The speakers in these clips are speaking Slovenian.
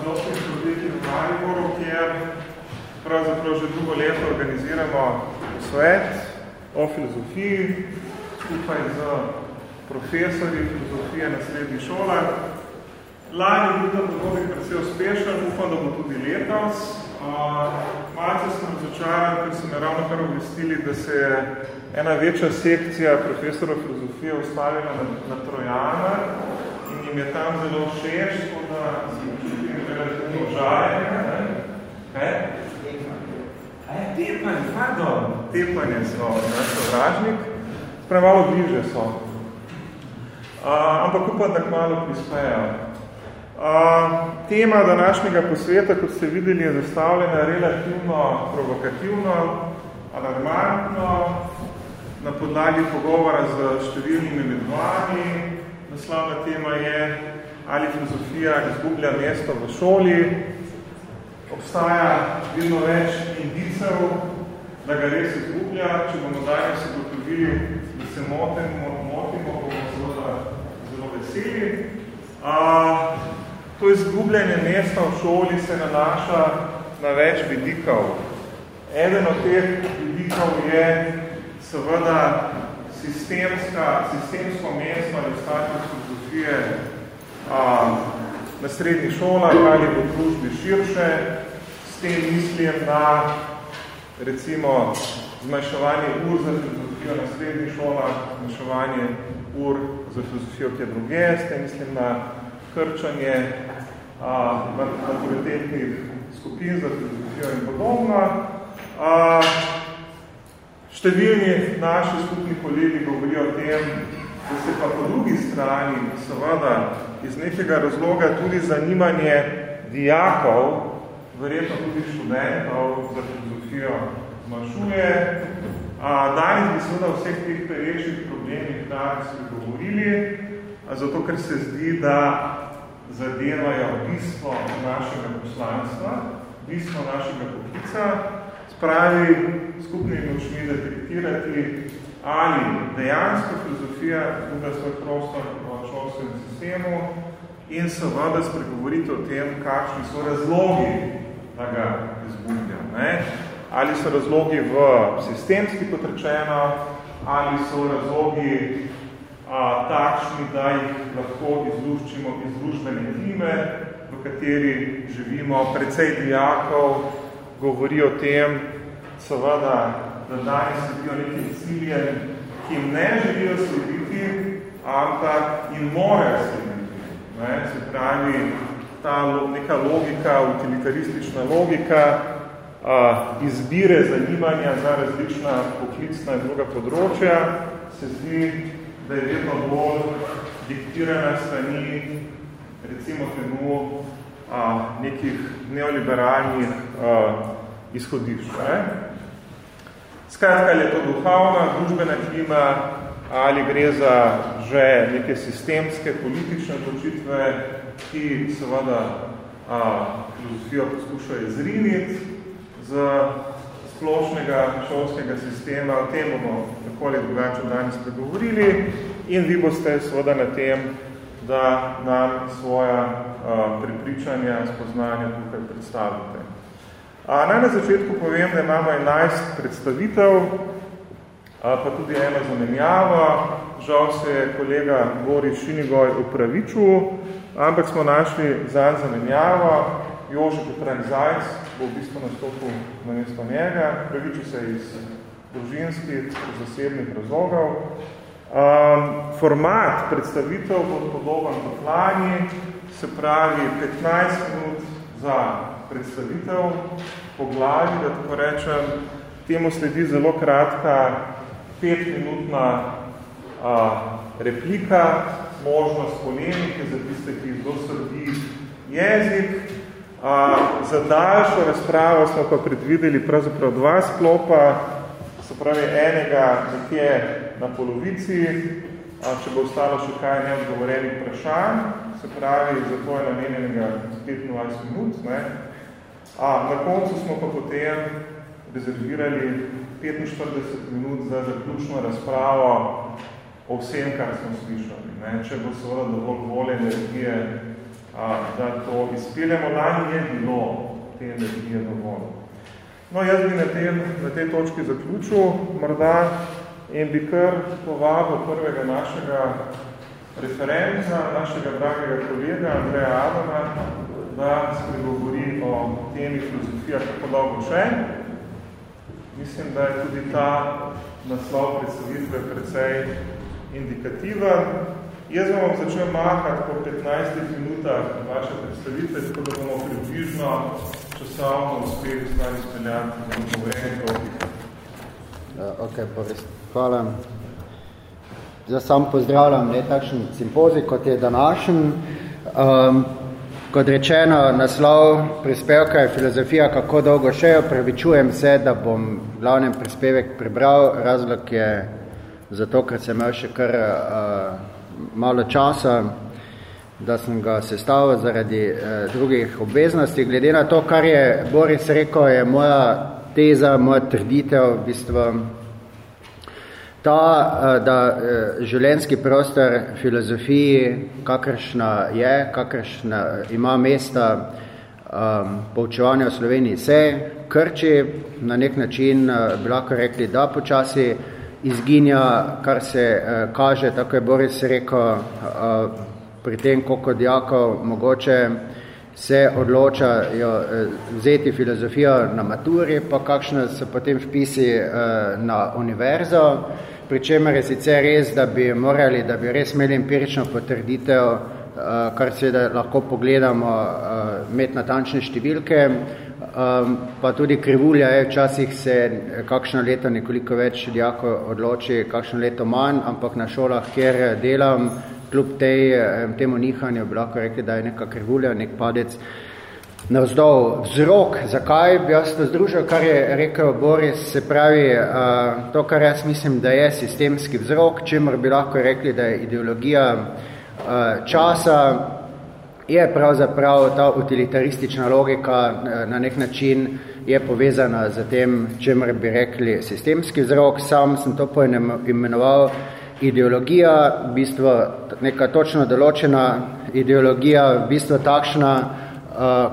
filozofski biblioteki v Mariboru, kjer pravzaprav že drugo leto organiziramo svet o filozofiji skupaj z profesorji filozofije na srednji šolah. Lani je bil tam dogodek precej uspešen, upam, da bo tudi letos. Malce sem razočaran, ker so me ravno kar obvestili, da se je ena večja sekcija profesorov filozofije ustavila na, na Trojana in jim je tam zelo všeč, tako da čutim relativno žajen. Kaj? Tepanje, pardon, tepanje so, naš sovražnik, sprav malo bliže so. Uh, ampak upam, da kmalo prispejo. Uh, tema današnjega posveta, kot ste videli, je zastavljena relativno provokativno, alarmantno, na podlagi pogovora z številnimi med vami. Naslovna tema je, ali filozofija izgublja mesto v šoli. Obstaja vedno več indicev, da ga res izgublja. Če bomo danes ugotovili, da se motimo, motimo bomo seveda zelo veseli. Uh, To izgubljanje mesta v šoli se nanaša na več vidikov. Eden od teh vidikov je seveda sistemska, sistemsko mesto ali status filozofije na srednjih šolah ali v družbi širše. S tem mislim na recimo zmanjševanje ur za filozofijo na srednjih šolah, zmanjševanje ur za filozofijo, ki je druge, s tem mislim na krčanje maturitetnih skupin za filozofijo in podobno. A, številni naši skupni kolegi govorijo o tem, da se pa po drugi strani seveda iz nekega razloga tudi zanimanje dijakov, verjetno tudi študentov za filozofijo zmanjšuje. Danes bi seveda vseh teh perečih problemih danes govorili, zato ker se zdi, da zadevajo bistvo našega poslanstva, bistvo našega poklica, spravi skupnimi močmi detektirati, ali dejansko filozofija izgublja svoj prostor v sistemu in seveda spregovoriti o tem, kakšni so razlogi, da ga izgublja. Ne? Ali so razlogi v sistemski potrečeno, ali so razlogi a, takšni, da jih lahko izluščimo iz družbene klime, v kateri živimo. Precej dijakov govori o tem, seveda, da danes sledijo nekim ciljem, ki jim ne želijo slediti, ampak jim morajo slediti. Ne? Se pravi, ta neka logika, utilitaristična logika, a, izbire zanimanja za različna poklicna in druga področja, se zdi da je vedno bolj diktirana strani recimo temu a, nekih neoliberalnih a, izhodišč. Ne? Skratka, je to duhovna, družbena klima ali gre za že neke sistemske politične odločitve, ki seveda a, filozofijo poskušajo izriniti z splošnega šolskega sistema, o tem bomo tako ali drugače danes pregovorili. In vi boste seveda na tem, da nam svoja uh, pripričanja, spoznanja tukaj predstavite. A, naj na začetku povem, da imamo 11 predstavitev, a, pa tudi eno zamenjavo. Žal se je kolega Boris Šinigoj upravičil, ampak smo našli zanj zamenjavo. Jože Petran Zajc bo v bistvu nastopil na mesto njega, pravičil se iz družinskih zasebnih razlogov. Um, format predstavitev bo podoben kot lani, se pravi 15 minut za predstavitev po glavi, da tako rečem, temu sledi zelo kratka 5-minutna uh, replika, možnost polemike za tiste, ki zelo srdi jezik, za daljšo razpravo smo pa predvideli pravzaprav dva sklopa, se pravi enega nekje na polovici, a, če bo ostalo še kaj neodgovorenih vprašanj, se pravi, za to je namenjenega 25 minut. Ne. A, na koncu smo pa potem rezervirali 45 minut za zaključno razpravo o vsem, kar smo slišali. Ne. Če bo seveda dovolj volje energije da to izpeljamo. Lani je bilo te energije dovolj. No, jaz bi na, tem, na tej točki zaključil, morda in bi kar povabil prvega našega referenca, našega dragega kolega Andreja Adama, da spregovori o temi filozofija kako dolgo še. Mislim, da je tudi ta naslov predstavitve precej indikativen. Jaz vam začel mahati po 15 minutah vaše predstavitve, tako da bomo približno časovno uspeli stvari speljati na povedenih topih. Ok, Boris, hvala. Zdaj sam pozdravljam ne takšen simpozij, kot je današen. Um, kot rečeno, naslov prispevka je filozofija, kako dolgo še. Pravičujem se, da bom glavnem prispevek prebral. Razlog je zato, ker sem imel še kar uh, malo časa, da sem ga sestavil zaradi eh, drugih obveznosti. Glede na to, kar je Boris rekel, je moja teza, moja trditev v bistvu ta, eh, da eh, življenjski prostor filozofiji, kakršna je, kakršna ima mesta um, poučevanja v Sloveniji, se krči, na nek način uh, bi lahko rekli, da počasi izginja, kar se eh, kaže, tako je Boris rekel, eh, pri tem, koliko dijakov mogoče se odločajo eh, vzeti filozofijo na maturi, pa kakšne so potem vpisi eh, na univerzo, pri čemer je sicer res, da bi morali, da bi res imeli empirično potrditev, eh, kar seveda lahko pogledamo, eh, imeti natančne številke, Um, pa tudi krivulja je, včasih se kakšno leto nekoliko več dijako odloči, kakšno leto manj, ampak na šolah, kjer delam, kljub tej, temu nihanju, bi lahko rekli, da je neka krivulja, nek padec navzdol. Vzrok, zakaj bi jaz to združil, kar je rekel Boris, se pravi, uh, to, kar jaz mislim, da je sistemski vzrok, čemer bi lahko rekli, da je ideologija uh, časa, je pravzaprav ta utilitaristična logika eh, na nek način je povezana z tem, čemer bi rekli sistemski vzrok. Sam sem to poimenoval ideologija, v bistvu neka točno določena ideologija, v bistvu takšna,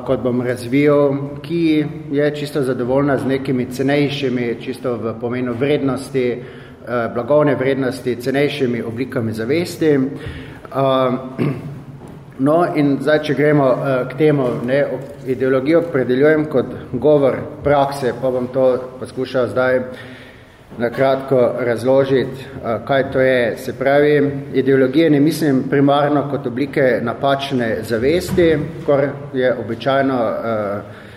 kot bom razvil, ki je čisto zadovoljna z nekimi cenejšimi, čisto v pomenu vrednosti, uh, blagovne vrednosti, cenejšimi oblikami zavesti. Uh, No, in zdaj, če gremo uh, k temu, ne, ideologijo predeljujem kot govor prakse, pa bom to poskušal zdaj na kratko razložiti, uh, kaj to je. Se pravi, ideologije ne mislim primarno kot oblike napačne zavesti, kar je običajno uh,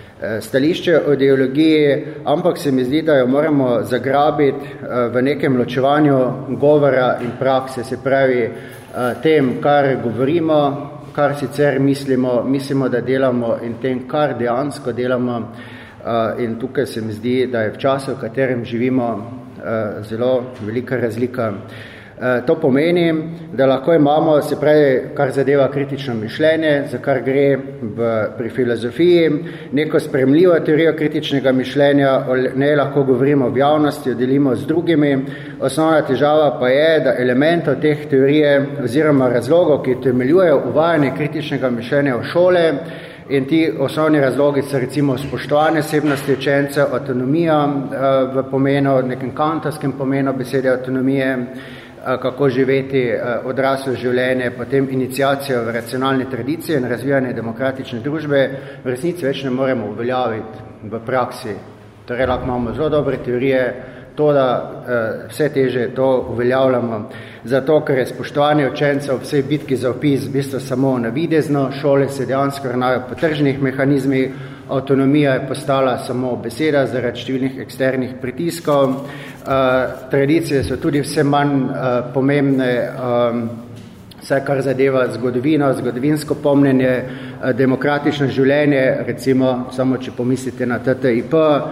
stališče o ideologiji, ampak se mi zdi, da jo moramo zagrabiti v nekem ločevanju govora in prakse, se pravi tem, kar govorimo, kar sicer mislimo, mislimo, da delamo in tem, kar dejansko delamo. In tukaj se mi zdi, da je v času, v katerem živimo, zelo velika razlika. Uh, to pomeni, da lahko imamo, se pravi, kar zadeva kritično mišljenje, za kar gre v, pri filozofiji, neko spremljivo teorijo kritičnega mišljenja, ne lahko govorimo v javnosti, jo delimo z drugimi, Osnovna težava pa je, da elementov teh teorije oziroma razlogov, ki temeljujejo uvajanje kritičnega mišljenja v šole, in ti osnovni razlogi so recimo spoštovanje osebnosti učencev, avtonomija eh, v pomenu, nekem kantovskem pomenu besede avtonomije, eh, kako živeti eh, odraslo življenje, potem inicijacijo v racionalne tradicije in razvijanje demokratične družbe, v resnici več ne moremo uveljaviti v praksi. Torej, lahko imamo zelo dobre teorije, to, da uh, vse teže to uveljavljamo, zato, ker je spoštovanje učencev vse bitki za opis v bistvu samo navidezno, šole se dejansko ravnajo po tržnih mehanizmih, avtonomija je postala samo beseda zaradi številnih eksternih pritiskov, uh, tradicije so tudi vse manj uh, pomembne, um, vse kar zadeva zgodovino, zgodovinsko pomnenje, eh, demokratično življenje, recimo samo če pomislite na TTIP, eh,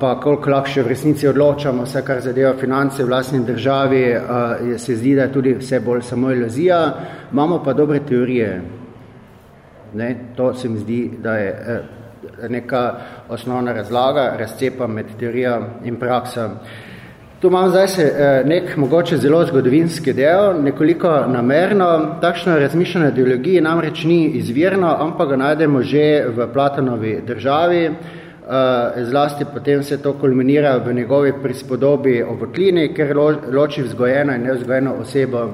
pa koliko lahko še v resnici odločamo, vse kar zadeva finance v vlastni državi, eh, se zdi, da je tudi vse bolj samo iluzija, imamo pa dobre teorije. Ne, to se mi zdi, da je neka osnovna razlaga, razcepa med teorijo in prakso. Tu imam zdaj se eh, nek mogoče zelo zgodovinski del, nekoliko namerno. Takšno razmišljanje ideologiji namreč ni izvirno, ampak ga najdemo že v Platonovi državi. Eh, zlasti potem se to kulminira v njegovi prispodobi o votlini, ker loči vzgojeno in nevzgojeno osebo.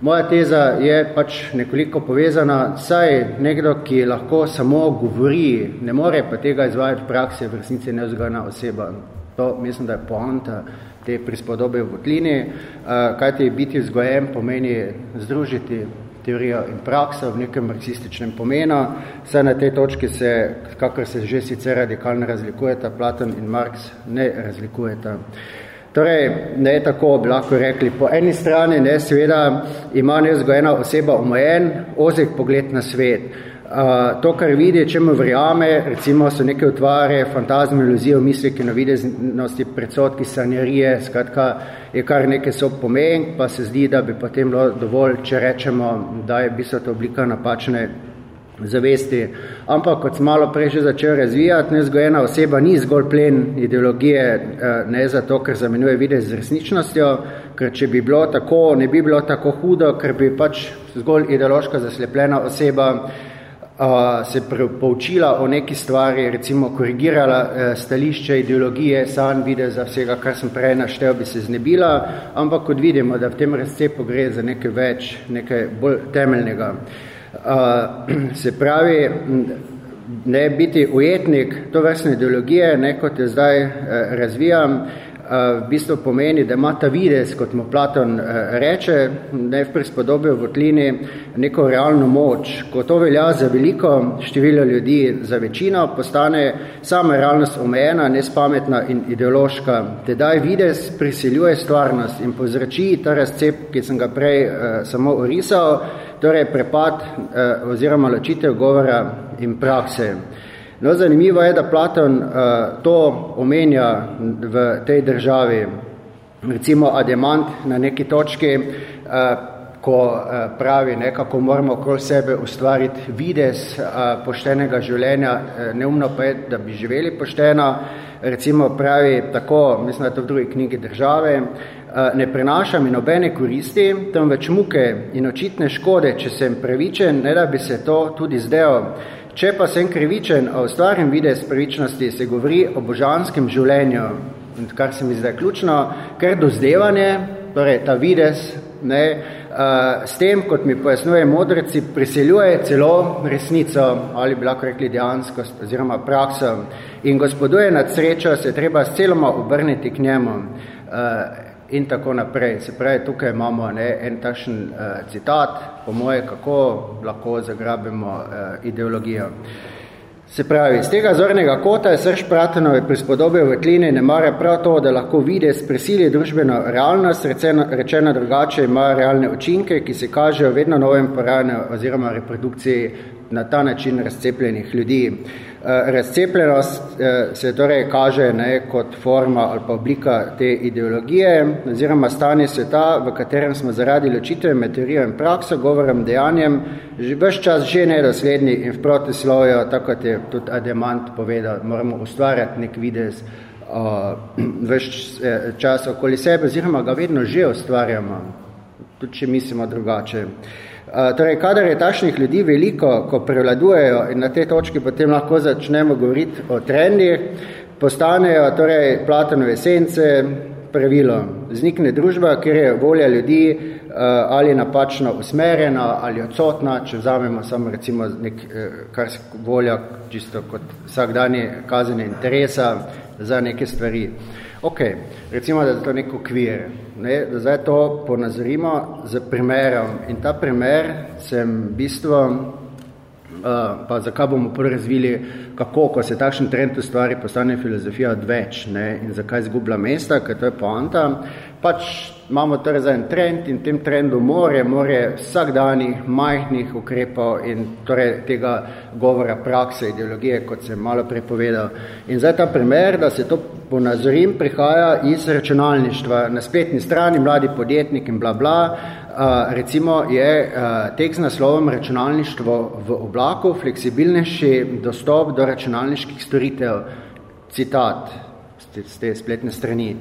Moja teza je pač nekoliko povezana, saj nekdo, ki lahko samo govori, ne more pa tega izvajati v praksi, v resnici nevzgojena oseba. To mislim, da je poanta te prispodobe v votlini. Eh, kaj ti biti vzgojen pomeni združiti teorijo in prakso v nekem marksističnem pomenu. Vse na tej točki se, kakor se že sicer radikalno razlikujeta, Platon in Marx ne razlikujeta. Torej, ne je tako, bi lahko rekli, po eni strani ne, seveda ima nezgojena oseba omejen, ozek pogled na svet. To, kar vidi, če mu verjame, recimo so neke utvare, fantazme, iluzije, mislike, navideznosti, predsotki, sanjarije, skratka, je kar nekaj so pomen, pa se zdi, da bi potem bilo dovolj, če rečemo, da je bistvo to oblika napačne zavesti. Ampak, kot smo malo prej že začel razvijati, nezgojena oseba ni zgolj plen ideologije, ne zato, ker zamenjuje videz z resničnostjo, ker če bi bilo tako, ne bi bilo tako hudo, ker bi pač zgolj ideološka zaslepljena oseba se poučila o neki stvari, recimo korigirala e, stališče, ideologije, san vide za vsega, kar sem prej naštel, bi se znebila, ampak kot vidimo, da v tem razcepu gre za nekaj več, nekaj bolj temeljnega. Se pravi, ne biti ujetnik to vrstne ideologije, ne kot je zdaj e, razvijam, v bistvu pomeni, da ima ta vides, kot mu Platon eh, reče, ne v prispodobi v votlini, neko realno moč. Ko to velja za veliko število ljudi, za večino, postane sama realnost omejena, nespametna in ideološka. Tedaj vides prisiljuje stvarnost in povzrači ta razcep, ki sem ga prej eh, samo orisal, torej prepad eh, oziroma ločitev govora in prakse. No, zanimivo je, da Platon uh, to omenja v tej državi, recimo Ademant na neki točki, uh, ko uh, pravi, nekako moramo okoli sebe ustvariti vides uh, poštenega življenja, uh, neumno pa je, da bi živeli pošteno, recimo pravi tako, mislim, da je to v drugi knjigi države, uh, ne prenaša mi nobene koristi, temveč muke in očitne škode, če sem pravičen, ne da bi se to tudi zdel, Če pa sem krivičen, a ustvarim videz pravičnosti, se govori o božanskem življenju, kar se mi zdaj ključno, ker dozdevanje, torej ta videz, ne, s tem, kot mi pojasnuje modreci, priseljuje celo resnico, ali bi lahko rekli dejansko, oziroma prakso, in gospoduje nad srečo, se treba celoma obrniti k njemu in tako naprej. Se pravi, tukaj imamo ne, en takšen uh, citat, po moje, kako lahko zagrabimo uh, ideologijo. Se pravi, z tega zornega kota je srž Pratenove prispodobe v tline ne mara prav to, da lahko vide prisili družbeno realnost, rečeno, rečeno drugače ima realne učinke, ki se kažejo vedno novem porajanju oziroma reprodukciji na ta način razcepljenih ljudi. Eh, razcepljenost eh, se torej kaže ne, kot forma ali pa oblika te ideologije oziroma stanje sveta, v katerem smo zaradi ločitve med teorijo in prakso, govorem, dejanjem, vse čas že nedosledni in v protislovju, tako kot je tudi Ademant povedal, moramo ustvarjati nek videz uh, vse čas okoli sebe, oziroma ga vedno že ustvarjamo, tudi če mislimo drugače. Uh, Torej, kadar je takšnih ljudi veliko, ko prevladujejo in na tej točki potem lahko začnemo govoriti o trendih, postanejo torej Platonove esence pravilo. Znikne družba, kjer je volja ljudi ali napačno usmerjena ali odsotna, če vzamemo samo recimo nek, kar se volja čisto kot vsakdanje kazanje interesa za neke stvari. Ok, recimo, da je to nek okvir, ne, da zdaj to ponazorimo z primerom. In ta primer sem bistvo, uh, pa zakaj bomo prvi razvili, kako, ko se takšen trend ustvari, postane filozofija odveč ne, in zakaj zgubla mesta, ker to je poanta, pač imamo torej za en trend in tem trendu more, more vsakdanih majhnih ukrepov in torej tega govora prakse, ideologije, kot sem malo prepovedal. In zdaj ta primer, da se to ponazorim, prihaja iz računalništva. Na spletni strani mladi podjetnik in bla bla, uh, recimo je uh, tek z naslovom računalništvo v oblaku, fleksibilnejši dostop do računalniških storitev, citat z te spletne strani.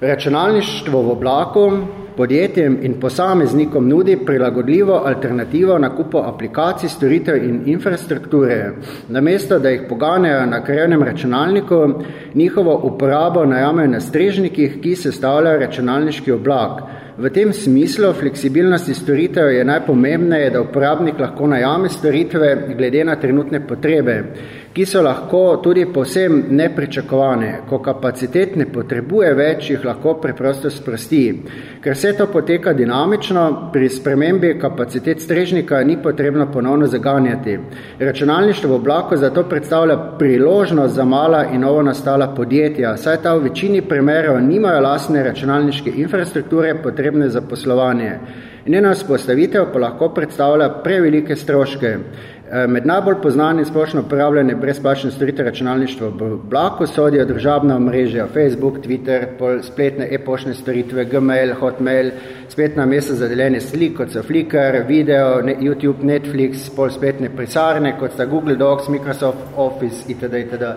Računalništvo v oblaku podjetjem in posameznikom nudi prilagodljivo alternativo nakupo aplikacij, storitev in infrastrukture. Namesto, da jih poganejo na krevnem računalniku, njihovo uporabo najamejo na strežnikih, ki sestavljajo računalniški oblak. V tem smislu fleksibilnosti storitev je najpomembneje, da uporabnik lahko najame storitve glede na trenutne potrebe ki so lahko tudi povsem nepričakovane. Ko kapacitet ne potrebuje več, jih lahko preprosto sprosti. Ker vse to poteka dinamično, pri spremembi kapacitet strežnika ni potrebno ponovno zaganjati. Računalništvo v oblaku zato predstavlja priložnost za mala in novo nastala podjetja, saj ta v večini primerov nimajo lastne računalniške infrastrukture potrebne za poslovanje. Njena spostavitev pa lahko predstavlja prevelike stroške. Eh, med najbolj poznani splošno uporabljene brezplačne storite računalništva v oblaku sodijo državna omrežja Facebook, Twitter, spletne e-poštne storitve, Gmail, Hotmail, spletna mesta za deljenje slik, kot so Flickr, video, YouTube, Netflix, pol spletne prisarne, kot sta Google Docs, Microsoft Office itd. itd.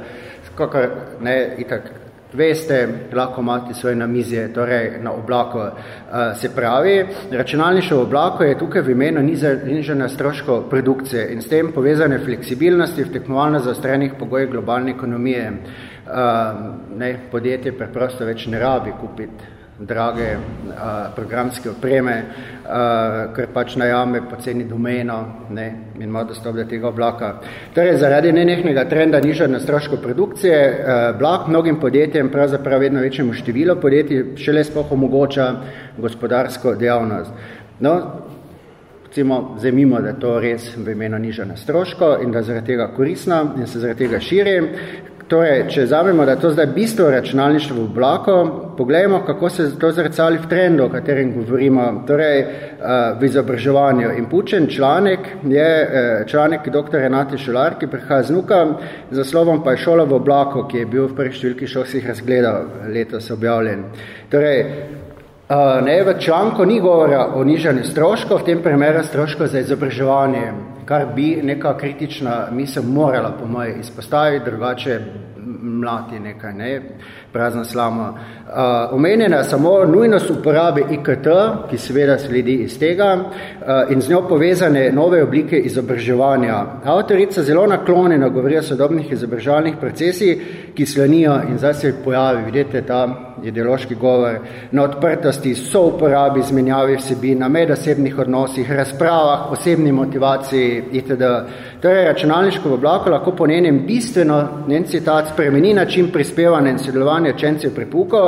Kakor, ne, itak, veste, lahko imate svoje namizje, torej na oblaku. Eh, se pravi, računalništvo v oblaku je tukaj v imenu nižanja stroškov produkcije in s tem povezane fleksibilnosti v tekmovalno zaostrenih pogojih globalne ekonomije. Eh, ne, podjetje preprosto več ne rabi kupiti drage a, programske opreme, a, ker pač najame poceni domeno ne, in ima dostop do tega oblaka. Torej, zaradi nenehnega trenda nižanja stroško produkcije, blak mnogim podjetjem, pravzaprav vedno večjemu število podjetij, šele spoh omogoča gospodarsko dejavnost. No, recimo, zemimo, da je to res v imenu nižanja stroško in da zaradi tega korisna in se zaradi tega širi, Torej, če zavemo, da je to zdaj bistvo računalništva v oblaku, pogledajmo, kako se to zrcali v trendu, o katerem govorimo, torej uh, v izobraževanju. In pučen članek je uh, članek dr. Renate Šolar, ki prihaja z nuka, za slovom pa je šola v oblaku, ki je bil v prvih številki šolskih razgledal letos objavljen. Torej, uh, ne, v članku ni govora o nižanju stroškov, v tem primeru stroškov za izobraževanje, kar bi neka kritična misel morala po moje izpostaviti, drugače mlati nekaj, ne, prazna slama. Uh, omenjena je samo nujnost uporabe IKT, ki seveda sledi iz tega, uh, in z njo povezane nove oblike izobraževanja. Avtorica zelo naklonjena govori o sodobnih izobraževalnih procesih, ki slanijo in zdaj se pojavi, vidite ta ideološki govor, na odprtosti, so uporabi, izmenjavi vsebin, na medosebnih odnosih, razpravah, osebni motivaciji itd. Torej, računalniško v oblaku lahko po njenem bistveno, njen citat, spremeni način prispevanja in sodelovanja učencev pri puko,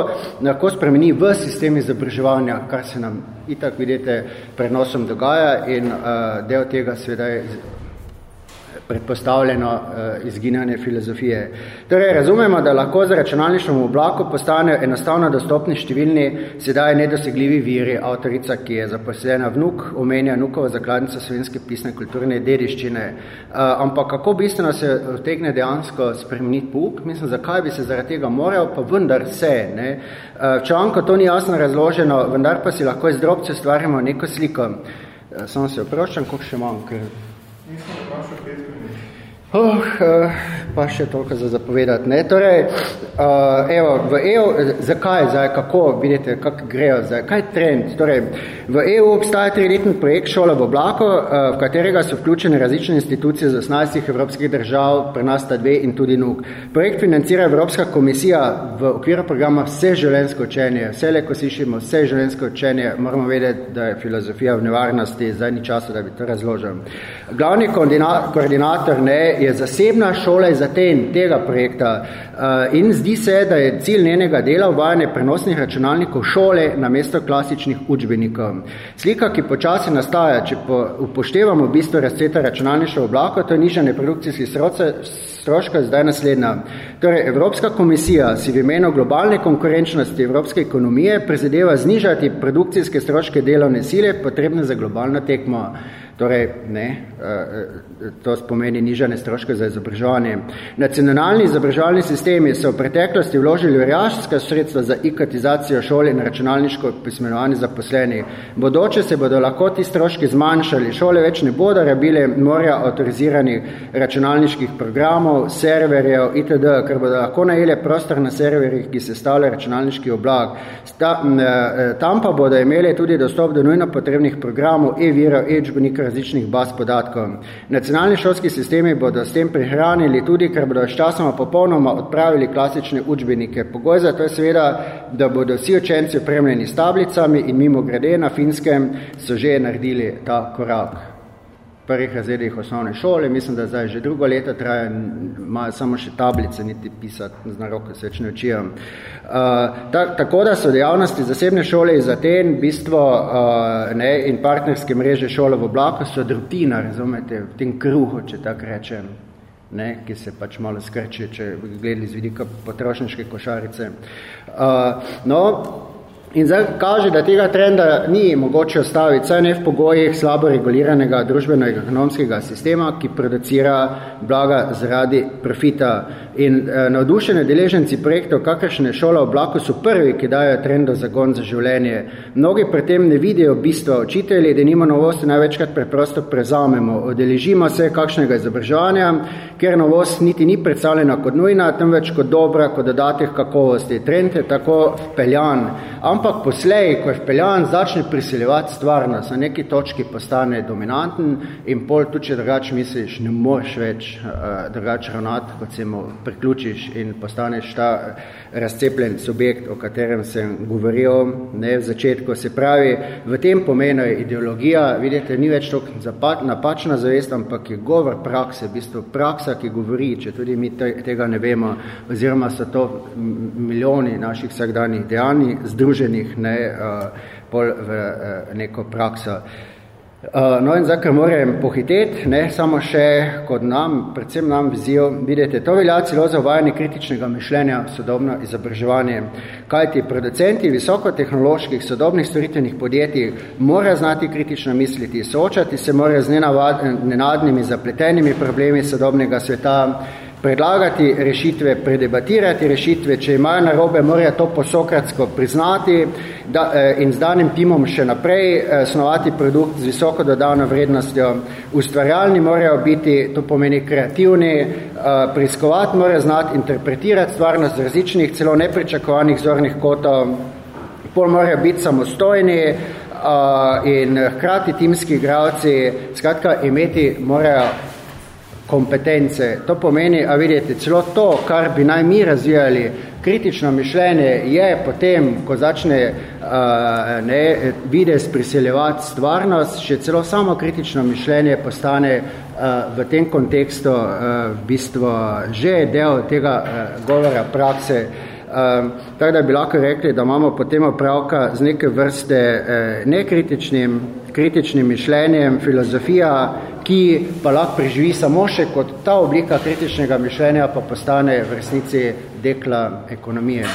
lahko spremeni v sistem izobraževanja, kar se nam itak, vidite, prenosom dogaja in uh, del tega seveda je predpostavljeno uh, izginjanje filozofije. Torej, razumemo, da lahko z računalništvom v oblaku postanejo enostavno dostopni številni sedaj nedosegljivi viri. Avtorica, ki je zaposlena vnuk, omenja nukovo zakladnico slovenske pisne kulturne dediščine. Uh, ampak kako bistveno se vtegne dejansko spremeniti pouk? Mislim, zakaj bi se zaradi tega moral, pa vendar se. Ne? Uh, v članku to ni jasno razloženo, vendar pa si lahko iz drobce stvarimo neko sliko. Samo se oproščam, koliko še imam, ker... Oh, uh, pa še toliko za zapovedati. Ne? Torej, uh, evo, v EU, zakaj, zdaj, kako, vidite, kako grejo, zdaj, kaj je trend? Torej, v EU obstaja triletni projekt Šola v oblaku, uh, v katerega so vključene različne institucije z 18 evropskih držav, pri nas sta dve in tudi NUK. Projekt financira Evropska komisija v okviru programa Vse življenjsko učenje. Vse le, ko slišimo vse življenjsko učenje, moramo vedeti, da je filozofija v nevarnosti, zdaj ni časa, da bi to razložil. Glavni koordinator ne, je zasebna šola iz Aten tega projekta uh, in zdi se, da je cilj njenega dela uvajanje prenosnih računalnikov šole na mesto klasičnih učbenikov. Slika, ki počasi nastaja, če po, upoštevamo bistvo razceta računalništva oblaka, to je nižanje produkcijskih stroška, zdaj naslednja. Torej, Evropska komisija si v imenu globalne konkurenčnosti evropske ekonomije prizadeva znižati produkcijske stroške delovne sile potrebne za globalno tekmo. Torej, ne, eh, to spomeni nižane stroške za izobraževanje. Nacionalni izobraževalni sistemi so v preteklosti vložili vrjaška sredstva za ikatizacijo šole in računalniško pismenovanje zaposlenih. Bodoče se bodo lahko ti stroški zmanjšali. Šole več ne bodo rabile morja avtoriziranih računalniških programov, serverjev itd., ker bodo lahko najele prostor na serverjih, ki se stavlja računalniški oblag. Ta, eh, tam pa bodo imeli tudi dostop do nujno potrebnih programov, e-virov, e-čbenika, različnih baz podatkov. Nacionalni šolski sistemi bodo s tem prihranili tudi, ker bodo s časoma popolnoma odpravili klasične učbenike. Pogoj za to je seveda, da bodo vsi učenci opremljeni s tablicami in mimo grede na Finskem so že naredili ta korak prvih razredih osnovne šole, mislim, da zdaj že drugo leto traja, imajo samo še tablice, niti pisati, zna roko se več ne učijo. Uh, ta, tako da so dejavnosti zasebne šole iz Aten, bistvo uh, ne, in partnerske mreže šole v oblaku so rutina, razumete, v tem kruhu, če tako rečem, ne, ki se pač malo skrči, če gledali z vidika potrošniške košarice. Uh, no, In zdaj kaže, da tega trenda ni mogoče ostaviti, saj ne v pogojih slabo reguliranega družbeno-ekonomskega sistema, ki producira blaga zaradi profita. In eh, navdušene deleženci projektov, kakršne šola v oblaku, so prvi, ki dajo trendo zagon za življenje. Mnogi pri tem ne vidijo bistva učitelji, da nima novosti največkrat preprosto prezamemo. Odeležimo se kakšnega izobraževanja, ker novost niti ni predstavljena kot nujna, temveč kot dobra, kot dodatek kakovosti. Trend je tako vpeljan. Ampak poslej, ko je vpeljan, začne priseljevati stvarnost, na neki točki postane dominanten in pol tudi, če drugače misliš, ne moreš več uh, drugače ravnati, kot se mu priključiš in postaneš ta razcepljen subjekt, o katerem sem govoril ne, v začetku. Se pravi, v tem pomenu je ideologija, vidite, ni več toliko napačna zavest, ampak je govor prakse, v bistvu praksa, ki govori, če tudi mi tega ne vemo, oziroma so to milijoni naših vsakdanjih dejanj, združenih ne, uh, pol v uh, neko prakso. Uh, no in zdaj, ker moram pohiteti, ne samo še kot nam, predvsem nam vizijo, vidite, to velja celo za uvajanje kritičnega mišljenja v sodobno izobraževanje. Kajti producenti visokotehnoloških sodobnih storitvenih podjetij morajo znati kritično misliti, soočati se morajo z nenadnimi zapletenimi problemi sodobnega sveta, predlagati rešitve, predebatirati rešitve, če imajo narobe, morajo to posokratsko priznati da, eh, in z danim timom še naprej eh, snovati produkt z visoko dodano vrednostjo. Ustvarjalni morajo biti, to pomeni kreativni, eh, preiskovati morajo znati interpretirati stvarnost z različnih, celo nepričakovanih zornih kotov, pol morajo biti samostojni, in hkrati timski igralci, skratka, imeti morajo kompetence. To pomeni, a vidite, celo to, kar bi naj mi razvijali, kritično mišljenje je potem, ko začne uh, ne, vides priseljevati stvarnost, še celo samo kritično mišljenje postane uh, v tem kontekstu uh, v bistvu že del tega uh, govora prakse. Uh, tako da bi lahko rekli, da imamo potem opravka z neke vrste uh, nekritičnim kritičnim mišljenjem, filozofija, ki pa lahko preživi samo še kot ta oblika kritičnega mišljenja, pa postane v resnici dekla ekonomije.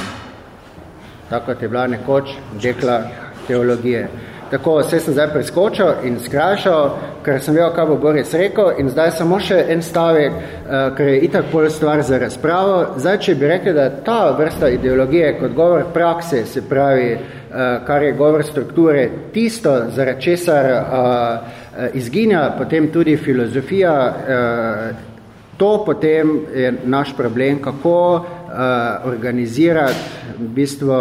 Tako je bila nekoč dekla teologije. Tako, vse sem zdaj preskočil in skrajšal, ker sem vedel, kaj bo Boris rekel in zdaj samo še en stavek, uh, ker je itak pol stvar za razpravo. Zdaj, če bi rekli, da ta vrsta ideologije kot govor prakse, se pravi, uh, kar je govor strukture, tisto, zaradi česar uh, izginja potem tudi filozofija, uh, to potem je naš problem, kako uh, organizirati v bistvu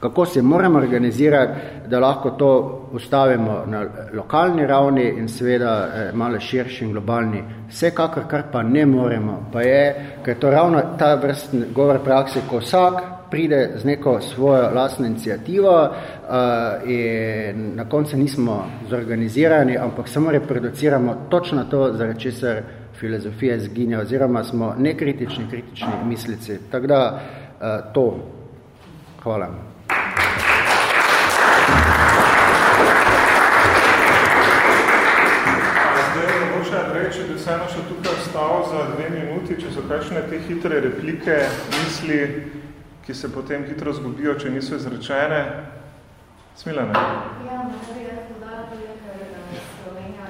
kako se moramo organizati, da lahko to ustavimo na lokalni ravni in seveda eh, malo širši in globalni. Vsekakor, kar pa ne moremo, pa je, ker to ravno ta vrstni govor praksi, ko vsak pride z neko svojo lastno inicijativo uh, in na koncu nismo zorganizirani, ampak samo reproduciramo točno to, zaradi česar filozofija zginja, oziroma smo nekritični, kritični mislici. Tako da uh, to. Hvala. Vseeno še tukaj ostal za dve minuti, če so kakšne te hitre replike, misli, ki se potem hitro zgubijo, če niso izrečene. Smilane. Ja, najprej jaz podati, ker Slovenija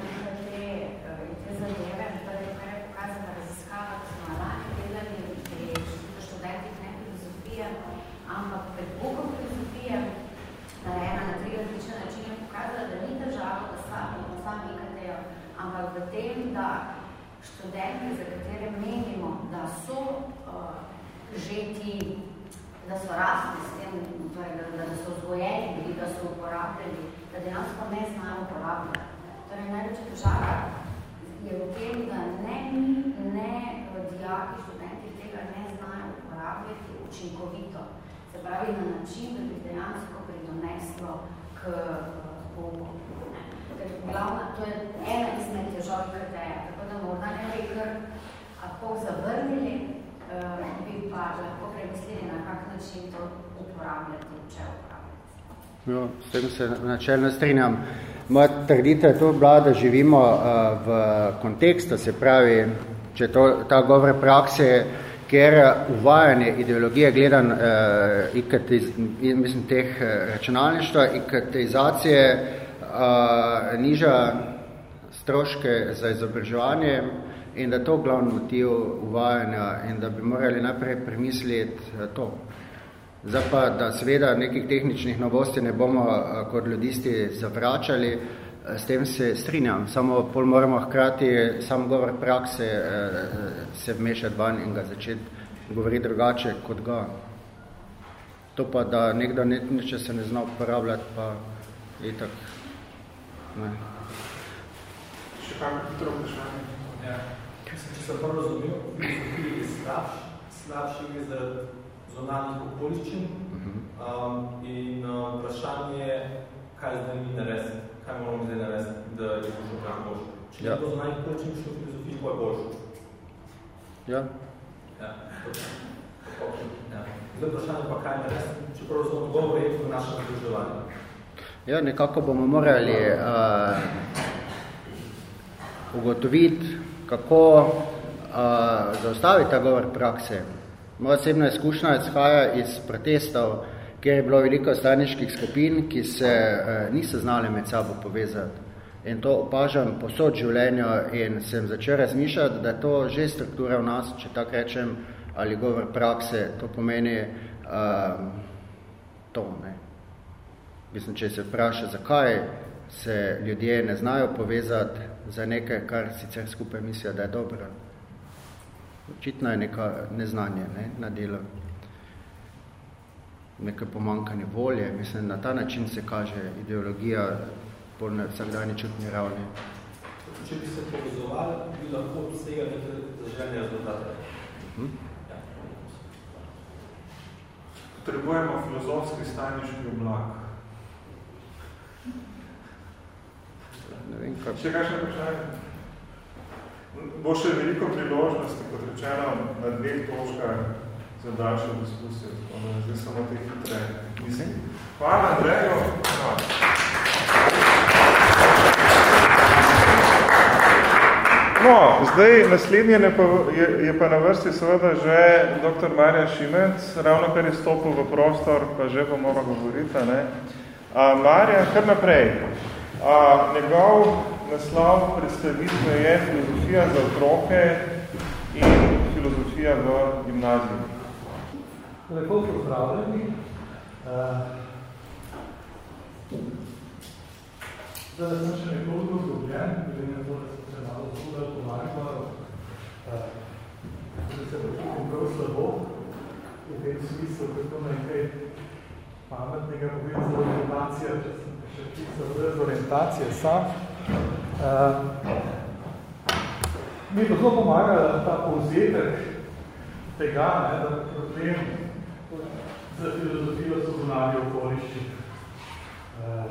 študenti, za katere menimo, da so uh, že ti, da so rasli s tem, torej, da, da so vzgojeni bili, da so uporabljali, da dejansko ne znajo uporabljati. Torej, največja težava je v tem, da ne mi, ne dijaki, študenti tega ne znajo uporabljati učinkovito. Se pravi, na način, da bi dejansko pridoneslo k Bogu. Glavna, to je ena izmed težav krteja, tako da morda ne bi kar lahko zavrnili, uh, bi pa lahko premislili, na kak način to uporabljati, če. Jo, s tem se načelno strinjam. Moja trditev je to bila, da živimo uh, v kontekstu, se pravi, če to, ta govor prakse, ker uvajanje ideologije gledan uh, IKT, mislim, teh računalništva, IKTizacije uh, niža stroške za izobraževanje in da je to glavni motiv uvajanja in da bi morali najprej premisliti to. Zdaj pa, da seveda nekih tehničnih novosti ne bomo kot ljudisti zavračali, s tem se strinjam, samo pol moramo hkrati sam govor prakse se vmešati van in ga začeti govoriti drugače kot ga. To pa, da nekdo neče se ne zna uporabljati, pa je tako Ne. Še kako hitro vprašanje? Ja. Mislim, če sem prvo razumel, filozofija je slabš, slabši je za zonalnih okoliščin um, in um, vprašanje je, kaj zdaj mi narediti, kaj moramo zdaj narediti, da je boljšo kaj boljšo. Če ja. to zonalnih okoliščin, šlo filozofija, pa je boljšo. Ja. Ja, ja. Zdaj vprašanje pa kaj narediti, če prvo razumel, odgovor je v našem združevanju. Ja, nekako bomo morali uh, ugotoviti, kako uh, zaustaviti ta govor prakse. Moja osebna izkušnja izhaja iz protestov, kjer je bilo veliko staniških skupin, ki se uh, niso znali med sabo povezati. In to opažam posod življenju in sem začel razmišljati, da je to že struktura v nas, če tako rečem, ali govor prakse, to pomeni uh, to, ne. Mislim, če se vpraša, zakaj se ljudje ne znajo povezati za nekaj, kar sicer skupaj mislijo, da je dobro. Očitno je neka neznanje ne, na delo. Nekaj pomankanje volje. Mislim, na ta način se kaže ideologija bolj na vsakdani čutni ravni. Če bi se povezovali, bi lahko vsega nekaj zaželjne rezultate. Hm? Ja. Potrebujemo filozofski staniški oblak. Ne vem, kak... Še kakšne vprašanje? Bo še veliko priložnosti, kot rečeno, na dveh točkah za daljšo diskusijo. Zdaj samo te hitre misli. Hvala, Andrejo. No, zdaj naslednje je pa, je, je pa na vrsti seveda že dr. Marjan Šimec, ravno kar je stopil v prostor, pa že bo moral govoriti. Ne? A, Marjan, kar naprej. A, njegov naslov predstavitve je filozofija za otroke in filozofija v gimnaziji. Lepo pozdravljeni. Zdaj, da sem še nekoliko zgubljen, glede na to, da sem se malo zgubljal po Mariboru, da se počutim prav slabo, v tem smislu, kako nekaj pametnega povedi za orientacijo, če sem še pisal brez orientacije sam. Uh, mi je zelo pomagala ta povzetek tega, ne, da problem za filozofijo so zunanje okolišči. Uh,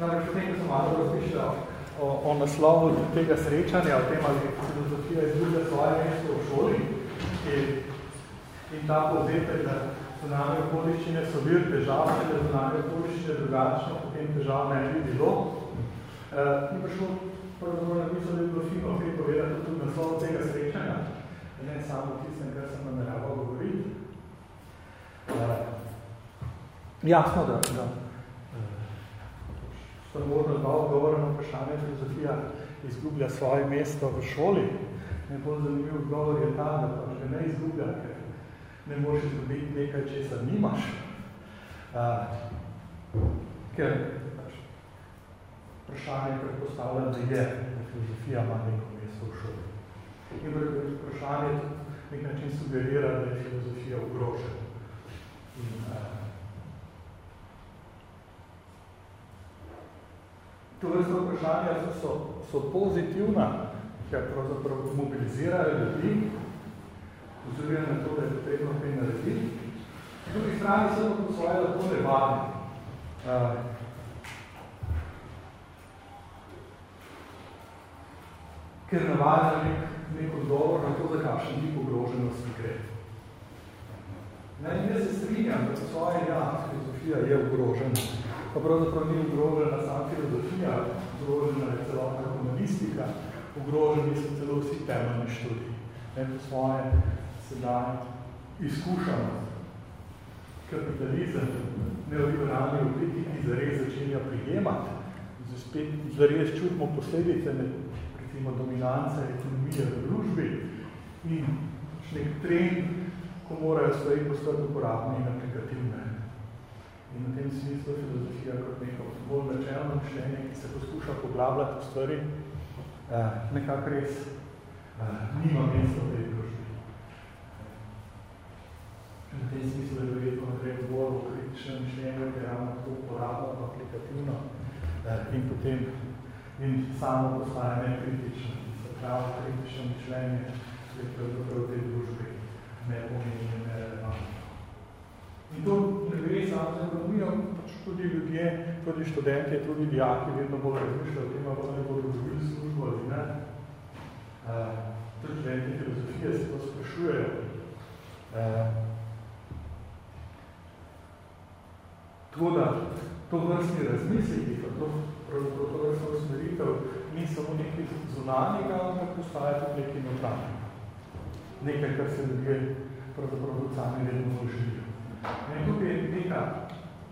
namreč potem, ko sem malo razmišljal o, o naslovu tega srečanja, o tem, ali filozofija izgublja svoje mesto v šoli in, in ta povzetek, da zunanje okoliščine so bil težav, če da zunanje okoliščine drugačno, potem težav ne bi bilo. Uh, ni prišlo pravzaprav na misel, da je bilo fino kaj povedati tudi na slovo tega srečanja, ne samo tistem, kar sem nameraval govoriti. Jasno, da, da možno dva odgovora na vprašanje filozofija izgublja svoje mesto v šoli. Najbolj zanimiv odgovor je ta, da pa že ne izgublja, ker ne moreš izgubiti nekaj, česar nimaš. Uh, ker pač, vprašanje predpostavlja, da je, da filozofija ima neko mesto v šoli. In vprašanje nek način sugerira, da je filozofija ogrožena. To vrsto vprašanja so, so pozitivna, ker pravzaprav mobilizirajo ljudi, oziroma na to, da je potrebno kaj narediti. V drugi strani so pa svoje lahko nevadne. Uh, ker navaja nek, nek odgovor na to, za kakšen tip ogroženosti gre. Ne, jaz se strinjam, da svoje ja, filozofija je ogrožena. Pa pravzaprav ni ogrožena sama filozofija, ogrožena je celotna humanistika, ogroženi so celo vsi temeljni študiji. Ne, svoje sedaj izkušamo kapitalizem, neoliberalni obliki, ki zares začenja prijemati, spet zares čutimo posledice recimo dominance ekonomije v družbi in nek trend, ko morajo stvari postati uporabne in aplikativne. In v tem smislu filozofija kot neko bolj načelno mišljenje, ki se poskuša poglabljati v stvari, eh, nekako res eh, nima mesta v tej družbi. V tem smislu je verjetno nekaj bolj kritično mišljenje, ker ravno to uporabno, aplikativno eh, in potem in samo postaje nekritično. Se pravi, kritično mišljenje je pravzaprav v tej družbi nepomembno, nerelevantno. In to ne gre samo za ekonomijo, pač tudi ljudje, tudi študenti, tudi dijaki vedno bolj razmišljajo o tem, ali oni bodo dobili službo ali ne. Uh, tudi študenti filozofije se to sprašujejo. Uh, tako da, to vrstni razmisliki, to to vrstno usmeritev ni samo nekaj zunanjega, ampak postaja tudi nekaj notranjega. Nekaj, kar se ljudje pravzaprav tudi sami vedno želijo. In tukaj je neka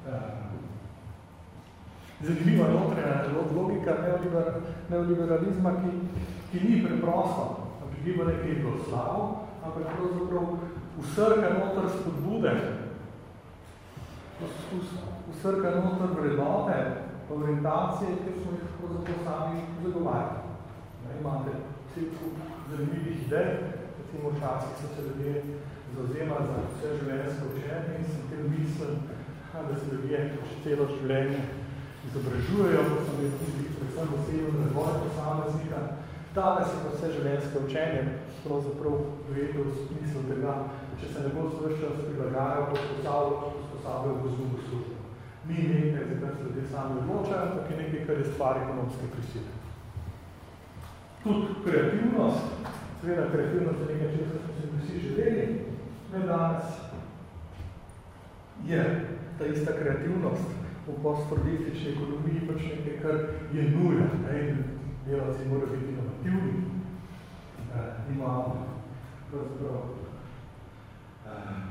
uh, zanimiva notranja logika neoliberalizma, ki, ki ni preprosto prigibanje nekaj do slavo, ampak pravzaprav usrka noter spodbude, usrka noter vrednote, orientacije, ki smo jih pravzaprav sami zagovarjali. Imate vse zanimivih idej, recimo včasih so se ljudje zauzemali za vse življenjske učenje in sem tem mislil, da se ljudje celo življenje izobražujejo, pa sem jih tudi predvsem osebno razvoj posameznika, Danes je pa vse življenjske učenje pravzaprav vedel v smislu tega, če se ne bo sveščal s prilagajajo, bo sposabil v zungu službo. Ni nekaj, za kar se ljudje sami odločajo, ampak je nekaj, kar je stvar ekonomske prisile. Tudi kreativnost, seveda kreativnost je nekaj, če smo se vsi želeli, ne danes je ta ista kreativnost v postprodustični ekonomiji pač nekaj, kar je nuja. Ne? Delavci morajo biti inovativni. Uh, imamo pravzaprav uh,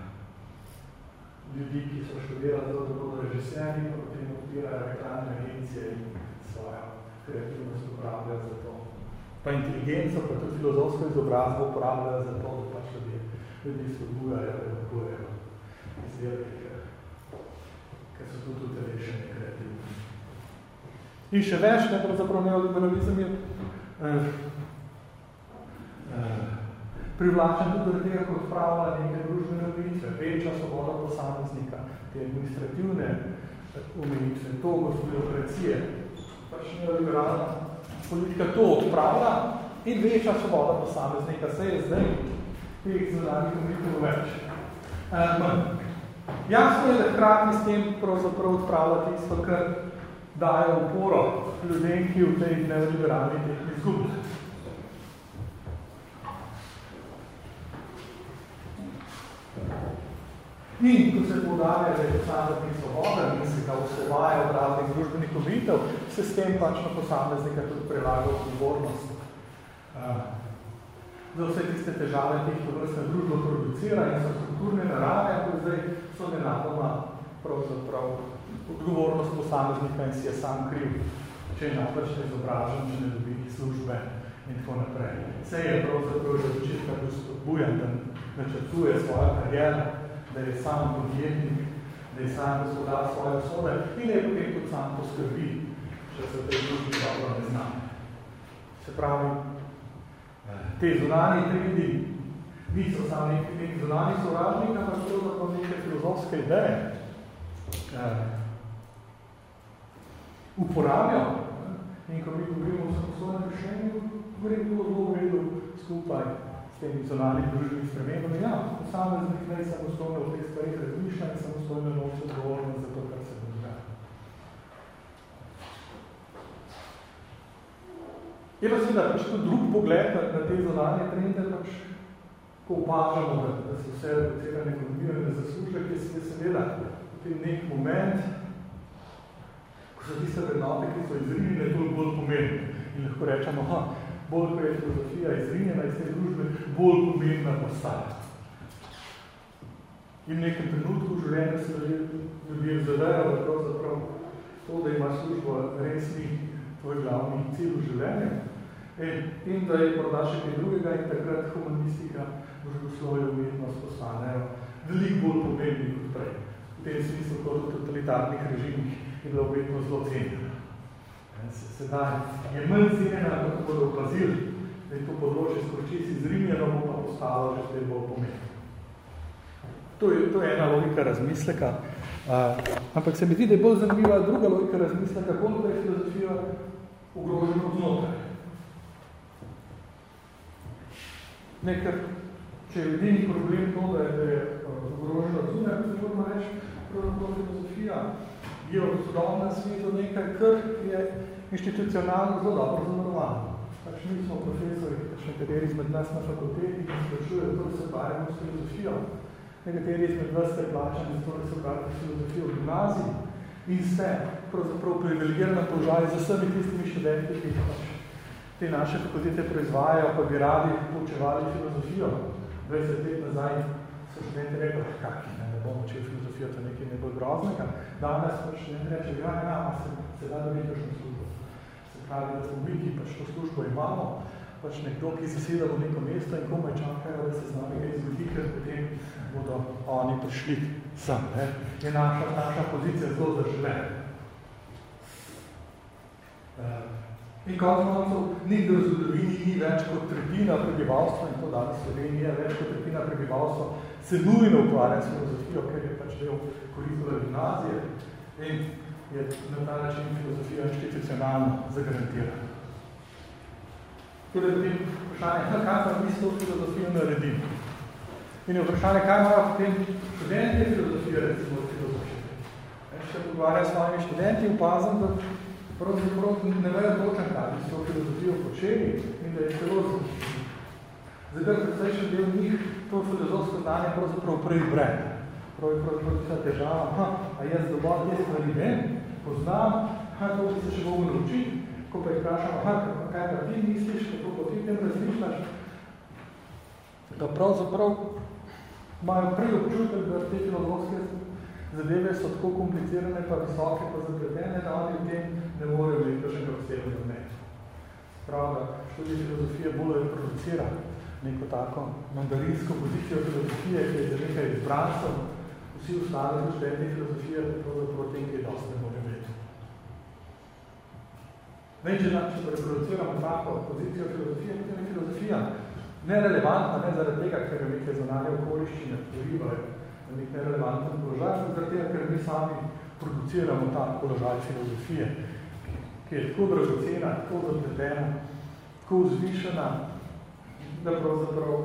ljudi, ki so študirali zato, da bodo režiserji, pa potem odpirajo reklamne agencije in svojo kreativnost uporabljajo za to. Pa inteligenco, pa tudi filozofsko izobrazbo uporabljajo za to, da pač ljudi, ljudi spodbujajo, da odgojajo izdelke, ker so tudi utelešeni kreativnosti. In še več, ne, pravzaprav neoliberalizem je eh, eh, privlačen tudi do tega, kot pravila neke družbene omejitve, večja svoboda posameznika, te administrativne omejitve, to gospodokracije, pač neoliberalna politika to odpravlja in večja svoboda posameznika, se je zdaj teh zunanjih omejitev več. Eh, jasno je, da hkrati s tem pravzaprav odpravlja tisto, kar daje uporo ljudem, ki v tej neoliberalni tehni izgubi. In ko se podarja, da je posameznik svoboden in se ga osvobaja od raznih družbenih obitev, se s tem pač na posameznika tudi prelaga odgovornost. Za vse tiste težave, ki jih to vrstne družbo producira in so kulturne narave, ko zdaj so nenadoma pravzaprav odgovornost posameznika in si je sam kriv, če je naprčno izobražen, če ne dobi službe in tako naprej. Vse je pravzaprav že začetka spodbujen, da načrtuje svojo kariero, da je sam podjetnik, da je sam gospodar svoje osode in da je potem tudi sam poskrbi, če se v tej družbi dobro ne zna. Se pravi, te zunanje trendi niso samo neki, neki zunani sovražnik, ampak so zato neke filozofske ideje. Eh, uporabljajo. In ko mi govorimo o samostojnem rešenju, govorimo zelo v redu skupaj temi zonalnimi družbenimi spremembami. Ja, posameznik naj samostojno v teh stvarih razmišlja in samostojno nosi odgovornost za to, kar se dogaja. Je pa seveda pač tudi drug pogled na, na te zonalne trende, pač, ko opažamo, da, da se vse reducirane ekonomije ne zasluža, ki se je seveda v nek moment, ko so tiste vrednote, ki so izrinjene, toliko bolj pomembne. In lahko rečemo, ha, bolj ko je filozofija izrinjena iz te družbe, bolj pomembna postaja. In v nekem trenutku v življenju se ljudje zavejo, da pravzaprav to, da ima službo res ni tvoj glavni cilj v življenju, in da je morda še kaj drugega in takrat humanistika, družboslovje umetnost postanejo veliko bolj pomembni kot prej. V tem smislu, kot v totalitarnih režimih je bila umetnost zelo cenjena. Sedaj je manj cenjena, kot bodo opazili, da je to področje skoči si zrimljeno, bo pa postalo že spet bolj pomembno. To je, to je ena logika razmisleka, uh, ampak se mi zdi, da je bolj zanimiva druga logika razmisleka, koliko je filozofija ogrožena znotraj. Nekaj, če je edini problem to, da je, da je ogroženo zunaj, se moramo reči, pravzaprav filozofija je v sodobnem svetu nekaj, kar je inštitucionalno zelo dobro zamarovano. Pač mi smo profesori, pač nekateri izmed nas na fakulteti, ki sprašujejo, da se ukvarjamo s filozofijo. Nekateri izmed vas ste plačani za to, da se s filozofijo v gimnaziji in ste pravzaprav privilegirani položaj z vsemi tistimi študenti, ki pač te naše fakultete proizvajajo, pa bi radi poučevali filozofijo. 20 let nazaj so študenti rekli, kakaj, ne, ne bomo učili filozofijo, to nekaj najbolj groznega. Danes pa študenti reče, ja, ja, se, se da službo. Se pravi, da smo mi, ki pač to službo imamo, pač nekdo, ki zaseda v neko mesto in komaj čakajo, da se z nami kaj zgodi, ker potem bodo oni prišli sem. Ne. Je naša, naša pozicija zelo zaželena. Uh, In konec koncev, nikdo v zgodovini ni več kot tretjina prebivalstva, in to danes Slovenija več kot tretjina prebivalstva, se nujno ukvarja s filozofijo, ker je pač del korizula gimnazije in je na ta način filozofija inštitucionalno zagarantirana. Torej, potem vprašanje, kaj pa mi s to filozofijo naredimo? In je vprašanje, kaj imajo potem študenti filozofije, recimo filozofije. Če se pogovarja s svojimi študenti, opazim, da pravzaprav ne vejo točen, kaj so filozofijo počeli in da je celo Zdaj, da predsejšen del njih to filozofsko znanje pravzaprav prej breme. Prav je pravzaprav tista težava, ha, a jaz dovolj te stvari vem, poznam, ha, to bi se še bomo naučiti, ko pa jih vprašam, ha, kaj pa ti misliš, kako pa ti tem razmišljaš, da pravzaprav imajo prej občutek, da te filozofske zadeve so tako komplicirane, pa visoke, pa zapletene, da oni v tem ne morejo biti kakšnega osebnega mnenja. Prav, da študij filozofije bolj reproducira neko tako mandarinsko pozicijo filozofije, ki je za nekaj izbrancev, vsi ostali študenti filozofije, pravzaprav tem, ki je dosti ne. Ne, če, če pa reproduciramo tako pozicijo filozofije, potem je filozofija nerelevantna, ne zaradi tega, ker je neke zonalne okoliščine vplivajo na nek nerelevanten položaj, zaradi tega, ker mi sami produciramo ta položaj filozofije, ki je tako dragocena, tako zapletena, tako vzvišena, da pravzaprav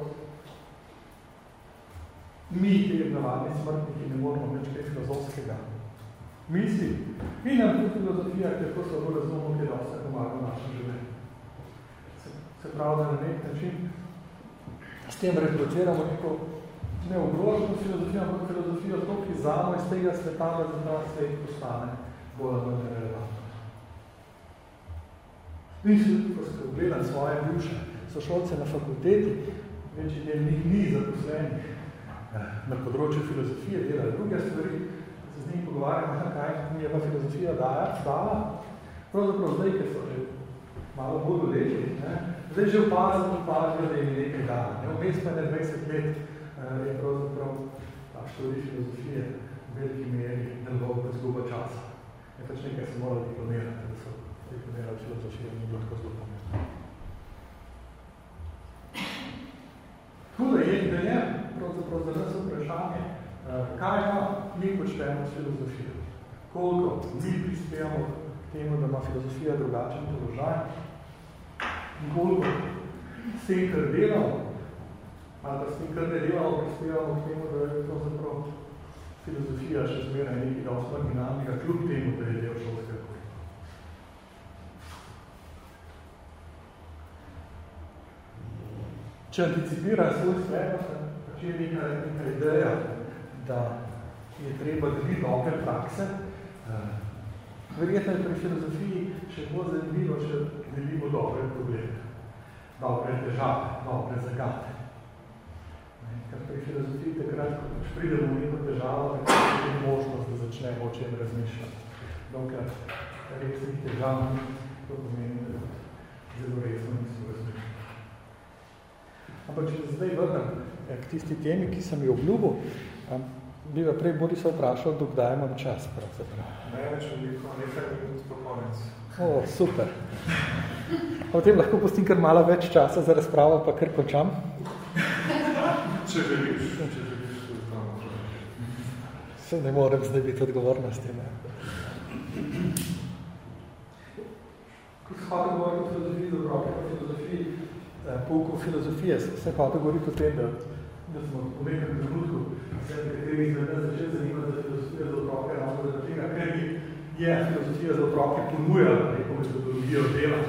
mi, te navadni smrtniki, ne moramo več kaj filozofskega misli. In nam tudi filozofija, ker to se bolj razumemo, ki je dosta pomaga v našem življenju. Se, se pravi, da na nek način s tem reproduciramo neko ne ogroženo filozofijo, ampak filozofijo to, ki zamo iz tega sveta, da ta svet postane bolj relevantno. In ko se ogledam svoje bivše sošolce na fakulteti, večji del njih ni zaposlenih eh, na področju filozofije, delajo druge stvari, njim pogovarjamo, kaj mi je pa filozofija daja, dala. Pravzaprav zdaj, ker so že malo bolj doleti, zdaj že opazim, opazijo, da je nekaj dala. Ne? Vmes pa ne 20 let je pravzaprav ta študij filozofije v veliki meri deloval kot zguba časa. Je pač nekaj se mora diplomirati, da so pomena filozofije ni bilo tako zelo pomembno. Huda je, da je pravzaprav za nas vprašanje, eh, kaj pa mi počnemo s filozofijo? Koliko mi prispevamo k temu, da ima filozofija drugačen položaj? In koliko tem, kar delamo, ali pa s tem, kar ne delamo, prispevamo k temu, da je pravzaprav filozofija še zmeraj nekaj dosti marginalnega, kljub temu, da je del šolskega. Če anticipira svoj svet, pač je neka, neka ideja, da je treba dobiti dobre prakse, verjetno je pri filozofiji še bolj zanimivo, če delimo dobre probleme, dobre težave, dobre zagate. Ker pri filozofiji takrat, ko pač pridemo v neko težavo, takrat je možnost, da začnemo o čem razmišljati. Dokaj resnih težav, to pomeni, da zelo resno nismo razmišljati. Ampak če se zdaj vrnem eh, k tisti temi, ki sem jo obljubil, bi ga prej Boris vprašal, do kdaj imam čas. Ne, več veliko, nekaj minut po konec. O, super. Potem lahko pustim kar malo več časa za razpravo, pa kar končam. Če želiš, če želiš, Se ne morem zdaj biti odgovornosti. Ne. Ko se hoče govoriti o filozofiji otroke, o filozofiji, eh, pouku filozofije, se hoče govoriti o tem, da, da smo v nekem trenutku se nekateri izmed nas začeli zanimati za filozofijo za otroke, ravno zaradi tega, ker je filozofija za otroke ponujala neko metodologijo dela.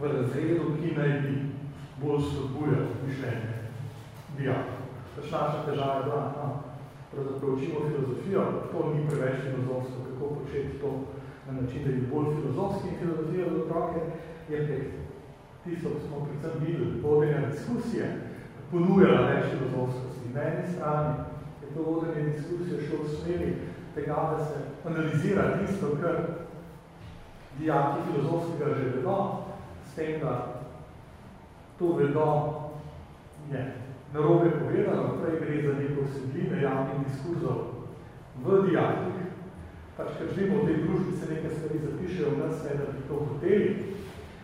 V razredu, ki naj bi bolj spodbujal mišljenje dijakov. Pač naša težava je bila, no, pravzaprav učimo filozofijo, to ni preveč filozofsko, kako početi to na način, da je bolj filozofski in filozofija za otroke. Je prek tisto, ko smo predvsem videli, vodenja diskusije, ponujala več filozofskosti. Na eni strani je to vodenje diskusije šlo v smeri tega, da se analizira tisto, kar dijaki filozofskega že vedo, s tem, da to vedo je narobe povedano, prej gre za neko vsebline javnih diskurzov v dijakih, pač ker živimo v tej družbi, se nekaj stvari zapišejo v nas, da bi to hoteli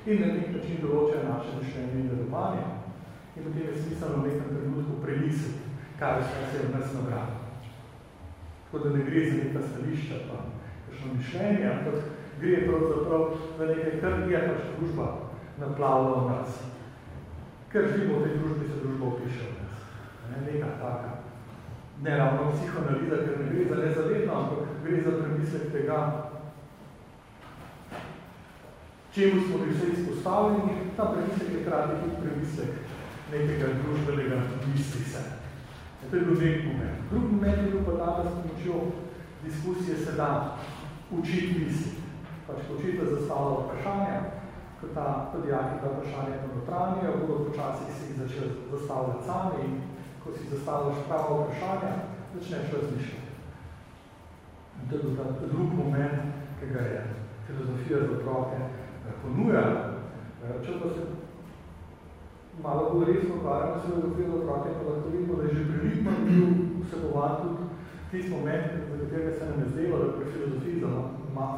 in na nek način določajo naše mišljenje in delovanje in potem je smiselno v nekem trenutku premisliti, kaj se je v nas nabralo. Tako da ne gre za neka stališča, pa kakšno mišljenje, ampak gre pravzaprav za nekaj, kar je pač družba naplavila v nas. Ker živimo v tej družbi, se družba opiše v nas. Ne, neka taka. Ne ravno psihoanaliza, ker ne gre za nezavedno, ampak gre za premislek tega, čemu smo bili vse izpostavljeni, ta premislek je krati tudi premislek nekega družbenega misli se. To je bil nek moment. Drugi moment je bil pa ta, da s pomočjo diskusije se da učiti misli. Pač ko učite zastavlja vprašanja, ko ta podijaki ta vprašanja ponotranijo, bodo počasih si jih začeli zastavljati sami in ko si zastavljaš pravo vprašanja, začneš razmišljati. In to je bil ta drug moment, ki ga je filozofija za otroke ponujala. Če pa se malo bolj resno ukvarjamo se filozofijo za otroke, pa lahko vidimo, da je že prilikno bil vsebovan tudi tisti moment, za katerega se nam je zdelo, da pri filozofiji za,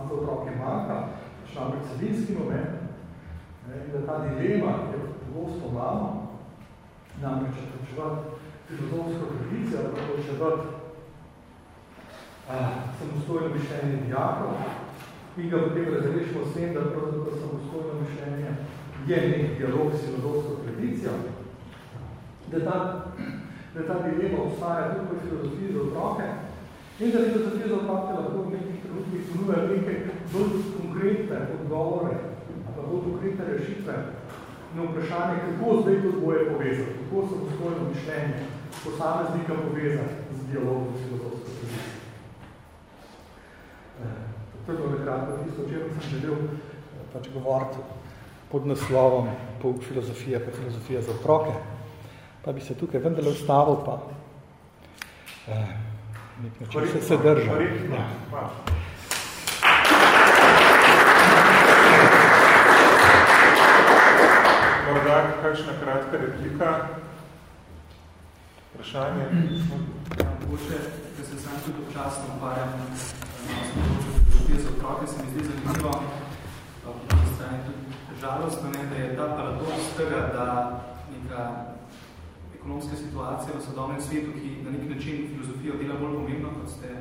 za otroke manjka, pač namreč sedinski moment, ne, in da ta dilema, ki jo pogosto imamo, namreč počevati filozofsko tradicijo, da počevati samostojno mišljenje dijakov, in ga potem razrešimo s tem, da pravzaprav samostojno mišljenje je nek dialog s filozofsko tradicijo, da ta, da ta dilema obstaja tudi pri filozofiji za otroke in da filozofija za otroke lahko v nekih trenutkih ponuja neke bolj konkretne odgovore, pa bolj konkretne rešitve na vprašanje, kako zdaj to dvoje povezati, kako samostojno mišljenje posameznika povezati z dialogom s filozofsko tradicijo. To je bilo nekratko tisto, o čem sem želel pač govoriti pod naslovom pouk filozofije, pa filozofija za otroke. Pa bi se tukaj vendarle ustavil, pa eh, nek način se, se držal. Ja. Morda kakšna kratka replika? Vprašanje? Mogoče, ker se sam tudi občasno ukvarjam na filozofije za otroke se mi zdi zanimivo, po drugi strani tudi žalostno, ne, da je ta paradoks tega, da neka ekonomska situacija v sodobnem svetu, ki na nek način filozofijo dela bolj pomembno, kot ste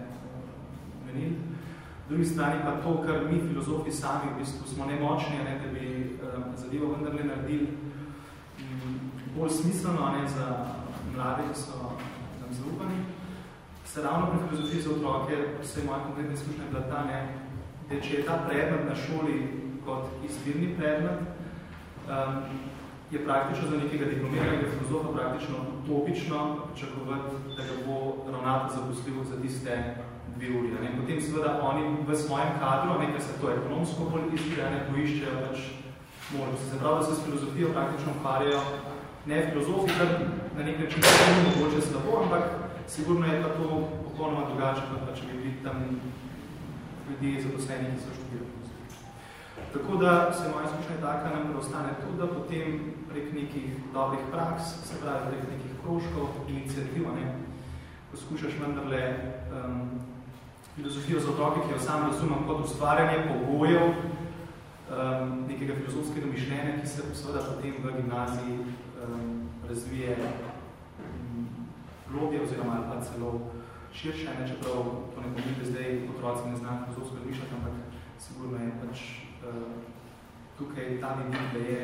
menili, V drugi strani pa to, kar mi filozofi sami v bistvu smo nemočni, ne, da bi um, zadevo vendarle naredili um, bolj smiselno ne, za mlade, ki so nam zaupani. Se ravno pri filozofiji za otroke, vse moje konkretne izkušnje je bila ta, ne, da če je ta predmet na šoli kot izbirni predmet, um, je praktično za nekega diplomiranega filozofa praktično utopično pričakovati, da ga bo ravnatelj zaposlil za tiste dve uri. Ne. Potem seveda oni v svojem kadru, nekaj se to ekonomsko bolj izbira, ne poiščejo pač možnosti. Se pravi, da se s filozofijo praktično ukvarjajo ne filozofi, kar na nek način ne mogoče slabo, ampak sigurno je pa to popolnoma drugače, kot pa če bi bili tam ljudi zaposleni, ki so študirali. Tako da se moja izkušnja taka nam preostane tudi, da potem prek nekih dobrih praks, se pravi prek nekih krožkov, inicijativa, ne, poskušaš vendarle um, filozofijo za otroke, ki jo sam razumem kot ustvarjanje pogojev um, nekega filozofskega mišljenja, ki se seveda potem v gimnaziji um, razvije globje oziroma ali pa celo širše, ne, čeprav to ne pomeni, da zdaj otroci ne znajo filozofsko mišljati, ampak sigurno je pač tukaj ta vidik, da je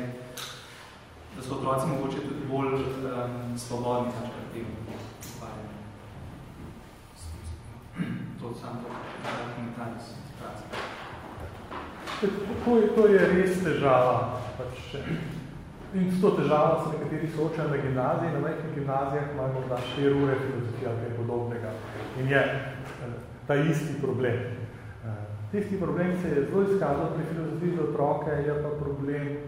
da so otroci mogoče tudi bolj um, svobodni pač pred tem ustvarjanjem to sam to komentarij to, je, to je res težava. Pač, in s to težavo se nekateri soočajo na gimnaziji, na majhnih gimnazijah imajo morda 4 ure filozofija, kaj podobnega. In je eh, ta isti problem. Tisti problem se je zelo izkazal pri filozofiji za otroke, je pa problem eh,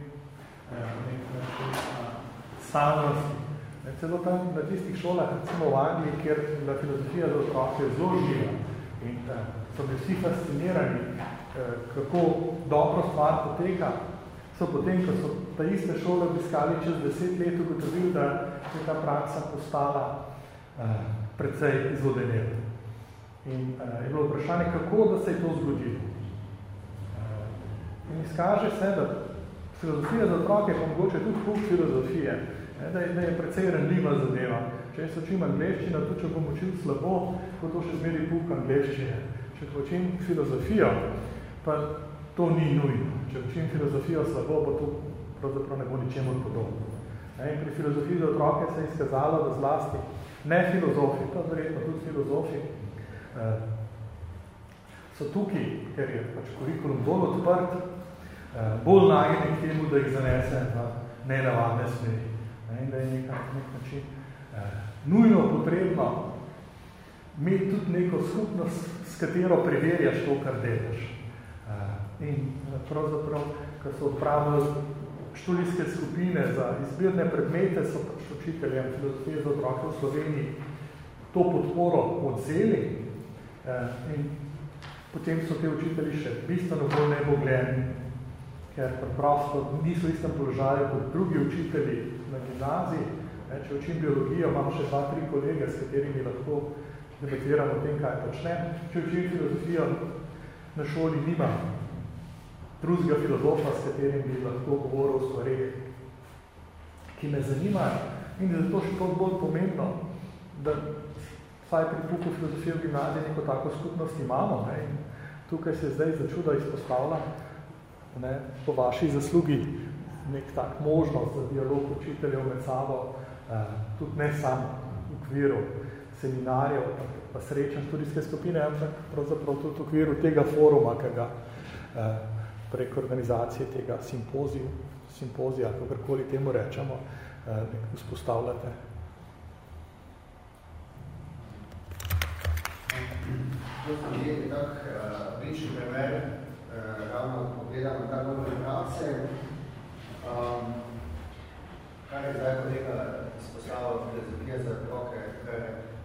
stalnosti Celo tam na tistih šolah, recimo v Angliji, kjer je filozofija za otroke zelo živa in eh, so bili vsi fascinirani, eh, kako dobro stvar poteka, so potem, ko so ta iste šole obiskali čez deset let, ugotovili, da je ta praksa postala precej izvodenjena. In eh, je bilo vprašanje, kako da se je to zgodilo. Eh, in izkaže se, da filozofija za otroke pa mogoče tudi kuk filozofije, da je, da je precej ranljiva zadeva. Če jaz učim angleščino, tudi če bom učil slabo, ko to še zmeri puk angleščine. Če učim filozofijo, pa to ni nujno. Če učim filozofijo slabo, pa to pravzaprav ne bo ničemu podobno. In pri filozofiji za otroke se je izkazalo, da zlasti ne filozofi, pa verjetno tudi filozofi, so tukaj, ker je pač kurikulum bolj odprt, eh, bolj nageni k temu, da jih zanese v nenavadne smeri in da je nekak, nek način eh, nujno potrebno imeti tudi neko skupnost, s katero preverjaš to, kar delaš. Eh, in eh, pravzaprav, ker so odpravili štulijske skupine za izbirne predmete, so pač učiteljem filozofije za otroke v Sloveniji to podporo odzeli eh, in potem so te učitelji še bistveno bolj nebogljeni, ker preprosto niso v istem položaju kot drugi učitelji, na gimnaziji. Ne, če učim biologijo, imam še dva, tri kolege, s katerimi lahko debatiramo o tem, kaj počnem. Če učim filozofijo, na šoli nimam drugega filozofa, s katerim bi lahko govoril o stvarih, ki me zanimajo. In je zato še to bolj pomembno, da vsaj pri puku filozofije v gimnaziji neko tako skupnost imamo. Ne? In tukaj se zdaj začuda izpostavlja ne, po vaši zaslugi nek tak možnost za dialog učiteljev med sabo, eh, tudi ne samo v okviru seminarjev, pa srečen študijske skupine, ampak pravzaprav tudi v okviru tega foruma, ki ga eh, prek organizacije tega simpoziju, simpozija, kakorkoli temu rečemo, eh, vzpostavljate. To sem je tak uh, večji primer, uh, ravno pogledamo tako prakse, Um, kar je zdaj kolega izpostavil filozofija za otroke, ker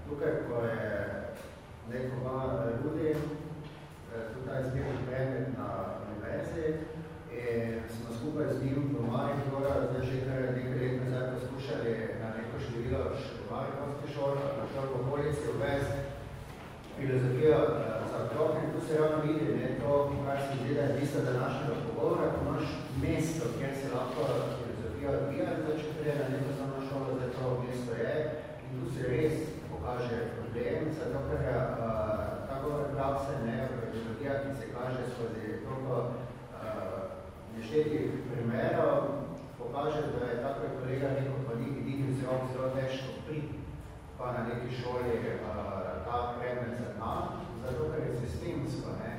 tukaj, ko je neko ima ljudi, eh, ta izbirni predmet na univerzi, in smo skupaj z njim v Mariboru, zdaj že kar nekaj let nazaj poskušali na neko število Mariborske šole, na šol v okolici uvesti filozofija eh, za otroke, tu se ravno vidi, ne, to, kar se izgleda iz bistva današnjega pogovora, ko imaš mesto, kjer se lahko filozofija odvija, to če prije na neko samo šolo, da to mesto je, in tu se res pokaže problem, zato ker eh, ta govor prakse, ne, filozofija, ki se kaže skozi toliko eh, neštetih primerov, pokaže, da je tako kolega neko pa ni vidil zelo, zelo težko pa na neki šoli uh, ta predmet zna, zato ker je sistemsko ne,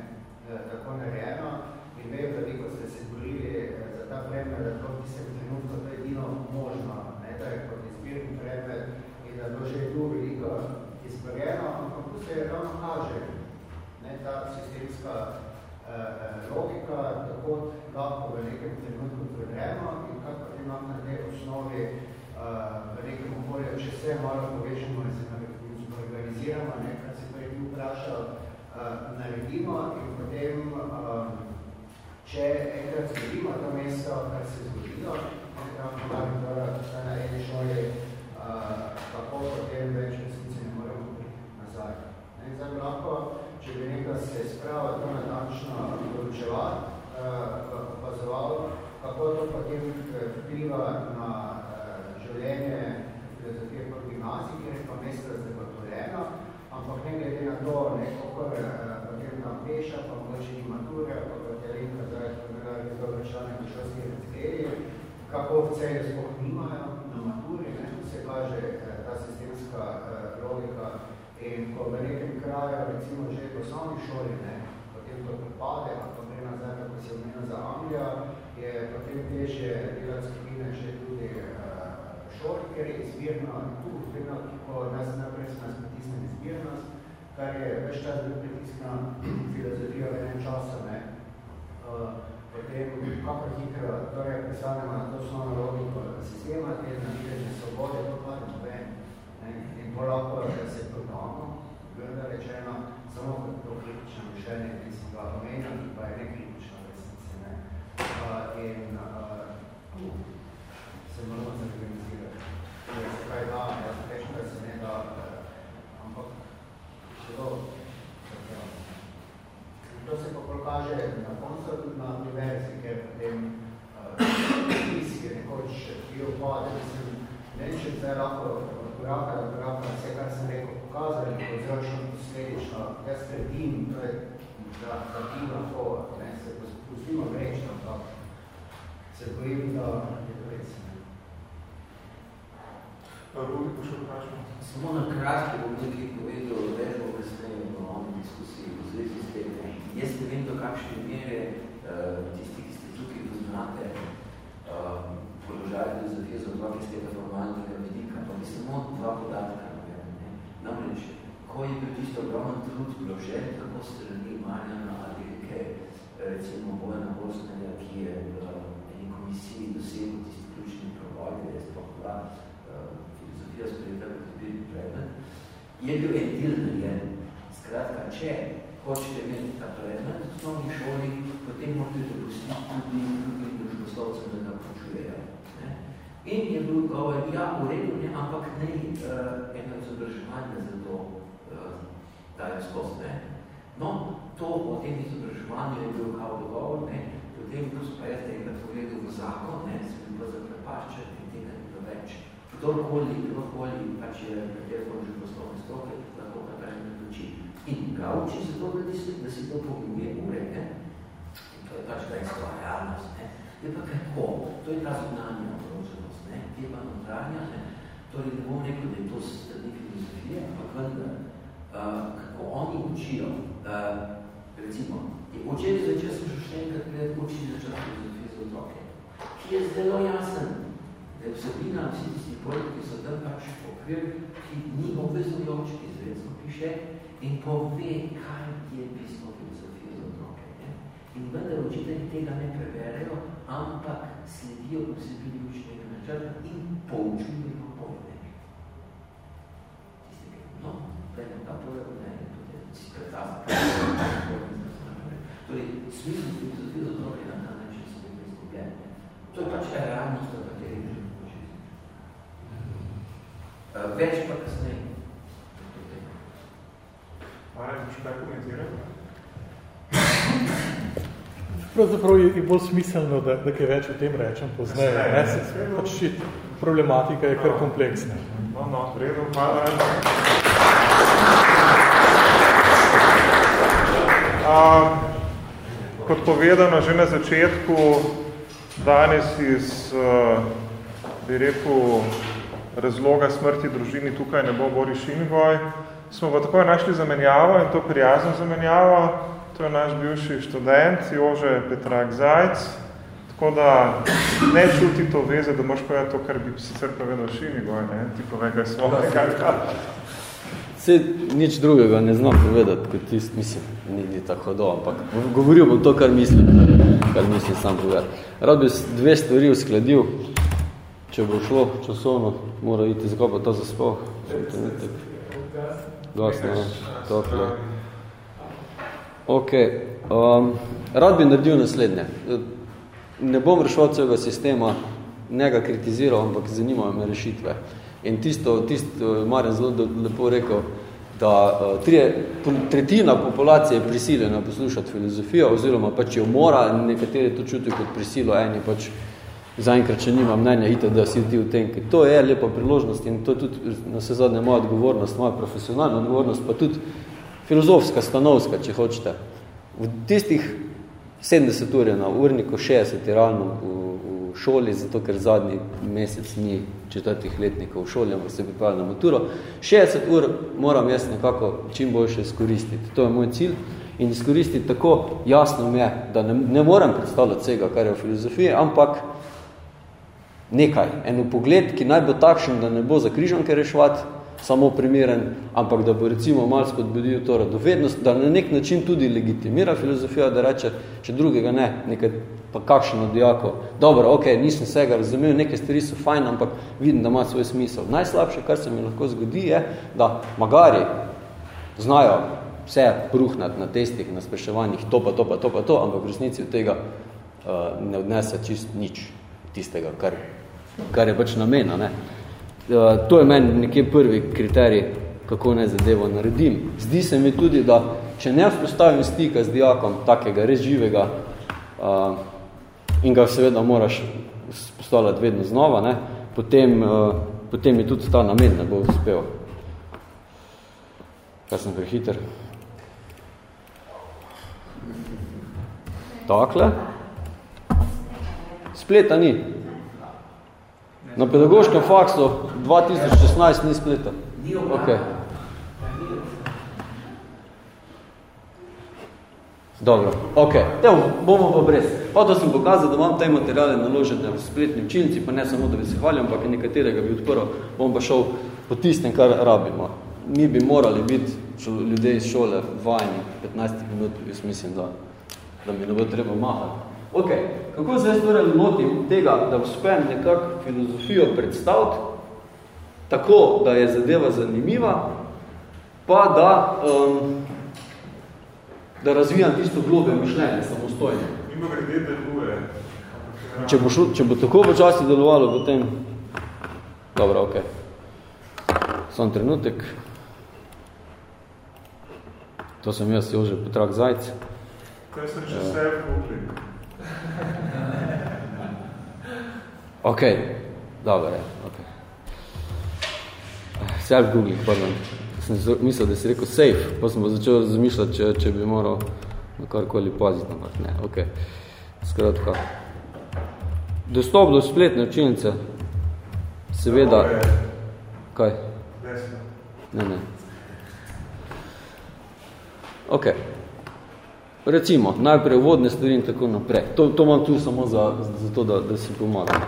tako narejeno. In vem, da vi, ko ste se borili za ta predmet, da to v tistem trenutku to je edino možno, ne, da je kot izbirni predmet in da to že je tu veliko izborjeno, ampak tu se ravno kaže ne, ta sistemska uh, logika, tako lahko v nekem trenutku pregremo in kako nam na tej osnovi v nekem okolju, če se malo povežemo in se organiziramo, ne, kar se prej bi vprašal, uh, naredimo in potem, uh, če enkrat zgodimo to mesto, kar se zgodilo, nekaj vam da na eni šoli, uh, kako potem več resnici ne moremo nazaj. Ne, zdaj lahko, če bi nekaj se spravil to natančno določevati, uh, opazoval, kako to potem vpliva na življenje filozofije po gimnaziji, kjer je pa mesto zagotovljeno, ampak ne glede na to, nekako uh, potem tam peša, pa mogoče ni mature, pa kot je Linka zdaj, ko je dobro članek v šolskih recikljerji, kako v celju sploh nimajo na maturi, ne, se kaže uh, ta sistemska uh, logika. In ko v nekem kraju, recimo že v osnovni šoli, ne, potem to propade, ali pa gre nazaj, kako se omenil za Anglijo, je potem težje delati skupine že tudi šoli, ker je izbirno, tu, vedno, ko nas naprej smo nas pritisne izbirnost, kar je več čas bil pritisk na filozofijo v enem času, ne, uh, potem kako hitro, torej predstavljamo na to osnovno logiko sistema, te namirene svobode, to pa ne ven, ne, in bolj lahko, da se ponovno, grda rečeno, samo kot to kritično mišljenje, ki si ga omenil, pa je nekritično v resnici. Ne. Uh, in uh, se moramo zorganizirati. Torej, se kaj da, jaz rečem, da se ne da, uh, ampak zelo zahtevno. To se pa pokaže na koncu na univerzi, ker potem uh, je nekoč bil pade, mislim, ne če zdaj lahko koraka do koraka, vse, kar sem rekel, pokazali, ko vzročno posledično, jaz trdim, to je, da, da bi lahko, ne, se pustimo vrečno, ampak se bojim, da je to res. Rudi, pa še vprašamo. Samo na kratko bom nekaj povedal, več bo kasneje v novem diskusiji v zvezi s tem. Jaz ne vem, do kakšne mere uh, tisti, ki ste tukaj poznate uh, položaj filozofije za otroke z tega formalnega vidika, pa bi samo dva podatka navedem. Namreč, ko je bil tisto ogromen trud vložen, tako strani Marjana Rike, recimo Bojana Bosnega, ki je v eni komisiji dosegel tisti ključni provod, da je sploh bila filozofija sprejeta kot zbirni predmet, je bil en del narejen. Skratka, če hočete imeti ta predmet v osnovni šoli, potem morate dopustiti tudi drugim družboslovcem, da ga počujejo. In je bil govor, ja, v redu, ne, ampak ne uh, eno izobraževanje za to uh, dajo skozi. Ne. No, to o tem izobraževanju je bil kao dogovor, ne, potem, ko so pa jaz enkrat pogledal v zakon, ne, se bil pa zaprepaščen in tega ni bilo več. Kdorkoli, kdorkoli, pač je katero že poslovne stroke, lahko pa taj ne doči. In ga uči se to, da, si, da si to pogleduje ure, ne. In to je pač dejstva realnost, ne. Je pa kako? To je ta zunanja ogroženost, ne. Te pa notranja, ne. Torej, ne bom rekel, da je to strani filozofije, ampak vendar, uh, kako oni učijo, uh, recimo, včeraj zvečer sem še enkrat gledati učni načrt filozofije za otroke, ki je zelo jasen, da je vsebina vsi tisti projekti, ki so tam pač okvir, ki ni obvezujoč, izredno piše in pove, kaj je pismo filozofije za otroke. Ne? In vendar učitelji tega ne preberejo, ampak sledijo vsebini učnega načrta in poučujejo pojme. Tisti, ki no, prejmo ta pojem, ne, potem si predstavlja, Torej, smisel filozofije za otroke na ta način so nekaj izgubljeni. To je pač realnost, v kateri več pa kasneje. Marek, boš kaj komentiral? Pravzaprav je, je bolj smiselno, da, da kaj več o tem rečem pozneje. Ne, se, pač problematika je kar kompleksna. No, no, vredo, hvala. Uh, kot povedano že na začetku, danes iz uh, bi rekel, razloga smrti družini tukaj ne bo Boris Šinigoj. Smo pa tako našli zamenjavo in to prijazno zamenjavo. To je naš bivši študent, Jože Petrak Zajc. Tako da ne čuti to veze, da moraš povedati to, kar bi sicer povedal Šinigoj, ne? Ti povej, kaj svoje, kaj kaj. Vse nič drugega ne znam povedati, kot tist, mislim, ni, ni tako do, ampak govoril bom to, kar mislim, kar mislim sam povedati. Rad bi dve stvari uskladil, če bo šlo časovno, mora iti zakaj pa to zaspal. Glasno, tokle. Ok, um, rad bi naredil naslednje. Ne bom rešil celega sistema, ne ga kritiziral, ampak zanimajo me rešitve. In tisto, tisto Marjan zelo lepo rekel, da uh, trije, tretjina populacije je prisiljena poslušati filozofijo, oziroma pač jo mora, nekateri to čutijo kot prisilo, eni pač zaenkrat, če nima mnenja, ite, da si ti v tenki. To je lepa priložnost in to je tudi na vse zadnje moja odgovornost, moja profesionalna odgovornost, pa tudi filozofska, stanovska, če hočete. V tistih 70 ur je na urniku, 60 je realno v, v šoli, zato ker zadnji mesec ni četrtih letnikov v šoli, ampak se pripravlja na maturo. 60 ur moram jaz nekako čim boljše izkoristiti. To je moj cilj in izkoristiti tako jasno mi je, da ne, ne moram predstavljati vsega, kar je v filozofiji, ampak nekaj, en pogled, ki naj bo takšen, da ne bo za križanke reševati, samo primeren, ampak da bo recimo malo spodbudil to radovednost, da na nek način tudi legitimira filozofijo, da reče, če drugega ne, nekaj pa kakšen od dijako, dobro, ok, nisem vsega razumel, neke stvari so fajn, ampak vidim, da ima svoj smisel. Najslabše, kar se mi lahko zgodi, je, da magari znajo vse bruhnati na testih, na spraševanjih, to pa, to pa, to pa, to, ampak v resnici od tega uh, ne odnese čist nič tistega, kar kar je pač namena. Ne. Uh, to je meni nekje prvi kriterij, kako naj zadevo naredim. Zdi se mi tudi, da če ne vzpostavim stika z dijakom takega res živega uh, in ga seveda moraš postavljati vedno znova, ne, potem, uh, potem je tudi ta namen ne bo uspel. Kaj sem prehiter? Takle. Spleta ni. Na pedagoškem faksu 2016 ni spleta. Okay. Dobro, ok. Evo, bomo pa brez. Hotel sem pokazal, da imam te materiale naložene v spletni učilnici, pa ne samo, da bi se hvalil, ampak nekaterega bi odprl, bom pa šel po tistem, kar rabimo. Mi bi morali biti ljudje iz šole vajni 15 minut, jaz mislim, da, da mi ne bo treba mahati. Ok, kako se jaz torej lotim tega, da uspem nekako filozofijo predstaviti tako, da je zadeva zanimiva, pa da, um, da razvijam tisto globe mišljenje samostojno. Mimo grede deluje. Če bo, šlo, če bo tako počasi delovalo, potem... Dobro, ok. Sam trenutek. To sem jaz, Jože Petrak Zajc. Kaj sem še uh, self Ok, dobro je. Okay. Self-googling, pardon. Sem mislil, da si rekel safe, pa sem začel razmišljati, če, če bi moral na karkoli paziti, ampak ne, ok. Skratka. Dostop do spletne učilnice, seveda... Kaj? Ne, ne. Ok. Recimo, najprej vodne stvari in tako naprej. To, to imam tu samo za, za to, da, da si pomagam.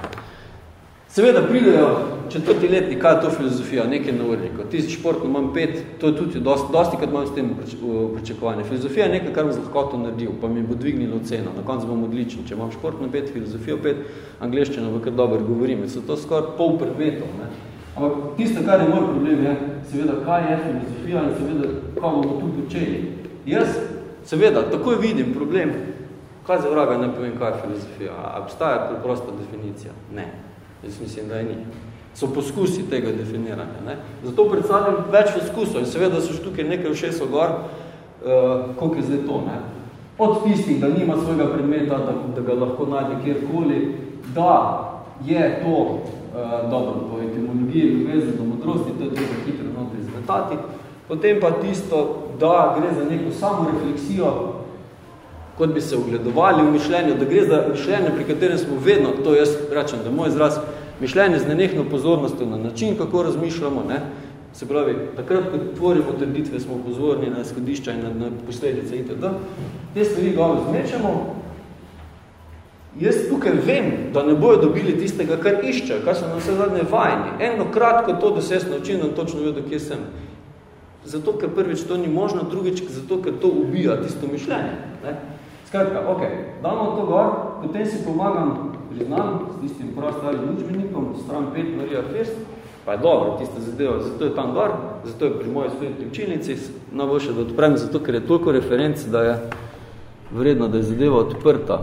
Seveda pridejo četrti letni, kaj je to filozofija, nekaj na urniku. Tisti športno imam pet, to je tudi dosti, dosti kad imam s tem pričakovanje. Filozofija je nekaj, kar bom z lahkoto naredil, pa mi bo dvignilo ceno. Na koncu bom odličen. Če imam športno pet, filozofijo pet, angliščino v kar dobro govorim. So to skoraj pol predmetov. Ne? Ampak tisto, kar je moj problem, je seveda, kaj je filozofija in seveda, kaj bomo tu počeli. Jaz Seveda, takoj vidim problem, kaj za vraga ne povem, kaj je filozofija. A obstaja preprosta definicija? Ne. Jaz mislim, da je ni. So poskusi tega definiranja. Ne? Zato predstavljam več poskusov in seveda so tukaj nekaj všeso gor, uh, koliko je zdaj to. Ne? Od tistih, da nima svojega predmeta, da, da ga lahko najde kjerkoli, da je to uh, dobro po etimologiji ljubezen do modrosti, to je treba hitro notri izmetati, Potem pa tisto, da gre za neko samo refleksijo, kot bi se ogledovali v mišljenju, da gre za mišljenje, pri katerem smo vedno, to jaz rečem, da moj izraz, mišljenje z nenehno pozornostjo na način, kako razmišljamo, ne? Se pravi, takrat, ko tvorimo trditve, smo pozorni na skodišča in na, na posledice itd. Te stvari golo zmečemo. Jaz tukaj vem, da ne bojo dobili tistega, kar iščejo, kar so na vse zadnje vajni. Eno kratko to, da se jaz naučim, da točno vedo, kje sem. Zato, ker prvič to ni možno, drugič, zato, ker to ubija tisto mišljenje. Ne? Skratka, ok, damo to gor, potem si pomagam, priznam, s tistim prav starim učbenikom, stran 5, Marija Fest, Pa je dobro, tista zadeva, zato je tam gor, zato je pri moji sveti učilnici, najboljše, da odprem, zato ker je toliko referenc, da je vredno, da je zadeva odprta.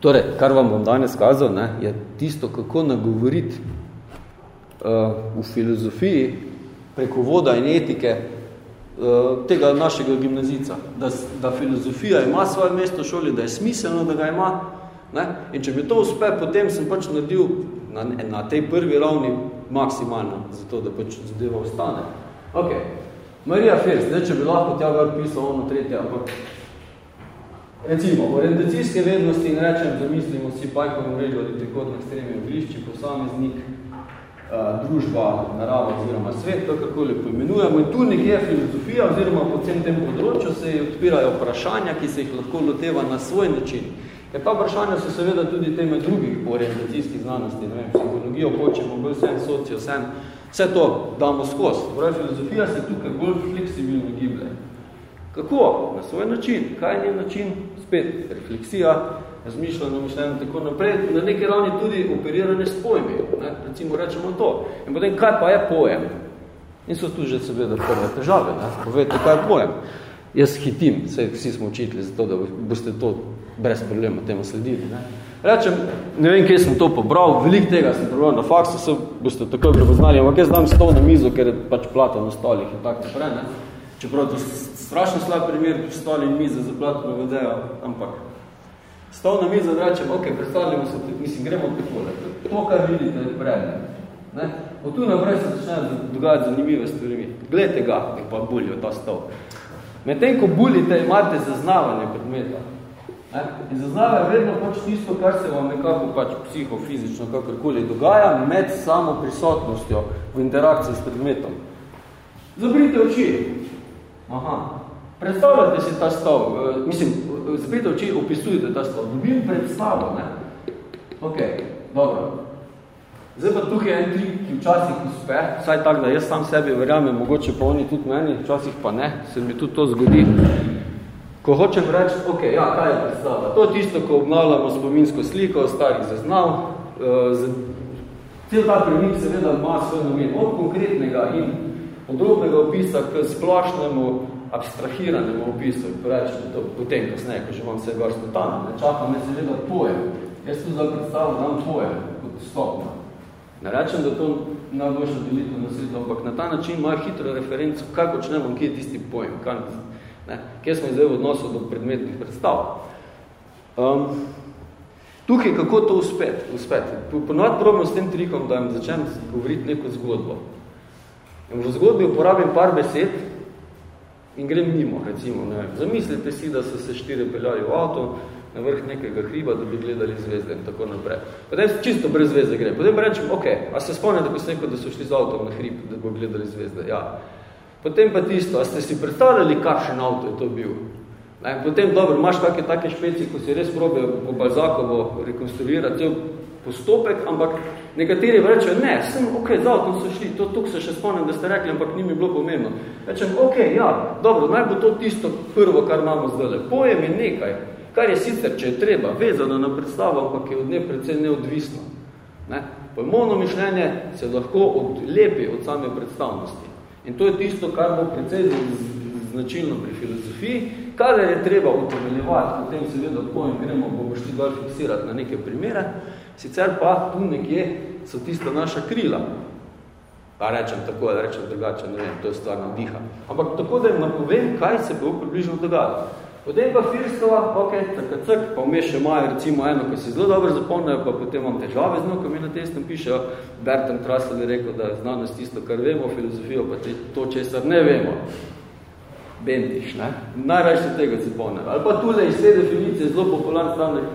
Torej, kar vam bom danes kazal, ne, je tisto, kako nagovoriti uh, v filozofiji preko voda in etike uh, tega našega gimnazica. Da, da filozofija ima svoje mesto v šoli, da je smiselno, da ga ima. Ne? In če mi to uspe, potem sem pač naredil na, na tej prvi ravni maksimalno, zato da pač zadeva ostane. Ok, Marija Fers, zdaj, če bi lahko tja gor pisal ono tretje, ampak recimo, orientacijske vednosti in rečem, zamislimo si pajko mrežo ali trikotne ekstremne oglišči, posameznik, družba, narava oziroma svet, to kakoli poimenujemo. In tu nekje filozofija oziroma po vsem tem področju se odpirajo vprašanja, ki se jih lahko loteva na svoj način. Ker ta vprašanja so seveda tudi teme drugih orientacijskih znanosti, ne vem, psihologijo hočemo, bolj sen, socijo, sen, vse to damo skozi. Pravi, filozofija se tukaj bolj fleksibilno giblje. Kako? Na svoj način. Kaj je njen način? Spet refleksija, razmišljanje, mišljenje in tako naprej. Na neki ravni tudi operiranje s pojmi. Ne? Recimo rečemo to. In potem, kaj pa je pojem? In so tu že seveda prve težave. Ne? Povejte, kaj je pojem? Jaz hitim, vse, vsi smo učitelji, zato da boste to brez problema temu sledili. Ne. Rečem, ne vem, kje sem to pobral, veliko tega sem prebral na faksu, se boste takoj prepoznali, ampak jaz dam stol na mizo, ker je pač plata na stolih in tako naprej. Čeprav to strašno slab primer, stoli in mize za plato ne vedejo, ampak stol na mizo, rečem, ok, predstavljamo se, mislim, gremo takole. To, kar vidite, je predmet. Ne? Od tu naprej se začnejo dogajati zanimive stvari. Glejte ga, pa buljijo ta stol. Medtem, ko buljite, imate zaznavanje predmeta. Ne? In zaznava je vedno pač tisto, kar se vam nekako pač psihofizično kakorkoli dogaja med samo prisotnostjo v interakciji s predmetom. Zabrite oči. Aha. Predstavljate si ta stav, uh, mislim, zabrite oči, opisujete ta stav. Dobim predstavo, ne? Ok, dobro. Zdaj pa tukaj je en trik, ki včasih uspe, vsaj tak, da jaz sam sebi verjamem, mogoče pa oni tudi meni, včasih pa ne, se mi tudi to zgodi. Ko hočem reči, ok, ja, kaj je predstava? To je tisto, ko obnavljamo spominsko sliko, starih zaznav. Uh, cel ta premik seveda ima svoj namen od konkretnega in podrobnega opisa k splošnemu abstrahiranemu opisu. Rečem, to potem kasneje, ko že vam vse gor stotano, ne čaka me seveda pojem. Jaz tu za predstavo dam pojem kot stopno. Ne rečem, da to najboljša delitev na svetu, ampak na ta način ima hitro referenco, kaj počnemo, kje je tisti pojem, kaj Ne? Kje smo zdaj v odnosu do predmetnih predstav? Um, tukaj, kako to uspeti? uspeti? Ponovati probam s tem trikom, da jim začnem govoriti neko zgodbo. In v zgodbi uporabim par besed in grem mimo, recimo. Ne? Zamislite si, da so se štiri peljali v avto na vrh nekega hriba, da bi gledali zvezde in tako naprej. Potem čisto brez zvezde grem. Potem rečem, ok, a se spomnite, ko sem rekel, da so šli z avtom na hrib, da bo gledali zvezde? Ja. Potem pa tisto, a ste si predstavljali, kakšen avto je to bil? Ne, potem, dobro, imaš kakšne take špeci, ko si res probe po Balzakovo rekonstruirati cel postopek, ampak nekateri rečejo, ne, sem, ok, z avtom so šli, to tukaj se še spomnim, da ste rekli, ampak ni mi bilo pomembno. Rečem, ok, ja, dobro, naj bo to tisto prvo, kar imamo zdaj. Pojem je nekaj, kar je sicer, če je treba, vezano na predstavo, ampak je od nje predvsej neodvisno. Ne? Pojmovno mišljenje se lahko odlepi od same predstavnosti. In to je tisto, kar bo precej značilno pri filozofiji, kadar je treba utemeljevati, potem seveda pojem gremo, bomo šli dol fiksirati na neke primere, sicer pa tu nekje so tista naša krila. Pa rečem tako, ali rečem drugače, ne vem, to je stvar navdiha. Ampak tako, da jim napovem, kaj se bo približno dogajalo. Potem pa Firstova, ok, tak, tak, pa vmes še imajo recimo eno, ko se zelo dobro zapomnijo, pa potem imam težave z njo, ko mi na testem pišejo, Bertrand Russell je rekel, da je znanost tisto, kar vemo, filozofijo pa to, česar ne vemo. Bentiš, ne? Najraje se tega zapomnijo. Ali pa tule iz te definicije zelo popularni stavnik,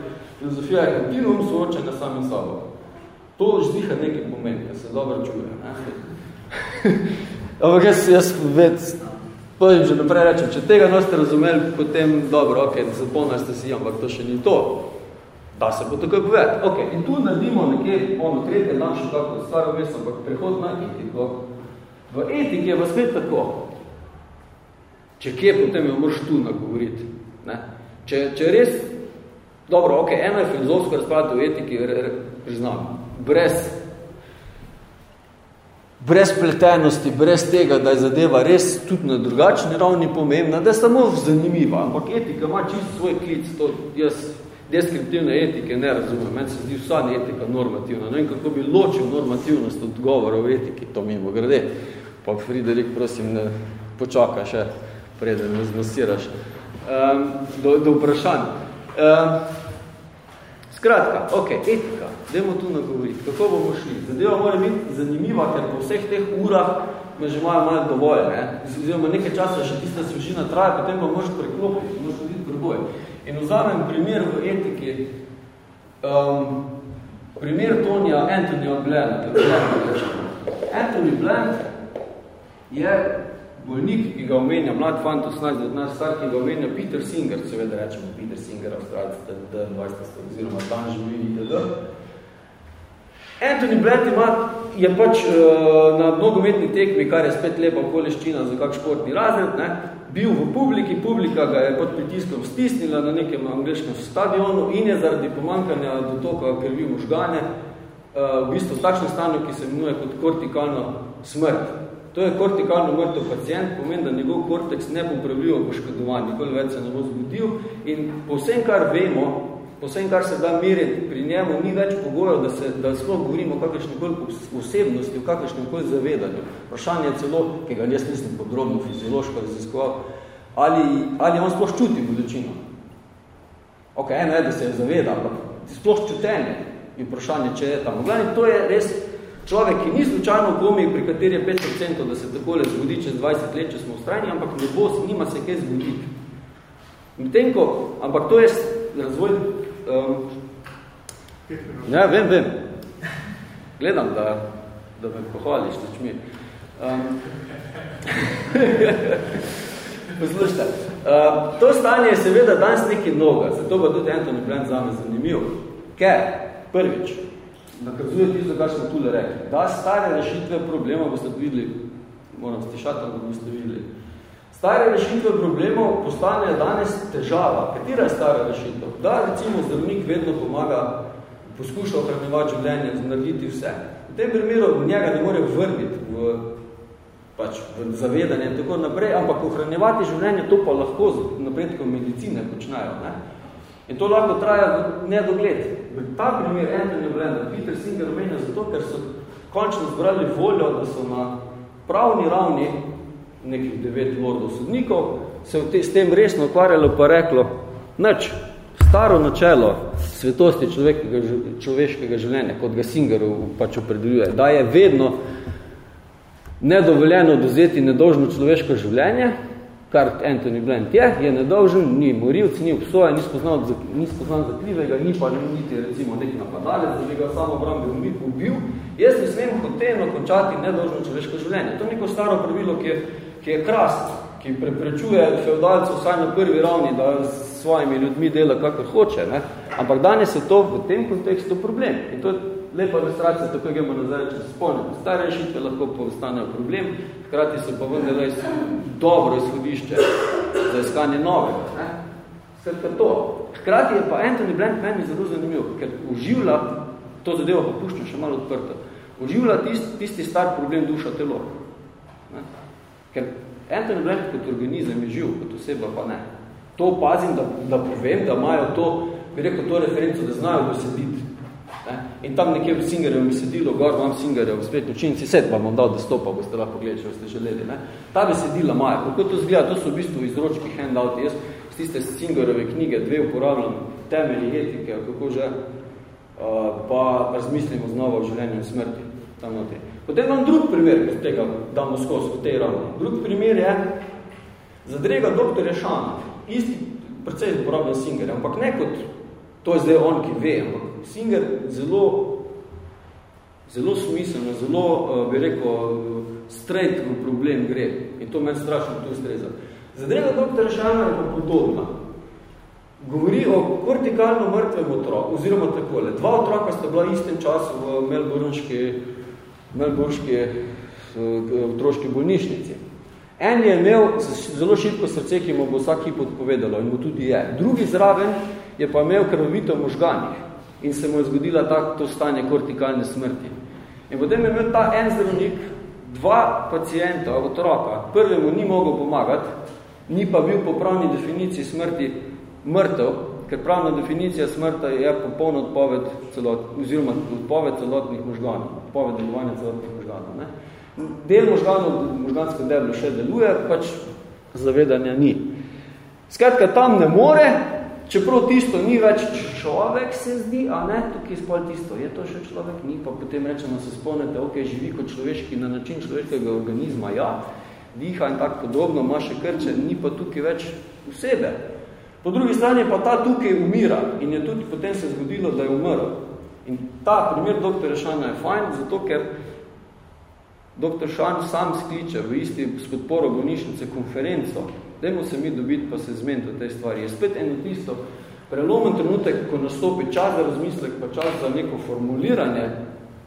filozofija je kontinuum soočena samim sabo. To ždiha nekaj pomeni, da se dobro čuje. Ampak jaz, jaz ved, povem že naprej rečem, če tega noste razumeli, potem dobro, ok, zapomnili ste si, ampak to še ni to. Da se bo tako povedati. Ok, in tu naredimo nekje, ono, tretje dan še tako stvar vmes, ampak prehod na etiko. V etiki je pa spet tako. Če kje, potem jo moraš tu nagovoriti. Ne? Če, če res, dobro, ok, eno je filozofsko razpravljati v etiki, priznam, brez brez pletenosti, brez tega, da je zadeva res tudi na drugačni ravni pomembna, da je samo zanimiva. Ampak etika ima čisto svoj klic, to jaz deskriptivne etike ne razumem. Meni se zdi vsa etika normativna. Ne vem, kako bi ločil normativnost od govora o etiki, to mimo grede. Pa Friderik, prosim, ne počaka še, preden me zmasiraš. Um, do, do vprašanj. Um, Skratka, ok, etika, dajmo tu nagovoriti, kako bomo šli. Zadeva mora biti zanimiva, ker po vseh teh urah me že imajo malo dovolj, ne? Zdajmo nekaj časa še tista svežina traja, potem pa moraš preklopiti, moraš videti preboj. In vzamem primer v etiki, um, primer Tonija Anthonyja Blenda. Anthony Blend je bolnik, ki ga omenja, mlad fant, 18-19 star, ki ga omenja Peter Singer, seveda rečemo Peter Singer, avstralci, da 20 sto, oziroma dan živi itd. Anthony Blatt ima, je pač uh, na mnogometni tekmi, kar je spet lepa okoliščina za kak športni razred, ne, bil v publiki, publika ga je pod pritiskom stisnila na nekem angliškem stadionu in je zaradi pomankanja dotoka krvi možgane uh, v bistvu v takšnem stanju, ki se imenuje kot kortikalna smrt. To je kortikalno mrtev pacijent, pomeni, da njegov korteks ne popravljivo poškodovan, nikoli več se ne bo zgodil in po vsem, kar vemo, po vsem, kar se da meriti pri njemu, ni več pogojev, da, se, da sploh govorimo o kakršnikoli osebnosti, o kakršnikoli zavedanju. Vprašanje je celo, ki ga jaz nisem podrobno fiziološko raziskoval, ali, ali on sploh čuti bolečino. Ok, eno je, da se je zaveda, ampak sploh čutenje je vprašanje, če je tam. Gledaj, to je res Človek, ki ni slučajno v komi, pri kateri je 5%, da se takole zgodi čez 20 let, če smo ustrajni, ampak ne bo, nima se kaj zgoditi. Medtem ko, ampak to je razvoj... Um, ja, vem, vem. Gledam, da, da me pohvališ, da čmi. Um, poslušajte, uh, to stanje je seveda danes nekaj noga, zato bo tudi Anthony Brand zame zanimiv. Ker, prvič, nakazuje tisto, kar smo tule rekli. Da stare rešitve problema, boste videli, moram stišati, da boste videli. Stare rešitve problemov postanejo danes težava. Katera je stara rešitev? Da, recimo, zdravnik vedno pomaga, poskuša ohranjevati življenje, narediti vse. V tem primeru njega ne more vrniti v, pač, v zavedanje in tako naprej, ampak ohranjevati življenje, to pa lahko z napredkom medicine počnejo. Ne? In to lahko traja nedogled. Ta primer Anthony Blender, Peter Singer omenja zato, ker so končno zbrali voljo, da so na pravni ravni nekih devet lordov sodnikov se v te, s tem resno ukvarjalo pa reklo, nič, staro načelo svetosti človeškega, človeškega življenja, kot ga Singer pač opredeljuje, da je vedno nedovoljeno dozeti nedolžno človeško življenje, kar Anthony Blunt je, je nedolžen, ni morilc, ni obsojen, ni spoznal, ni spoznal zakljivega, ni pa niti recimo nek napadalec, da bi ga samo obrambi ubil, jaz ne smem hoteno končati nedolžno človeško življenje. To je neko staro pravilo, ki je, ki je krasno, ki preprečuje feudalcev vsaj na prvi ravni, da s svojimi ljudmi dela kakor hoče. Ne? Ampak danes je to v tem kontekstu problem. In to je lepa ilustracija, tako gremo nazaj, če se spomnimo. Stare rešitve lahko postanejo problem, hkrati so pa vendar dobro izhodišče za iskanje novega. Ne? Skratka to. Hkrati je pa Anthony Blank meni zelo zanimiv, ker uživlja, to zadevo pa puščam še malo odprto, uživlja tisti, tisti star problem duša telo. Ne? Ker Anthony Blank kot organizem je živ, kot oseba pa ne. To opazim, da, da povem, da imajo to, bi rekel, to referenco, da znajo dosediti Ne? In tam nekje v Singerjev mi sedilo, gor vam Singerjev, spet učinci, set vam bom dal dostopa, boste lahko pogledali, če ste želeli. Ne? Ta besedila maja, kako to zgleda, to so v bistvu izročki handouti. Jaz z tiste Singerjeve knjige dve uporabljam temelji etike, kako že, uh, pa razmislimo znova o življenju in smrti. Tam noti. Potem vam drug primer, ko tega damo skozi v tej ravni. Drug primer je zadrega doktorja Šana, isti, predvsej uporabljen Singerjev, ampak ne kot, to je zdaj on, ki ve, ampak Singer zelo Zelo smiselno, zelo, uh, bi rekel, straight v problem gre. In to meni strašno tu ustreza. Zadreva dr. Šana je pa podobna. Govori o kortikalno mrtvem otroku, oziroma takole. Dva otroka sta bila istem času v Melbourneški, Melbourneški otroški bolnišnici. En je imel zelo šibko srce, ki mu bo vsak hip odpovedalo in mu tudi je. Drugi zraven je pa imel krvavito možganih in se mu je zgodila tak, to stanje kortikalne smrti. In potem je imel ta en zdravnik, dva pacijenta, otroka, prvemu ni mogel pomagati, ni pa bil po pravni definiciji smrti mrtev, ker pravna definicija smrta je popolno odpoved celot, oziroma odpoved celotnih možganov, odpoved delovanja celotnih možganov. Ne? Del možganov, možgansko deblo še deluje, pač zavedanja ni. Skratka, tam ne more, čeprav tisto ni več človek, se zdi, a ne, tukaj spol tisto, je to še človek, ni, pa potem rečemo, se spomnite, ok, živi kot človeški na način človeškega organizma, ja, diha in tako podobno, ima še krče, ni pa tukaj več vsebe. Po drugi strani pa ta tukaj umira in je tudi potem se zgodilo, da je umrl. In ta primer dr. Šana je fajn, zato ker dr. Šan sam skliče v isti podporo bolnišnice konferenco, dajmo se mi dobiti pa se zmeniti v tej stvari. Je spet eno tisto prelomen trenutek, ko nastopi čas za razmislek, pa čas za neko formuliranje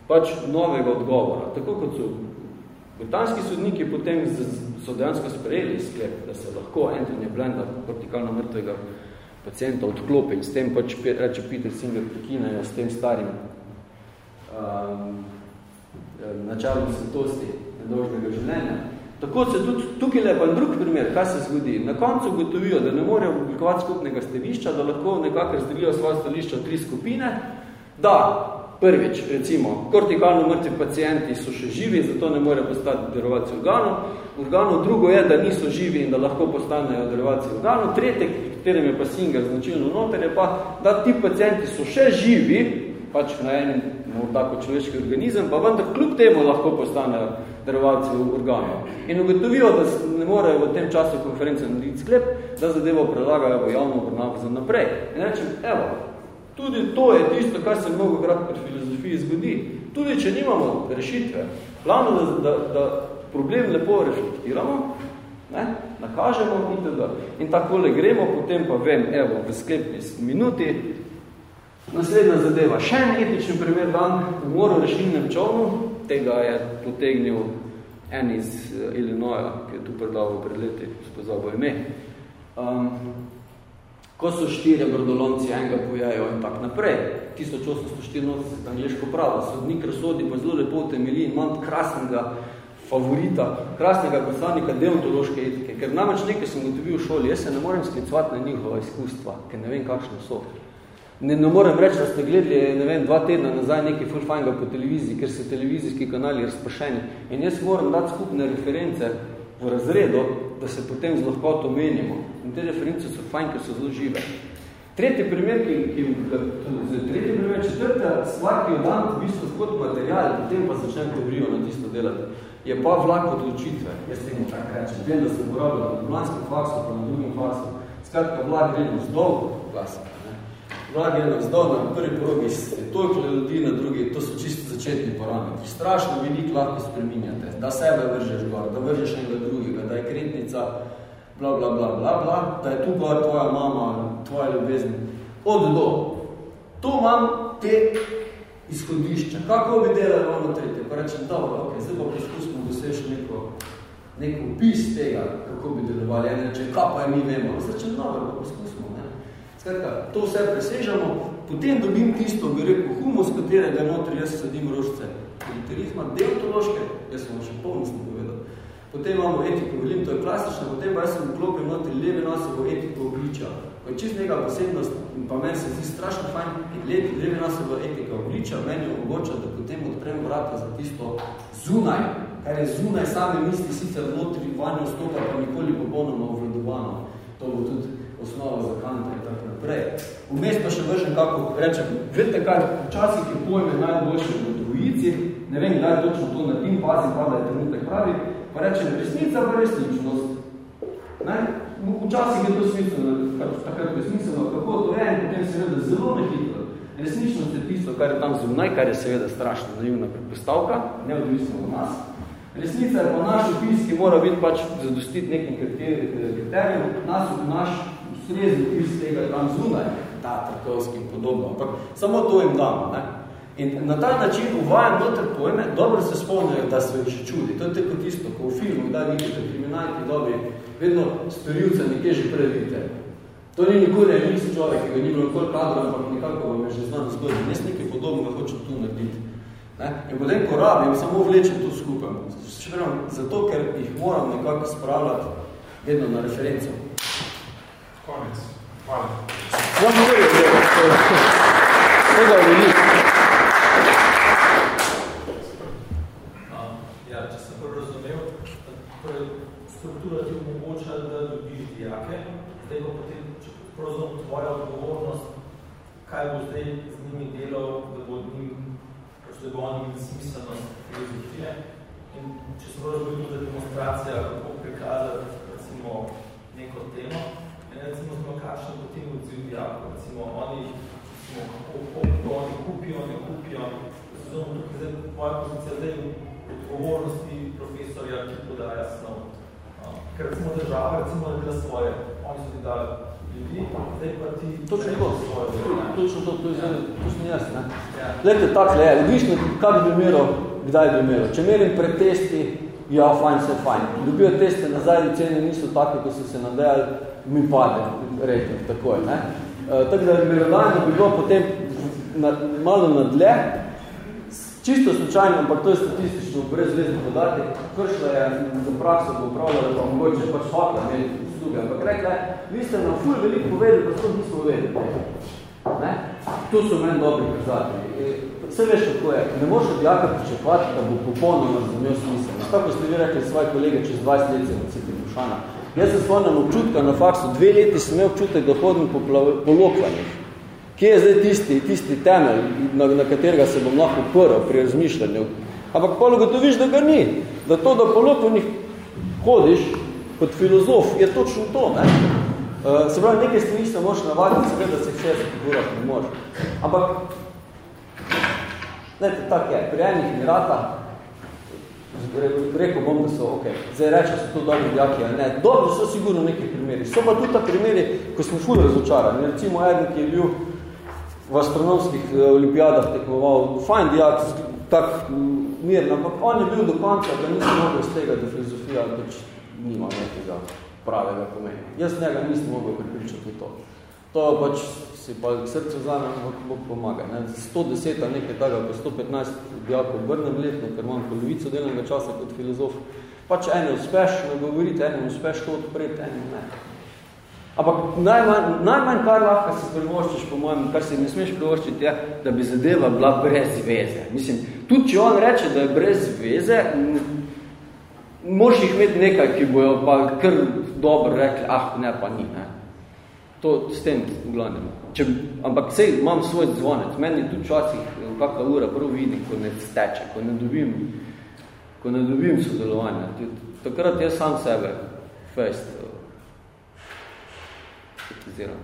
pač novega odgovora. Tako kot so britanski sodniki potem so dejansko sprejeli sklep, da se lahko Anthony Blenda, kortikalno mrtvega pacijenta, odklopi in s tem pač reče Peter Singer prekinajo s tem starim um, načalom svetosti nedožnega življenja. Tako se tudi tukaj je pa drug primer, kaj se zgodi. Na koncu gotovijo, da ne morejo oblikovati skupnega stališča, da lahko nekako razdelijo svoje stališča v tri skupine, da prvič, recimo, kortikalno mrtvi pacijenti so še živi, zato ne morejo postati derovaci organov. Organov drugo je, da niso živi in da lahko postanejo derovaci organov. Tretje, katerem je pa Singer značilno noter, je pa, da ti pacijenti so še živi, pač na enem tako človeški organizem, pa vendar kljub temu lahko postanejo derovalci organov. In ugotovijo, da ne morejo v tem času konference narediti sklep, da zadevo predlagajo v javno obravnavo za naprej. In rečem, evo, tudi to je tisto, kar se mnogo krat pri filozofiji zgodi. Tudi, če nimamo rešitve, glavno, da, da, da problem lepo reflektiramo, ne, nakažemo in tako. Takole gremo, potem pa vem, evo, v sklepni minuti, Naslednja zadeva. Še en etični primer dan v moru rešilnem čovnu, tega je potegnil en iz eh, Illinoisa, ki je tu predaval pred leti, spozabo ime. Um, ko so štiri brodolomci enega pojajo in tak naprej, 1884 angliško pravo, sodnik razsodi pa zelo lepo temelji in imam krasnega favorita, krasnega predstavnika deontološke etike, ker namreč nekaj sem gotovil v šoli, jaz se ne morem sklicovati na njihova izkustva, ker ne vem, kakšne so. Ne, ne morem reči, da ste gledali ne vem, dva tedna nazaj nekaj full fajnga po televiziji, ker so televizijski kanali razprašeni. In jaz moram dati skupne reference v razredu, da se potem z lahkoto menimo. In te reference so fajn, ker so zelo žive. Tretji primer, ki, ki, tretji primer, četrta stvar, ki jo dam v bistvu kot material, potem pa začnem teorijo na tisto delati, je pa vlak odločitve. Jaz temu tako rečem. Vem, da sem uporabil na diplomatskem faksu, pa na drugim faksu. Skratka, vlak gre vzdolj glasa. Vlagi je navzdol na prvi progi, toliko ljudi na drugi, to so čisto začetni parametri. Strašno veliko lahko spreminjate, da sebe vržeš gor, da vržeš enega drugega, da je kretnica, bla, bla, bla, bla, bla, da je tu gor tvoja mama, tvoja ljubezen. Od do. To imam te izhodišča. Kako bi delali ono tretje? Pa rečem, dobro, ok, zdaj pa poskusimo doseči neko, neko opis tega, kako bi delovali. En reče, kaj pa mi vemo? Zdaj rečem, dobro, pa poskusimo. Skratka, to vse presežemo, potem dobim tisto, bi rekel, humus, katerega notri jaz sadim rožce militarizma, deontološke, jaz sem še polnostno povedal. Potem imamo etiko velim, to je klasično, potem pa jaz sem vklopil notri leve nosovo etiko obliča. Pa je čist neka posebnost, pa meni se zdi strašno fajn, leve, leve nosovo etika obliča, meni omogoča, da potem odprem vrata za tisto zunaj, kar je zunaj same misli, sicer notri vanjo stopa, pa nikoli popolnoma uvredovano. To bo tudi osnova za kanta in tako naprej. Vmes pa še vržem, kako rečem, vedete kaj, včasih je pojme najboljše v trojici, ne vem, kdaj točno to naredim, pazim pa, da je trenutek pravi, pa rečem, resnica pa resničnost. Ne? Včasih je to smiselno, takrat je smiselno, kako to je, in potem seveda zelo nehitro. Resničnost je tisto, kar je tam zunaj, kar je seveda strašno naivna predpostavka, neodvisno od nas. Resnica je pa naš opis, ki mora biti pač zadostiti nekim kriterijem, nas, naš ustrezni opis tega tam zunaj, ta trkovski in podobno, ampak samo to jim damo. Ne? In na ta način uvajam noter pojme, dobro se spomnijo, da se že čudi. To je tako tisto, ko v filmu, da vidite kriminalki dobi, vedno storilca nekje že prej vidite. To ni nikoli ne nis človek, ki ga ni bilo nikoli kadro, ampak nekako vam je že znano zgodno. Jaz nekaj podobnega hočem tu narediti. Ne? In potem, ko rabim, samo vlečem to skupaj. Zato, ker jih moram nekako spravljati vedno na referenco. Konec. Hvala. Ja, moram, tega veliko. tvoja odgovornost, kaj bo zdaj z njimi delal, da bo njim posledoval smiselnost filozofije. In če se bodo tudi za demonstracija, kako prikazati recimo, neko temo, recimo smo kakšen potem odziv dijakov, recimo oni, recimo, kako, oni kupijo, ne kupijo, zelo tukaj zdaj moja pozicija zdaj odgovornosti profesorja, ki podaja snov. Ker recimo država, recimo, da bila svoje, oni so ti dali Točno to, točno to, to je zdaj, točno jaz, ne. Gledajte, takle je, odlično, kak bi meral, kdaj bi meral. Če merim pred testi, ja, fajn, vse fajn. Dobijo teste nazaj, cene niso take, ko so se nadejali, mi pade, rejte, tako je, ne. E, tako da merodajno bi bilo potem na, malo nadlje, čisto slučajno, ampak to je statistično brezvezni podatek, kršla je za prakso, bo upravljala, da mogoče pač fakla, imeli usluge. Ampak rekla, vi ste nam ful veliko povedali, pa to nismo vedeli. Ne? To so meni dobri kazatelji. E, vse veš, kako je. Ne možeš od jaka pričakovati, da bo popolnoma razumel smisel. Tako ste vi rekli svoje kolege čez 20 let, se citi Mušana. Jaz se spomnim občutka na faksu. Dve leti sem imel občutek, da hodim po, po lokvanjih. Kje je zdaj tisti, tisti temelj, na, na katerega se bom lahko prl pri razmišljanju? Ampak pa gotoviš, da ga ni. Da to, da po lokvanjih hodiš, kot filozof je točno to. Ne? Uh, se pravi, nekaj stvari se moraš navaditi, seveda, da se vse figurah ne može. Ampak, gledajte, tak je, pri enih in rata, rekel bom, da so, ok, zdaj reče, so to dobri dijaki, ali ne, dobro so sigurno neki primeri. So pa tudi ta primeri, ko smo ful razočarani. Recimo, eden, ki je bil v astronomskih eh, olimpijadah tekmoval, fajn dijak, tak mirno, ampak on je bil do konca, da nisem mogel z tega, da filozofija pač nima nekega pravega pomena. Jaz njega nisem mogel pripričati to. To pač si pa srce vzame, ampak Bog pomaga. Ne? 110 ali nekaj tega, pa 115 dijakov obrnem letno, ker imam polovico delnega časa kot filozof. Pač ene uspešno govoriti, ene uspešno odpreti, ene ne. Ampak najmanj, najmanj kar lahko si privoščiš, po mojem, kar si ne smeš privoščiti, je, da bi zadeva bila brez veze. Mislim, tudi če on reče, da je brez veze, moraš jih imeti nekaj, ki bojo pa kar dobro rekli, ah, ne, pa ni, ne. To s tem v glavnem. Če, ampak sej, imam svoj zvonec, meni tu časih kakva ura prav vidim, ko ne steče, ko ne dobim, ko ne dobim sodelovanja. Takrat jaz sam sebe fest kritiziram.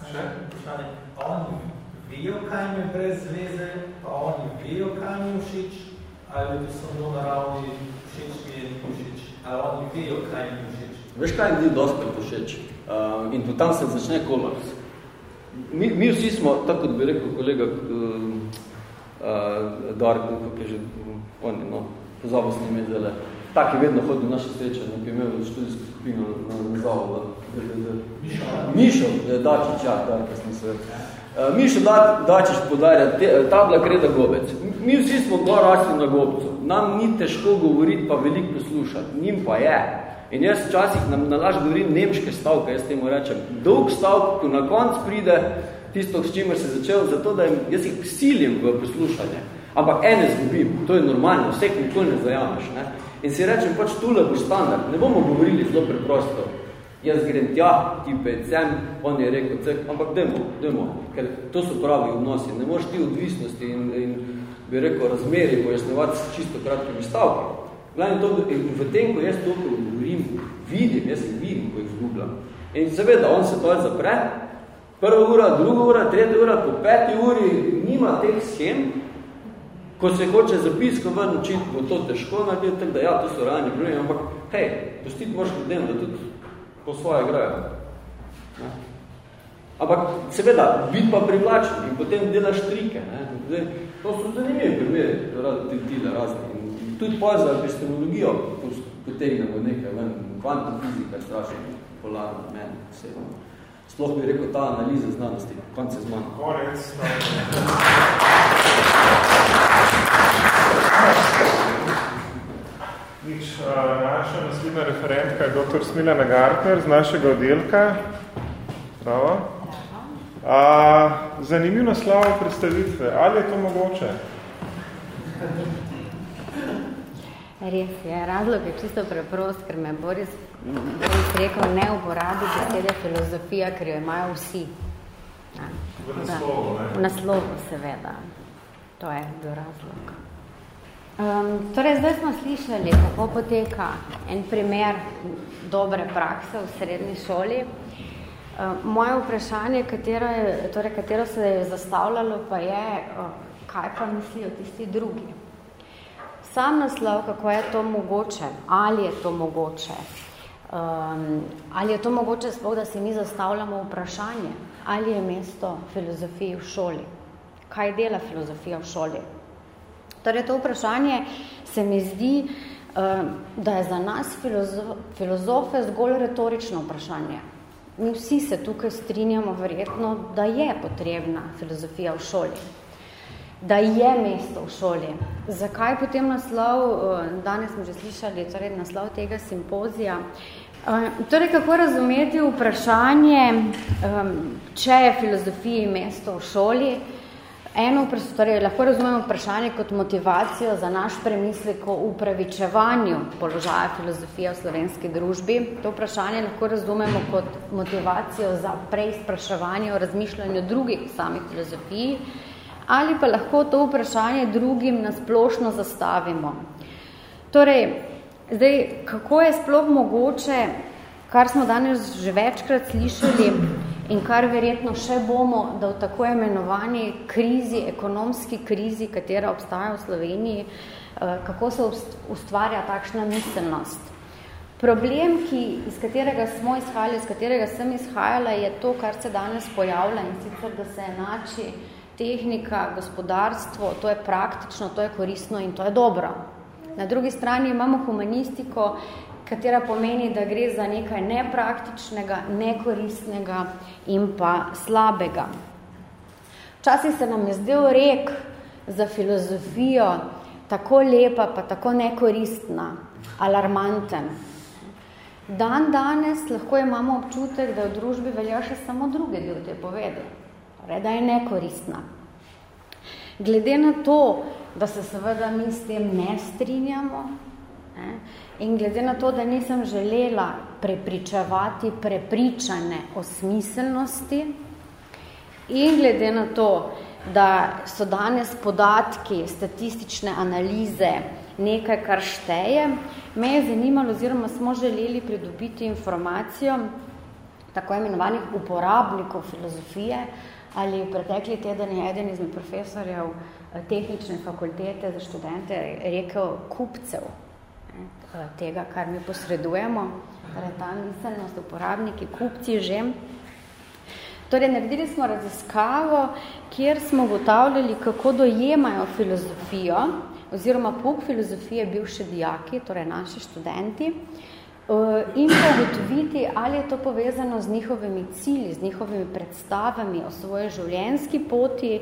Še? Oni vejo, kaj mi je brez veze, pa oni vejo, kaj mi je všeč, ali to samo na ravni všeč mi je všeč, ali oni vejo, kaj mi všeč. Veš, kaj je dosti všeč? Uh, in tam se začne kolaps. Mi, mi vsi smo, tako kot bi rekel kolega uh, uh, Dark, kako je že, on, no, pozabil sem ime zdaj, tak je vedno hodil naše sreče, ne bi imel študijsko skupino na, na zavodu. Mišo. Mišo, Dačić, ja, da, sem se. Uh, Mišo da, Dačić podarja, te, tabla kreda gobec. Mi vsi smo gor rasli na gobcu. Nam ni težko govoriti, pa veliko poslušati. Njim pa je. In jaz včasih nam nalaž govorim nemške stavke, jaz temu rečem. Dolg stavk, ko na konc pride tisto, s čimer se začel, zato da jim, jaz jih silim v poslušanje. Ampak ene zgubim, to je normalno, vseh nikoli ne zajameš. Ne? In si rečem, pač tule boš standard, ne bomo govorili zelo preprosto jaz grem tja, ti pet sem, on je rekel, cek, ampak demo, demo, ker to so pravi odnosi, ne moreš ti odvisnosti in, in bi rekel, razmeri pojasnovati s čisto kratkimi stavki. Glavno to, in v tem, ko jaz to govorim, vidim, jaz vidim, ko jih zgubljam. In seveda, on se to zapre Prva ura, druga ura, tretja ura, po peti uri nima teh schem, ko se hoče zapisko ven učiti, bo to težko narediti, tako da ja, to so rajni problemi, ampak hej, pustiti moraš ljudem, da tudi po svoje igrajo. Ne? Ampak seveda, biti pa privlačen in potem delaš trike. Ne? Zdaj, to so zanimivi primeri, ti, ti razni. Tudi za epistemologijo potegnemo nekaj ven, kvantum fizika je strašno polarno, meni osebno. Sploh bi rekel ta analiza znanosti, konc se zmanj. Konec. Nič, naša naslednja referentka je dr. Smilena Gartner z našega oddelka. Bravo. A, zanimiv naslov predstavitve. Ali je to mogoče? Res je. Razlog je čisto preprost, ker me Boris, Boris rekel, ne uporabi besede filozofija, ker jo imajo vsi. Ja. V naslovu, ne? V naslovu, seveda. To je do razloga. Um, torej, zdaj smo slišali, kako poteka en primer dobre prakse v srednji šoli. Um, moje vprašanje, katero, je, torej, katero se je zastavljalo, pa je, um, kaj pa mislijo tisti drugi. Sam naslov, kako je to mogoče, ali je to mogoče, um, ali je to mogoče sploh, da si mi zastavljamo vprašanje, ali je mesto filozofiji v šoli, kaj dela filozofija v šoli. Torej, to vprašanje se mi zdi, um, da je za nas filozo filozofe zgolj retorično vprašanje. Mi vsi se tukaj strinjamo verjetno, da je potrebna filozofija v šoli da je mesto v šoli. Zakaj potem naslov, eh, danes smo že slišali, torej naslov tega simpozija, eh, torej kako razumeti vprašanje, če je filozofiji mesto v šoli, Eno, torej, lahko razumemo vprašanje kot motivacijo za naš premislek o upravičevanju položaja filozofije v slovenski družbi. To vprašanje lahko razumemo kot motivacijo za preizpraševanje o razmišljanju drugih samih filozofiji, ali pa lahko to vprašanje drugim nasplošno zastavimo. Torej, zdaj, kako je sploh mogoče, kar smo danes že večkrat slišali in kar verjetno še bomo, da v tako imenovani krizi, ekonomski krizi, katera obstaja v Sloveniji, eh, kako se ustvarja takšna miselnost. Problem, ki, iz katerega smo izhajali, iz katerega sem izhajala, je to, kar se danes pojavlja in sicer, da se enači tehnika, gospodarstvo, to je praktično, to je koristno in to je dobro. Na drugi strani imamo humanistiko, katera pomeni, da gre za nekaj nepraktičnega, nekoristnega in pa slabega. Včasih se nam je zdel rek za filozofijo tako lepa, pa tako nekoristna, alarmanten. Dan danes lahko imamo občutek, da v družbi velja še samo druge del te povedali torej, da je nekoristna. Glede na to, da se seveda mi s tem ne strinjamo ne, in glede na to, da nisem želela prepričevati prepričane o smiselnosti in glede na to, da so danes podatki, statistične analize nekaj, kar šteje, me je zanimalo oziroma smo želeli pridobiti informacijo tako imenovanih uporabnikov filozofije, ali v pretekli teden je eden izmed profesorjev eh, tehnične fakultete za študente rekel kupcev eh, tega, kar mi posredujemo, torej ta miselnost, uporabniki, kupci že. Torej, naredili smo raziskavo, kjer smo ugotavljali, kako dojemajo filozofijo, oziroma pouk filozofije bivši dijaki, torej naši študenti, Eh, in pa ugotoviti, ali je to povezano z njihovimi cilji, z njihovimi predstavami o svoji življenjski poti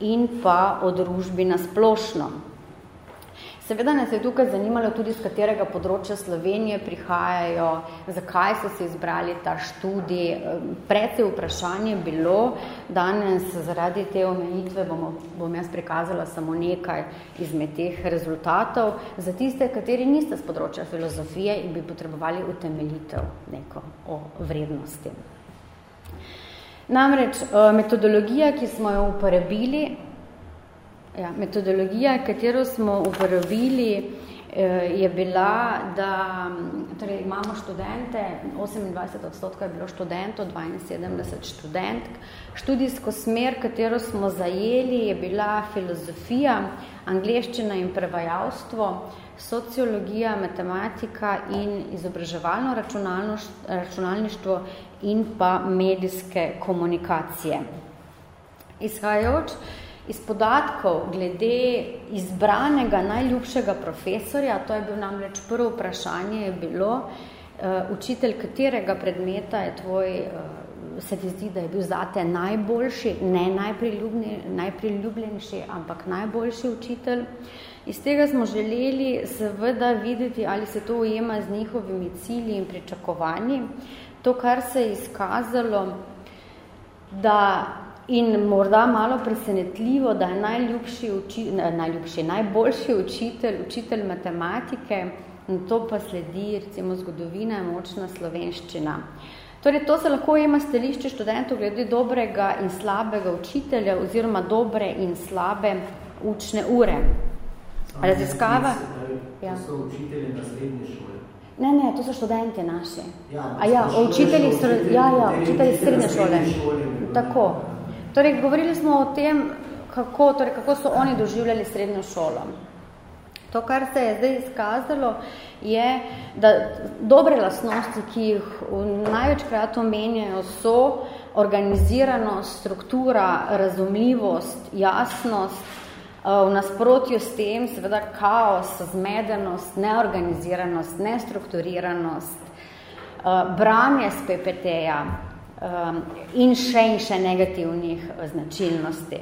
in pa o družbi na splošno. Seveda nas je tukaj zanimalo tudi, z katerega področja Slovenije prihajajo, zakaj so se izbrali ta študij. Predvsej vprašanje bilo, danes zaradi te omejitve bomo, bom jaz prikazala samo nekaj izmed teh rezultatov, za tiste, kateri niste z področja filozofije in bi potrebovali utemeljitev neko o vrednosti. Namreč eh, metodologija, ki smo jo uporabili, Ja, metodologija, katero smo uporabili, Eh, je bila, da torej imamo študente, 28 odstotkov je bilo študentov, 72 študentk. Študijsko smer, katero smo zajeli, je bila filozofija, angleščina in prevajalstvo, sociologija, matematika in izobraževalno računalništvo in pa medijske komunikacije. Izhajajoč iz podatkov glede izbranega najljubšega profesorja, to je bil namreč prvo vprašanje, je bilo, uh, učitelj katerega predmeta je tvoj, uh, se ti zdi, da je bil zate najboljši, ne najpriljubljenejši, ampak najboljši učitelj. Iz tega smo želeli seveda videti, ali se to ujema z njihovimi cilji in pričakovanji. To, kar se je izkazalo, da In morda malo presenetljivo, da je najljubši, uči, najljubši najboljši učitelj, učitelj matematike, in to pa sledi recimo zgodovina je močna slovenščina. Torej, to se lahko ima stališče študentov glede dobrega in slabega učitelja oziroma dobre in slabe učne ure. Raziskava... Ja. To so učitelji na srednje šole. Ne, ne, to so študenti naši. Ja, A ja, učitelji, ja, ja, učitelji srednje šole. Tako. Torej, govorili smo o tem, kako, torej, kako so oni doživljali srednjo šolo. To, kar se je zdaj izkazalo, je, da dobre lastnosti, ki jih največkrat omenjajo, so organiziranost, struktura, razumljivost, jasnost, eh, v nasprotju s tem seveda kaos, zmedenost, neorganiziranost, nestrukturiranost, eh, branje z PPT-ja, in še in še negativnih uh, značilnosti.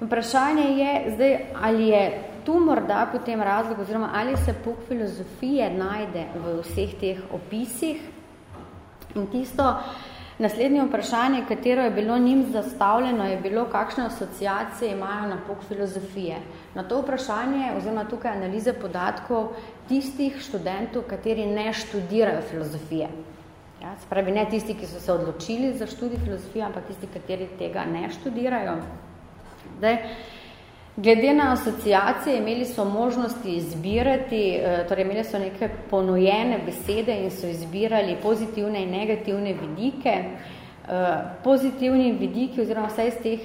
Vprašanje je zdaj, ali je tu morda potem razlog, oziroma ali se puk filozofije najde v vseh teh opisih. In tisto naslednje vprašanje, katero je bilo njim zastavljeno, je bilo, kakšne asociacije imajo na puk filozofije. Na to vprašanje, oziroma tukaj analize podatkov tistih študentov, kateri ne študirajo filozofije. Ja, spravi ne tisti, ki so se odločili za študij filozofije, ampak tisti, kateri tega ne študirajo. Zdaj, glede na asociacije, imeli so možnosti izbirati, eh, torej imeli so neke ponujene besede in so izbirali pozitivne in negativne vidike. Eh, pozitivni vidiki oziroma vse iz teh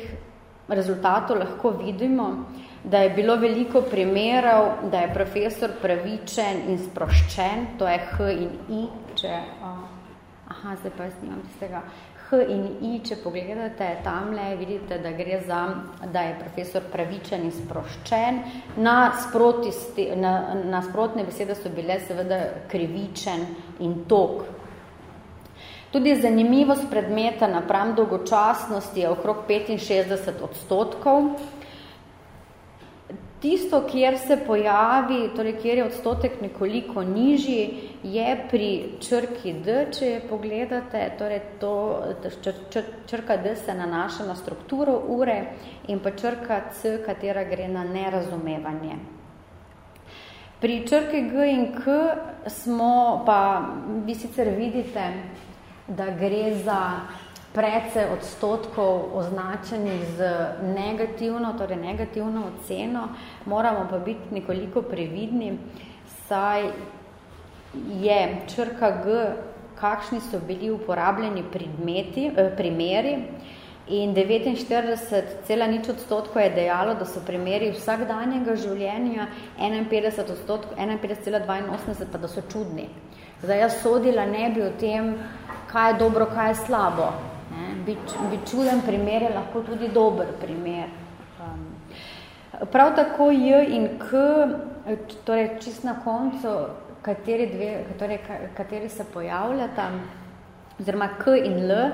rezultatov lahko vidimo, da je bilo veliko primerov, da je profesor pravičen in sproščen, to je H in I, če aha, zdaj pa jaz nimam tistega H in I, če pogledate tamle, vidite, da gre za, da je profesor pravičen in sproščen. Na, sproti, na, na sprotne besede so bile seveda krivičen in tok. Tudi zanimivost predmeta napram dolgočasnosti je okrog 65 odstotkov, Tisto, kjer se pojavi, torej kjer je odstotek nekoliko nižji, je pri črki D, če je pogledate, torej to, čr, čr, črka D se nanaša na strukturo ure in pa črka C, katera gre na nerazumevanje. Pri črki G in K smo pa, vi sicer vidite, da gre za precej odstotkov označenih z negativno, torej negativno oceno, moramo pa biti nekoliko previdni, saj je črka G, kakšni so bili uporabljeni predmeti, eh, primeri in 49,0 odstotkov je dejalo, da so primeri vsakdanjega življenja, 51 odstotkov, 51,82 pa da so čudni. Zdaj jaz sodila ne bi o tem, kaj je dobro, kaj je slabo. Biti bit čuden primer je lahko tudi dober primer. Um, prav tako J in K, torej čist na koncu, kateri, dve, torej, kateri se pojavljata, oziroma K in L,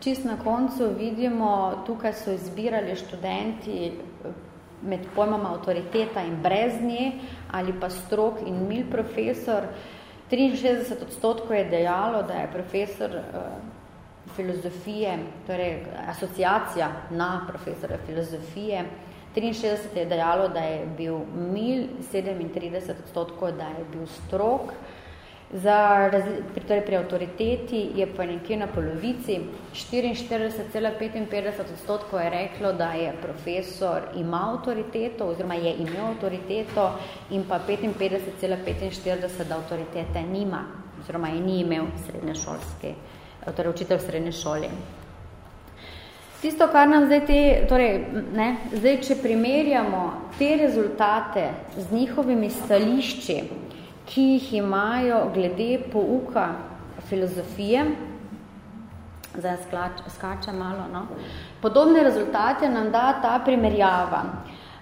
čist na koncu vidimo, tukaj so izbirali študenti med pojmama avtoriteta in brez nje, ali pa strok in mil profesor. 63 odstotkov je dejalo, da je profesor uh, filozofije, torej asociacija na profesora filozofije. 63 je dejalo, da je bil mil, 37 odstotkov, da je bil strok. Za, torej pri avtoriteti je pa nekje na polovici, 44,55 odstotkov je reklo, da je profesor ima avtoriteto oziroma je imel avtoriteto in pa 55,45 da avtoritete nima oziroma je ni imel srednješolski, torej učitelj v srednje šoli. Tisto, kar nam zdaj te, torej, ne, zdaj, če primerjamo te rezultate z njihovimi stališči, ki jih imajo glede pouka filozofije, zdaj sklač, skača malo, no? podobne rezultate nam da ta primerjava.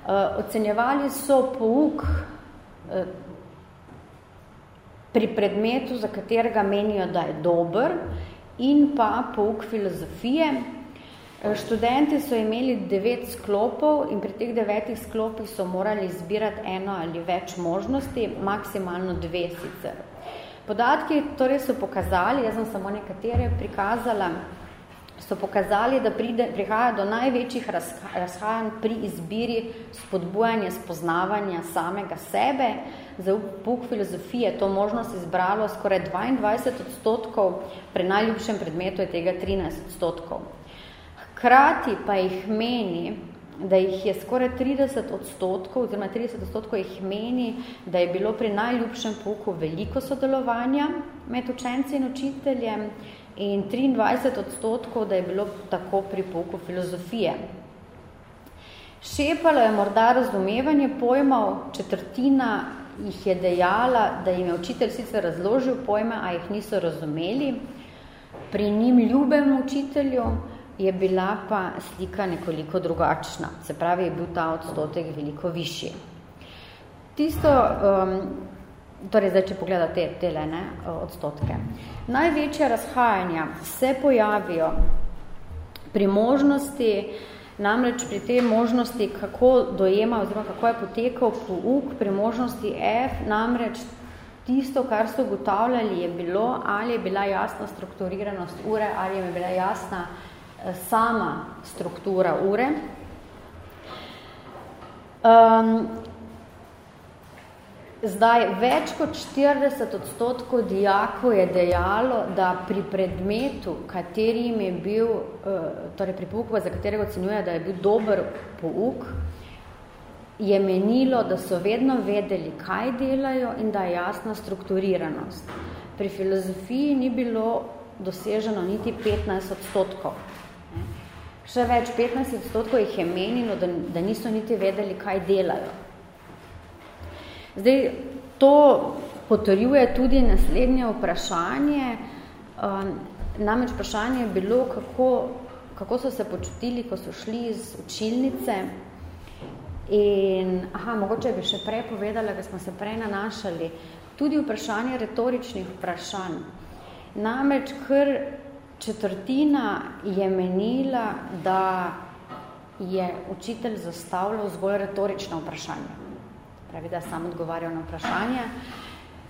Uh, ocenjevali so pouk uh, pri predmetu, za katerega menijo, da je dober, in pa pouk filozofije, Eh, študenti so imeli devet sklopov in pri teh devetih sklopih so morali izbirati eno ali več možnosti, maksimalno dve sicer. Podatki torej so pokazali, jaz sem samo nekatere prikazala, so pokazali, da pride, prihaja do največjih razhajanj pri izbiri spodbujanja spoznavanja samega sebe. Za puk filozofije to možnost izbralo skoraj 22 odstotkov, pri najljubšem predmetu je tega 13 odstotkov. Hkrati pa jih meni, da jih je skoraj 30 odstotkov, oziroma 30 odstotkov jih meni, da je bilo pri najljubšem pouku veliko sodelovanja med učenci in učiteljem in 23 odstotkov, da je bilo tako pri pouku filozofije. Šepalo je morda razumevanje pojmov, četrtina jih je dejala, da jim je učitelj sicer razložil pojme, a jih niso razumeli. Pri njim ljubem učitelju, je bila pa slika nekoliko drugačna. Se pravi, je bil ta odstotek veliko višji. Tisto, um, torej zdaj, če pogledate tele ne, odstotke. Največja razhajanja se pojavijo pri možnosti, namreč pri te možnosti, kako dojema oziroma kako je potekal pouk, pri možnosti F, namreč tisto, kar so ugotavljali, je bilo, ali je bila jasna strukturiranost ure, ali je bila jasna sama struktura ure. Um, zdaj, več kot 40 odstotkov dijakov je dejalo, da pri predmetu, katerim je bil, uh, torej pri pouku, za katerega ocenjuje, da je bil dober pouk, je menilo, da so vedno vedeli, kaj delajo in da je jasna strukturiranost. Pri filozofiji ni bilo doseženo niti 15 odstotkov. Še več, 15 odstotkov jih je menilo, da, da niso niti vedeli, kaj delajo. Zdaj, to potrjuje tudi naslednje vprašanje. Um, namreč vprašanje je bilo, kako, kako so se počutili, ko so šli iz učilnice. In, aha, mogoče bi še prej povedala, da smo se prej nanašali, tudi vprašanje retoričnih vprašanj. Namreč, ker četrtina je menila, da je učitelj zastavljal zgolj retorično vprašanje. Pravi, da sam odgovarjal na vprašanje.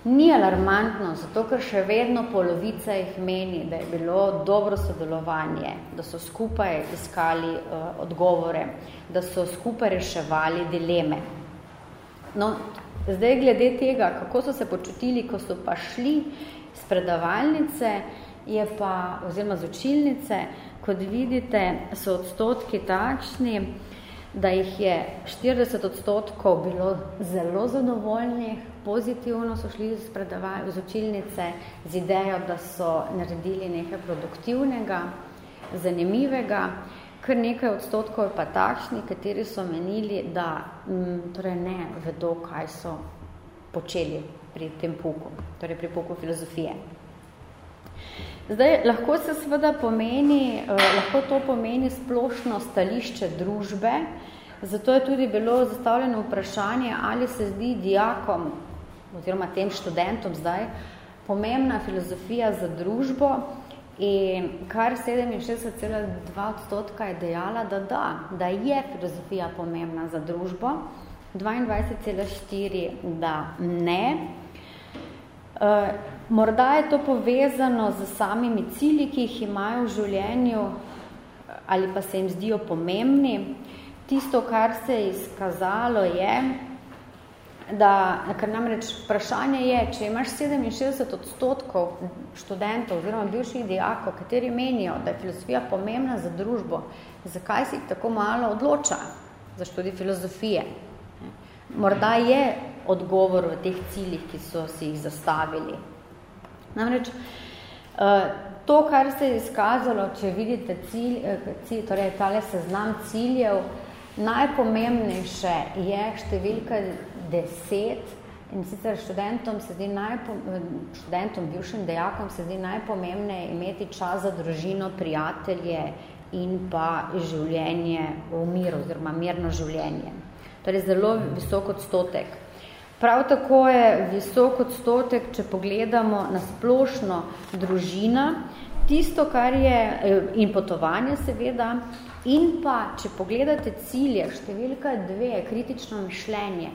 Ni alarmantno, zato ker še vedno polovica jih meni, da je bilo dobro sodelovanje, da so skupaj iskali uh, odgovore, da so skupaj reševali dileme. No, zdaj glede tega, kako so se počutili, ko so pa šli z predavalnice, je pa, oziroma z učilnice, kot vidite, so odstotki takšni, da jih je 40 odstotkov bilo zelo zadovoljnih, pozitivno so šli z, z učilnice z idejo, da so naredili nekaj produktivnega, zanimivega, kar nekaj odstotkov je pa takšni, kateri so menili, da m, mm, torej ne vedo, kaj so počeli pri tem puku, torej pri puku filozofije. Zdaj, lahko se seveda pomeni, eh, lahko to pomeni splošno stališče družbe, zato je tudi bilo zastavljeno vprašanje, ali se zdi dijakom oziroma tem študentom zdaj pomembna filozofija za družbo in kar 67,2 odstotka je dejala, da da, da je filozofija pomembna za družbo, 22,4 da ne. Uh, Morda je to povezano z samimi cilji, ki jih imajo v življenju ali pa se jim zdijo pomembni. Tisto, kar se je izkazalo, je, da, ker namreč vprašanje je, če imaš 67 odstotkov študentov oziroma bivših dijakov, kateri menijo, da je filozofija pomembna za družbo, zakaj si tako malo odloča za študij filozofije? Morda je odgovor v teh ciljih, ki so si jih zastavili. Namreč, eh, to, kar se je izkazalo, če vidite cilj, eh, cilj torej tale seznam ciljev, najpomembnejše je številka deset in sicer študentom se zdi študentom, bivšim dejakom se zdi najpomembneje imeti čas za družino, prijatelje in pa življenje v miru oziroma mirno življenje. Torej zelo visok odstotek. Prav tako je visok odstotek, če pogledamo na splošno družina, tisto, kar je, eh, in potovanje seveda, in pa, če pogledate cilje, številka dve, kritično mišljenje,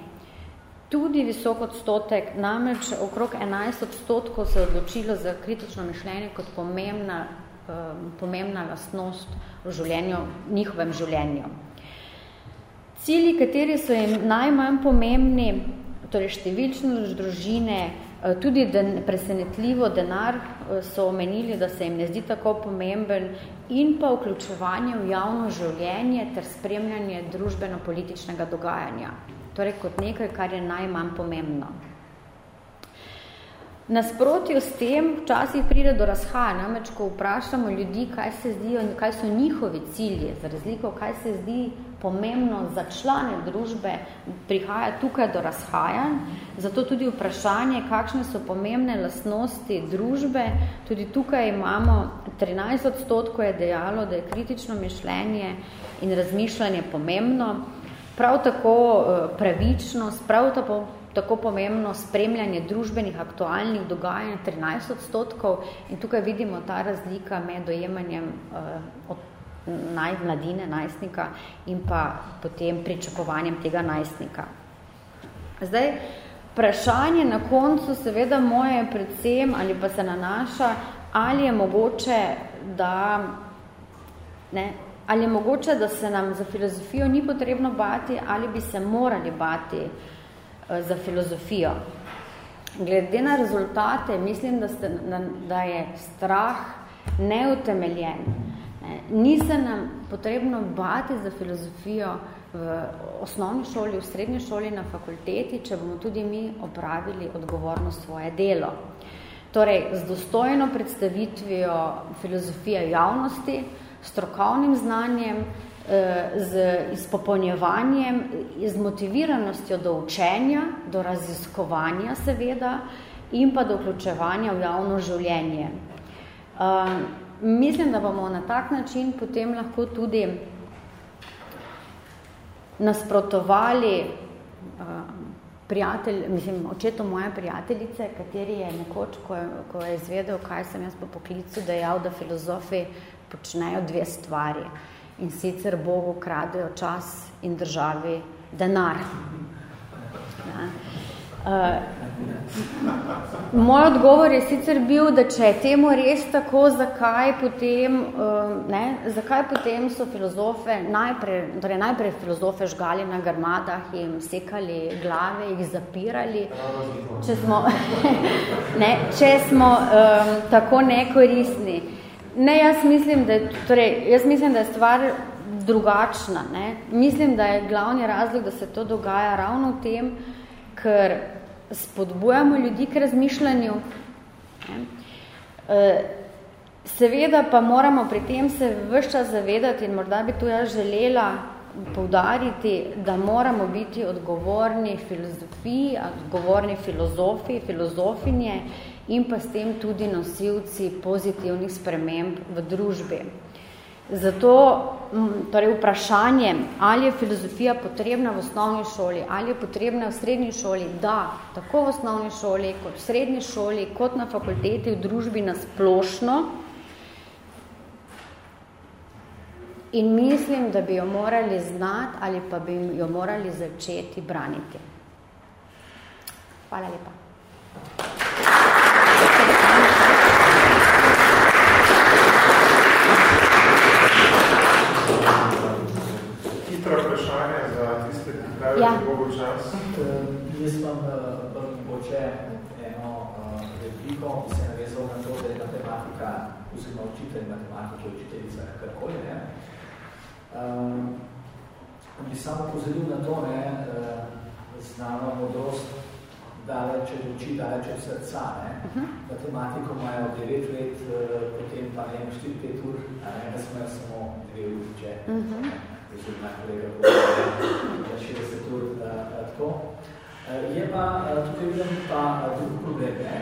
tudi visok odstotek, namreč okrog 11 odstotkov se je odločilo za kritično mišljenje kot pomembna, um, pomembna lastnost v življenju, njihovem življenju. Cilji, kateri so jim najmanj pomembni, torej številčnost družine, eh, tudi den, presenetljivo denar eh, so omenili, da se jim ne zdi tako pomemben in pa vključevanje v javno življenje ter spremljanje družbeno-političnega dogajanja torej kot nekaj, kar je najmanj pomembno. Nasprotju s tem včasih pride do razhaja, namreč ko vprašamo ljudi, kaj se zdijo, kaj so njihovi cilji, za razliko, kaj se zdi pomembno za člane družbe, prihaja tukaj do razhajanj, zato tudi vprašanje, kakšne so pomembne lastnosti družbe, tudi tukaj imamo 13 odstotkov je dejalo, da je kritično mišljenje in razmišljanje pomembno, Prav tako eh, pravičnost, prav tako, tako pomembno spremljanje družbenih aktualnih dogajanj 13 odstotkov in tukaj vidimo ta razlika med dojemanjem uh, od naj, mladine, najstnika in pa potem pričakovanjem tega najstnika. Zdaj, vprašanje na koncu seveda moje predvsem ali pa se nanaša, ali je mogoče, da ne, Ali je mogoče, da se nam za filozofijo ni potrebno bati ali bi se morali bati uh, za filozofijo? Glede na rezultate, mislim, da, ste, da je strah neutemeljen. Ni se nam potrebno bati za filozofijo v osnovni šoli, v srednji šoli, na fakulteti, če bomo tudi mi opravili odgovorno svoje delo. Torej, z dostojno predstavitvijo filozofije javnosti, strokovnim znanjem, eh, z izpopolnjevanjem, z motiviranostjo do učenja, do raziskovanja seveda in pa do vključevanja v javno življenje. Eh, mislim, da bomo na tak način potem lahko tudi nasprotovali eh, prijatelj, mislim, očeto moje prijateljice, kateri je nekoč, ko je, ko je izvedel, kaj sem jaz po poklicu, dejal, da filozofi počnejo dve stvari. In sicer Bogu kradejo čas in državi denar. Ja. Uh, moj odgovor je sicer bil, da če je temu res tako, zakaj potem, uh, ne, zakaj potem so filozofe najprej, torej najprej filozofe žgali na grmadah, jim sekali glave, jih zapirali, če smo, ne, če smo um, tako nekoristni. Ne, jaz mislim, da je, torej, jaz mislim, da je stvar drugačna. Ne. Mislim, da je glavni razlog, da se to dogaja ravno v tem, ker spodbujamo ljudi k razmišljanju. Ne. E, seveda pa moramo pri tem se vse čas zavedati in morda bi tu jaz želela poudariti, da moramo biti odgovorni filozofiji, odgovorni filozofi, filozofinje, in pa s tem tudi nosilci pozitivnih sprememb v družbi. Zato torej vprašanje, ali je filozofija potrebna v osnovni šoli, ali je potrebna v srednji šoli, da, tako v osnovni šoli, kot v srednji šoli, kot na fakulteti v družbi na splošno. In mislim, da bi jo morali znati ali pa bi jo morali začeti braniti. Hvala lepa. Uh, imam uh, mogoče eno uh, repliko, ki se navezal na to, da je matematika, oziroma učitelj matematike, učiteljica, karkoli, ne. Um, bi samo pozoril na to, ne, uh, znano modrost, daleč od oči, daleč od srca. Ne. Uh -huh. Matematiko imajo 9 let, uh, potem pa ne 4-5 ur, a ne, da smo samo 2 uri, če. Uh -huh oziroma kolega povedal, 60 ur tako. Je pa, tukaj vidim pa drugi problem, ne?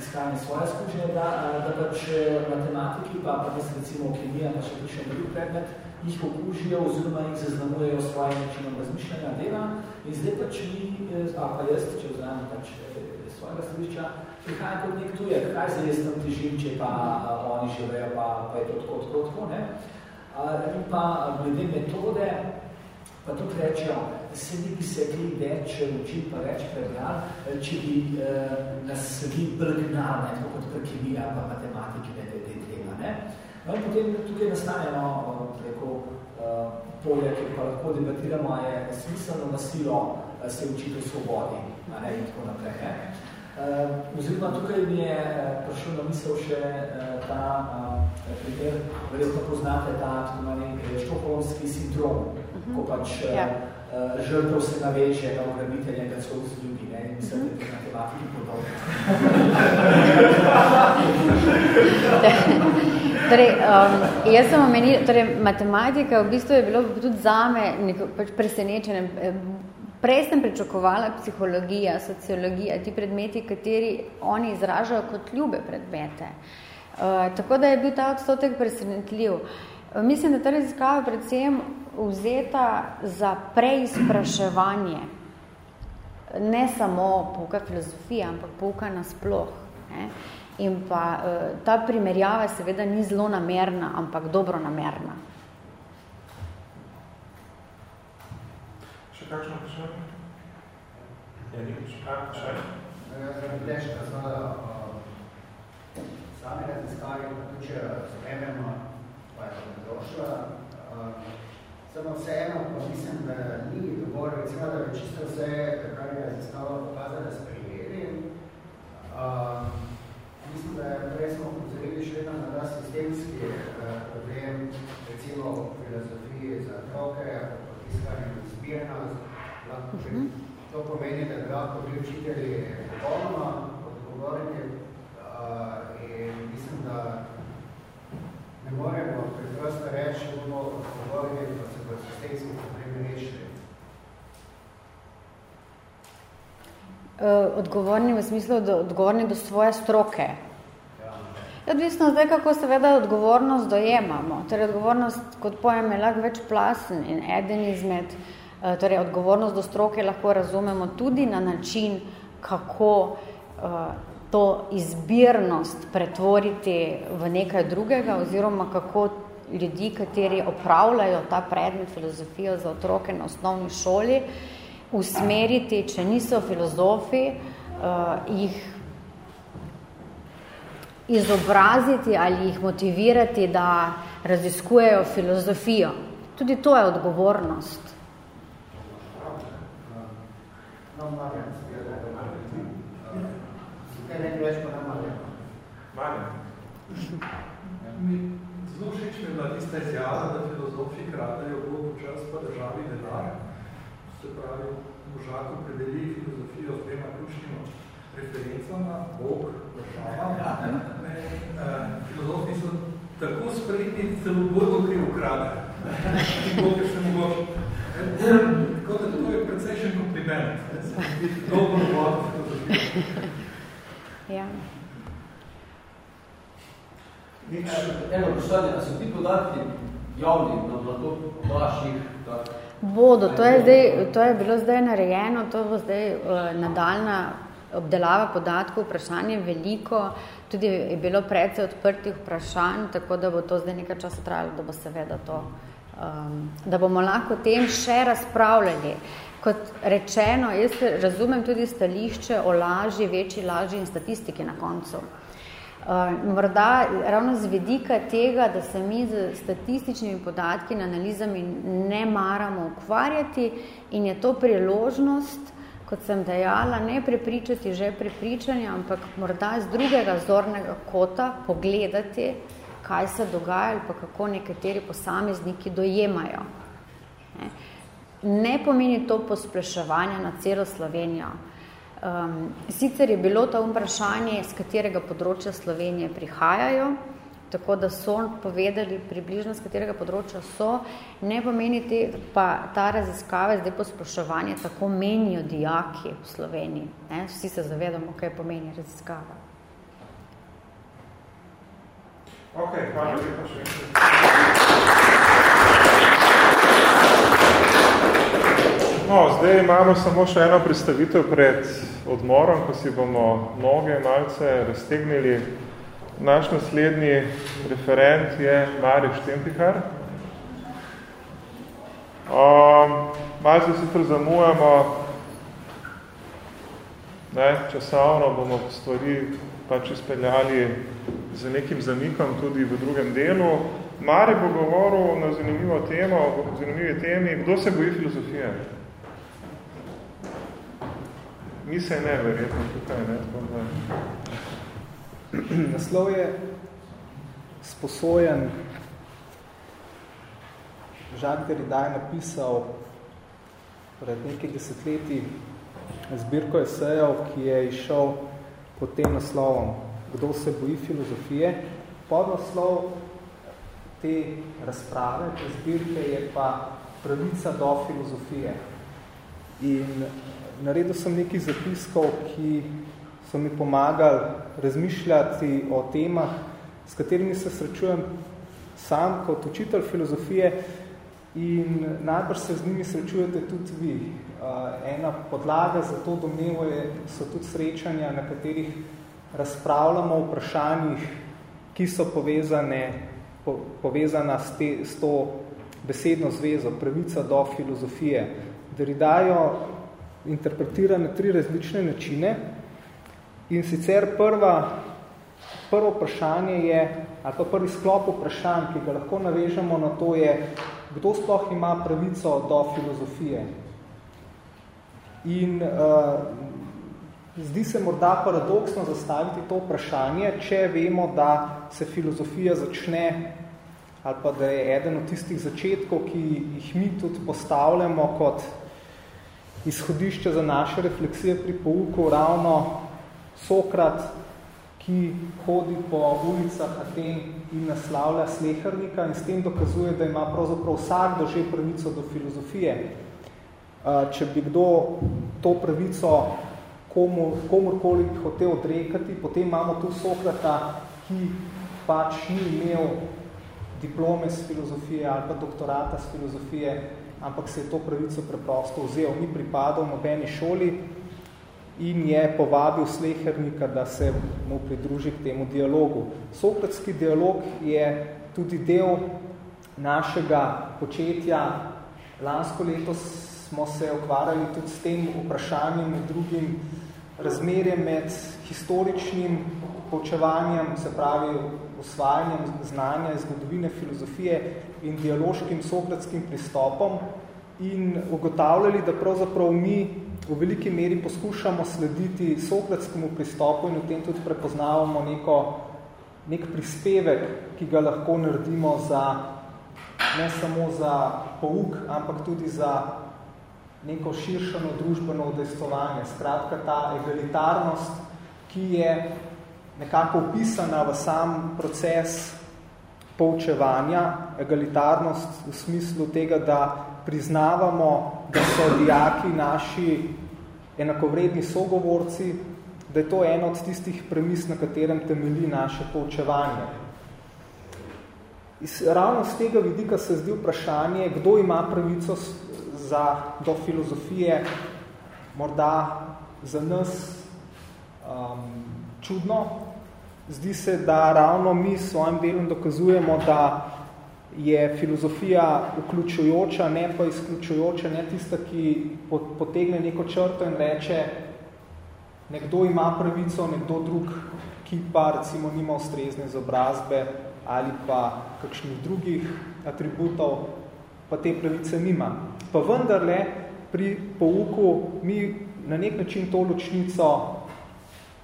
iskanje svoje skušnje, da, da pač matematiki, pa pa res recimo kemija, pa še piše drugi predmet, jih okužijo oziroma jih zaznamujejo svojim načinom razmišljanja dela in zdaj pač mi, a pa jaz, če vzajam pač svojega stališča, prihajam kot nek tujek, kaj zdaj jaz tam težim, če pa oni živejo, pa, pa je to tako, tako, tako, ne? In pa glede metode, pa tudi rečejo, se bi se kli več učil, pa več prebral, če bi eh, nas vi brgnali, tako kot prekemija, pa matematiki, ne te tema. Ne? No, in potem tukaj nastane no, preko uh, polja, ki pa lahko debatiramo, je smiselno nasilo se učiti v svobodi, ne, in tako naprej. Ne? Uh, oziroma tukaj mi je prišel na misel še uh, ta uh, primer, verjetno poznate ta tako štokholmski sindrom, uh -huh. ko pač ja. uh, žrtev se naveče na ugrabitelja, ga so vzljubi, ne, in mislim, da je na tematiki podobno. torej, um, jaz sem omenil, torej, matematika v bistvu je bilo tudi zame neko pač presenečenje, Prej sem pričakovala psihologija, sociologija, ti predmeti, kateri oni izražajo kot ljube predmete. Uh, tako da je bil ta odstotek presenetljiv. Uh, mislim, da ta raziskava predvsem vzeta za preizpraševanje. Ne samo pouka filozofija, ampak pouka nasploh. Ne? In pa uh, ta primerjava seveda ni zelo namerna, ampak dobro namerna. Kakšno vprašanje? Ja, ni vprašanje? Težka zvala same raziskave, pa tudi če spremljamo, pa je to došla. Samo vseeno, pa mislim, da ni dovolj, recimo, da bi čisto vse, kar je raziskava pokazala, sprejeli. Mislim, da prej smo pozorili še vedno na ta sistemski problem, recimo v filozofiji za otroke, iskanjem izbirnost. To pomeni, da bi lahko bili učitelji popolnoma odgovorni in mislim, da ne moremo preprosto reči, da bomo odgovorni, da se bo sistemski problemi rešili. Odgovorni v smislu, da odgovorni do svoje stroke. Odvisno zdaj, kako seveda odgovornost dojemamo. Torej, odgovornost kot pojem je lahko večplasen in eden izmed, torej, odgovornost do stroke lahko razumemo tudi na način, kako uh, to izbirnost pretvoriti v nekaj drugega oziroma kako ljudi, kateri opravljajo ta predmet filozofijo za otroke na osnovni šoli, usmeriti, če niso filozofi, uh, jih izobraziti ali jih motivirati, da raziskujejo filozofijo. Tudi to je odgovornost. No, Kaj ne greš pa na? Marjan. Mi zelo všeč mi je bila tista izjava, da filozofi kradejo globo čas pa državi denar. Se pravi, možak opredeli filozofijo s tema ključnima referencama, Bog, država. Ne, eh, filozofi so tako spretni, celo bolj kot kri ukrade. Bog je se mogoče. Tako da to je precejšen kompliment. Ja. Eno vprašanje, a so ti podatki javni, da lahko daš jih? Bodo, to je, zdaj, to je bilo zdaj narejeno, to bo zdaj uh, nadaljna obdelava podatkov, vprašanje veliko, tudi je bilo predvsej odprtih vprašanj, tako da bo to zdaj nekaj časa trajalo, da bo seveda to, um, da bomo lahko o tem še razpravljali. Kot rečeno, jaz razumem tudi stališče o laži, večji laži in statistiki na koncu. Uh, morda ravno z vedika tega, da se mi z statističnimi podatki in analizami ne maramo ukvarjati in je to priložnost, kot sem dejala, ne prepričati že prepričanja, ampak morda z drugega zornega kota pogledati, kaj se dogaja ali pa kako nekateri posamezniki dojemajo. Ne, pomeni to pospleševanje na celo Slovenijo. Um, sicer je bilo to vprašanje, z katerega področja Slovenije prihajajo, tako da so povedali približno, z katerega področja so, ne pomeni te, pa ta raziskave, zdaj pospraševanje, tako menijo dijaki v Sloveniji. Ne? Vsi se zavedamo, kaj pomeni raziskava. Ok, hvala lepa še No, zdaj imamo samo še eno predstavitev pred odmorom, ko si bomo noge malce raztegnili. Naš naslednji referent je Marij Štempihar. Um, malo se sicer zamujamo, ne, časovno bomo stvari pač izpeljali z nekim zamikom tudi v drugem delu. Mari bo govoril na zanimivo temo, zanimivi temi, kdo se boji filozofije? Mi se ne, verjetno, tukaj, ne, tako da... Naslov je sposojen. Jacques Derrida je napisal pred nekaj desetletji zbirko esejev, ki je išel pod tem naslovom Kdo se boji filozofije. Podnaslov te razprave, te zbirke je pa pravica do filozofije. In naredil sem nekaj zapiskov, ki so mi pomagali razmišljati o temah, s katerimi se srečujem sam kot učitelj filozofije in najbrž se z njimi srečujete tudi vi. Ena podlaga za to domnevo je, so tudi srečanja, na katerih razpravljamo o vprašanjih, ki so povezane, po, povezana s, te, s to besedno zvezo, pravica do filozofije. Deridajo interpretira na tri različne načine, In sicer prva, prvo vprašanje je, ali pa prvi sklop vprašanj, ki ga lahko navežemo na to je, kdo sploh ima pravico do filozofije. In uh, zdi se morda paradoksno zastaviti to vprašanje, če vemo, da se filozofija začne ali pa da je eden od tistih začetkov, ki jih mi tudi postavljamo kot izhodišče za naše refleksije pri pouku, ravno Sokrat, ki hodi po ulicah Aten in naslavlja slehernika in s tem dokazuje, da ima pravzaprav vsakdo že pravico do filozofije. Če bi kdo to pravico komorkoli hotel odrekati, potem imamo tu Sokrata, ki pač ni imel diplome z filozofije ali pa doktorata z filozofije, ampak se je to pravico preprosto vzel. Ni pripadal nobeni šoli, in je povabil slehernika, da se mu pridruži k temu dialogu. Sokratski dialog je tudi del našega početja. Lansko leto smo se ukvarjali tudi s tem vprašanjem med drugim razmerje med historičnim poučevanjem, se pravi osvajanjem znanja iz zgodovine filozofije in dialoškim sokratskim pristopom in ugotavljali, da pravzaprav mi v veliki meri poskušamo slediti sokratskemu pristopu in v tem tudi prepoznavamo neko, nek prispevek, ki ga lahko naredimo za, ne samo za pouk, ampak tudi za neko širšeno družbeno udejstovanje. Skratka, ta egalitarnost, ki je nekako upisana v sam proces poučevanja, egalitarnost v smislu tega, da priznavamo, da so dijaki naši enakovredni sogovorci, da je to eno od tistih premis, na katerem temelji naše poučevanje. Iz, ravno z tega vidika se zdi vprašanje, kdo ima pravico za, do filozofije, morda za nas um, čudno. Zdi se, da ravno mi s svojim delom dokazujemo, da je filozofija vključujoča, ne pa izključujoča, ne tista, ki potegne neko črto in reče, nekdo ima pravico, nekdo drug, ki pa recimo nima ustrezne izobrazbe ali pa kakšnih drugih atributov, pa te pravice nima. Pa vendarle pri pouku mi na nek način to ločnico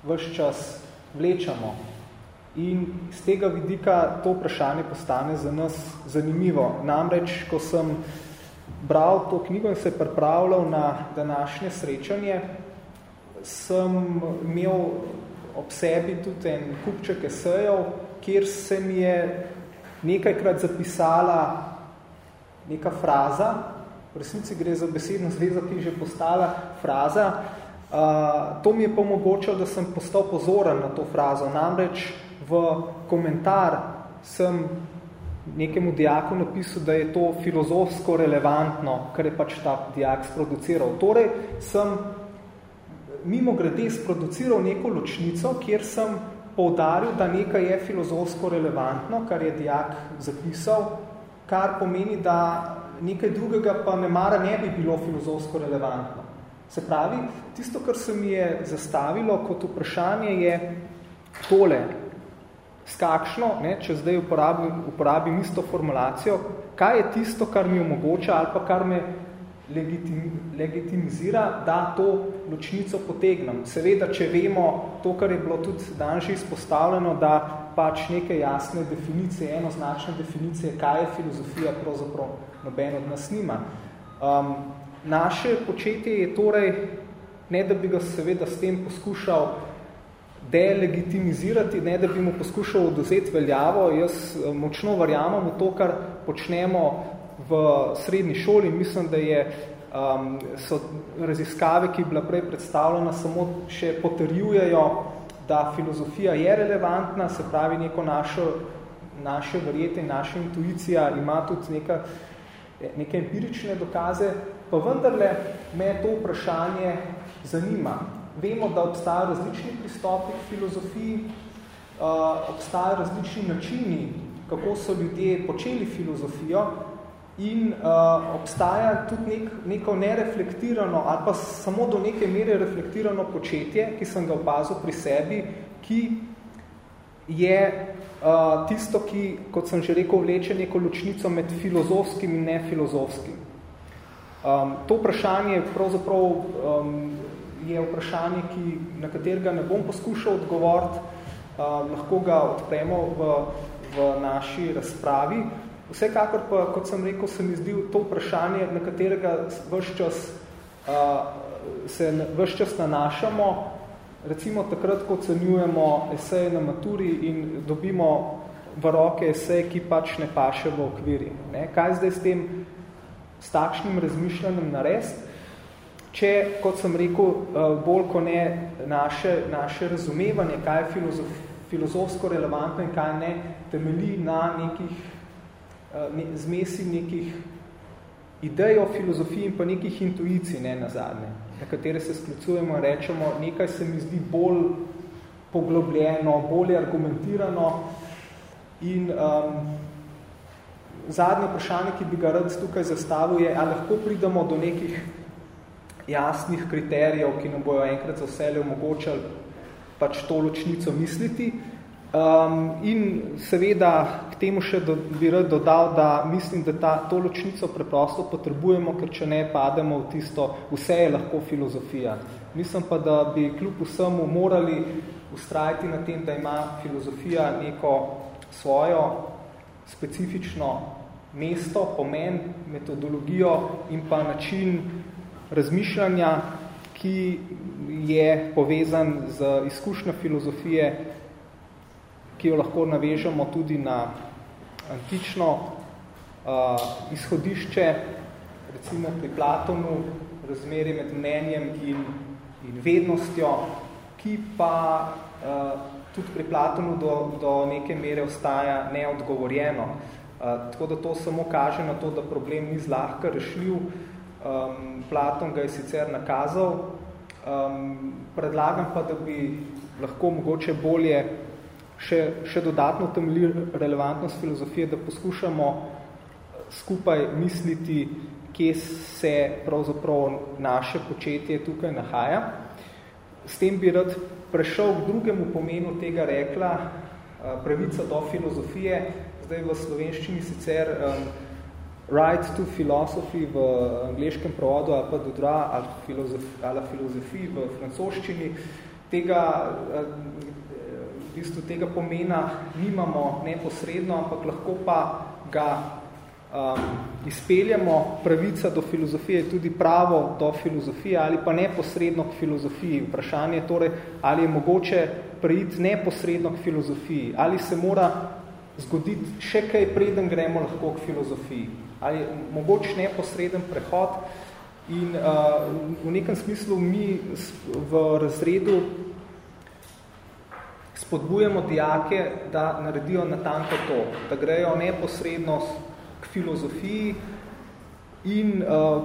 vse čas vlečamo. In z tega vidika to vprašanje postane za nas zanimivo. Namreč, ko sem bral to knjigo in se pripravljal na današnje srečanje, sem imel ob sebi tudi en kupček esejev, kjer se mi je nekajkrat zapisala neka fraza, v resnici gre za besedno zvezo, ki je že postala fraza, uh, to mi je pomogočilo, da sem postal pozoren na to frazo. Namreč v komentar sem nekemu dijaku napisal, da je to filozofsko relevantno, kar je pač ta dijak sproduciral. Torej sem mimo grede sproduciral neko ločnico, kjer sem poudaril, da nekaj je filozofsko relevantno, kar je dijak zapisal, kar pomeni, da nekaj drugega pa ne mara ne bi bilo filozofsko relevantno. Se pravi, tisto, kar se mi je zastavilo kot vprašanje, je tole, skakšno, ne, če zdaj uporabim, uporabim isto formulacijo, kaj je tisto, kar mi omogoča ali pa kar me legitim, legitimizira, da to ločnico potegnem. Seveda, če vemo to, kar je bilo tudi danes že izpostavljeno, da pač neke jasne definicije, enoznačne definicije, kaj je filozofija, pravzaprav noben od nas nima. Um, naše početje je torej, ne da bi ga seveda s tem poskušal delegitimizirati, ne da bi mu poskušal oduzeti veljavo, jaz eh, močno verjamem v to, kar počnemo v srednji šoli. Mislim, da je, um, so raziskave, ki je bila prej predstavljena, samo še potrjujejo, da filozofija je relevantna, se pravi neko našo, naše verjete in naša intuicija ima tudi neka, neke empirične dokaze, pa vendarle me to vprašanje zanima. Vemo, da obstajajo različni pristopi k filozofiji, uh, obstajajo različni načini, kako so ljudje počeli filozofijo, in uh, obstaja tudi nek, neko nereflektirano ali pa samo do neke mere reflektirano početje, ki sem ga opazil pri sebi, ki je uh, tisto, ki, kot sem že rekel, vleče neko ločnico med filozofskim in nefilozofskim. Um, to vprašanje pravzaprav um, je vprašanje, ki, na katerega ne bom poskušal odgovoriti, uh, lahko ga odpremo v, v naši razpravi. Vsekakor pa, kot sem rekel, se mi zdi to vprašanje, na katerega vse čas, uh, se vse čas nanašamo, recimo takrat, ko ocenjujemo eseje na maturi in dobimo v roke eseje, ki pač ne paše v okviri. Ne? Kaj zdaj s tem, s takšnim razmišljanjem narediti? Če, kot sem rekel, bolj ko ne naše, naše razumevanje, kaj je filozof, filozofsko relevantno in kaj ne, temelji na nekih Eh, zmesi nekih idej o filozofiji in pa nekih intuicij, ne na zadnje, na katere se sklicujemo in rečemo, nekaj se mi zdi bolj poglobljeno, bolje argumentirano. In um, zadnje vprašanje, ki bi ga rad tukaj zastavil, je, ali lahko pridemo do nekih jasnih kriterijev, ki nam bojo enkrat za vse omogočali pač to ločnico misliti, Um, in seveda k temu še do, bi rad dodal, da mislim, da ta, to ločnico preprosto potrebujemo, ker če ne pademo v tisto, vse je lahko filozofija. Mislim pa, da bi kljub vsemu morali ustrajati na tem, da ima filozofija neko svojo specifično mesto, pomen, metodologijo in pa način razmišljanja, ki je povezan z izkušnjo filozofije, ki jo lahko navežemo tudi na antično uh, izhodišče, recimo pri Platonu, razmerje med mnenjem in, in vednostjo, ki pa uh, tudi pri Platonu do, do neke mere ostaja neodgovorjeno. Uh, tako da to samo kaže na to, da problem ni zlahka rešljiv. Um, Platon ga je sicer nakazal. Um, predlagam pa, da bi lahko mogoče bolje še, še dodatno temelji relevantnost filozofije, da poskušamo skupaj misliti, kje se pravzaprav naše početje tukaj nahaja. S tem bi rad prešel k drugemu pomenu tega rekla, pravica do filozofije. Zdaj v slovenščini sicer um, right to philosophy v angliškem prevodu ali pa do droit ali, filozof, ali filozofiji v francoščini, tega, v bistvu tega pomena nimamo neposredno, ampak lahko pa ga um, izpeljamo. Pravica do filozofije je tudi pravo do filozofije ali pa neposredno k filozofiji. Vprašanje je torej, ali je mogoče preiti neposredno k filozofiji, ali se mora zgoditi še kaj, preden gremo lahko k filozofiji. Ali je mogoče neposreden prehod in uh, v nekem smislu mi v razredu spodbujamo dijake, da naredijo natanko to, da grejo neposredno k filozofiji in uh,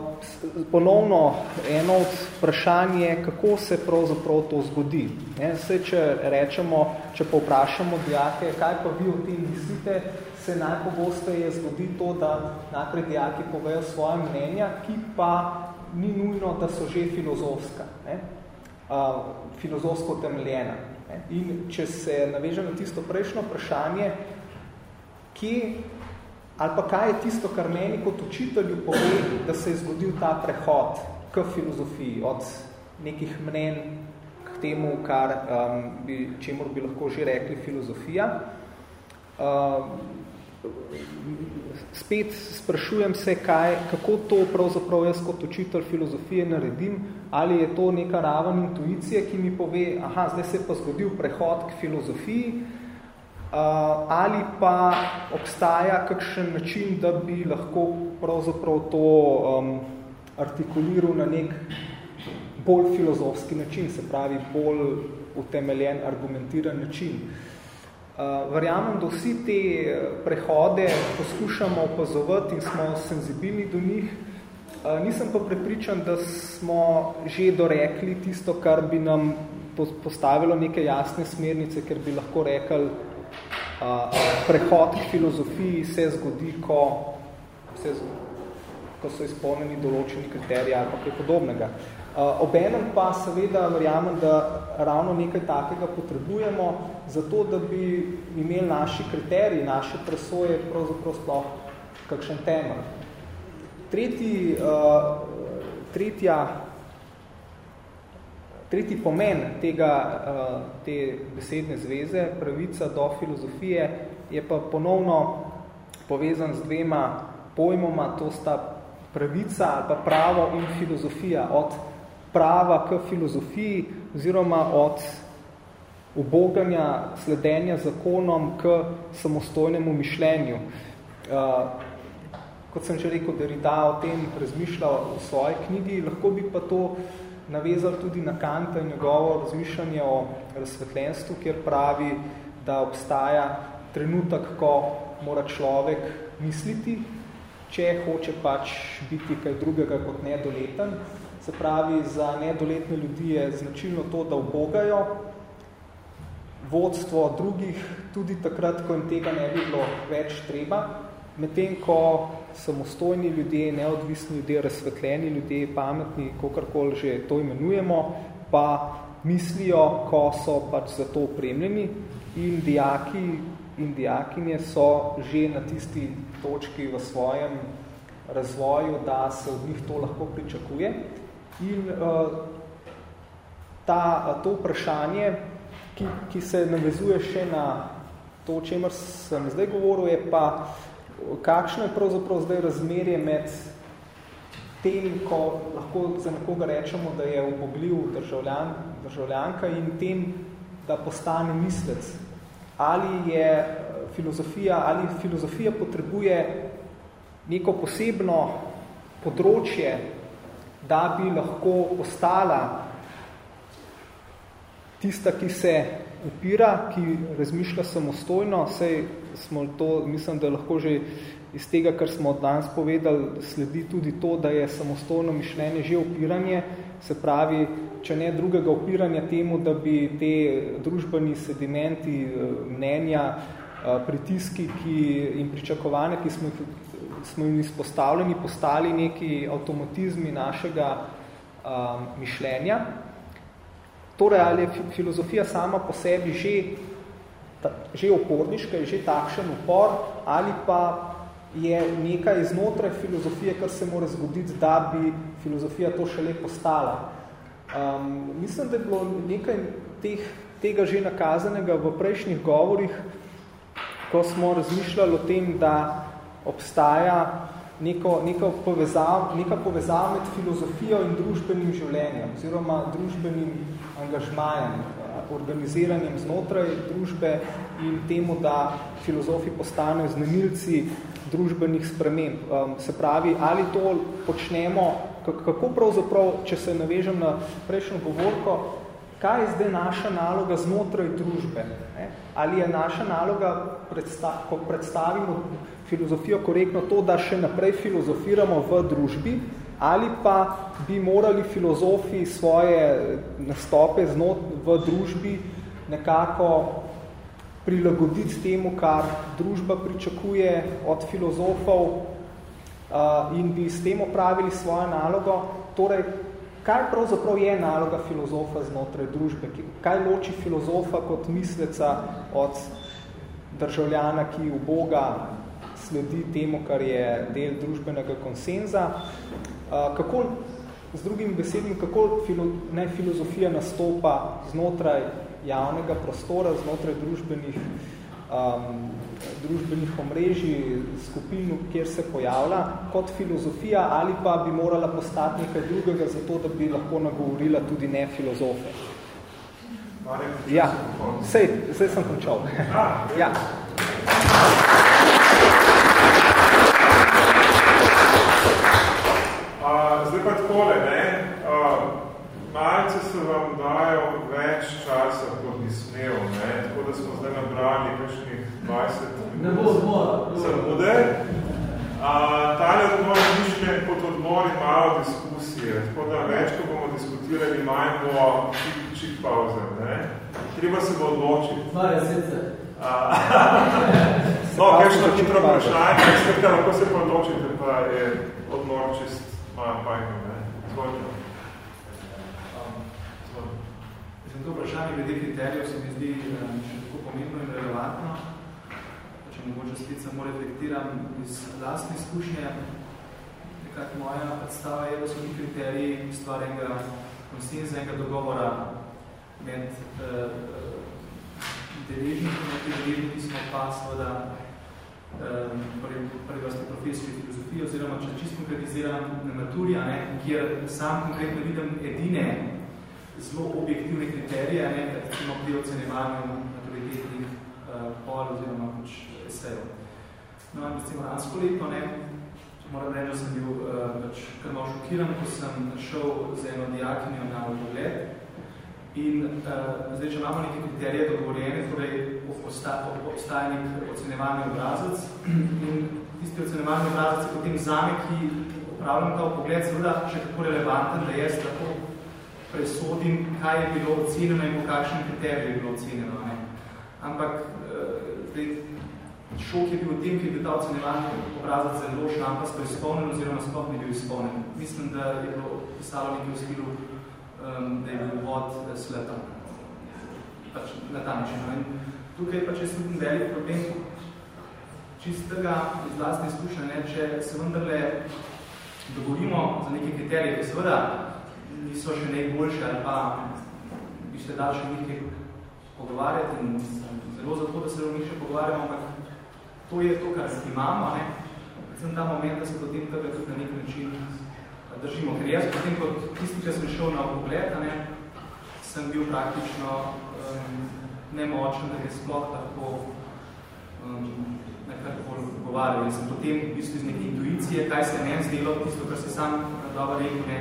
ponovno eno od vprašanje, kako se pravzaprav to zgodi. Ne, vse, če rečemo, če pa vprašamo dijake, kaj pa vi o tem mislite, se najpogosteje zgodi to, da najprej dijaki povejo svoje mnenja, ki pa ni nujno, da so že filozofska, ne, uh, filozofsko temeljena. Ne. In če se naveže na tisto prejšnjo vprašanje, kje Ali pa kaj je tisto, kar meni kot učitelju pove, da se je zgodil ta prehod k filozofiji, od nekih mnen k temu, kar, um, bi, čemur bi lahko že rekli filozofija. Um, spet sprašujem se, kaj, kako to pravzaprav jaz kot učitelj filozofije naredim, ali je to neka raven intuicije, ki mi pove, aha, zdaj se je pa zgodil prehod k filozofiji, ali pa obstaja kakšen način, da bi lahko pravzaprav to um, artikuliral na nek bolj filozofski način, se pravi bolj utemeljen, argumentiran način. Uh, verjamem, da vsi te prehode poskušamo opazovati in smo senzibilni do njih. Uh, nisem pa prepričan, da smo že dorekli tisto, kar bi nam postavilo neke jasne smernice, ker bi lahko rekli, prehod k filozofiji se zgodi, ko, se, ko so izpolnjeni določeni kriteriji ali pa kaj podobnega. Obenem pa seveda verjamem, da ravno nekaj takega potrebujemo, zato da bi imeli naši kriteriji, naše presoje pravzaprav sploh kakšen temelj. Tretji, tretja Tretji pomen tega, eh, te besedne zveze, pravica do filozofije, je pa ponovno povezan z dvema pojmoma, to sta pravica ali pa pravo in filozofija, od prava k filozofiji oziroma od uboganja, sledenja zakonom k samostojnemu mišljenju. Uh, kot sem že rekel, da Rida o tem razmišljal v svoji knjigi, lahko bi pa to navezal tudi na Kanta in njegovo razmišljanje o razsvetljenstvu, kjer pravi, da obstaja trenutek, ko mora človek misliti, če hoče pač biti kaj drugega kot nedoleten. Se pravi, za nedoletne ljudi je značilno to, da ubogajo vodstvo drugih tudi takrat, ko jim tega ne bi bilo več treba, medtem ko samostojni ljudje, neodvisni ljudje, razsvetljeni ljudje, pametni, kakorkoli že to imenujemo, pa mislijo, ko so pač za to opremljeni in dijaki in dijakinje so že na tisti točki v svojem razvoju, da se od njih to lahko pričakuje. In uh, ta, to vprašanje, ki, ki se navezuje še na to, o čemer sem zdaj govoril, je pa kakšno je pravzaprav zdaj razmerje med tem, ko lahko za nekoga rečemo, da je upogljiv državljan, državljanka in tem, da postane mislec. Ali je eh, filozofija, ali filozofija potrebuje neko posebno področje, da bi lahko postala tista, ki se upira, ki razmišlja samostojno, sej smo to, mislim, da lahko že iz tega, kar smo danes povedali, sledi tudi to, da je samostojno mišljenje že upiranje, se pravi, če ne drugega upiranja temu, da bi te družbeni sedimenti, mnenja, pritiski ki, in pričakovanja, ki smo, smo jim izpostavljeni, postali neki avtomatizmi našega um, mišljenja. Torej, ali je filozofija sama po sebi že, ta, že oporniška, je že takšen upor, ali pa je nekaj iznotraj filozofije, kar se mora zgoditi, da bi filozofija to šele postala. Um, mislim, da je bilo nekaj teh, tega že nakazanega v prejšnjih govorih, ko smo razmišljali o tem, da obstaja neko, neko povezav, neka povezava med filozofijo in družbenim življenjem, oziroma družbenim angažmajem, organiziranjem znotraj družbe in temu, da filozofi postanejo znanilci družbenih sprememb. Se pravi, ali to počnemo, kako pravzaprav, če se navežem na prejšnjo govorko, kaj je zdaj naša naloga znotraj družbe? Ne? Ali je naša naloga, predsta ko predstavimo filozofijo korektno, to, da še naprej filozofiramo v družbi, ali pa bi morali filozofi svoje nastope znot v družbi nekako prilagoditi temu, kar družba pričakuje od filozofov in bi s tem opravili svojo nalogo. Torej, kaj pravzaprav je naloga filozofa znotraj družbe? Kaj loči filozofa kot misleca od državljana, ki v Boga sledi temu, kar je del družbenega konsenza? Kako, z drugim besedmi, kako filo, ne, filozofija nastopa znotraj javnega prostora znotraj družbenih, um, družbenih omrežij, skupin, kjer se pojavlja kot filozofija ali pa bi morala postati nekaj drugega zato, da bi lahko nagovorila tudi ne filozofe. Ja, sej, sej sem končal. Ja. Zdaj pa takole, ne? Malce se vam dajo več časa, kot bi smel, ne? tako da smo zdaj nabrali kakšnih 20 minut. Ne bo odmora. Zamude. Tale odmor je mišljen kot odmor in malo diskusije, tako da več, ko bomo diskutirali, manj bo čik, čik pauze. Ne? Treba se bo odločiti. Zvarja sice. No, kakšno hitro vprašanje, skratka, lahko se pa odločite, pa je odmor čist malo fajno. Ne? Zvojte. Mislim, to vprašanje glede kriterijev se mi zdi eh, še tako pomembno in relevantno. Če mogoče spet samo reflektiram iz lastne izkušnje, nekako moja predstava je, da so ti kriteriji stvar enega konsenza, enega dogovora med eh, deležniki, med deležniki smo pa seveda eh, prvi vrste profesijske filozofije, oziroma če čisto konkretiziram na maturi, kjer sam konkretno vidim edine zelo objektivne kriterije, ne, recimo pri ocenjevanju maturitetnih uh, pol oziroma pač esejev. No, recimo lansko leto, ne, moram reči, da sem bil uh, pač kar malo šokiran, ko sem šel z eno dijakinjo na pogled in uh, zdaj, če imamo neke kriterije dogovorjene, torej obstaja nek ocenjevalni obrazec in tisti ocenjevalni obrazec je potem zame, ki upravljam ta pogled, seveda še kako relevanten, da jaz lahko presodim, kaj je bilo ocenjeno in po kakšnem kriteriju je bilo ocenjeno. Ne. Ampak zdaj, šok je bil v tem, ki je bil ta ocenjevalni obrazec zelo šlampasto izpolnen oziroma sploh ni bil izpolnen. Mislim, da je bilo pisalo nekaj v stilu, um, da je bil vod sleta. Pač na ta način. In tukaj pač je tudi velik problem čistega iz vlastne izkušnje, če se vendarle dogovorimo za neke kriterije, ki seveda niso še najboljše ali pa bi se dal še nekaj pogovarjati in zelo zato, da se o njih še pogovarjamo, ampak to je to, kar imamo, ne? Predvsem ta moment, da se potem tega tudi na nek način držimo. Ker jaz potem, kot tisti, ki sem šel na pogled, ne, sem bil praktično um, nemočen, da je sploh lahko um, nekako govarjal. In sem potem v bistvu iz neke intuicije, kaj se meni zdelo, tisto, kar se sam dobro rekel, ne,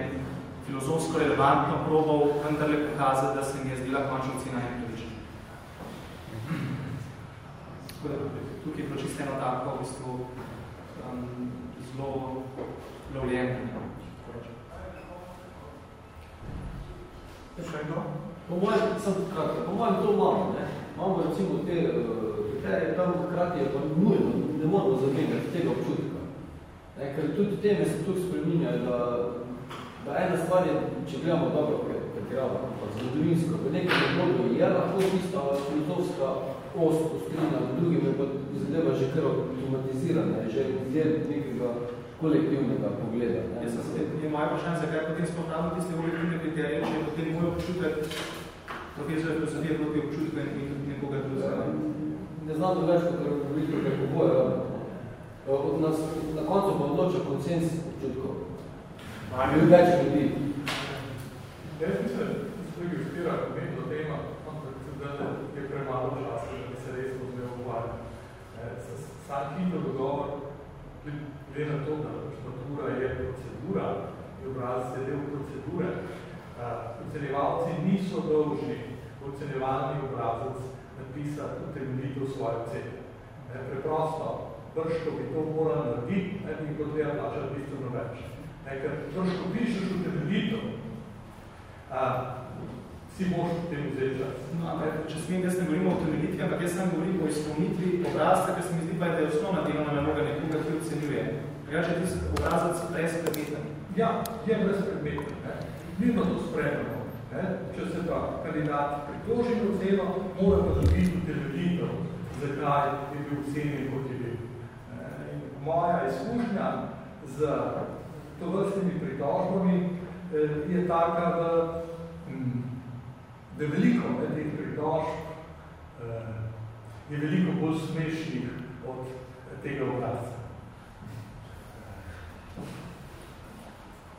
filozofsko relevantno probal vendarle pokazati, da se mi je zdela končna ocena nepravična. Tukaj je čisto eno tako v bistvu um, zelo lovljeno. Še eno? Po mojem, sem kratko, po mojem to imamo, ne? Imamo recimo te kriterije, tam hkrati je pa nujno, ne moramo zamenjati tega občutka. Ne? Ker tudi teme se tukaj spreminjajo, da Da ena stvar je, če gledamo dobro, ker pretirava, ampak zgodovinsko, v nekem obdobju je lahko tista filozofska ost ostrina, v drugim je pa zadeva že kar automatizirana, že del nekega kolektivnega pogleda. Ne? Jaz sem je moja vprašanje, zakaj potem spopravljam tiste objektivne kriterije, če je potem moj občutek, profesor filozofije proti občutka in nekoga drugega. Ne znam drugač, kot govorite, kako bojo. Od nas na koncu pa odloča konsens občutkov. Ali več ljudi. Jaz mislim, da se tudi uspira pomembno tema, ampak da je premalo časa, da bi se res vzmel ukvarjati. Sam hitro dogovor, glede na to, da matura je procedura, je obraz je del procedure, ocenjevalci niso dolžni ocenjevalni obrazec napisati utemeljitev svoje ocene. Preprosto, brško bi to moral narediti, ne bi treba plačati bistveno več. Ker brško pišeš utemeljitev, si moš potem vzeti čas. No, če smem, jaz ne govorim o utemeljitvi, ampak jaz sem govorim o izpolnitvi obrazca, ker se mi zdi pa, da je osnovna delovna naloga nekoga, ki ocenjuje. Drugače je tisti obrazac brezpredmeten. Ja, je brezpredmeten. Ne. Mi pa to spremljamo. Če se pa kandidat pritoži na oceno, mora pa dobiti utemeljitev, zakaj je bil ocenjen kot je bil. In moja izkušnja z tovrstnimi pritožbami je taka, da da veliko ne, teh pritožb eh, je veliko bolj smešnih od tega obrazca.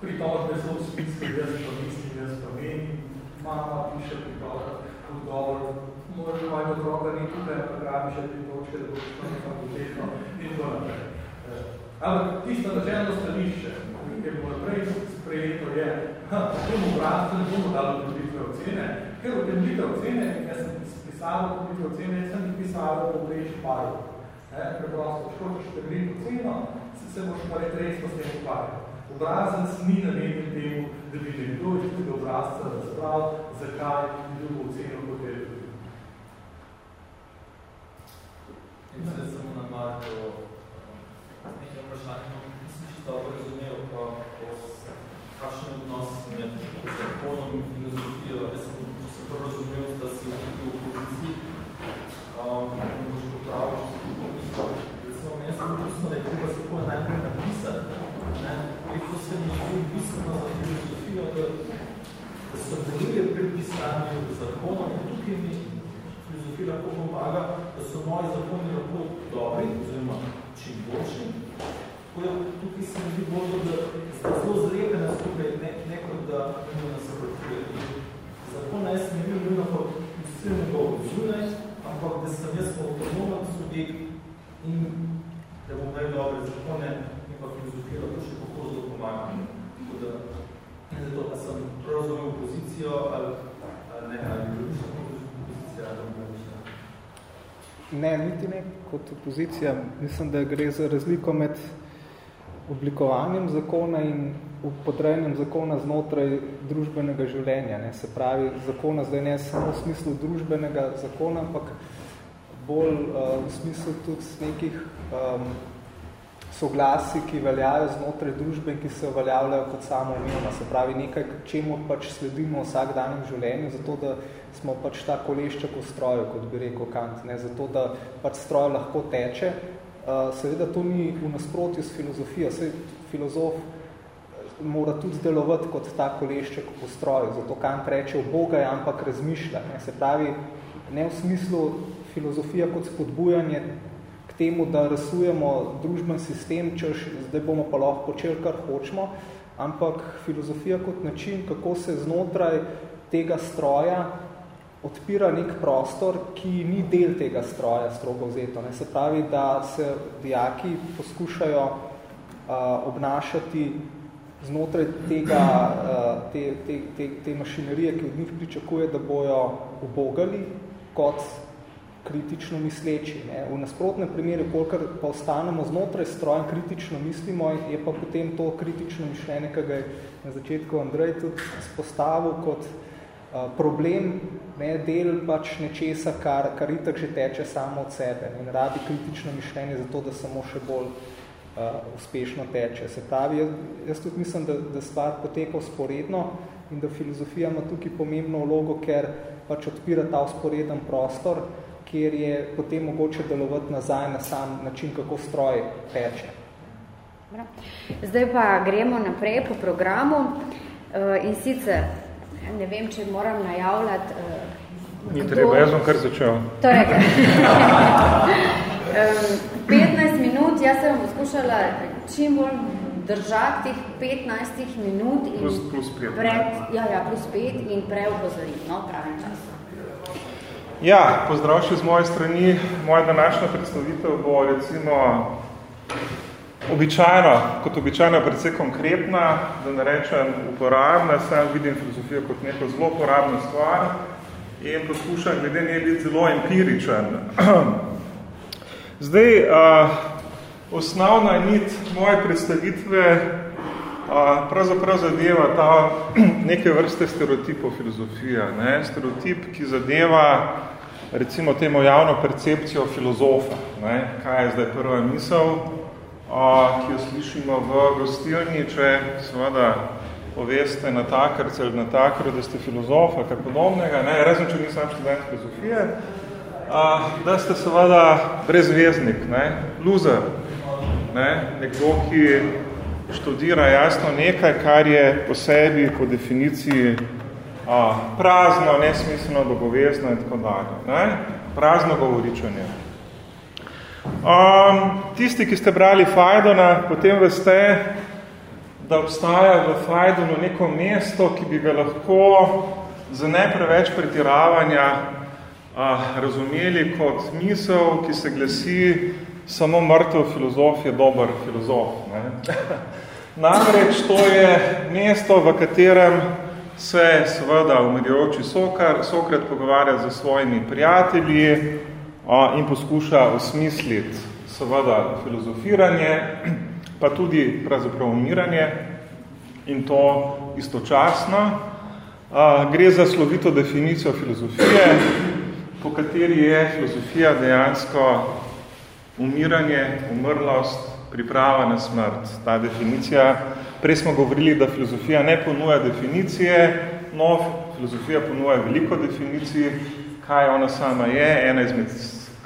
Pritožbe so v smislu, jaz pa mislim, jaz pa menim, mama piše pritožbe, odgovor, mora mojega otroka ni tukaj, pa grabi še tri točke, da bo šlo na fakultetno in to naprej. Ampak tisto načelno stališče, je bilo prej sprejeto, je, ha, v tem obrazcu ne bomo dali utemeljitve ocene, ker utemeljitve ocene, jaz sem pisal utemeljitve ocene, jaz sem jih pisal v obreči paru. Preprosto, če hočeš utemeljiti oceno, se, se boš pa retresno s tem ukvarjati. Obrazec ni namenjen temu, da bi nekdo iz tega obrazca razprav, zakaj je drugo oceno kot je tudi. In se samo na Marko nekaj vprašanje, čisto dobro razumel, kakšen odnos med zakonom in filozofijo. Jaz sem se prvo razumel, da si v opoziciji, in boš popravil, če si pomislil. Recimo, meni sem mislil, da je treba zakon najprej napisati. Lepo se mi je bistveno za filozofijo, da, da se deluje pri pisanju zakonov. Tukaj mi filozofija lahko pomaga, da so moji zakoni lahko dobri, oziroma čim boljši. Tako da tukaj se mi bolj, da ste zelo zlepene skupaj, ne, ne kot da nujno nasprotuje. Zakona jaz ne bil nujno kot vse njegov zunaj, ampak da sem jaz avtonomen subjekt in da bom imel dobre zakone in pa filozofijo lahko še kako zelo pomagam. Tako da, zato pa sem razumel pozicijo ali, ali ne, ali drugično pozicija, ali drugično. Ne, niti ne kot opozicija. Mislim, da gre za razliko med oblikovanjem zakona in podrejanjem zakona znotraj družbenega življenja. Ne. Se pravi, zakona zdaj ne samo v smislu družbenega zakona, ampak bolj uh, v smislu tudi nekih um, soglasi, ki veljajo znotraj družbe in ki se uveljavljajo kot samo umevno. Se pravi, nekaj, čemu pač sledimo v vsakdanjem življenju, zato da smo pač ta kolešček v stroju, kot bi rekel Kant, ne? zato da pač stroj lahko teče. Seveda to ni v nasprotju s filozofijo. Sej filozof mora tudi delovati kot ta kolešček v stroju, zato Kant reče v Boga, ampak razmišlja. Ne? Se pravi, ne v smislu filozofija kot spodbujanje k temu, da rasujemo družben sistem, češ zdaj bomo pa lahko počeli, kar hočemo, ampak filozofija kot način, kako se znotraj tega stroja odpira nek prostor, ki ni del tega stroja, strogo vzeto. Ne? Se pravi, da se dijaki poskušajo uh, obnašati znotraj tega, uh, te, te, te, te mašinerije, ki od njih pričakuje, da bojo ubogali kot kritično misleči. Ne. V nasprotnem primeru, kolikor pa ostanemo znotraj stroja kritično mislimo, je pa potem to kritično mišljenje, ki ga je na začetku Andrej tudi spostavil kot uh, problem, ne, del pač nečesa, kar, kar itak že teče samo od sebe in rabi kritično mišljenje zato, da samo še bolj uh, uspešno teče. Se pravi, jaz, jaz tudi mislim, da, da stvar poteka usporedno, in da filozofija ima tukaj pomembno vlogo, ker pač odpira ta usporeden prostor, kjer je potem mogoče delovati nazaj na sam način, kako stroj peče. Zdaj pa gremo naprej po programu eh, in sicer, ne vem, če moram najavljati, eh, Ni treba, jaz bom kar začel. Torej, 15 minut, jaz sem poskušala čim bolj držati tih 15 minut in plus, plus pet, pred, ja, ja, plus 5 in preupozoriti, no, pravim času. Ja, pozdrav še z moje strani. Moja današnja predstavitev bo recimo običajno, kot običajno precej konkretna, da ne rečem uporabna, sam vidim filozofijo kot neko zelo uporabno stvar in poskušam glede nje biti zelo empiričen. Zdaj, uh, osnovna nit moje predstavitve uh, pravzaprav zadeva ta neke vrste stereotipov filozofija. Ne? Stereotip, ki zadeva recimo temu javno percepcijo filozofa. Ne? Kaj je zdaj prva misel, ki jo slišimo v gostilni, če seveda poveste na takrce ali na takro, da ste filozof ali kaj podobnega, ne? razen če nisem študent filozofije, uh, da ste seveda brezveznik, ne? loser, ne? nekdo, ki študira jasno nekaj, kar je po sebi, po definiciji a, prazno, nesmiselno, dolgovezno in tako dalje. Ne? Prazno govoričanje. Um, tisti, ki ste brali Fajdona, potem veste, da obstaja v Fajdonu neko mesto, ki bi ga lahko za ne preveč pretiravanja a, razumeli kot misel, ki se glasi samo mrtev filozof je dober filozof. Ne? Namreč to je mesto, v katerem se seveda umirjajoči Sokrat pogovarja z svojimi prijatelji in poskuša osmisliti seveda filozofiranje, pa tudi pravzaprav umiranje in to istočasno. Gre za slovito definicijo filozofije, po kateri je filozofija dejansko umiranje, umrlost, priprava na smrt. Ta definicija Prej smo govorili, da filozofija ne ponuja definicije, no, filozofija ponuja veliko definicij, kaj ona sama je. Ena izmed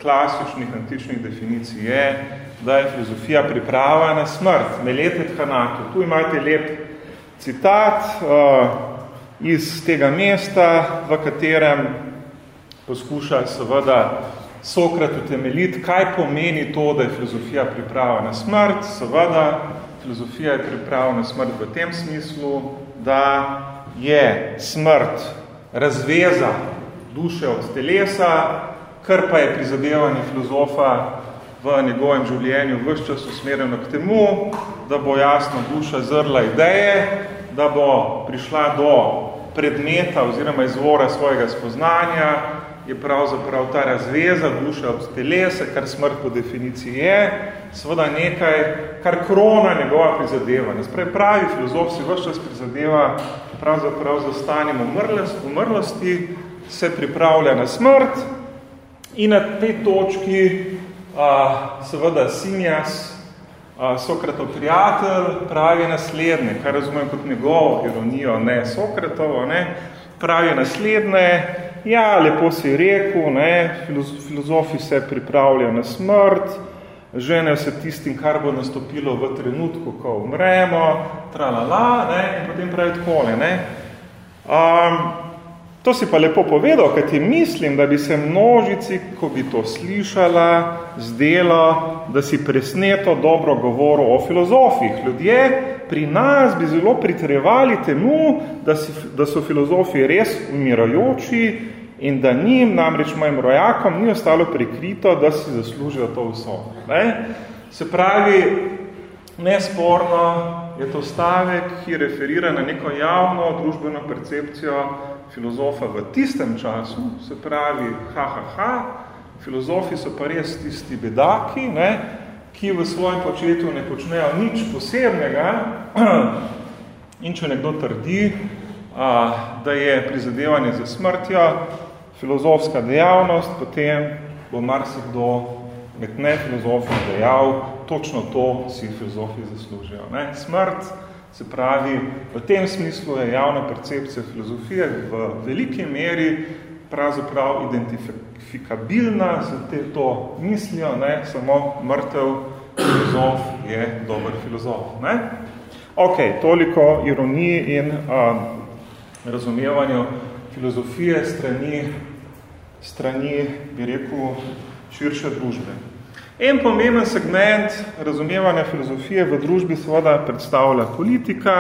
klasičnih antičnih definicij je, da je filozofija priprava na smrt, melete thanatu. Tu imate lep citat uh, iz tega mesta, v katerem poskuša seveda Sokrat utemeljiti, kaj pomeni to, da je filozofija priprava na smrt, seveda filozofija je pripravljena smrt v tem smislu, da je smrt razveza duše od telesa, kar pa je prizadevanje filozofa v njegovem življenju vse čas usmerjeno k temu, da bo jasno duša zrla ideje, da bo prišla do predmeta oziroma izvora svojega spoznanja, je pravzaprav ta razveza duše od telesa, kar smrt po definiciji je, seveda nekaj, kar krona njegova prizadevanja. Spravi pravi filozof si vse čas prizadeva pravzaprav za stanjem umrlosti, se pripravlja na smrt in na tej točki a, seveda Simjas, a, Sokratov prijatelj, pravi naslednje, kar razumem kot njegovo ironijo, ne Sokratovo, ne, pravi naslednje, ja, lepo si rekel, ne, filozofi se pripravljajo na smrt, ženejo se tistim, kar bo nastopilo v trenutku, ko umremo, tralala, ne, in potem pravi takole, ne. Um, to si pa lepo povedal, kaj ti mislim, da bi se množici, ko bi to slišala, zdelo, da si presneto dobro govoril o filozofih. Ljudje pri nas bi zelo pritrevali temu, da, si, da so filozofi res umirajoči in da njim, namreč mojim rojakom, ni ostalo prikrito, da si zaslužijo to vso. Ne? Se pravi, nesporno je to stavek, ki referira na neko javno družbeno percepcijo filozofa v tistem času, se pravi, ha, ha, ha, filozofi so pa res tisti bedaki, ne? ki v svojem početju ne počnejo nič posebnega in če nekdo trdi, a, da je prizadevanje za smrtjo, filozofska dejavnost, potem bo marsikdo med nefilozofom dejal, točno to si filozofi zaslužijo. Ne? Smrt Se pravi, v tem smislu je javna percepcija filozofije v veliki meri pravzaprav identifikabilna z te to mislijo, ne, samo mrtev filozof je dober filozof. Ne? Ok, toliko ironiji in a, razumevanju filozofije strani, strani, bi rekel, širše družbe. En pomemben segment razumevanja filozofije v družbi seveda predstavlja politika.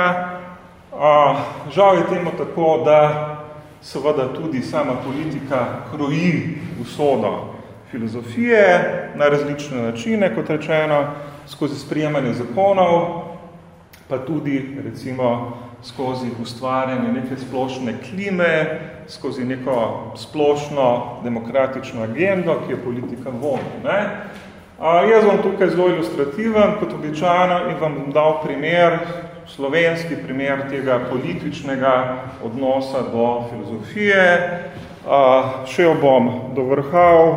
Žal je temu tako, da seveda tudi sama politika kroji usodo filozofije na različne načine, kot rečeno, skozi sprijemanje zakonov, pa tudi recimo skozi ustvarjanje neke splošne klime, skozi neko splošno demokratično agendo, ki je politika vodi. Ne? A, jaz bom tukaj zelo ilustrativen, kot običajno, in vam dal primer, slovenski primer tega političnega odnosa do filozofije. A, šel bom do vrhav,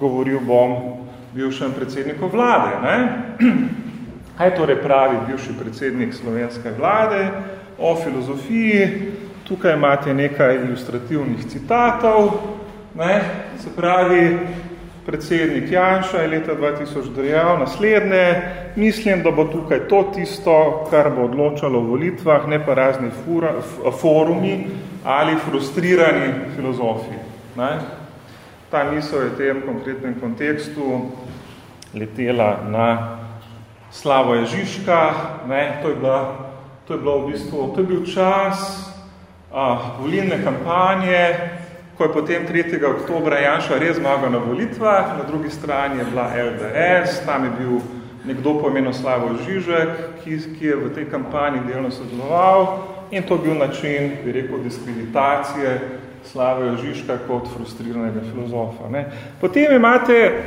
govoril bom bivšem predsedniku vlade. Ne? Kaj torej pravi bivši predsednik slovenske vlade o filozofiji? Tukaj imate nekaj ilustrativnih citatov. Ne? Se pravi, predsednik Janša je leta 2000 dejal naslednje, mislim, da bo tukaj to tisto, kar bo odločalo v volitvah, ne pa razni fura, forumi ali frustrirani filozofi. Ne? Ta misel je v tem konkretnem kontekstu letela na Slavo Ježiška. Ne? To, je bila, to je bilo v bistvu, to je bil čas a, volilne kampanje, ko je potem 3. oktobra Janša res zmagal na volitvah, na drugi strani je bila LDS, tam je bil nekdo po imenu Slavo Žižek, ki, ki je v tej kampanji delno sodeloval in to bil način, bi rekel, diskreditacije Slavo Žižka kot frustriranega filozofa. Ne. Potem imate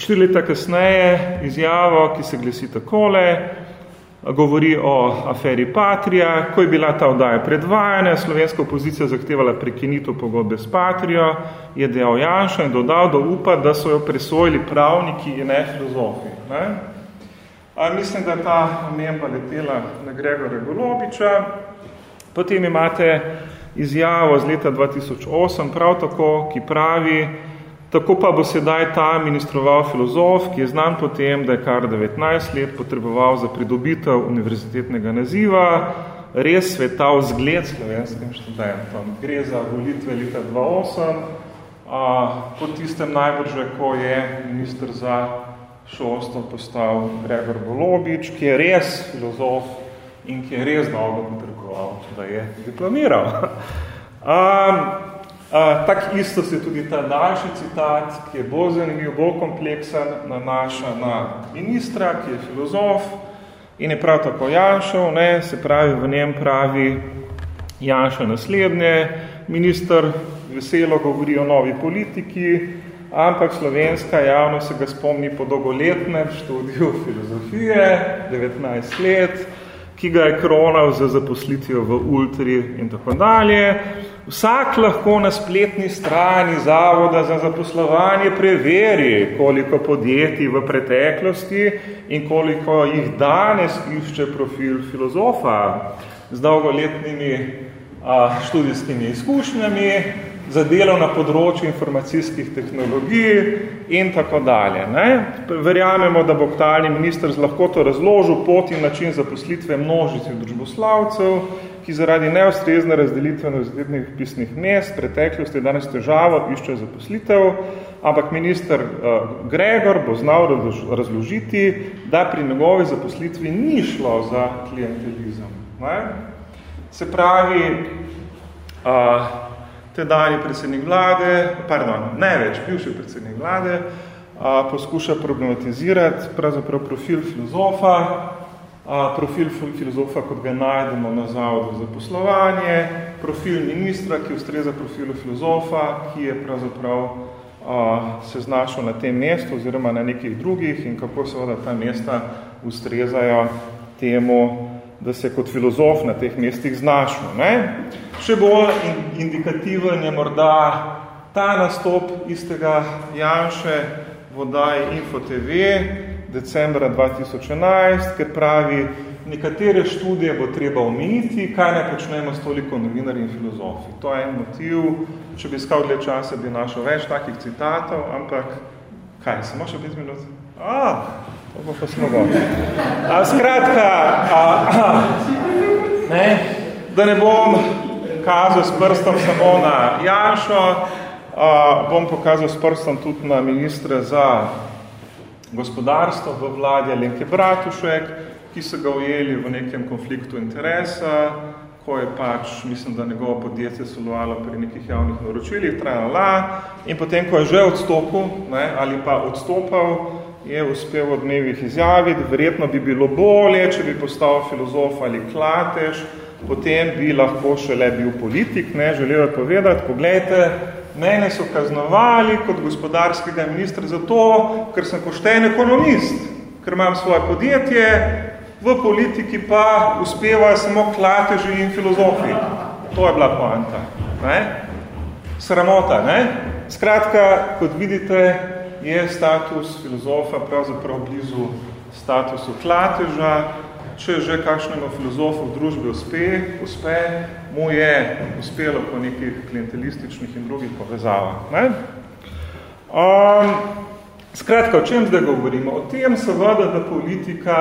štiri leta kasneje izjavo, ki se glasi takole, govori o aferi Patria, ko je bila ta oddaja predvajana, slovenska opozicija zahtevala prekinitev pogodbe s Patrio, je dejal Janša in dodal, da upa, da so jo presvojili pravniki in ne filozofi. Ne? A mislim, da ta omemba letela na Gregora Golobiča. Potem imate izjavo z leta 2008, prav tako, ki pravi, Tako pa bo sedaj ta ministroval filozof, ki je znan potem, da je kar 19 let potreboval za pridobitev univerzitetnega naziva, res svetal zgled slovenskim študentom. Gre za volitve leta 2008, a, po tistem najbrže, ko je minister za šolstvo postal Gregor Bolobič, ki je res filozof in ki je res dolgo potreboval, da je diplomiral. A, Uh, tak isto se tudi ta daljši citat, ki je bolj zanimiv, bolj kompleksen, nanaša na ministra, ki je filozof in je prav tako Janšov, ne, se pravi, v njem pravi Janša naslednje, minister veselo govori o novi politiki, ampak slovenska javnost se ga spomni po dolgoletnem študiju filozofije, 19 let, ki ga je kronal za zaposlitijo v Ultri in tako dalje. Vsak lahko na spletni strani Zavoda za zaposlovanje preveri, koliko podjetij v preteklosti in koliko jih danes išče profil filozofa z dolgoletnimi a, študijskimi izkušnjami, za delo na področju informacijskih tehnologij in tako dalje. Ne? Verjamemo, da bo aktualni minister z lahko to razložil pot in način zaposlitve množici družboslavcev, ki zaradi neustrezne razdelitve univerzitetnih pisnih mest preteklosti danes težavo iščejo zaposlitev, ampak minister uh, Gregor bo znal razložiti, da pri njegovi zaposlitvi ni šlo za klientelizem. Ne? Se pravi, uh, tedajni predsednik vlade, pardon, ne več, bivši predsednik vlade, a, poskuša problematizirati pravzaprav profil filozofa, a, profil filozofa, kot ga najdemo na zavodu za poslovanje, profil ministra, ki ustreza profilu filozofa, ki je pravzaprav a, se znašel na tem mestu oziroma na nekih drugih in kako seveda ta mesta ustrezajo temu da se kot filozof na teh mestih znašel. Ne? Še bolj indikativen je morda ta nastop istega Janše v oddaji Info TV decembra 2011, ker pravi, nekatere študije bo treba omejiti, kaj ne počnemo s toliko novinarji in filozofi. To je en motiv, če bi iskal dlje časa, bi našel več takih citatov, ampak kaj, samo še 5 minut? A, to bo pa smogo. A, skratka, a, a, ne, da ne bom kazal s prstom samo na Janšo, a, bom pokazal s prstom tudi na ministra za gospodarstvo v vladi Alenke Bratušek, ki so ga ujeli v nekem konfliktu interesa, ko je pač, mislim, da njegovo podjetje sodelovalo pri nekih javnih naročilih, trajala, in potem, ko je že odstopil, ne, ali pa odstopal, je uspel v dnevih izjaviti, verjetno bi bilo bolje, če bi postal filozof ali klatež, potem bi lahko šele bil politik, ne, želel je povedati, pogledajte, mene so kaznovali kot gospodarskega ministra zato, ker sem pošten ekonomist, ker imam svoje podjetje, v politiki pa uspevajo samo klateži in filozofi. To je bila poanta. Ne? Sramota. Ne? Skratka, kot vidite, je status filozofa pravzaprav blizu statusu klateža. Če že kakšnemu filozofu v družbi uspe, uspe, mu je uspelo po nekih klientelističnih in drugih povezavah. Ne? Um, skratka, o čem zdaj govorimo? O tem seveda, da politika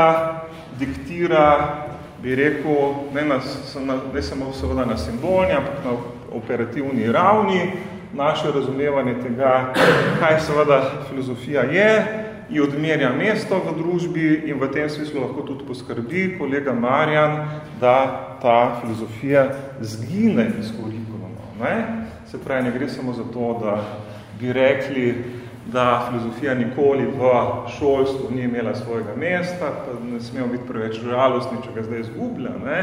diktira, bi rekel, ne, na, ne samo seveda na simbolni, ampak na operativni ravni, naše razumevanje tega, kaj seveda filozofija je, in odmerja mesto v družbi in v tem smislu lahko tudi poskrbi kolega Marjan, da ta filozofija zgine iz kurikuluma. Se pravi, ne gre samo za to, da bi rekli, da filozofija nikoli v šolstvu ni imela svojega mesta, pa ne smemo biti preveč žalostni, če ga zdaj izgublja. Ne?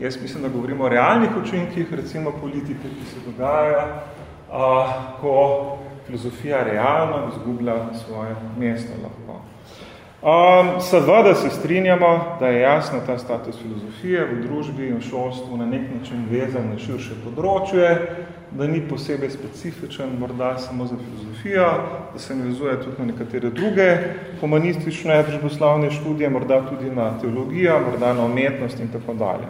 Jaz mislim, da govorimo o realnih učinkih, recimo politike, ki se dogaja, ko filozofija realno izgublja svoje mesto lahko. Um, seveda se strinjamo, da je jasno ta status filozofije v družbi in v šolstvu na nek način vezan na širše področje, da ni posebej specifičen morda samo za filozofijo, da se navezuje tudi na nekatere druge humanistične družboslavne študije, morda tudi na teologijo, morda na umetnost in tako dalje.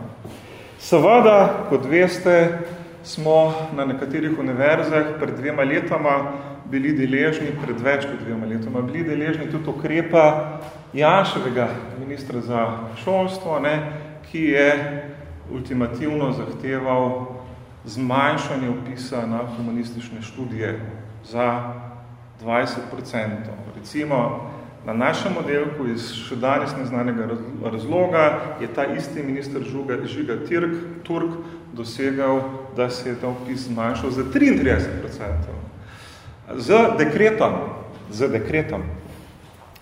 Seveda, kot veste, smo na nekaterih univerzah pred dvema letama bili deležni, pred več kot dvema letoma, bili deležni tudi ukrepa Janševega ministra za šolstvo, ne, ki je ultimativno zahteval zmanjšanje upisa na humanistične študije za 20%. Recimo, na našem modelku iz še danes neznanega razloga je ta isti minister Žuga, Žiga Tirk, Turk dosegal, da se je ta upis zmanjšal za 33%. Z dekretom. Z dekretom.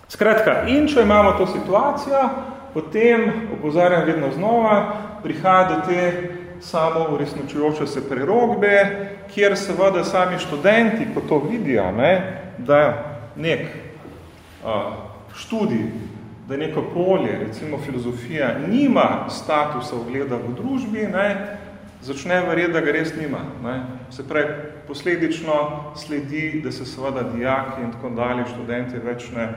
Skratka, in če imamo to situacijo, potem, opozarjam vedno znova, prihaja do te samo uresničujoče se prerogbe, kjer seveda sami študenti, ko to vidijo, ne, da nek a, študij, da neko polje, recimo filozofija, nima statusa ogleda v družbi, ne, začne verjeti, da ga res nima. Ne. Se pravi, posledično sledi, da se seveda dijaki in tako dalje študenti več ne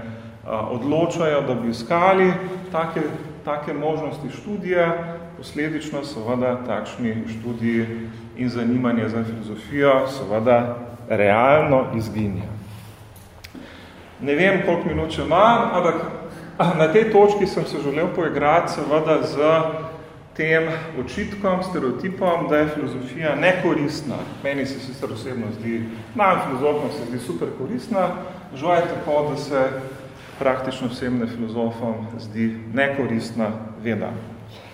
a, odločajo, da bi iskali take, take možnosti študija, posledično seveda takšni študiji in zanimanje za filozofijo seveda realno izginja. Ne vem, koliko minut imam, ampak na tej točki sem se želel poigrati seveda z tem očitkom, stereotipom, da je filozofija nekoristna. Meni se sicer osebno zdi, nam filozofom se zdi super koristna, žal je tako, da se praktično vsem ne filozofom zdi nekoristna veda.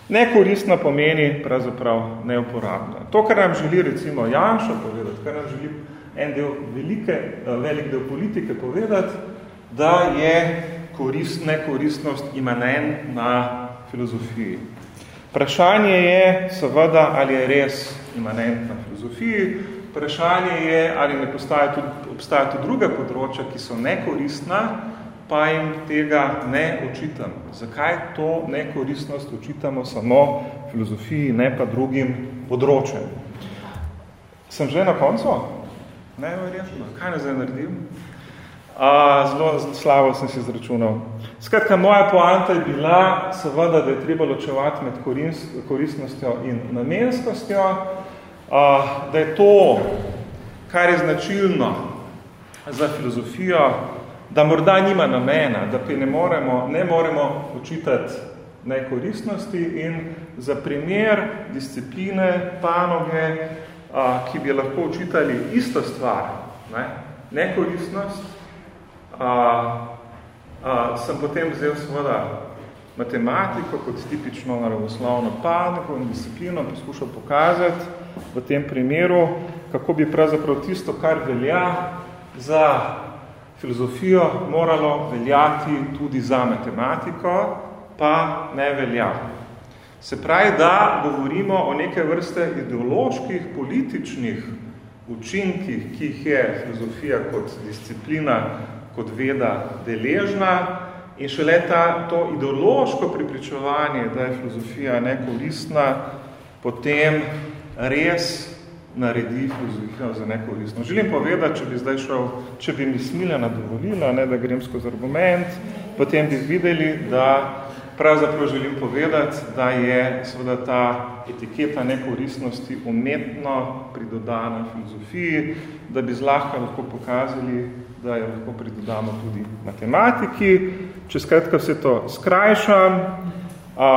Nekoristna pomeni pravzaprav neuporabna. To, kar nam želi recimo Janša povedati, kar nam želi en del velike, eh, velik del politike povedati, da je korist, nekoristnost imanen na filozofiji. Vprašanje je seveda, ali je res imanent na filozofiji, vprašanje je, ali ne postaja tudi, obstaja tudi druga področja, ki so nekoristna, pa jim tega ne očitam. Zakaj to nekoristnost očitamo samo filozofiji, ne pa drugim področjem? Sem že na koncu? Ne, verjetno. Kaj ne zdaj naredim? Zelo slavo sem si izračunal. Skratka, moja poanta je bila, seveda, da je treba ločevati med koristnostjo in namenskostjo, da je to, kar je značilno za filozofijo, da morda nima namena, da ne moremo, ne moremo očitati nekoristnosti in za primer discipline, panoge, ki bi lahko učitali isto stvar, ne, nekoristnost, a, a, sem potem vzel seveda matematiko kot tipično naravoslovno panogo in disciplino poskušal pokazati v tem primeru, kako bi pravzaprav tisto, kar velja za filozofijo, moralo veljati tudi za matematiko, pa ne velja. Se pravi, da govorimo o neke vrste ideoloških, političnih učinkih, ki jih je filozofija kot disciplina, kot veda deležna in šele ta, to ideološko pripričevanje, da je filozofija nekoristna, potem res naredi filozofijo za nekoristno. Želim povedati, če bi zdaj šel, če bi mi smiljena dovolila, ne, da grem skozi argument, potem bi videli, da pravzaprav želim povedati, da je seveda ta etiketa nekoristnosti umetno pridodana filozofiji, da bi zlahka lahko pokazali, da jo lahko pridodamo tudi matematiki. Če skratka vse to skrajšam a,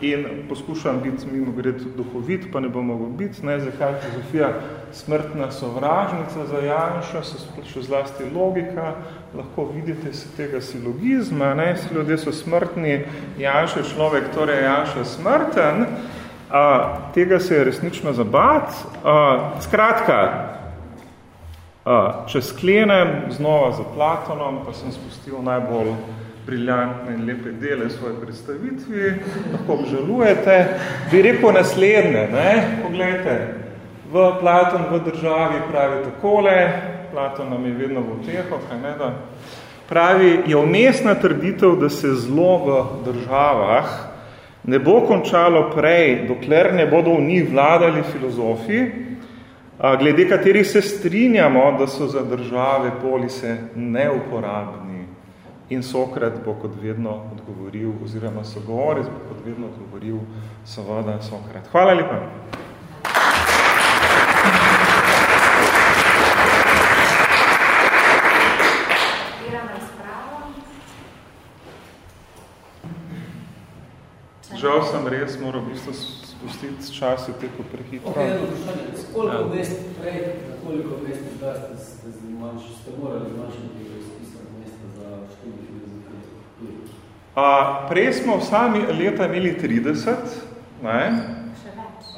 in poskušam biti mimo gred duhovit, pa ne bom mogel biti, ne, zakaj filozofija smrtna sovražnica za Janša, se še zlasti logika, lahko vidite se tega silogizma, ne, si ljudje so smrtni, Janša je človek, torej Janša je smrten, a, tega se je resnično zabat. A, skratka, če sklenem znova za Platonom, pa sem spustil najbolj briljantne in lepe dele svoje predstavitvi, lahko obžalujete, bi rekel naslednje, ne, poglejte, v Platon v državi pravi takole, Platon nam je vedno v uteho, kaj ne da, pravi, je umestna trditev, da se zlo v državah ne bo končalo prej, dokler ne bodo v njih vladali filozofi, glede katerih se strinjamo, da so za države polise neuporabni. In Sokrat bo kot vedno odgovoril, oziroma sogovorec bo kot vedno odgovoril, seveda Sokrat. Hvala lepa. Žal sem res moral v bistvu spustiti čas v teko prehitro. Ok, eno vprašanje. Koliko ja. mest prej, koliko mest zdaj ste, ste, ste morali zmanjšati A, prej smo sami leta imeli 30, ne?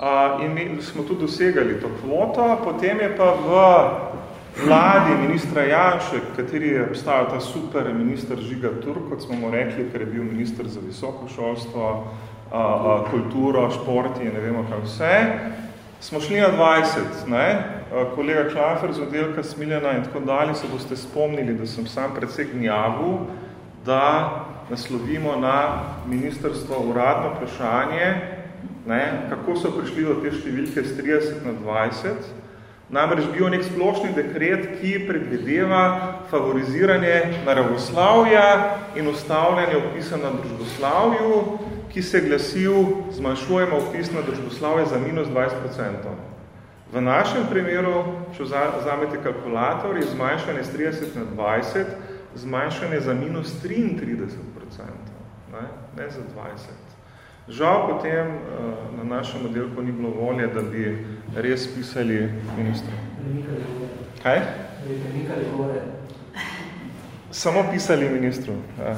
A, in smo tudi dosegali to kvoto, potem je pa v vladi ministra Janše, kateri je obstajal ta super minister Žiga Turk, kot smo mu rekli, ker je bil minister za visoko šolstvo, a, a, kulturo, šport in ne vemo kaj vse, smo šli na 20, ne? Kolega Klafer z oddelka Smiljana in tako dalje se boste spomnili, da sem sam predseg gnjavu, da naslovimo na ministrstvo uradno vprašanje, ne, kako so prišli do te številke z 30 na 20. Namreč bil nek splošni dekret, ki predvideva favoriziranje naravoslavja in ustavljanje opisa na družboslavju, ki se glasil, zmanjšujemo opis na družboslavje za minus 20%. V našem primeru, če vzamete kalkulator, je zmanjšanje z 30 na 20, zmanjšanje za minus 33% ne, ne za 20. Žal potem uh, na našem oddelku ni bilo volje, da bi res pisali ministra. Kaj? Samo pisali ministru. Ja.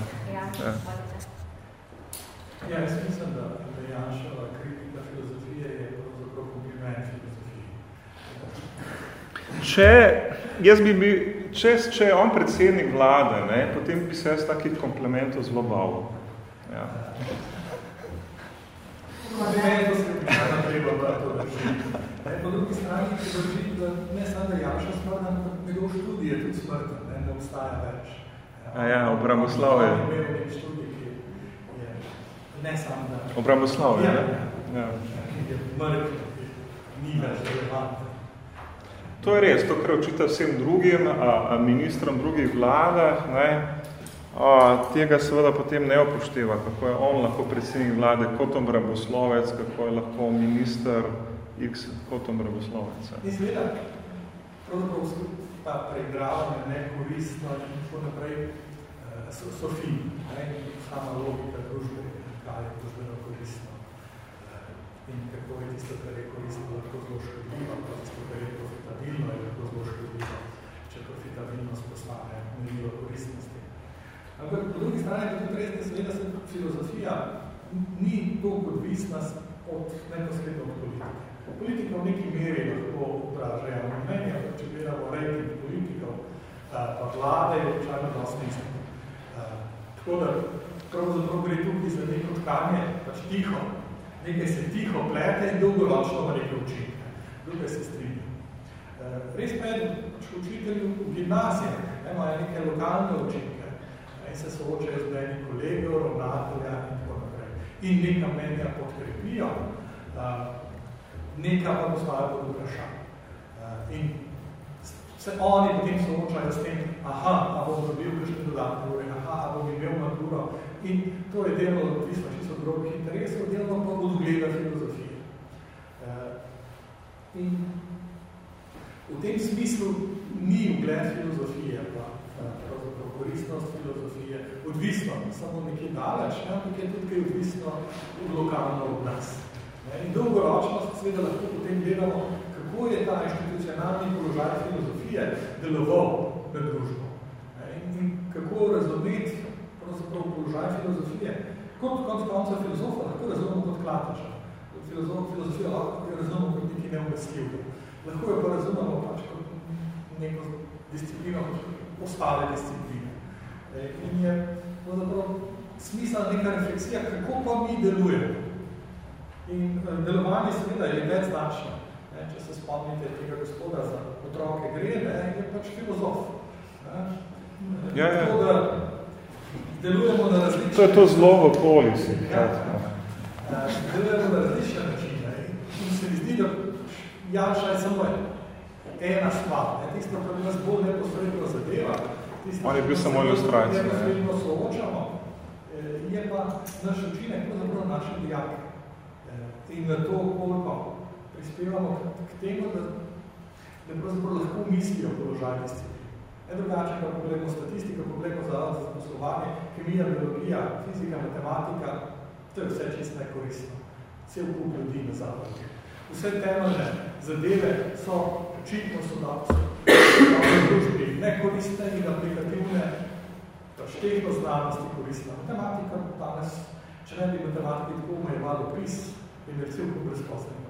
Ja. Ja. ja, jaz mislim, da, da Janšova kritika filozofije je pravzaprav kompliment filozofiji. Če, jaz bi bi, če, če je on predsednik vlade, ne, potem bi se jaz takih komplementov zelo bal. Ja. Po drugi strani je drži, da ne samo da Janša smrtna, ampak njegov študij je tudi smrtna, ne, ne obstaja več. A ja, obramoslav je. Ne samo da... Obramoslav je, ne? Ja. Je mrk, ni več relevantno. To je res, to, kar očita vsem drugim, a, a ministrom drugih vladah, ne, a, tega seveda potem ne upošteva, kako je on lahko predsednik vlade kot obraboslovec, kako je lahko minister X kot obraboslovec. Izgleda, pravzaprav ta preigravanje, nekoristno in tako naprej, eh, so, so fin, ne, sama logika družbe, kaj je družbeno koristno eh, in kako je tisto, kar je koristno, lahko zelo škodljivo, pa tisto, kar je profitabilno, je lahko zelo škodljivo, če profitabilnost postane merilo koristnosti. Ampak po drugi strani pa tudi res, da seveda se filozofija ni toliko odvisna od neposredno od politike. Politika v neki meri lahko odraža javno mnenje, če gledamo rejting politikov, pa vlade je običajno dosti isto. Tako da pravzaprav gre tukaj za neko tkanje, pač tiho, nekaj se tiho plete in dolgoročno ima nekaj učinke. Tukaj se strinjam. Res pa je, pač učitelji v gimnazijah imajo neke lokalne učinke in se soočajo z mnenji kolegov, ravnatelja in tako naprej. In neka mnenja podkrepijo, neka pa postaja pod vprašanje. In se oni potem soočajo s tem, aha, a bom dobil kakšne dodatne ure, aha, a bom imel maturo. In to je delno odvisno drugih interesov, delno pa od ugleda filozofije. In v tem smislu ni ugled filozofije, pa pravzaprav koristnost filozofije, odvisno, samo nekje daleč, ampak je tudi odvisno od lokalno od nas. In dolgoročno seveda lahko potem gledamo, kako je ta institucionalni položaj filozofije deloval na družbo. In kako razumeti pravzaprav položaj filozofije. Kot konc konca filozofa lahko razumemo kot klatiča. Filozof, filozofijo lahko razumemo kot nekaj neobvesljivega. Lahko jo pa razumemo pač kot neko disciplino, ostale discipline. In je pravzaprav smisla neka refleksija, kako pa mi delujemo. In delovanje seveda je več značno. Če se spomnite tega gospoda za otroke gre, ne, je pač filozof. Ne. Ja, ja. Tako da delujemo na različne... To je to zlo v polisi. Ja. Delujemo na različne načine. In se mi zdi, da Janša je samo ena stvar. Ne. Tisto, kar nas bolj neposredno zadeva, tisto, On je bil samo ilustracija. Neposredno soočamo, je pa naš učinek, pravzaprav naše dijake. In na to, koliko prispevamo k temu, da, da pravzaprav lahko mislijo položaj disciplin. Ne drugače, pa pogledamo statistiko, pogledamo za zaposlovanje, kemija, biologija, fizika, matematika, to je vse čisto nekoristno. Cel kup ljudi na zapadu. Vse temeljne zadeve so očitno so da v družbi nekoristne in aplikativne, pač tehno znanosti koristna. Matematika danes, če ne bi matematiki tako omejevalo pris, in je cel kup brezposlenih.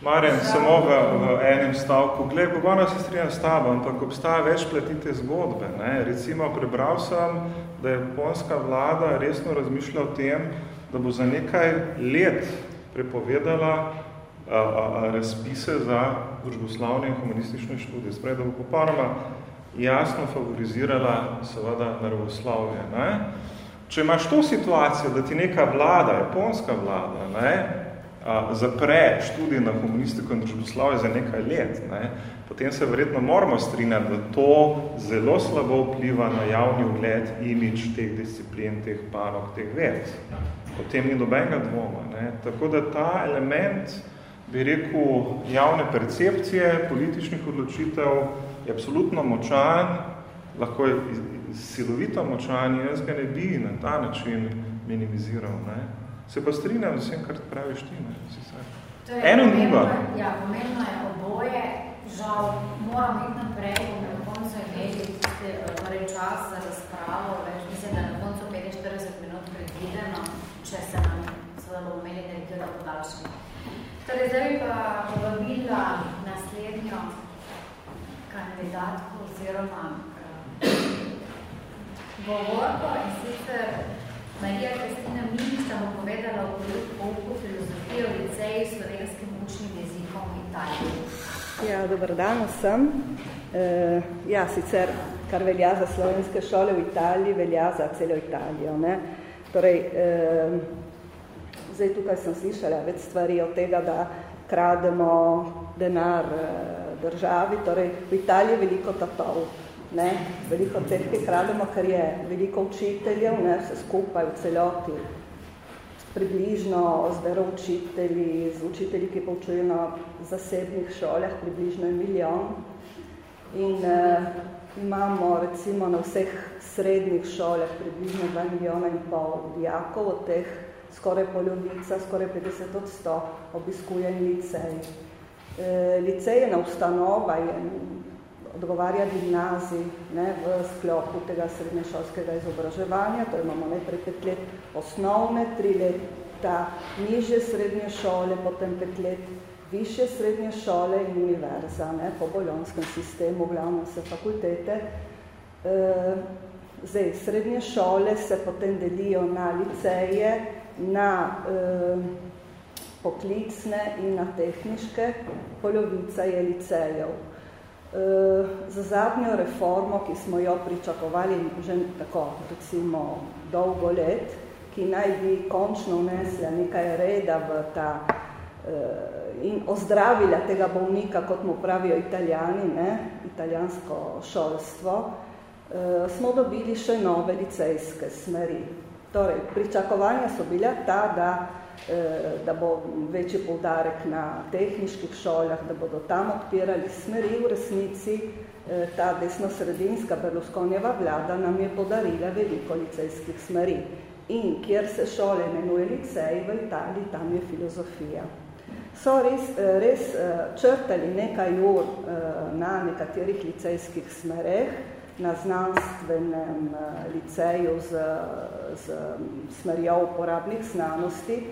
Marjan, samo v, v enem stavku. Glej, pogona se strinjam s tabo, ampak obstaja več pletite zgodbe. Ne? Recimo, prebral sem, da je japonska vlada resno razmišlja o tem, da bo za nekaj let prepovedala a, a, a, razpise za družboslavne in humanistične študije. Sprej, da bo popolnoma jasno favorizirala seveda naravoslavje. Ne? Če imaš to situacijo, da ti neka vlada, japonska vlada, ne, a, zapre študij na komunistiko in družboslavje za nekaj let, ne, potem se verjetno moramo strinjati, da to zelo slabo vpliva na javni ugled, imič teh disciplin, teh panog, teh ved. O tem ni nobenega dvoma. Ne. Tako da ta element, bi rekel, javne percepcije, političnih odločitev je absolutno močan, lahko je silovito močan, jaz ga ne bi na ta način minimiziral. Ne. Se pa strinjam z vsem, kar praviš ti. Ne, Eno in drugo. Ja, pomembno je oboje, žal moram iti naprej, bomo na koncu imeli torej čas za razpravo, več mislim, da na koncu 45 minut predvideno, če se nam seveda bomo imeli nekaj podaljšanje. Torej, zdaj bi pa povabila naslednjo kandidatko oziroma govorko in sicer Marija Kristina Mimica bo povedala o pouku filozofije v liceji s slovenskim učnim jezikom v Italiji. Ja, dober dan vsem. E, ja, sicer, kar velja za slovenske šole v Italiji, velja za celo Italijo. Ne? Torej, e, zdaj tukaj sem slišala več stvari od tega, da krademo denar državi, torej v Italiji je veliko tatov, ne, veliko teh, ki krademo, ker je veliko učiteljev, ne, vse skupaj v celoti, približno z veroučitelji, z učitelji, ki poučujejo na zasebnih šolah, približno je milijon. In uh, imamo recimo na vseh srednjih šolah približno 2 milijona in pol dijakov, od teh skoraj polovica, skoraj 50 od 100 obiskuje licej. E, licej je na ustanova, je, odgovarja gimnazij ne, v sklopu tega srednješolskega izobraževanja, to imamo najprej pet let osnovne, tri leta nižje srednje šole, potem pet let više srednje šole in univerza, ne, po boljonskem sistemu, glavno se fakultete. E, zdaj, srednje šole se potem delijo na liceje, na e, poklicne in na tehniške, polovica je licejev. E, za zadnjo reformo, ki smo jo pričakovali že tako, recimo, dolgo let, ki naj bi končno vnesla nekaj reda v ta e, in ozdravila tega bolnika, kot mu pravijo italijani, ne, italijansko šolstvo, e, smo dobili še nove licejske smeri. Torej, pričakovanja so bila ta, da, da bo večji poudarek na tehniških šolah, da bodo tam odpirali smeri v resnici, e, ta desno-sredinska Berlusconjeva vlada nam je podarila veliko licejskih smeri. In kjer se šole imenuje licej, v Italiji, tam je filozofija so res, eh, res eh, črtali nekaj ur eh, na nekaterih licejskih smereh, na znanstvenem liceju z, z smerjo uporabnih znanosti.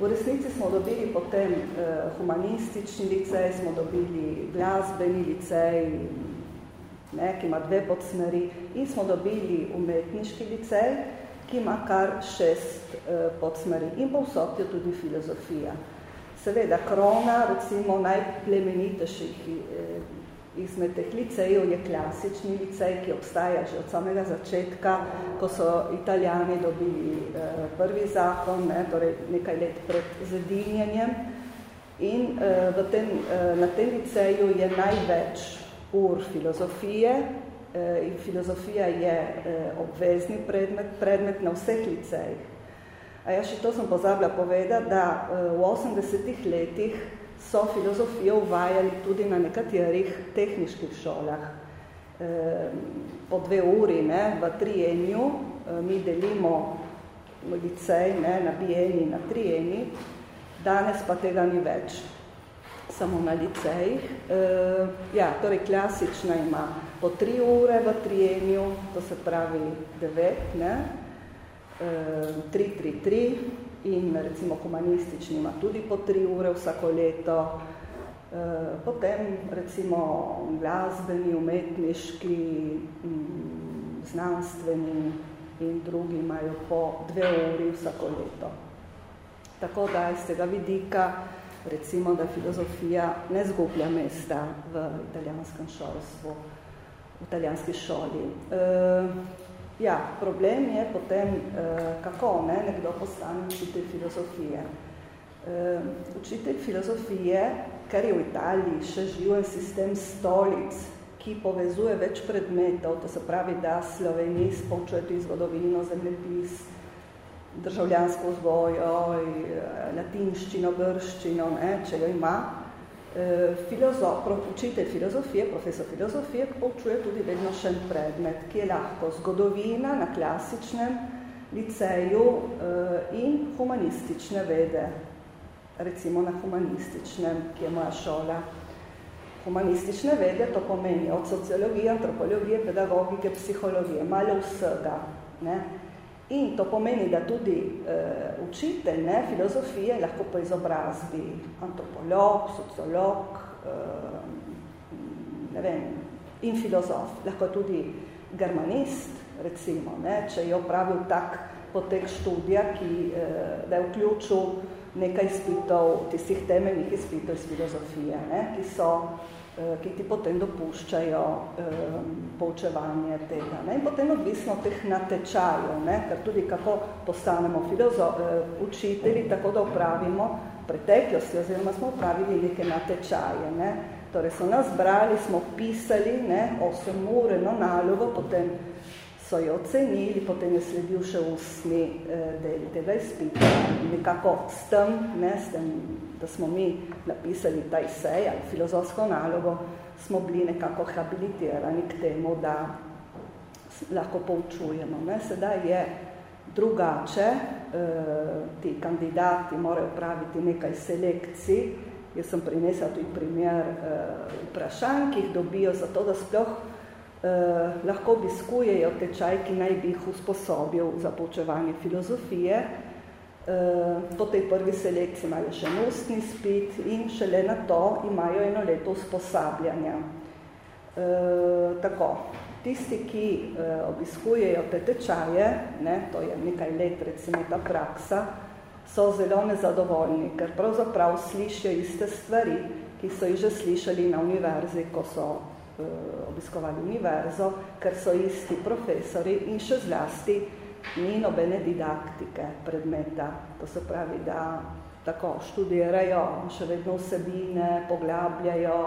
V resnici smo dobili potem humanistični licej, smo dobili glasbeni licej, ne, ki ima dve podsmeri, in smo dobili umetniški licej, ki ima kar šest podsmeri in povsod je tudi filozofija. Seveda, krona, recimo najplemenitejših eh, izmed teh licejev je klasični licej, ki obstaja že od samega začetka, ko so italijani dobili eh, prvi zakon, ne, torej nekaj let pred zedinjenjem. In eh, v tem, na tem liceju je največ ur filozofije in filozofija je obvezni predmet, predmet na vseh licejih. A ja še to sem pozabila povedati, da eh, v 80-ih letih so filozofijo uvajali tudi na nekaterih tehniških šolah. Eh, po dve uri ne, v trienju eh, mi delimo licej ne, na bieni, na trieni, danes pa tega ni več, samo na licejih. Ja, torej klasična ima po tri ure v trienju, to se pravi devet, ne, 3-3-3 in recimo humanistični ima tudi po 3 ure vsako leto. Eh, potem recimo glasbeni, umetniški, mm, znanstveni in drugi imajo po 2 uri vsako leto. Tako da iz tega vidika recimo, da filozofija ne zgublja mesta v italijanskem šolstvu, v italijanski šoli. Ja, problem je potem, eh, kako ne, nekdo postane učitelj filozofije. Eh, učitelj filozofije, ker je v Italiji še živen sistem stolic, ki povezuje več predmetov, to se pravi, da Sloveniji spoučuje tudi zgodovino, zemljepis, državljansko vzgojo, eh, latinščino, grščino, ne, če jo ima, filozof, učitelj filozofije, profesor filozofije, poučuje tudi vedno še predmet, ki je lahko zgodovina na klasičnem liceju eh, in humanistične vede, recimo na humanističnem, ki je moja šola. Humanistične vede to pomeni od sociologije, antropologije, pedagogike, psihologije, malo vsega. Ne? In to pomeni, da tudi uh, učitelj ne, filozofije lahko po izobrazbi antropolog, sociolog, uh, ne vem, in filozof, lahko tudi germanist, recimo, ne, če je opravil tak potek študija, ki uh, da je vključil nekaj izpitov, tistih temeljnih izpitov iz filozofije, ne, ki so ki ti potem dopuščajo um, poučevanje tega. Ne? In potem odvisno teh natečajev, ne? ker tudi kako postanemo filozof, uh, učitelji, tako da upravimo preteklosti, oziroma smo upravili neke natečaje. Ne? Torej so nas brali, smo pisali ne, 8 ure na nalogo, potem so jo ocenili, potem je sledil še ustni eh, del tega izpita. Nekako s tem, ne, s tem, da smo mi napisali ta isej ali filozofsko nalogo, smo bili nekako habilitirani k temu, da lahko poučujemo. Ne. Sedaj je drugače, eh, ti kandidati morajo praviti nekaj selekcij. Jaz sem prinesla tudi primer eh, vprašanj, ki jih dobijo zato, da sploh eh, lahko obiskujejo tečaj, ki naj bi jih usposobil za poučevanje filozofije. Eh, po tej prvi selekciji imajo še ustni spit in šele na to imajo eno leto usposabljanja. Eh, tako, tisti, ki eh, obiskujejo te tečaje, ne, to je nekaj let recimo ta praksa, so zelo nezadovoljni, ker pravzaprav slišijo iste stvari, ki so jih že slišali na univerzi, ko so obiskovali univerzo, ker so isti profesori in še zlasti ni nobene didaktike predmeta. To se pravi, da tako študirajo še vedno vsebine, poglabljajo,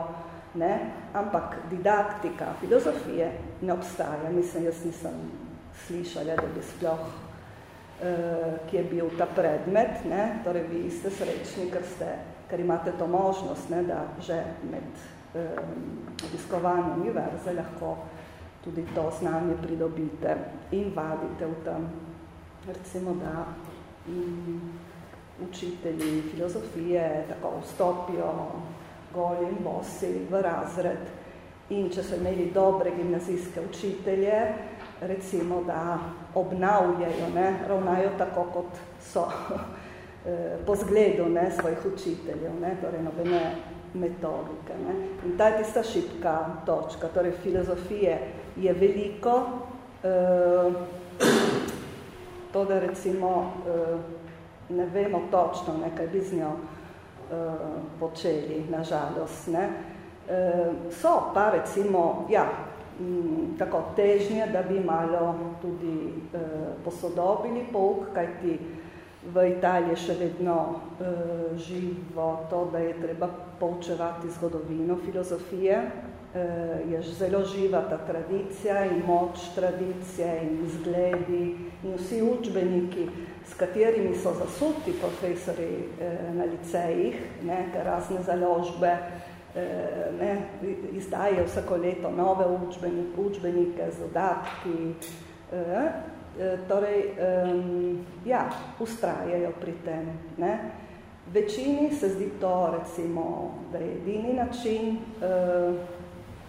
ne? ampak didaktika filozofije ne obstaja. Mislim, jaz nisem slišala, da bi sploh, eh, ki je bil ta predmet, ne? torej vi ste srečni, ker, ste, ker imate to možnost, ne? da že med obiskovanje univerze lahko tudi to znanje pridobite in vadite v tem. Recimo, da um, učitelji filozofije tako vstopijo goli in bosi v razred in če so imeli dobre gimnazijske učitelje, recimo, da obnavljajo, ne, ravnajo tako, kot so eh, po zgledu ne, svojih učiteljev, ne, torej nobene metodike. Ne? In ta je tista šipka točka, torej filozofije je veliko, eh, to, da recimo eh, ne vemo točno, ne, kaj bi z njo eh, počeli, nažalost. Ne? Eh, so pa recimo, ja, m, mm, tako težnje, da bi malo tudi eh, posodobili pouk, kajti v Italiji še vedno uh, živo to, da je treba poučevati zgodovino filozofije. Uh, je zelo živa ta tradicija in moč tradicije in izgledi in vsi učbeniki, s katerimi so zasuti profesori uh, na licejih, ne, razne založbe, uh, ne, izdaje vsako leto nove učbenike, učbenike z dodatki, uh, Eh, torej, um, ja, ustrajajo pri tem. Ne. Večini se zdi to, recimo, da je edini način, uh,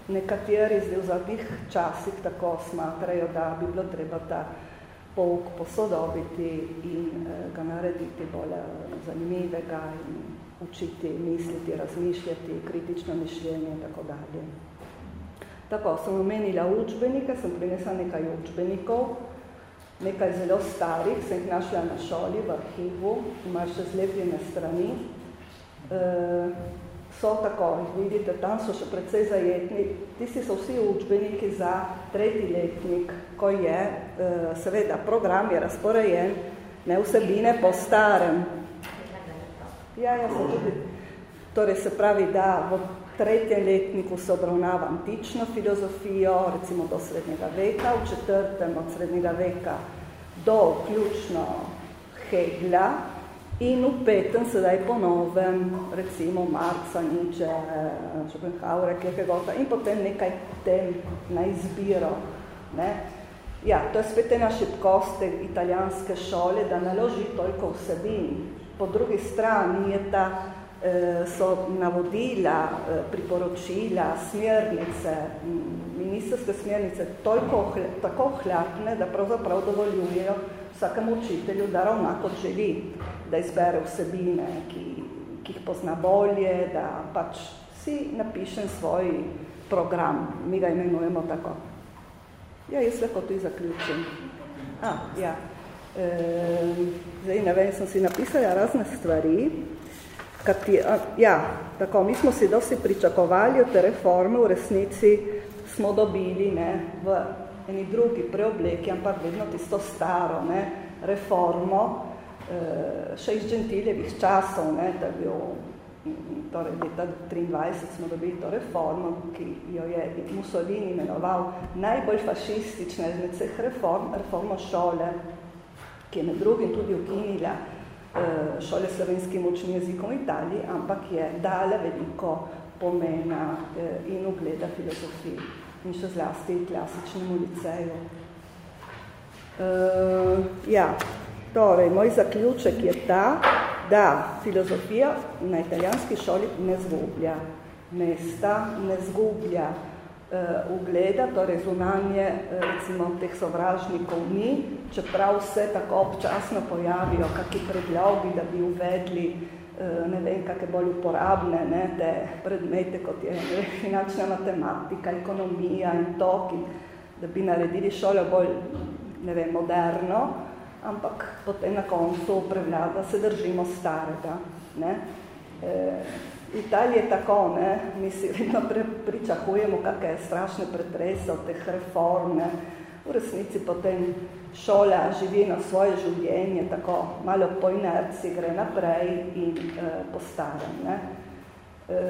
nekateri zdaj v zadnjih časih tako smatrajo, da bi bilo treba ta pouk posodobiti in uh, ga narediti bolj zanimivega in učiti, misliti, razmišljati, kritično mišljenje in tako dalje. Tako, sem omenila učbenike, sem prinesla nekaj učbenikov, nekaj zelo starih, sem jih našla na šoli, v arhivu, imaš še zlepljene strani. E, so tako, vidite, tam so še precej zajetni. Tisti so vsi učbeniki za tretji letnik, ko je, e, seveda, program je razporejen, ne vsebine po starem. Ja, ja, so tudi. Torej se pravi, da v tretjem letniku se obravnava antično filozofijo, recimo do srednjega veka, v četrtem od srednjega veka do vključno Hegla in v petem sedaj po novem, recimo Marca, Nietzsche, Schopenhauer, Kierkegaarda in potem nekaj tem na izbiro. Ne? Ja, to je spet ena šipkost italijanske šole, da naloži toliko vsebin. Po drugi strani je ta so navodila, eh, priporočila, smernice, ministerske smernice toliko, tako hlapne, da pravzaprav dovoljujejo vsakemu učitelju, da ravna kot želi, da izbere vsebine, ki, ki jih pozna bolje, da pač si napišem svoj program, mi ga imenujemo tako. Ja, jaz lahko tudi zaključim. A, ja. E, zdaj, ne vem, sem si napisala razne stvari, Kati, ja, tako, mi smo si dosti pričakovali od te reforme, v resnici smo dobili ne, v eni drugi preobleki, ampak vedno tisto staro ne, reformo, eh, še iz džentiljevih časov, ne, da je bil torej leta 23 smo dobili to reformo, ki jo je Mussolini imenoval najbolj fašistična izmed vseh reform, reformo šole, ki je med drugim tudi ukinila šole slovenskim učnim jezikom v Italiji, ampak je dala veliko pomena eh, in ugleda filozofiji in še zlasti klasičnemu liceju. Uh, ja, torej, moj zaključek je ta, da filozofija na italijanski šoli ne zgublja mesta, ne zgublja uh, ugleda, torej zunanje uh, recimo teh sovražnikov ni, čeprav se tako občasno pojavijo kakšni predlogi, da bi uvedli uh, ne vem, kakšne bolj uporabne ne, te predmete, kot je ne, finančna matematika, ekonomija in to, ki, da bi naredili šolo bolj ne vem, moderno, ampak potem na koncu prevlada, se držimo starega. Ne? E, Italija je tako, ne? mi si vedno pre, pričakujemo kakšne strašne pretrese od teh reform, ne? v resnici potem šola živi na svoje življenje, tako malo po inerciji gre naprej in e, po starem. Ne? E,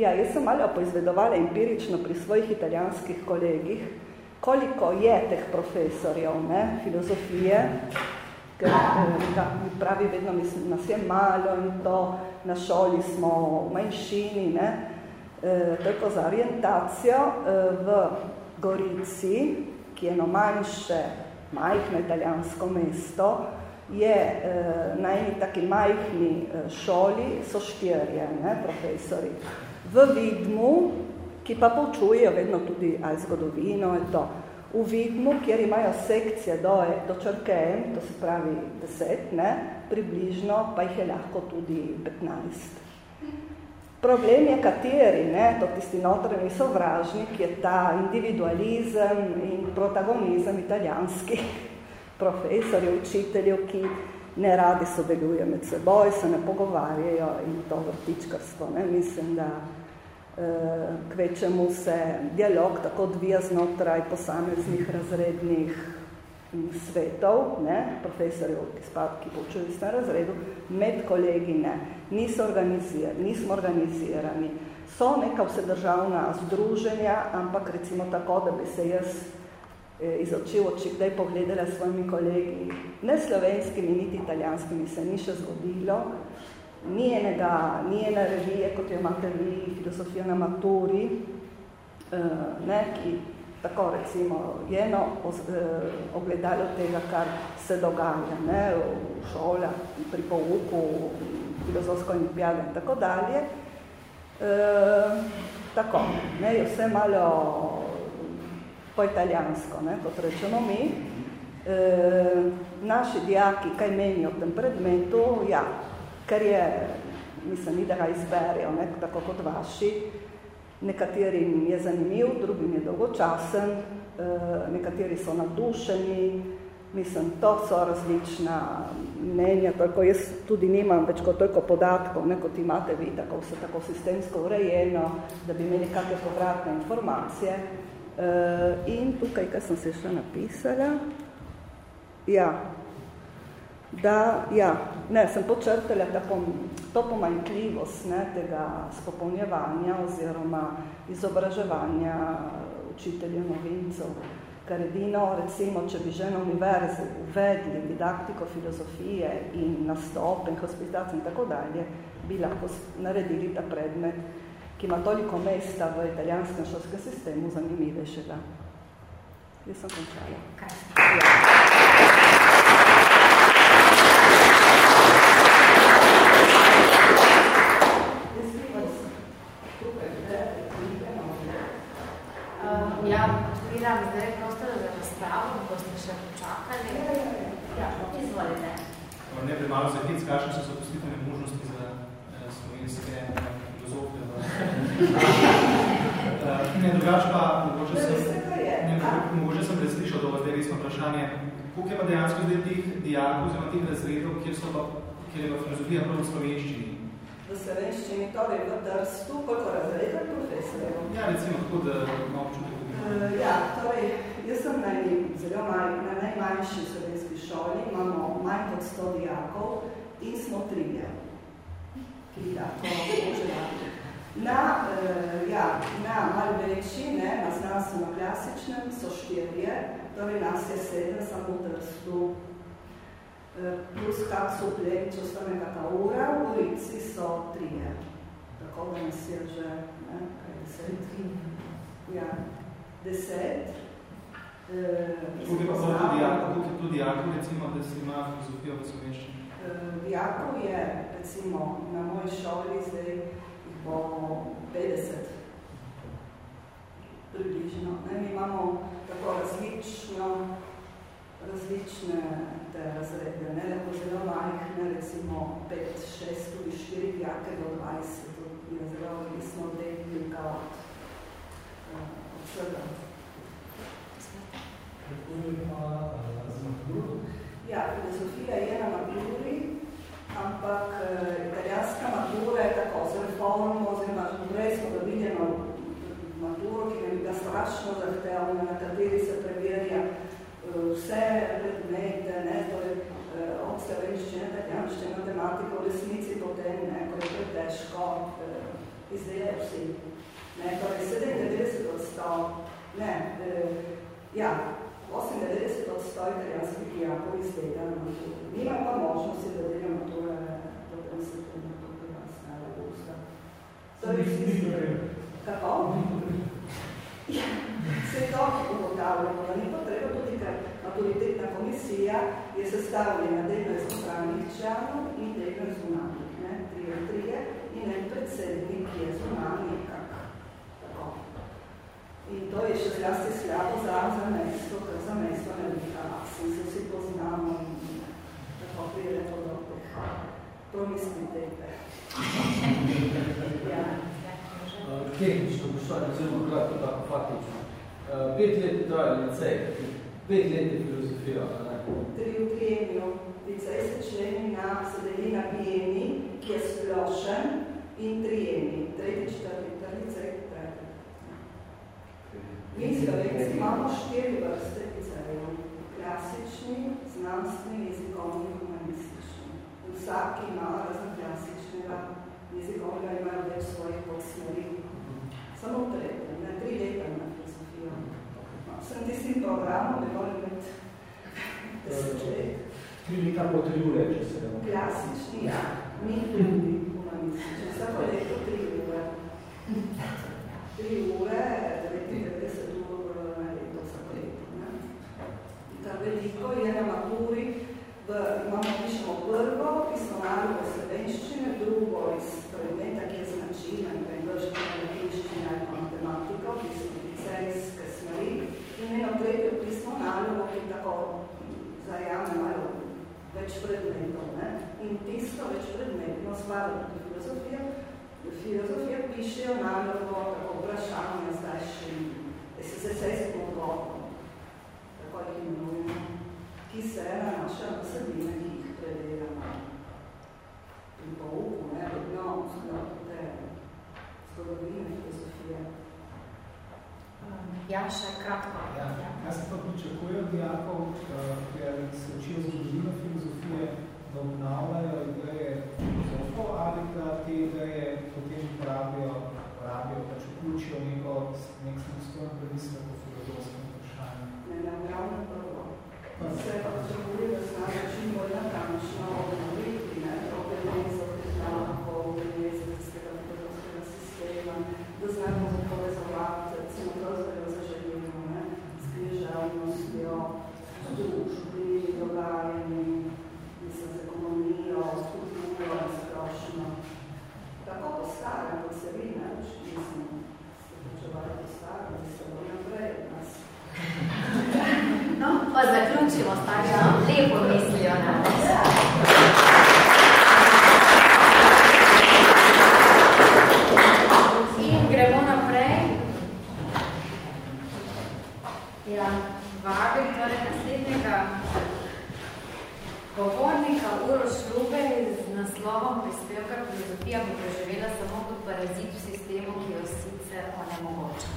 ja, jaz sem malo poizvedovala empirično pri svojih italijanskih kolegih, koliko je teh profesorjev ne, filozofije, ker mi pravi vedno, mislim, nas je malo in to na šoli smo v manjšini, ne, e, tako za orientacijo e, v Gorici, ki je eno manjše, majhno italijansko mesto, je e, na eni taki majhni šoli so štirje ne, profesori. V Vidmu, ki pa poučujejo vedno tudi ali zgodovino in to. V Vidmu, kjer imajo sekcije do, do črke M, to se pravi deset, ne, približno, pa jih je lahko tudi 15. Problem je kateri, ne, to tisti notranji sovražnik, je ta individualizem in protagonizem italijanskih profesorjev, učiteljev, ki ne radi sodelujejo med seboj, se ne pogovarjajo in to vrtičkarstvo. Ne. Mislim, da kvečemu se dialog tako odvija znotraj posameznih razrednih svetov, ne, profesorjev, ki, ki poučujo v razredu, med kolegi ne, niso organizirani, nismo organizirani, so neka vsedržavna združenja, ampak recimo tako, da bi se jaz eh, iz oči v oči kdaj pogledala s svojimi kolegi, ne slovenskimi, niti italijanskimi, se ni še zgodilo, ni enega, ni ene revije, kot jo imate vi, filosofija na maturi, eh, ne, ki tako recimo je eno eh, ogledalo tega, kar se dogaja ne, v šolah, pri pouku, filozofsko olimpijade in tako dalje. E, tako, ne, je vse malo po italijansko, ne, kot rečemo mi. E, naši dijaki, kaj menijo o tem predmetu, ja, ker je, mislim, ni da ga izberejo, ne, tako kot vaši, nekaterim je zanimiv, drugim je dolgočasen, eh, nekateri so nadušeni, mislim, to so različna mnenja, toliko jaz tudi nimam več kot toliko podatkov, ne, kot imate vi, tako vse tako sistemsko urejeno, da bi imeli kakve povratne informacije. Eh, in tukaj, kaj sem se še napisala, ja, da, ja, ne, sem počrtala tako, to pomanjkljivost ne, tega spopolnjevanja oziroma izobraževanja učiteljev novincev, kar edino, recimo, če bi že na univerzi uvedli didaktiko filozofije in nastop in hospitacijo in tako dalje, bi lahko naredili ta predmet, ki ima toliko mesta v italijanskem šolskem sistemu zanimivejšega. Jaz sem končala. Okay. Ja. odpiram zdaj prostor za razpravo, ko ste še počakali. Ja, izvolite. Ne bi malo za hic, kakšne so zaposlitevne možnosti za eh, slovenske filozofe. Eh, ne, drugač pa, mogoče sem, ne, mogoče sem preslišal do zdaj resno vprašanje, koliko je pa dejansko zdaj teh dijakov, oziroma teh razredov, kjer, so pa, kjer je pa filozofija prav v slovenščini? V slovenščini, torej v drstu, koliko razredov profesorjev? Ja, recimo, tako da imamo občutek Uh, ja, torej, jaz sem na, zelo maj, na najmanjši slovenski šoli, imamo manj kot 100 dijakov in smo trije. ki tako možela. Na, uh, ja, na malo večji, ne, na znanstveno klasičnem so štirje, torej nas je sedem samo v drstu. Uh, plus kak so plek, če ostane kata ura, v Gorici so trije. Tako da nas je že, ne, kaj deset. Ja, deset. Tukaj pa so tudi jako, tudi jako, recimo, da si ima filozofijo v sloveščini? Jako je, recimo, na moji šoli zdaj jih bo 50 približno. Ne, mi imamo tako različno, različne te razrede, ne, lahko zelo majhne, recimo 5, 6, tudi 4 jake do 20, je zelo, mi smo oddelnika od, od vsega. Ja, filozofija je na maturi, ampak eh, italijanska matura je tako z reformo, oziroma prej smo dobili eno maturo, ki je bila strašno zahtevna, na kateri se preverja eh, vse predmete, ne, torej eh, od slovenščine, italijanščine, matematiko, v resnici potem, ne, ko je pretežko, izdelajo vsi. Ne, torej 97 odstav, ne, ja, 98 odstoj italijanskih dijakov izdela na maturi. Nima pa možnosti, da dela matura potem se to na to pri vas na augusta. Torej, kako? Ja, se to ugotavljamo, da ni potreba tudi, ker maturitetna komisija je sestavljena delno iz upravnih članov in delno iz zunanjih, ne, trije, trije, in en predsednik je tako. In to je še zlasti slabo za, za mesto, ker za mesto ne vika sem se vsi poznamo in tako prije to do promisnitete. ja. Tehnično vprašanje, zelo kratko tako faktično. Pet let traja licej, pet let je filozofija, ne? Tri v trijenju. Licej se členi na, se deli na bijeni, ki je splošen, in trijeni. Tretji, četrti, licej, tretji. Mi slovenci imamo štiri vrste pizzerij. Klasični, znanstveni, jezikovni, humanistični. Vsak, ki ima razen klasičnega jezikovnega, ima več svojih podsmeri. Samo tretja, na tri leta na filozofijo. No, sem tistim programom, ne morem imeti deset let. Tri leta potrebuje, če se da. Klasični, ja. mi humanistični, vsako leto tri leta. 3 ure, 99 ur leto vsako leto. Ne? In ta veliko je na maturi, v, imamo pišemo prvo pismo nalogo slovenščine, drugo iz predmeta, ki je značilna, ne vem, državna latinščina ali matematika, pismo licenske smeri, in eno tretje pismo nalogo, ki tako zajame malo več predmetov. Ne? In tisto več predmetno spada tudi filozofija, filozofija pišejo nalogo tako vprašanja zdaj še SSS-eskih odgovorov, tako jih imenujemo ki se nanaša na vsebine, ki jih predelamo pri pouku, ne, vedno v sklopu te zgodovine filozofije. Ja, še kratko. Ja, jaz pa pričakujem dijakov, ker se učijo zgodovino filozofije, da obnavljajo ideje filozofov ali da te ideje potem pravijo, vključijo neko, nek samostojen premislek o filozofskem vprašanju. Ne, ne, ravno prvo. Se pa potrebuje, da zna način bolj natančno obnoviti, ne, organizo priznakov, organizacijskega filozofskega sistema, da znamo povezovati, recimo prozorjo zaželimo, ne, s književnostjo, s družbi, dogajanji, mislim, z ekonomijo, s kulturo, splošno. Tako postavljam, kot se vi, ne, mislim, ste počevali postavljati, da ste bolj naprej od nas. No, pa zaključimo s takšno lepo mislijo na nas. In gremo naprej. Ja, vabim torej naslednjega govornika Uroš Lube z naslovom prispevka Filozofija bo preživela samo kot parazit v sistemu, ki jo sicer onemogoča.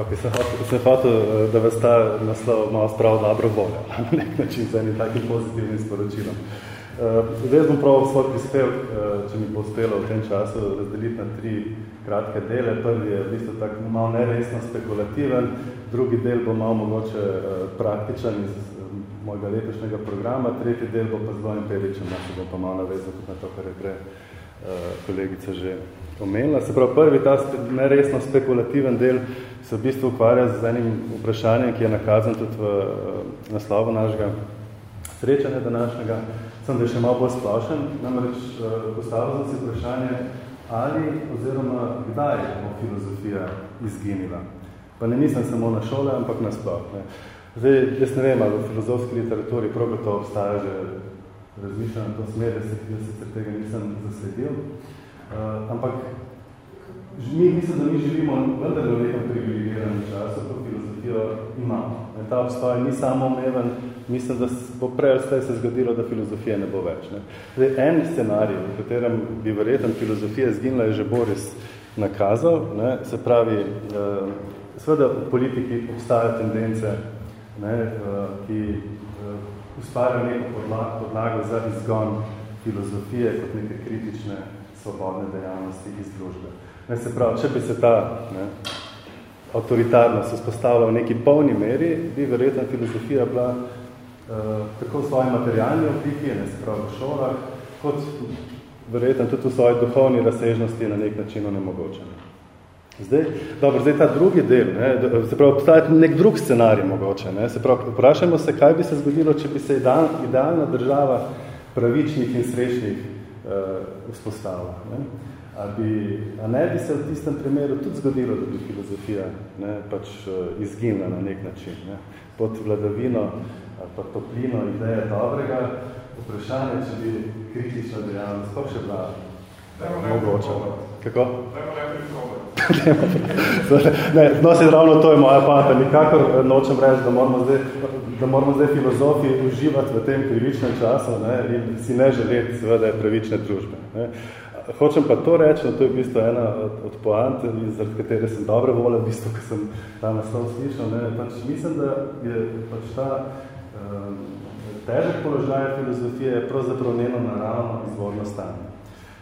Okay, sem, hotel, sem hotel, da vas ta naslov malo sprav dobro volja, na nek način, z enim takim pozitivnim sporočilom. Zdaj bom prav svoj prispevek, če mi bo uspelo v tem času razdeliti na tri kratke dele. Prvi je v bistvu tak malo neresno spekulativen, drugi del bo malo mogoče praktičen iz mojega letošnjega programa, tretji del bo pa zelo empiričen, da se bo pa malo navezal tudi na to, kar je prej kolegica že omenila. Se pravi, prvi ta neresno spekulativen del se v bistvu ukvarja z enim vprašanjem, ki je nakazan tudi v naslovu našega srečanja današnjega, sem da je še malo bolj splošen, namreč uh, postavil sem si vprašanje, ali oziroma kdaj je filozofija izginila. Pa ne mislim samo na šole, ampak na sploh. Ne. Zdaj, jaz ne vem, ali v filozofski literaturi prav to obstaja že razmišljam to smer, da se tega nisem zasledil. Uh, ampak mi, mislim, da mi živimo vendar v nekem privilegiranem času, ko filozofijo imamo. Ta obstoj ni samo omeven, mislim, da bo prej ali se zgodilo, da filozofije ne bo več. Ne. Zdaj, en scenarij, v katerem bi verjeten filozofija zginila, je že Boris nakazal. Ne. Se pravi, eh, seveda v politiki obstajajo tendence, ne, eh, ki eh, ustvarjajo neko podlago, podlago za izgon filozofije kot neke kritične svobodne dejavnosti iz družbe. Ne, se pravi, če bi se ta ne, avtoritarnost vzpostavila v neki polni meri, bi verjetno filozofija bila Eh, tako v svoji materialni obliki, ne se pravi v šolah, kot verjetno tudi v svoji duhovni razsežnosti na nek način onemogočen. Zdaj, dobro, zdaj ta drugi del, ne, se pravi, obstaja nek drug scenarij mogoče, ne, se pravi, vprašajmo se, kaj bi se zgodilo, če bi se ideal, idealna država pravičnih in srečnih uh, vzpostavila. Ne. A, bi, a ne bi se v tistem primeru tudi zgodilo, da bi filozofija ne, pač uh, izginila na nek način, ne, pod vladavino ali pa toplino ideje dobrega, vprašanje, če bi kritična dejavnost pa še bila mogoča. Kako? ne, no se ravno to je moja pameta. Nikakor nočem reči, da moramo zdaj, da moramo zdaj filozofi uživati v tem krivičnem času ne, in si ne želeti seveda pravične družbe. Ne. Hočem pa to reči, no, to je v bistvu ena od, od poant, zaradi katere sem dobre vole, v bistvu, ko sem ta naslov slišal. Ne, pač mislim, da je pač ta Ehm, težek položaj filozofije je pravzaprav njeno naravno izvorno stanje.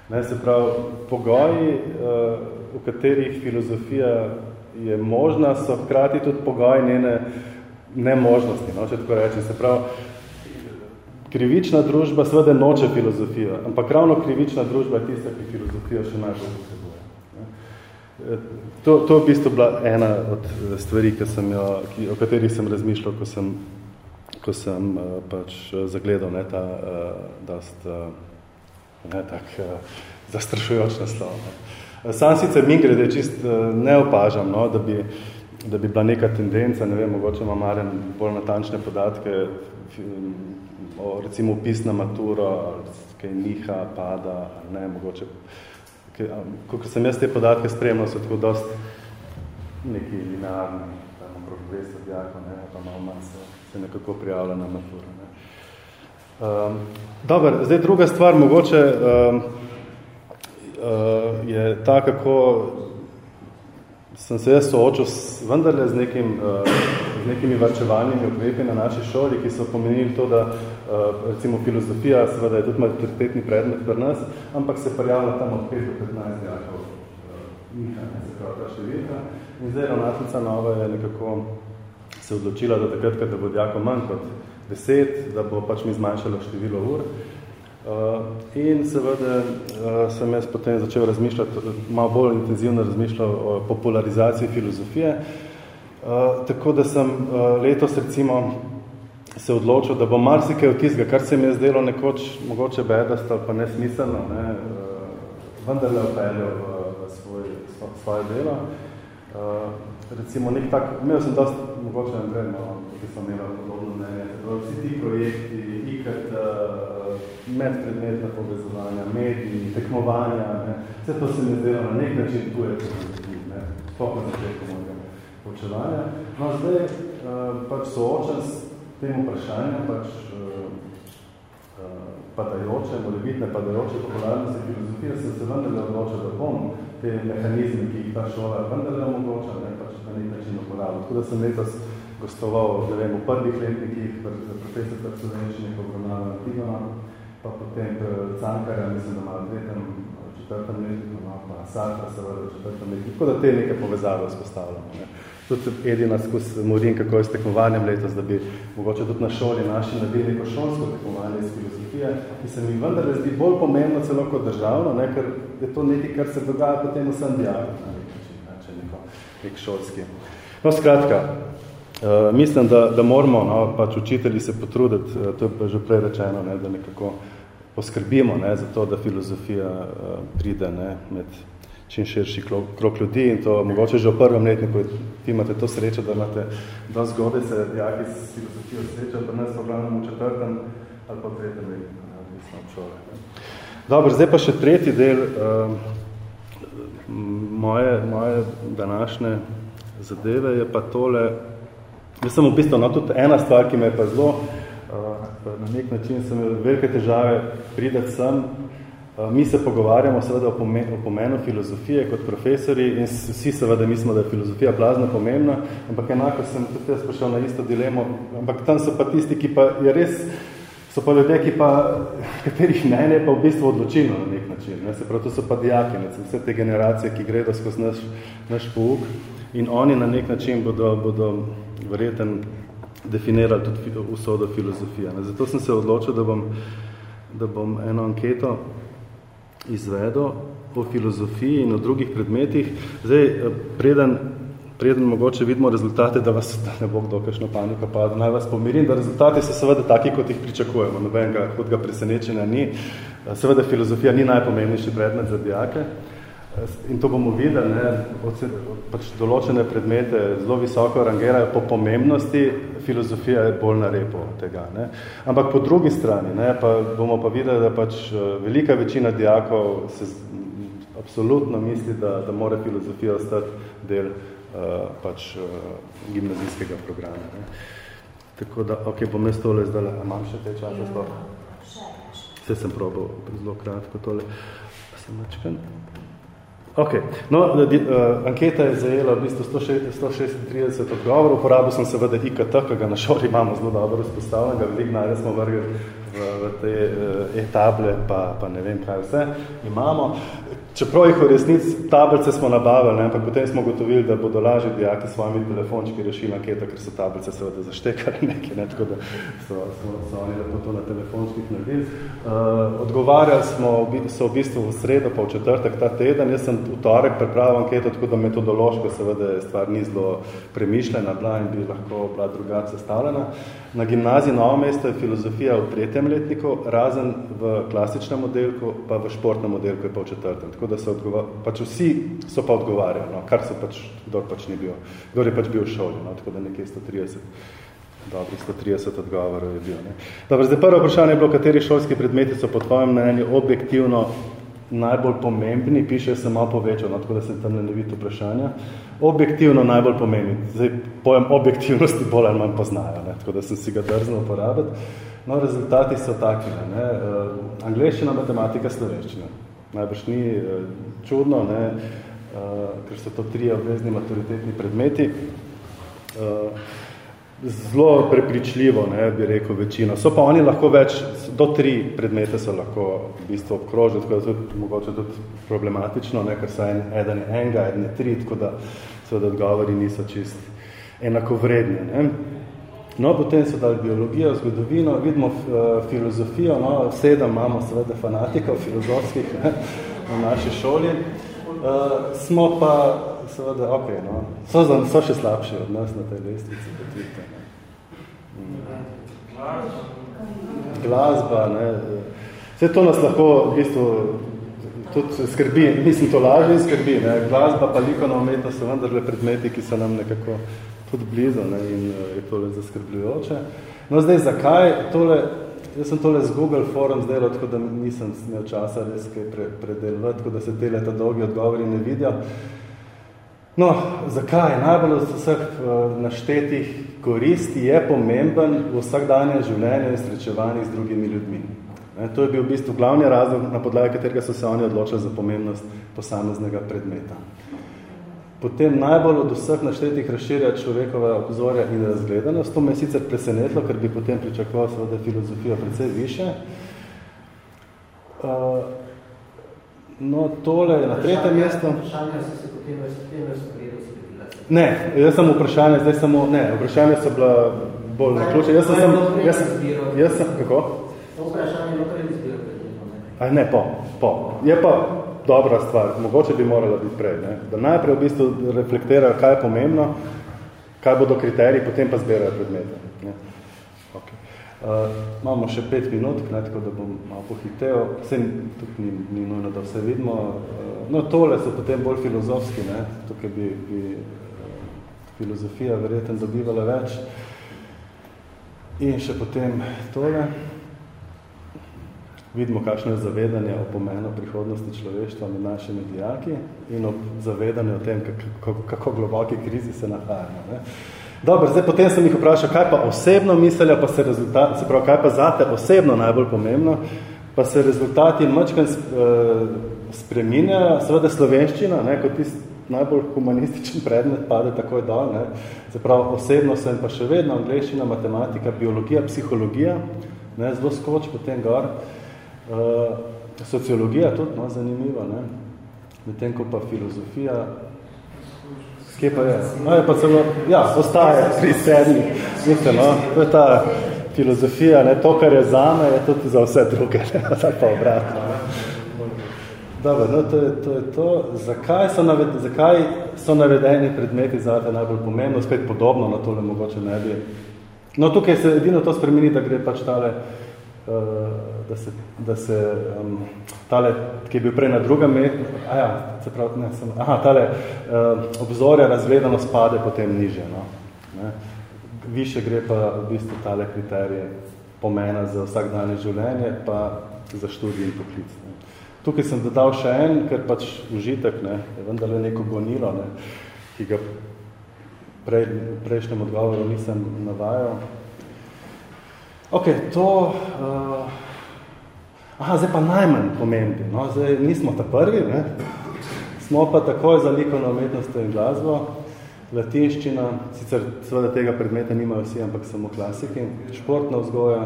Ne, se pravi, pogoji, eh, v katerih filozofija je možna, so hkrati tudi pogoji njene nemožnosti, no, če tako rečem. Se pravi, krivična družba seveda noče filozofijo, ampak ravno krivična družba je tista, ki filozofijo še najbolj potrebuje. Eh, to, to je v bistvu bila ena od stvari, ki sem jo, ki, o katerih sem razmišljal, ko sem ko sem uh, pač zagledal ne, ta dost ne, tak zastrašujoč naslov. Ne. Sam sicer mi grede čist ne opažam, no, da, bi, da bi bila neka tendenca, ne vem, mogoče ima Maren bolj natančne podatke, recimo upis na maturo, ali kaj niha, pada, ne, mogoče, kako sem jaz te podatke spremljal, so tako dost neki linearni, tam okrog 200 dijakov, ne, pa malo manj se se nekako prijavlja na maturo. Ne. Um, dober, zdaj druga stvar mogoče um, uh, je ta, kako sem se jaz soočil s, vendarle z, nekim, uh, z nekimi varčevalnimi ukrepi na naši šoli, ki so pomenili to, da recimo filozofija seveda je tudi maturitetni predmet pri nas, ampak se prijavlja tam od 5 do 15 jakov uh, njih, ne, se pravi ta številka. In zdaj ravnateljica nova je nekako se odločila, da takrat, da bo dijako manj kot deset, da bo pač mi zmanjšala število ur. Uh, in seveda sem jaz potem začel razmišljati, malo bolj intenzivno razmišljal o popularizaciji filozofije. Tako da sem letos recimo se odločil, da bo marsikaj tistega, kar se mi je zdelo nekoč mogoče bedast ali pa nesmiselno, ne, uh, vendarle opeljal v, v svoj, svoje delo. Uh, recimo nek tak, imel sem dosti, mogoče ne vem, no, ki sem imel podobno mnenje, vsi ti projekti, IKT, medpredmetna povezovanja, mediji, tekmovanja, ne, vse to se mi je zdelo na nek način tuje, ne, sploh na začetku mojega počevanja. No, zdaj uh, pač soočen s tem vprašanjem, pač uh, uh, padajoče, morebitne padajoče popularnosti filozofije, sem se vendarle odločil, da bom te mehanizme, ki jih ta šola vendarle omogoča, ne, pač na nek način uporabil. Tako da sem letos gostoval ne vem, v prvih letnikih, profesor ko obravnava Tigona, pa potem Cankarja, mislim, da v tretjem, četrtem letniku, no, pa Sartra seveda v četrtem letniku, tako da te neke povezave vzpostavljamo. Ne. Tudi Edina skozi morim, kako je s tekmovanjem letos, da bi mogoče tudi na šoli naši naredili neko šolsko tekmovanje iz filozofije, ki se mi vendar zdi bolj pomembno celo kot državno, ne, ker je to nekaj, kar se dogaja potem vsem dijakom, na nek način, ne, če neko, nek šolski. No, skratka, uh, mislim, da, da moramo, no, pač učitelji se potruditi, uh, to je že prej rečeno, ne, da nekako poskrbimo ne, za to, da filozofija uh, pride ne, med čim širši krok ljudi in to mogoče že v prvem letniku ti imate to srečo, da imate do zgode se dijaki s filozofijo srečo, pa nas poglavnem v četrtem ali pa tretjem letniku, ne, človek. Dobro, zdaj pa še tretji del uh, moje, moje današnje zadeve je pa tole, jaz sem v bistvu no, tudi ena stvar, ki me je pa zelo, uh, na nek način sem velike težave prideti sem, mi se pogovarjamo seveda o, pomen, o pomenu filozofije kot profesori in vsi seveda mislimo, da je filozofija plazna pomembna, ampak enako sem tudi jaz prišel na isto dilemo, ampak tam so pa tisti, ki pa je res so pa ljudje, ki pa, katerih mnenje pa v bistvu odločilo na nek način. Ne? Se pravi, to so pa dijaki, ne? vse te generacije, ki gredo skozi naš, naš pouk in oni na nek način bodo, bodo verjeten definirali tudi usodo filozofije. Ne? Zato sem se odločil, da bom, da bom eno anketo izvedel o filozofiji in o drugih predmetih. Zdaj, preden preden mogoče vidimo rezultate, da vas da ne bo kdo kakšno paniko pa da naj vas pomirim, da rezultati so seveda taki, kot jih pričakujemo, nobenega hudega presenečenja ni. Seveda filozofija ni najpomembnejši predmet za dijake in to bomo videli, ne, pač določene predmete zelo visoko rangerajo po pomembnosti, filozofija je bolj na repo tega. Ne. Ampak po drugi strani ne, pa bomo pa videli, da pač velika večina dijakov se absolutno misli, da, da mora filozofija ostati del uh, pač uh, gimnazijskega programa. Ne. Tako da, ok, bom jaz tole zdaj, imam še te čase ja, Vse sem probal zelo kratko tole. Sem mačkan. Ok, no, di, uh, anketa je zajela v bistvu 136 odgovorov, uporabil sem seveda IKT, ki ga na šoli imamo zelo dobro razpostavljenega, veliko najde smo vrgli v, v te uh, e-table, pa, pa ne vem kaj vse imamo. Čeprav jih v resnici tablice smo nabavili, ne, ampak potem smo gotovili, da bodo lažje dijaki s svojimi telefončki rešili anketo, ker so tablice seveda zaštekali nekaj, ne, tako da so, so, so oni lepo to na telefončkih naredili. Uh, odgovarjali smo, so v bistvu v sredo pa v četrtek ta teden, jaz sem v torek pripravil anketo, tako da metodološko seveda stvar ni zelo premišljena bila in bi lahko bila drugače sestavljena. Na gimnaziji Novo mesto je filozofija v tretjem letniku, razen v klasičnem modelku, pa v športnem modelku je pa v četrtem. Tako da so pač vsi so pa odgovarjali, no, kar so pač, kdor pač ni bil, kdor je pač bil v šoli, no, tako da nekje 130, dobrih 130 odgovorov je bil. Ne. Dobro, zdaj prvo vprašanje je bilo, kateri šolski predmeti so po tvojem mnenju objektivno najbolj pomembni, piše se malo povečal, no, tako da se tam ne vidi vprašanja. Objektivno najbolj pomembni, zdaj pojem objektivnosti bolj ali manj poznajo, ne, tako da sem si ga drznil uporabiti. No, rezultati so taki, ne, uh, angleščina, matematika, slovenščina najbrž ni uh, čudno, ne, uh, ker so to tri obvezni maturitetni predmeti. Uh, zelo prepričljivo, ne, bi rekel večino. So pa oni lahko več, do tri predmete so lahko v bistvu obkrožili, tako da tudi mogoče tudi problematično, ne, ker en, eden je enga, eden je tri, tako da seveda odgovori niso čist enakovredni. Ne. No, potem so dali biologijo, zgodovino, vidimo uh, filozofijo, no, sedem imamo seveda fanatikov filozofskih ne, v naši šoli. Uh, smo pa seveda, ok, no, so, so še slabši od nas na tej lestvici. Mm. Glasba, ne. Vse to nas lahko v bistvu tudi skrbi, mislim, to lažje skrbi. Ne. Glasba pa likovna umetnost so vendarle predmeti, ki so nam nekako tudi blizu ne, in uh, je tole zaskrbljujoče. No zdaj, zakaj tole, jaz sem tole z Google Forum zdaj, tako da nisem imel časa res kaj pre, predelovati, tako da se tele ta dolgi odgovori ne vidijo. No, zakaj? Najbolj od vseh uh, naštetih koristi je pomemben v vsakdanje življenje in srečevanje z drugimi ljudmi. To je bil v bistvu glavni razlog, na podlagi katerega so se oni odločili za pomembnost posameznega predmeta. Potem najbolj od vseh naštetih razširja človekove obzorja in razgledanost. To me je sicer presenetilo, ker bi potem pričakoval seveda filozofijo precej više. Uh, no, tole je na tretjem mestu. Vprašanja so se potem v spredila. Ne, jaz sem vprašanje, zdaj samo, ne, vprašanje so bila bolj naključena. Jaz sem, jaz, jaz sem, kako? Vprašanje je bilo prej izbiro? A ne, po, po. Je pa dobra stvar, mogoče bi morala biti prej, ne? da najprej v bistvu reflektirajo, kaj je pomembno, kaj bodo kriteriji, potem pa zbirajo predmete. Uh, imamo še pet minut, ne, tako da bom malo pohitev. Vse tukaj ni, ni nujno, da vse vidimo. Uh, no, tole so potem bolj filozofski, ne? tukaj bi, bi uh, filozofija verjetno dobivala več. In še potem tole. Vidimo, kakšno je zavedanje o pomenu prihodnosti človeštva med našimi dijaki in o zavedanju o tem, kako, kako globoki krizi se nahajamo. Ne? Dobro, zdaj potem sem jih vprašal, kaj pa osebno mislijo, pa se rezultati, se pravi, kaj pa zate osebno najbolj pomembno, pa se rezultati mačkan spreminjajo, seveda slovenščina, ne, kot tisti najbolj humanističen predmet pade takoj dol, ne, se pravi, osebno sem pa še vedno angleščina, matematika, biologija, psihologija, ne, zelo skoč potem gor, Uh, sociologija tudi, no, zanimiva, ne? Medtem ko pa filozofija, kje pa je? No, je pa celo, ja, ostaje pri sedmi. Mislim, no, to je ta filozofija, ne, to, kar je zame, je tudi za vse druge, ne, pa obratno. Dobro, no, to je to. Je to. Zakaj, so naved, zakaj so navedeni predmeti za te najbolj pomembno, spet podobno na tole mogoče ne bi. No, tukaj se edino to spremeni, da gre pač tale da se, da se um, tale, ki je bil prej na drugem ja, se pravi, ne, sem, aha, tale uh, obzorja razgledano spade potem niže, no. Ne. Više gre pa v bistvu tale kriterije pomena za vsakdanje življenje, pa za študij in poklic. Ne. Tukaj sem dodal še en, ker pač užitek, ne, je vendar neko gonilo, ne, ki ga prej, prejšnjem odgovoru nisem navajal. Ok, to... Uh, Aha, zdaj pa najmanj pomembni. No? Zdaj nismo ta prvi, ne? smo pa takoj za likovno umetnost in glasbo, latinščina, sicer seveda tega predmeta nimajo vsi, ampak samo klasiki, športna vzgoja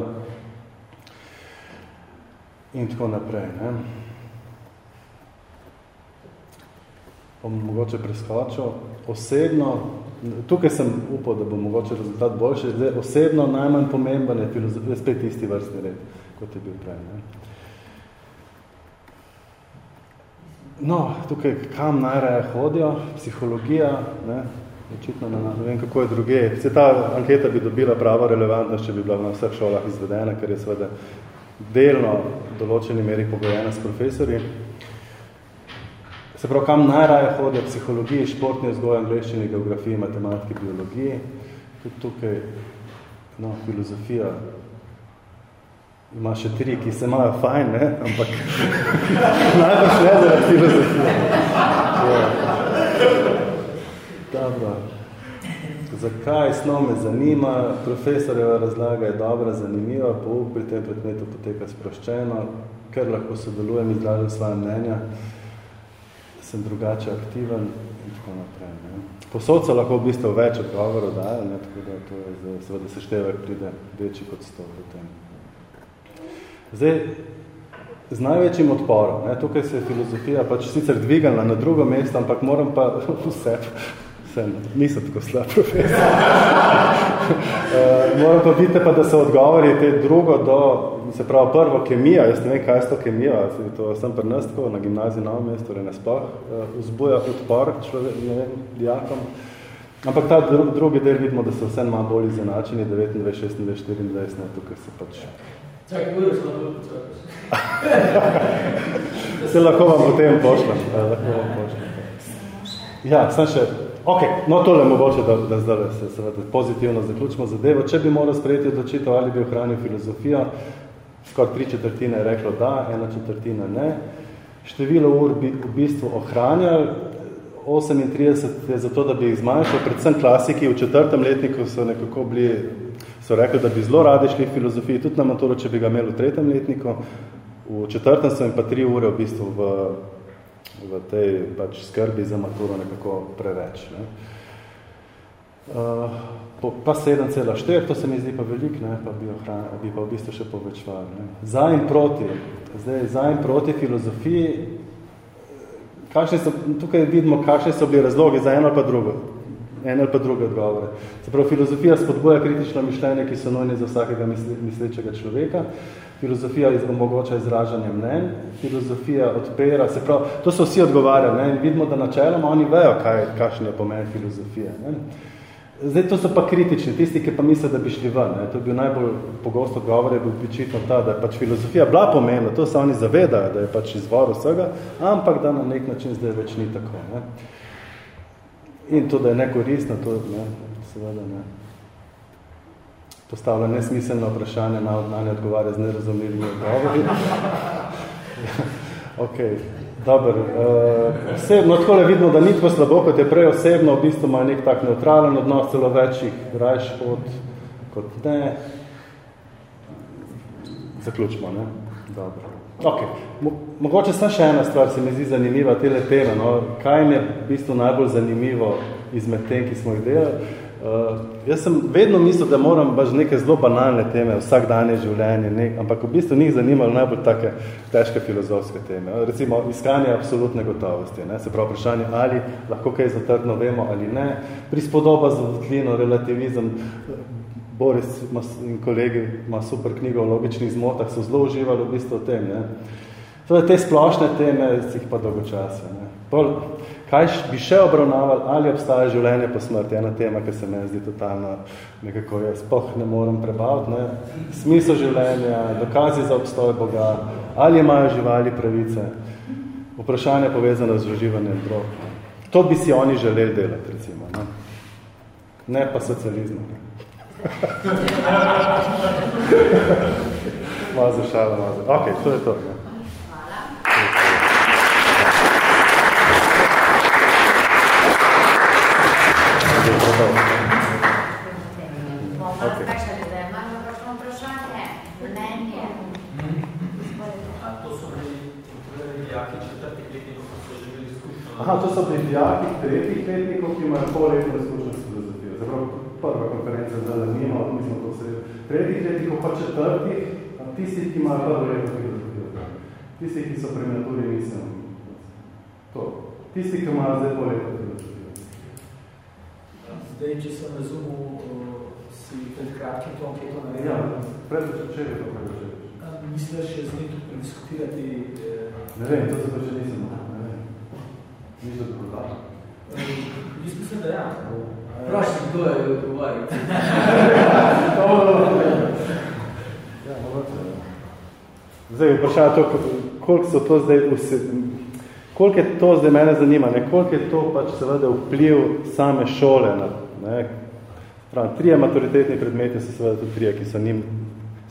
in tako naprej. Ne? Bom mogoče preskočil. Osebno, tukaj sem upal, da bo mogoče rezultat boljši, zdaj osebno najmanj pomemben je filozofija, spet isti vrstni red, kot je bil prej. Ne? No, tukaj kam najraje hodijo, psihologija, ne, očitno na, ne vem, kako je druge. Vse ta anketa bi dobila pravo relevantnost, če bi bila na vseh šolah izvedena, ker je seveda delno v določeni meri pogojena s profesori. Se pravi, kam najraje hodijo psihologiji, športni vzgoj, angleščini, geografiji, matematiki, biologiji. Tudi tukaj, no, filozofija, ima še tri, ki se imajo fajn, ne? ampak najbolj še ne zaradi filozofije. Ja. Dobro. Zakaj snov me zanima? Profesorjeva razlaga je dobra, zanimiva, pouk pri tem predmetu poteka sproščeno, ker lahko sodelujem, izražam svoje mnenja, sem drugače aktiven in tako naprej. Ne? Posod so lahko v bistvu več odgovorov dajo, ne? tako da to je seveda seštevek pride večji kot sto v tem. Zdaj, z največjim odporom, ne, tukaj se je filozofija pač sicer dvigala na drugo mesto, ampak moram pa vse, vse nisem tako slab profesor. uh, moram pa vidite pa, da se odgovori te drugo do, se pravi prvo kemija, jaz ne vem, kaj je to kemija, to sem pri nas tako, na gimnaziji na mestu, torej nasploh, uh, vzbuja odpor človek, ne vem, dijakom. Ampak ta drugi del vidimo, da so vse malo bolj izenačeni, 29, 26, 24, ne, tukaj se pač Čakaj, ure smo bolj počakali. Se lahko vam potem pošljem. Ja, sem še... Ok, no tole mogoče, da, da zdaj se seveda pozitivno zaključimo zadevo. Če bi moral sprejeti odločitev, ali bi ohranil filozofijo, skoraj tri četrtine je reklo da, ena četrtina ne. Število ur bi v bistvu ohranjal, 38 je zato, da bi jih zmanjšal, predvsem klasiki v četrtem letniku so nekako bili so rekli, da bi zelo radi šli v filozofiji, tudi na maturo, če bi ga imeli v tretjem letniku. V četrtem so jim pa tri ure v bistvu v, v tej pač skrbi za maturo nekako preveč. Ne. Uh, pa 7,4, to se mi zdi pa velik, ne, pa bi, ohran, bi pa v bistvu še povečval. Ne. Za in proti, zdaj, za in proti filozofiji, kakšne so, tukaj vidimo, kakšne so bili razlogi za eno ali pa drugo, eno ali pa druge odgovore. Se pravi, filozofija spodboja kritično mišljenje, ki so nojni za vsakega misle, mislečega človeka, filozofija omogoča izražanje mnen, filozofija odpira, se pravi, to so vsi odgovarjali, ne, in vidimo, da načeloma oni vejo, kaj, kakšen je pomen filozofije. Ne. Zdaj, to so pa kritični, tisti, ki pa mislijo, da bi šli ven. Ne. To je bil najbolj pogosto odgovor, je bil očitno ta, da je pač filozofija bila pomembna, to se oni zavedajo, da je pač izvor vsega, ampak da na nek način zdaj več ni tako. Ne. In to, da je nekoristno, to ne, seveda ne. Postavlja nesmiselno vprašanje, na odnanje odgovarja z nerazumljivimi odgovori. ok, Dobar, uh, osebno takole vidimo, da ni tako slabo, kot je prej osebno, v bistvu ima nek tak neutralen odnos, celo večjih rajš kot, kot ne. Zaključimo, ne? Dobro. Ok, Mo mogoče sem še ena stvar, se mi zdi zanimiva, tele teme, no? kaj je v bistvu najbolj zanimivo izmed tem, ki smo jih delali. Uh, jaz sem vedno mislil, da moram baš neke zelo banalne teme, vsak danje življenje, nek, ampak v bistvu njih zanimalo najbolj take težke filozofske teme. Recimo, iskanje absolutne gotovosti, ne? se pravi vprašanje, ali lahko kaj zatrdno vemo ali ne, prispodoba z votlino, relativizem, Boris in kolegi ima super knjigo o logičnih zmotah, so zelo uživali v bistvu o tem. Ne? To je te splošne teme, si jih pa dolgočasja. Ne? Pol, kaj bi še obravnavali, ali obstaja življenje po smrti, ena tema, ki se meni zdi totalno nekako jaz spoh ne morem prebaviti, ne? smisel življenja, dokazi za obstoj Boga, ali imajo živali pravice, vprašanje povezano z uživanjem drog. To bi si oni želeli delati, recimo. Ne, ne pa socializmu. malo zašala, malo zašala. Ok, to je to. Ne? Aha, to so bili dijaki tretjih letnikov, ki imajo polletno izkušnjo s filozofijo. Zapravo prva konferenca zdaj nima, mi smo to sredi. Tretjih letnikov pa četrtih, a tistih, ki imajo prvo letno filozofijo. Tistih, ki so pri naturi misleni. To. Tisti, ki imajo zdaj polletno filozofijo. Zdaj, če sem razumel, si pred kratkim to anketo naredil. Ja, pred začeli to predložili. Misliš še z njim prediskutirati? Eh... Ne vem, to se pa še nisem. Nič da dogodala. Jaz mislim, da ja. Prosim, kdo je odgovarjati. Zdaj, vprašanje to, koliko so to zdaj vse, koliko je to zdaj mene zanima, ne? koliko je to pač seveda vpliv same šole na, ne? Prav, trije maturitetni predmeti so seveda tudi trije, ki so njim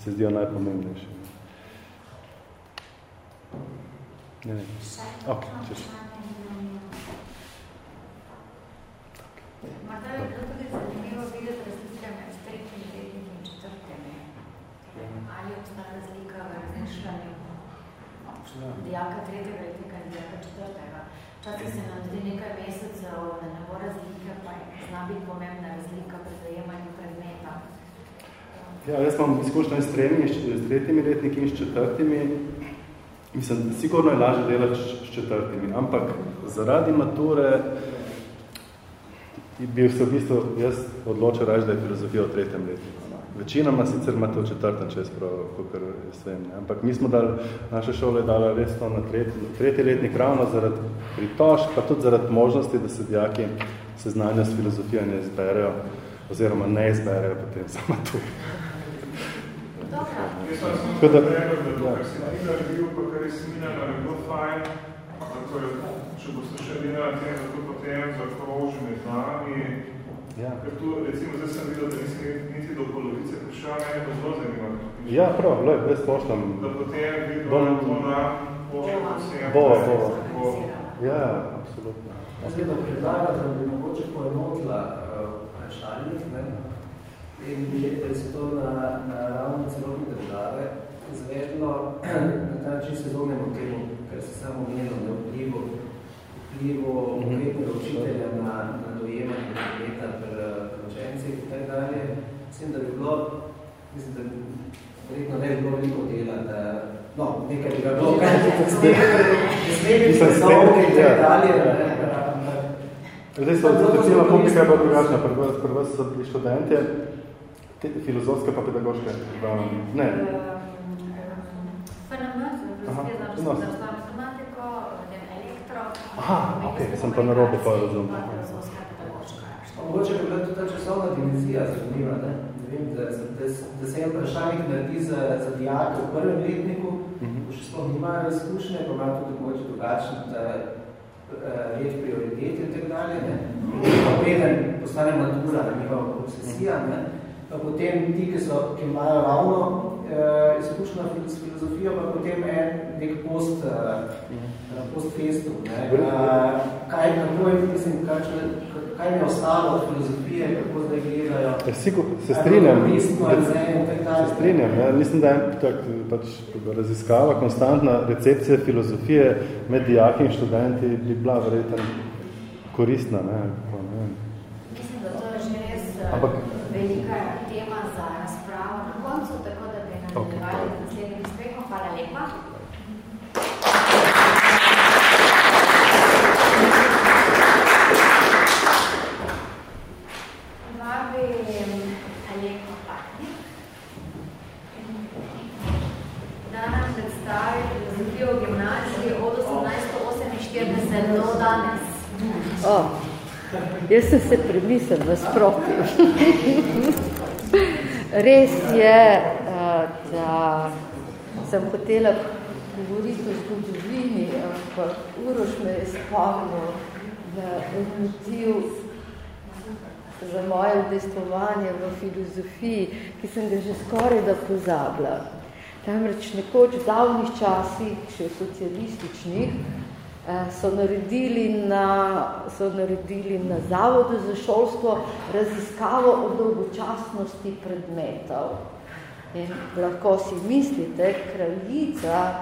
se zdijo najpomembnejši. Ne, ne. Ok, češ. Morda je bilo tudi zanimivo videti razlike med tretjim, tretjim in četrtim. Ali obstaja razlika v razmišljanju dijaka tretjega letnika in dijaka četrtega. Včasih se nam zdi nekaj mesecev, da ne bo razlike, pa zna biti pomembna razlika pri zajemanju predmeta. Ja, jaz imam izkušnjo s, tremi, s tretjimi letniki in s četrtimi. Mislim, sigurno je lažje delati s četrtimi, ampak zaradi mature bi se v bistvu jaz odločil reči, da je filozofija v tretjem. No. Večinoma sicer ima to v četrtem čez prav, kakor jaz vem. Ne. Ampak mi smo dali, naša šola je dala res to na tretji, tretji letnik ravno zaradi pritož, pa tudi zaradi možnosti, da se dijaki seznanja s filozofijo ne izberejo, oziroma ne izberejo potem samo tu. Jaz sem samo da, da, kar si ti naredil, pa kar je seminarno, je bilo fajn, tako je, če boste še delali tem, da to potem zakroži med nami, ja. ker tu, recimo, zdaj sem videl, da nisem niti do polovice prišel, meni to zelo zanimivo. Ja, prav, le, brez poštam. Da potem vidimo Bom... to na vsem. Bo, bo. bo. Ja, absolutno. Jaz bi da predlagal, da bi mogoče poenotila uh, vprašalnik, ne? in bi se to na, na ravni celotne države zvedlo, na ta način se zognemo temu, kar se samo menilo, na vplivu, vplivu konkretnega učitelja na, na dojemanje predmeta pri učenci in tako dalje. Mislim, da bi bilo, mislim, da verjetno ne bi bilo veliko dela, da no, nekaj bi ga bilo, kaj ne sme biti predstavke in tako dalje. Zdaj so ciljna publika je bila drugačna, pri vas so bili študentje, filozofske pa pedagoške. Ne. FNM, filozofija za matematiko, elektro. Aha, ok, sem pa na robe pa razumel. Mogoče bi bila tudi ta časovna dimenzija zanimiva, ne? ne vem, da, da, da se en vprašalnik naredi za, za dijake v prvem letniku, -huh. ko še sploh nimajo izkušnje, pa ima tudi mogoče drugačen red prioritet in tako dalje. Ne? Pa preden postane matura, njihova obsesija, ne? pa potem ti, ki, so, ki imajo ravno uh, izkušnjo s filozofijo, pa potem en nek post, uh, post-festu. Kaj, kako je, mislim, kaj, kaj mi je ostalo od filozofije, kako zdaj gledajo? Ja, sigur, se strinjam. Se strinjam. Ja. Mislim, da je tak, pač, raziskava, konstantna recepcija filozofije med dijaki in študenti bi bila verjetno koristna. Ne? Pa, ne. Mislim, da to je že res Ampak, velika tema za razpravo na koncu, tako da bi nadaljevali Okay. z naslednjim uspehom. Hvala lepa. Vabim Aleko Patnik, da nam predstavi filozofijo v gimnaziji od 1848 do danes. O, jaz sem se premislil v sproti. Res je, eh, da sem hotela govoriti o zgodovini, ampak Uroš me je spomnil na motiv za moje udejstvovanje v filozofiji, ki sem ga že skoraj da pozabila. Tamreč nekoč v davnih časih, še socialističnih, eh, so naredili, na, so naredili na Zavodu za šolstvo raziskavo o dolgočasnosti predmetov. In lahko si mislite, kraljica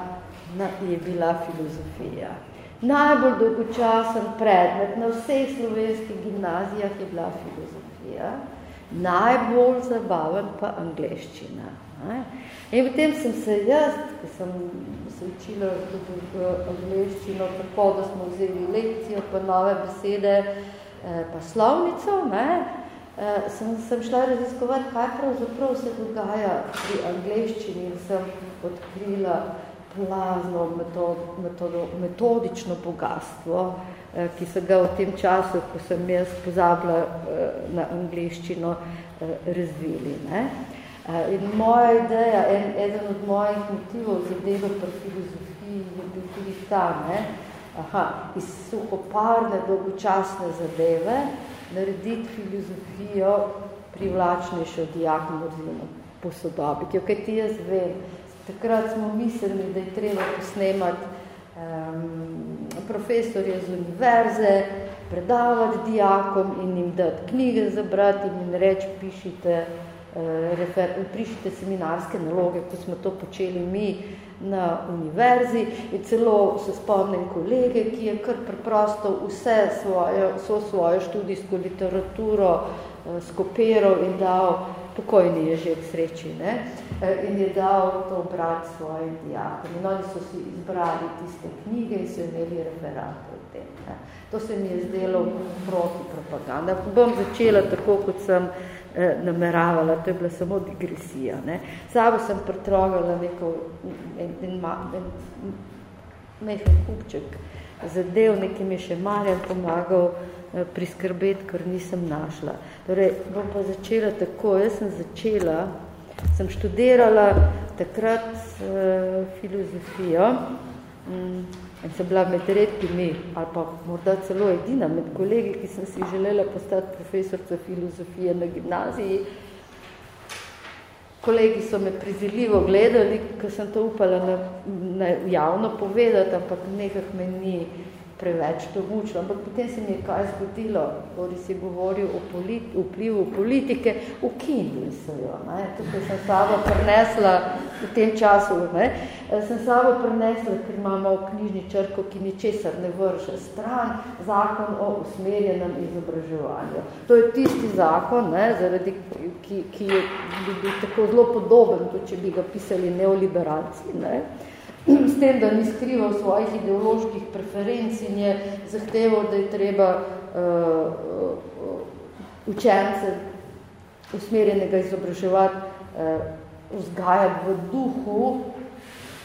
na, je bila filozofija. Najbolj dolgočasen predmet na vseh slovenskih gimnazijah je bila filozofija, najbolj zabaven pa angleščina. In potem sem se jaz, ko sem se učila tudi v angleščino, tako da smo vzeli lekcijo, pa nove besede, eh, pa slovnico, ne? Eh, sem, sem šla raziskovati, kaj pravzaprav se dogaja pri angleščini in sem odkrila plazno metod, metodo, metodično bogatstvo, eh, ki so ga v tem času, ko sem jaz pozabila na angleščino, eh, razvili. Ne? Eh, in moja ideja, en, eden od mojih motivov za delo pri filozofiji je bil tudi ta, ne? Aha, iz suhoparne, dolgočasne zadeve narediti filozofijo privlačnejšo dijakom oziroma posodobiti. Jo, kaj ti jaz vem, takrat smo mislili, da je treba posnemati um, profesorje z univerze, predavati dijakom in jim dati knjige za brati in jim reči, pišite, refer, pišite seminarske naloge, kot smo to počeli mi na univerzi. In celo se spomnim kolege, ki je kar preprosto vse svojo, vso svojo študijsko literaturo uh, skopiral in dal pokojni je že k sreči, ne? in je dal to brat svojim dijakom. In oni so si izbrali tiste knjige in so imeli referate o tem. Ne? To se mi je zdelo proti propaganda. Bom začela tako, kot sem eh, nameravala, to je bila samo digresija. Ne? Sabo sem pretrogala neko en, en, en, mehen kupček zadev, nekaj mi je še Marjan pomagal eh, priskrbeti, ker nisem našla. Torej, bom pa začela tako. Jaz sem začela, sem študirala takrat uh, filozofijo um, in sem bila med redkimi, ali pa morda celo edina med kolegi, ki sem si želela postati profesorca filozofije na gimnaziji. Kolegi so me priziljivo gledali, ker sem to upala na, na javno povedati, ampak nekak me ni preveč to mučilo. Ampak potem se mi je kaj zgodilo, kori si govoril o polit, vplivu politike, ukinili so jo. Ne? Tukaj sem sabo prinesla v tem času, ne? sem sabo prinesla, ker imamo knjižni črko, ki ničesar ne vrše stran, zakon o usmerjenem izobraževanju. To je tisti zakon, ne? zaradi, ki, ki je bi bil tako zelo podoben, tudi če bi ga pisali neoliberalci. Ne? S tem, da ni skrival svojih ideoloških preferenc in je zahteval, da je treba uh, učence usmerjenega izobraževati, uh, vzgajati v duhu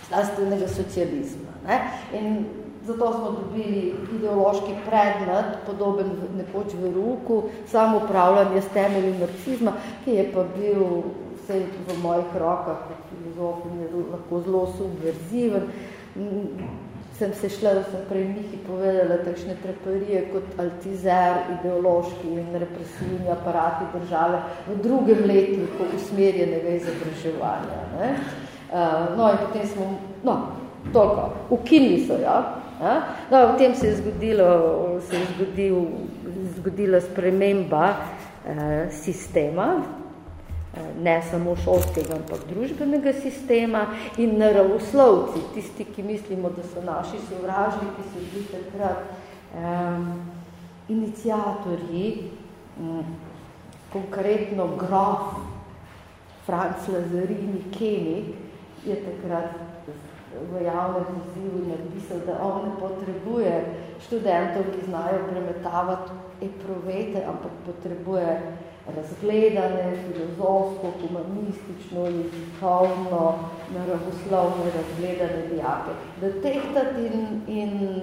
znanstvenega socializma. Ne? In zato smo dobili ideološki predmet, podoben nekoč v ruku, samo upravljanje s temelji marksizma, ki je pa bil vse v mojih rokah, kot filozof in je lahko zelo subverziven. Sem se šla, da sem prej Mihi povedala, takšne treparije kot altizer, ideološki in represivni aparati države v drugem letniku usmerjenega izobraževanja. Ne? Uh, no in potem smo, no, toliko, ukinili so jo. Ja? No, v tem se je zgodilo, se je zgodil, zgodila sprememba uh, sistema, ne samo šolskega, ampak družbenega sistema in naravoslovci, tisti, ki mislimo, da so naši sovražniki, so bili takrat um, iniciatorji, um, konkretno grof Franc Lazarini Kenik je takrat v javnem pozivu napisal, da on ne potrebuje študentov, ki znajo premetavati eprovete, ampak potrebuje razgledane, filozofsko, humanistično, jezikovno, naravoslovno razgledane dijake. Da tehtati in, in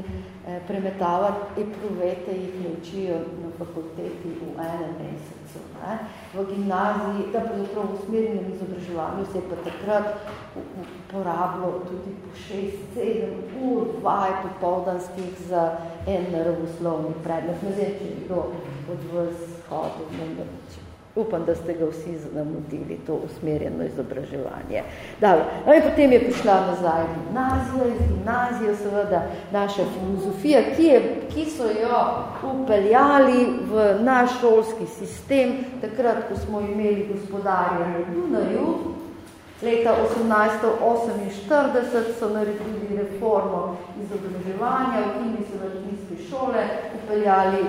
eh, premetavati epruvete jih ne učijo na fakulteti v enem mesecu. Ne? V gimnaziji, da pravzaprav v usmerjenem izobraževanju se je pa takrat porabilo tudi po 6-7 ur, vaj popoldanskih za en naravoslovni predmet. Ne vem, če bi od vas hodil, Upam, da ste ga vsi namudili, to usmerjeno izobraževanje. Dobro. No in potem je prišla nazaj gimnazija, iz gimnazije seveda naša filozofija, ki, je, ki so jo upeljali v naš šolski sistem, takrat, ko smo imeli gospodarja na Dunaju, leta 1848 so naredili reformo izobraževanja, ukini so latinske šole, upeljali, eh,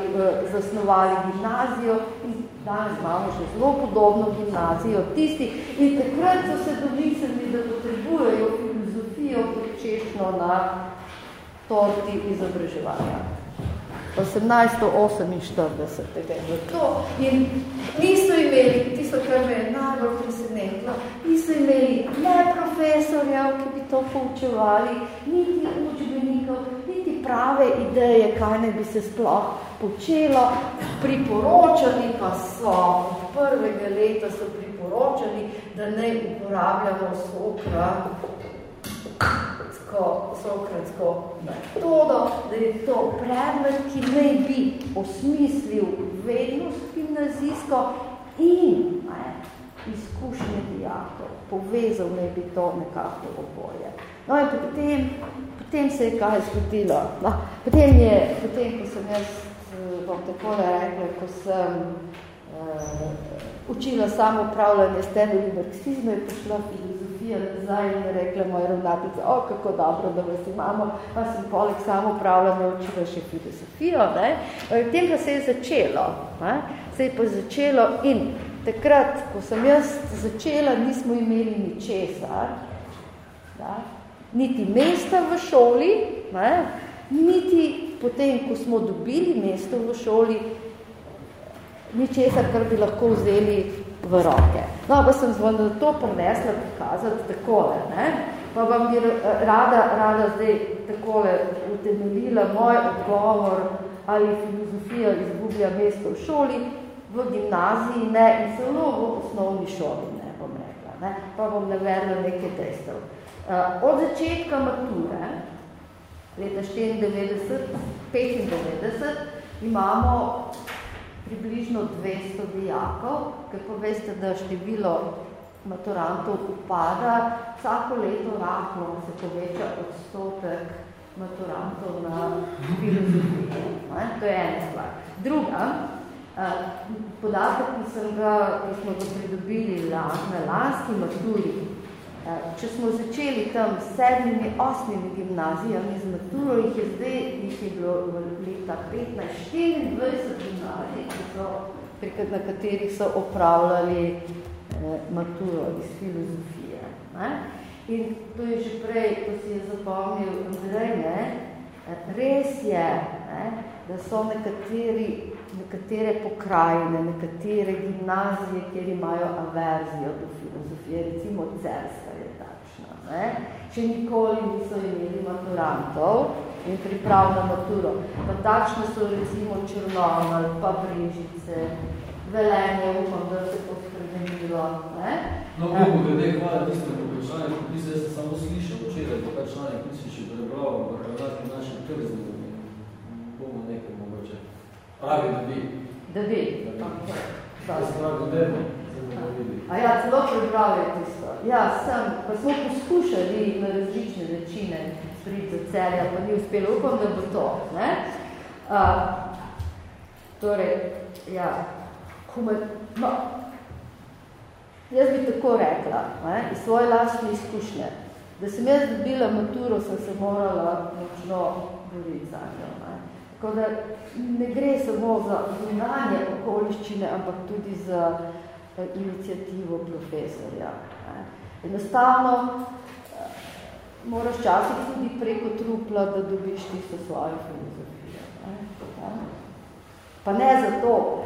zasnovali gimnazijo in danes imamo še zelo podobno gimnazijo tisti in takrat so se domislili, da potrebujejo filozofijo kot češnjo na torti izobraževanja. 1848. je to in niso imeli, tisto, kar me je najbolj presenetilo, niso imeli ne profesorjev, ki bi to poučevali, niti učbenikov, niti prave ideje, kaj ne bi se sploh počelo. Priporočali pa so, od prvega leta so priporočali, da ne uporabljamo sokratsko, sokratsko metodo, da je to predmet, ki naj bi osmislil vednost gimnazijsko in ne, izkušnje dijakov, povezal naj bi to nekako oboje. No in potem, potem se je kaj zgodilo. No, potem, je, potem, ko sem jaz bom takole rekla, ko sem uh, učila samo upravljanje s temelji marksizma, je prišla filozofija nazaj in rekla moja ravnateljica, o, kako dobro, da vas imamo, pa sem poleg samo upravljanja učila še filozofijo. Ne? Tem pa se je začelo. Ne? Se je pa začelo in takrat, ko sem jaz začela, nismo imeli ničesar, da? niti mesta v šoli, ne? niti potem, ko smo dobili mesto v šoli, ni česar, kar bi lahko vzeli v roke. No, pa sem zvonila to ponesla pokazati takole, ne? pa vam bi rada, rada zdaj takole utemeljila moj odgovor, ali filozofija izgublja mesto v šoli, v gimnaziji ne in celo v osnovni šoli, ne bom rekla. Ne? Pa bom navedla nekaj dejstev. Uh, od začetka mature, leta 94, 95 imamo približno 200 dijakov, ker pa veste, da število maturantov upada, vsako leto rahlo se poveča odstotek maturantov na filozofiji. To je ena stvar. Druga, podatek, ki, sem ga, ki smo ga pridobili na lanski maturi, če smo začeli tam s sedmimi, osmimi gimnazijami z maturo, jih je zdaj, jih je bilo leta 15, 24 gimnazij, ki so, na katerih so opravljali eh, maturo iz filozofije. Ne? In to je že prej, ko si je zapomnil Andrej, ne? res je, ne? da so nekateri nekatere pokrajine, nekatere gimnazije, kjer imajo averzijo do filozofije, recimo takšna. Ne? Če nikoli niso imeli maturantov in priprav na maturo, pa takšne so recimo Črnomelj, pa Brežice, Velenje, upam, da se to spremenilo. Ne? No, kako glede, hvala tistem poprečanje, ko jaz sem samo slišal včeraj, to kaj članek, ki si še prebral, ampak razlati našim trzni, bomo nekaj mogoče. Pravi, da bi. Da bi. Da se pravi, da bi. A ja, celo prebrali tisto. Ja, sem, pa smo poskušali na različne načine priti do celja, pa ni uspelo, upam, da bo to. Ne? A, torej, ja, human, no, jaz bi tako rekla, ne, iz svoje lastne izkušnje, da sem jaz dobila maturo, sem se morala močno boriti za njo. Tako da ne gre samo za zunanje okoliščine, ampak tudi za eh, inicijativo profesorja. Enostavno eh, moraš časih tudi preko trupla, da dobiš tisto svojo filozofijo. Pa ne zato,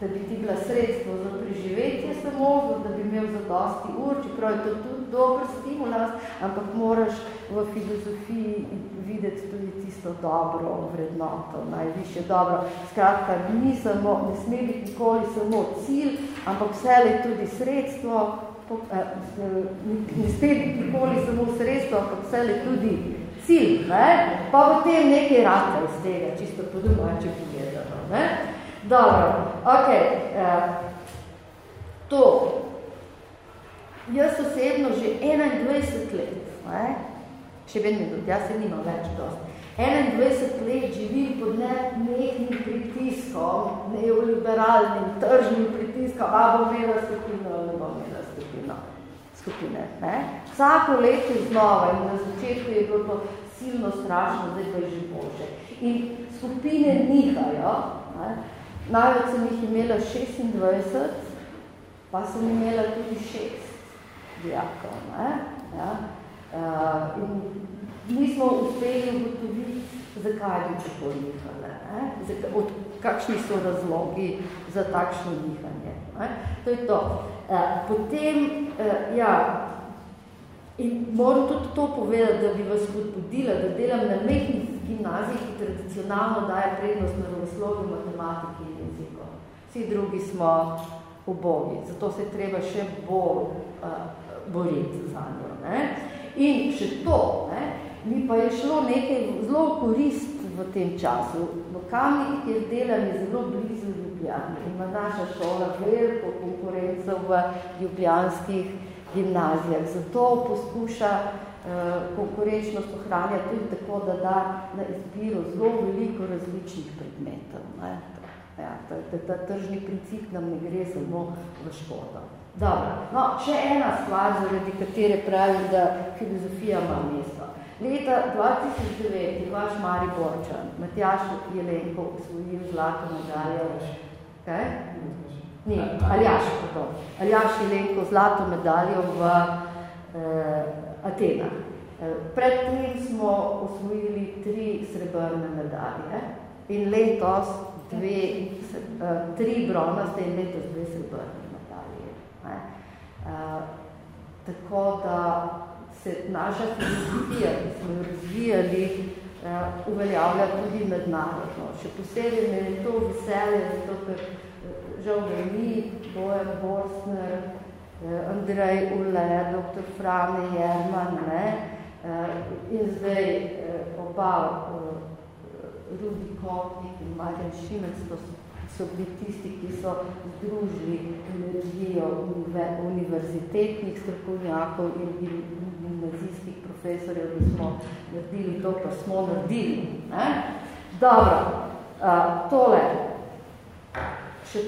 da bi ti bila sredstvo za preživetje samo, da bi imel za dosti ur, čeprav je to tudi dober stimulans, ampak moraš v filozofiji videti tudi tisto dobro vrednoto, najviše dobro. Skratka, ni samo, ne sme biti nikoli samo cilj, ampak vse je tudi sredstvo, eh, ne sme biti nikoli samo sredstvo, ampak vse je tudi cilj, ne? pa potem nekaj rata iz tega, čisto po domače povedano. Ne? Dobro, ok. Uh, to. Jaz osebno že 21 let, ne? še vedno jaz se nimam več dost. 21 let živim pod ne, nekim pritiskom, neoliberalnim, tržnim pritiskom, a bom imela skupino ali bom imela skupino. skupine. Ne? Vsako leto znova in na začetku je bilo to silno strašno, zdaj pa je že bože. In skupine nihajo, ne? Največ sem jih imela 26, pa sem imela tudi 6 dijakov. Ne? Ja? Uh, in nismo uspeli ugotoviti, zakaj bi tako nihale. Ne? Od kakšni so razlogi za takšno nihanje. Ne? To je to. Uh, potem, uh, ja, in moram tudi to povedati, da bi vas podbudila, da delam na mehnih gimnaziji, ki tradicionalno daje prednost na ravoslogu, matematiki in jeziko. Vsi drugi smo ubogi, zato se treba še bolj uh, boriti za njo. Ne? In še to, ne? Mi pa je šlo nekaj zelo korist v tem času. V Kamnik, kjer delam, je zelo blizu Ljubljani. Ima naša šola veliko konkurencev v ljubljanskih gimnazijah. Zato poskuša Eh, konkurenčnost ohranja tudi tako, da da na izbiro zelo veliko različnih predmetov. Ne? Ja, ta, ta, ta tržni princip nam ne gre samo v škodo. Dobro. No, še ena stvar, zaradi katere pravim, da filozofija ima mesto. Leta 2009 je vaš Mari Borčan, Matjaš Jelenko, osvojil zlato medaljo. Kaj? Ni, Aljaš, pardon. Aljaš Jelenko zlato medaljo v eh, Atena. Eh, predtem smo osvojili tri srebrne medalje in letos dve, eh, tri bronaste in letos dve srebrne medalje. Eh, tako da se naša filozofija, ki smo jo razvijali, uveljavlja tudi mednarodno. Še posebej me je to veselje, zato ker žal da mi, Bojan Borsner, Eh, Andrej Ule, dr. Frane Jerman ne? Eh, in zdaj eh, oba Rudi Kotnik in Marjan Šimec, to so bili tisti, ki so združili energijo univerzitetnih strokovnjakov in gimnazijskih profesorjev, da smo naredili to, kar smo naredili. Ne? Dobro, uh, tole, še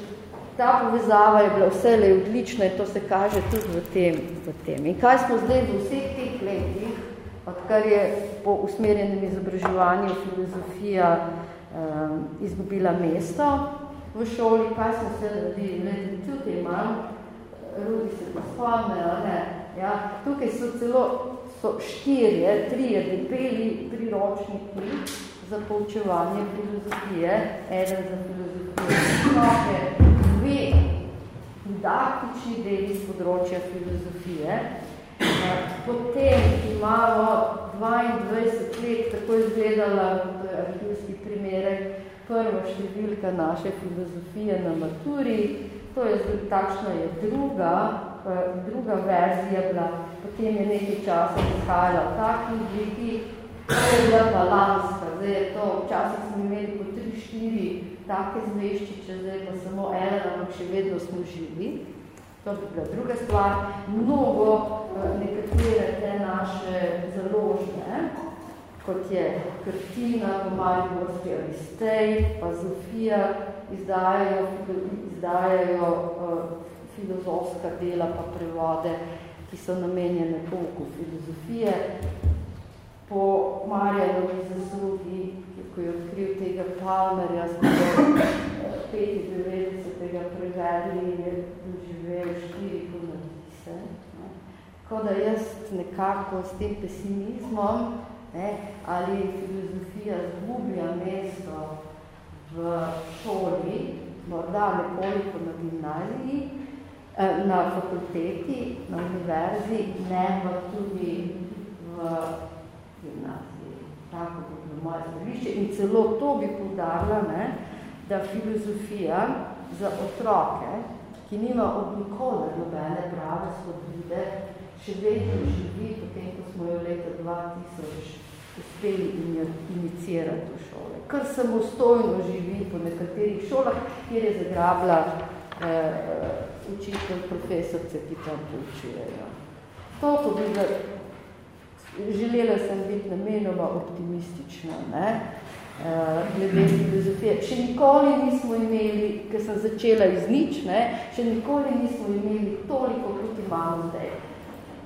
ta povezava je bila vse le odlična in to se kaže tudi v tem, v tem. In kaj smo zdaj v vseh teh letih, odkar je po usmerjenem izobraževanju filozofija um, izgubila mesto, v šoli, kaj smo se naredili, tukaj imam, Rudi se pa spomne, ne, ja, tukaj so celo so štirje, trije debeli priročniki za poučevanje filozofije, eden za filozofijo, mnoge dve didaktični deli z področja filozofije. Potem imamo 22 let, tako izgledala v arhivski primerek, prva številka naše filozofije na maturi, to je takšna je druga, eh, druga verzija bila, potem je nekaj časa izhajala v takih obliki, je bila balanska, zdaj je to, včasih smo imeli po tri, štiri take zveščiče, zdaj pa samo ena, ampak še vedno smo živi, to bi bila druga stvar, mnogo eh, nekatere te naše založne, kot je Krtina, Mariborski Aristej, pa Zofija, izdajajo, izdajajo uh, filozofska dela pa prevode, ki so namenjene pouku filozofije. Po Marjanovi zaslugi, ko je odkril tega Palmerja, smo ga 95. prevedli in je doživel štiri ponadise. Tako da jaz nekako s tem pesimizmom ne, ali filozofija zgublja mesto v šoli, morda nekoliko na gimnaziji, na fakulteti, na univerzi, ne pa tudi v gimnaziji. Tako bi bilo moje stališče. In celo to bi poudarila, ne, da filozofija za otroke, ki nima od nikoli nobene prave svobode, še vedno živi, potem, ko smo jo leta 2000 uspeli inicirati v šole. Kar samostojno živi po nekaterih šolah, kjer je zagrabila eh, učitelj, profesorce, ki tam poučujejo. To bi da, želela sem biti namenoma optimistična, ne? Uh, glede filozofije. Še nikoli nismo imeli, ker sem začela iz nič, ne? še nikoli nismo imeli toliko, kot imamo zdaj.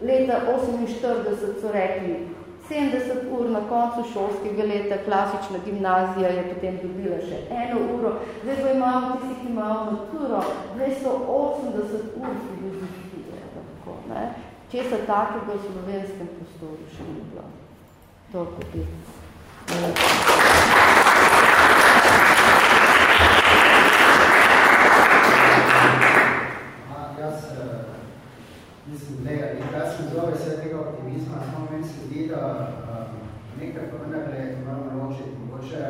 Leta 48 so rekli, 70 ur na koncu šolskega leta, klasična gimnazija je potem dobila še eno uro, zdaj pa imamo tisti, ki imamo maturo, 280 ur filozofije. Tako, ne? Česa takega v slovenskem prostoru še ni bilo. Toliko bi. Jaz, eh, mislim, da jaz sem zelo vesel tega optimizma, samo meni se zdi, da um, nekaj pa vendarle moramo ločiti, mogoče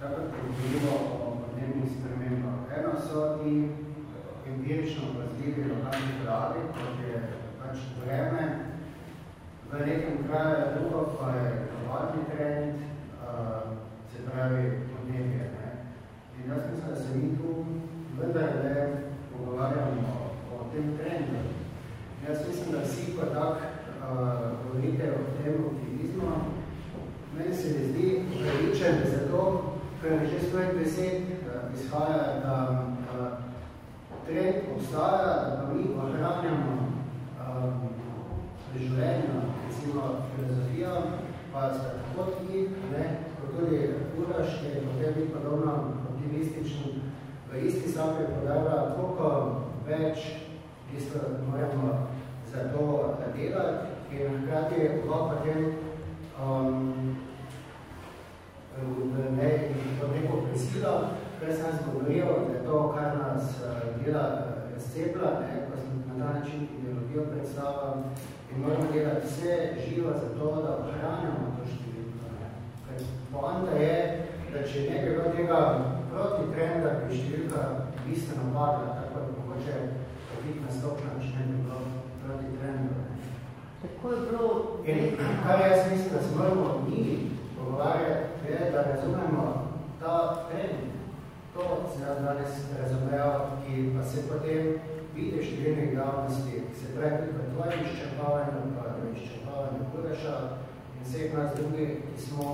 tako govorimo o podnebnih spremembah. Eno so ti empirično razljivi lokalni pravi, kot je pač vreme, v nekem kraju drugo pa je globalni trend, uh, se pravi podnebje. Ne? In jaz mislim, da se mi tu vendarle pogovarjamo o tem trendu. Jaz mislim, da vsi pa tak govorite o tem optimizmu. Meni se mi zdi upravičen zato, ker že svoj besed izhaja, da trend obstaja, da mi ohranjamo življenje, recimo filozofijo, pa sta tako ti, ne, kot tudi Uraš, ki je potem biti podobno optimističen, v isti sabi podajala, koliko več isto moramo za to delati, in hkrati lahko potem um, ne, to neko prisilo, kaj sem zgovoril, da je to, kar nas uh, dela razcepla, ne, ko sem na ta način ideologijo predstavljal, in moramo delati vse živo za to, da ohranjamo to številko. Ker poanta je, da če nekaj od tega proti trenda, bi številka bistveno padla, tako da mogoče profitna stopna, če ne bi bilo proti trendu. Tako je bilo... In kar jaz mislim, da se moramo mi pogovarjati, je, da razumemo ta trend, to se jaz danes razumel, ki pa se potem vidi številnih javnosti, se pravi tudi v tvojem izčrpavanju, pa v izčrpavanju Kureša in vseh nas drugi, ki smo,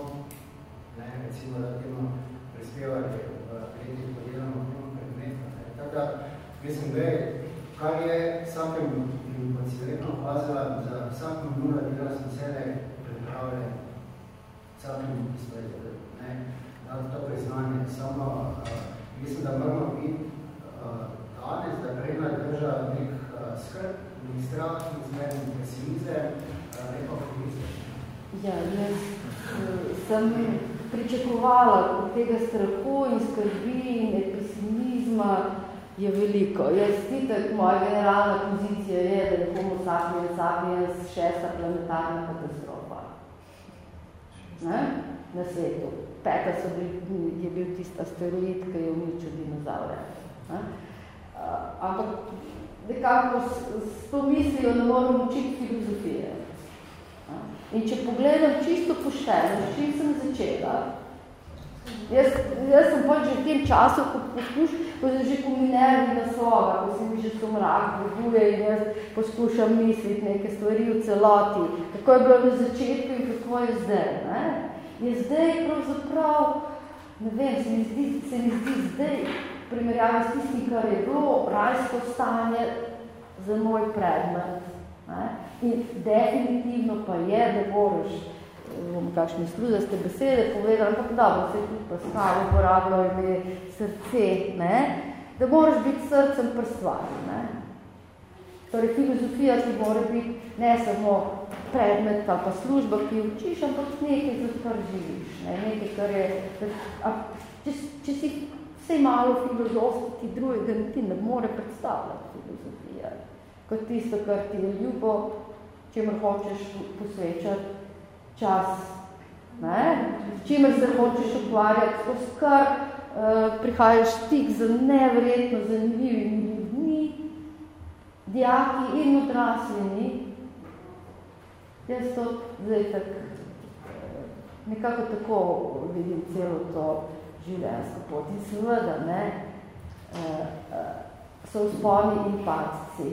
ne, recimo, da temo prispevali v letih podelamo predmeta. Tako da, mislim, da kar je vsakem in pa si verjetno opazila, za vsako nula dela sem sebe pripravljen, vsakem izpredu, ne, dati to priznanje. Samo, uh, mislim, da moramo biti uh, danes, da predna drža nek uh, skrb, nek strah, nek zmeren pesimizem, uh, ne pa optimizem. Ja, jaz uh, sem pričakovala od tega strahu in skrbi in pesimizma, je veliko. Jaz titek, moja generalna pozicija je, da je homo sapiens sapiens šesta planetarna katastrofa. Ne? Na svetu. Peta so bili, je bil tista asteroid, ki je uničil dinozaure. Ampak nekako s, s to mislijo ne moramo učiti filozofije. In če pogledam čisto pošteno, s čim sem začela, Jaz, jaz sem pač že v tem času, ko poskuš, ko se že ko mi nervi na slova, ko se mi že somrak voduje in jaz poskušam misliti neke stvari v celoti, kako je bilo na začetku in kako je zdaj. Ne? Je zdaj pravzaprav, ne vem, se mi zdi, se mi zdi zdaj primerjavi s tistim, kar je bilo rajsko stanje za moj predmet. Ne? In definitivno pa je, da moraš bom kakšni sluzaste besede povedala, ampak dobro, se tudi pa skalo uporabljalo ime srce, ne? da moraš biti srcem pri stvari. Ne? Torej, filozofija ti mora biti ne samo predmet ali pa služba, ki učiš, ampak nekaj, za kar živiš. Ne? Nekaj, kar je, a, če, če si vse malo filozofski, ti drugega ti ne more predstavljati filozofija. Kot tisto, kar ti je ljubo, čemer hočeš posvečati čas, ne? s čimer se hočeš ukvarjati, skozi kar uh, prihajaš stik z neverjetno zanimivimi ljudmi, dijaki in odraslini. Jaz to zdaj tak, nekako tako vidim celo to življenjsko pot. In seveda, ne, uh, uh, so vzponi in padci.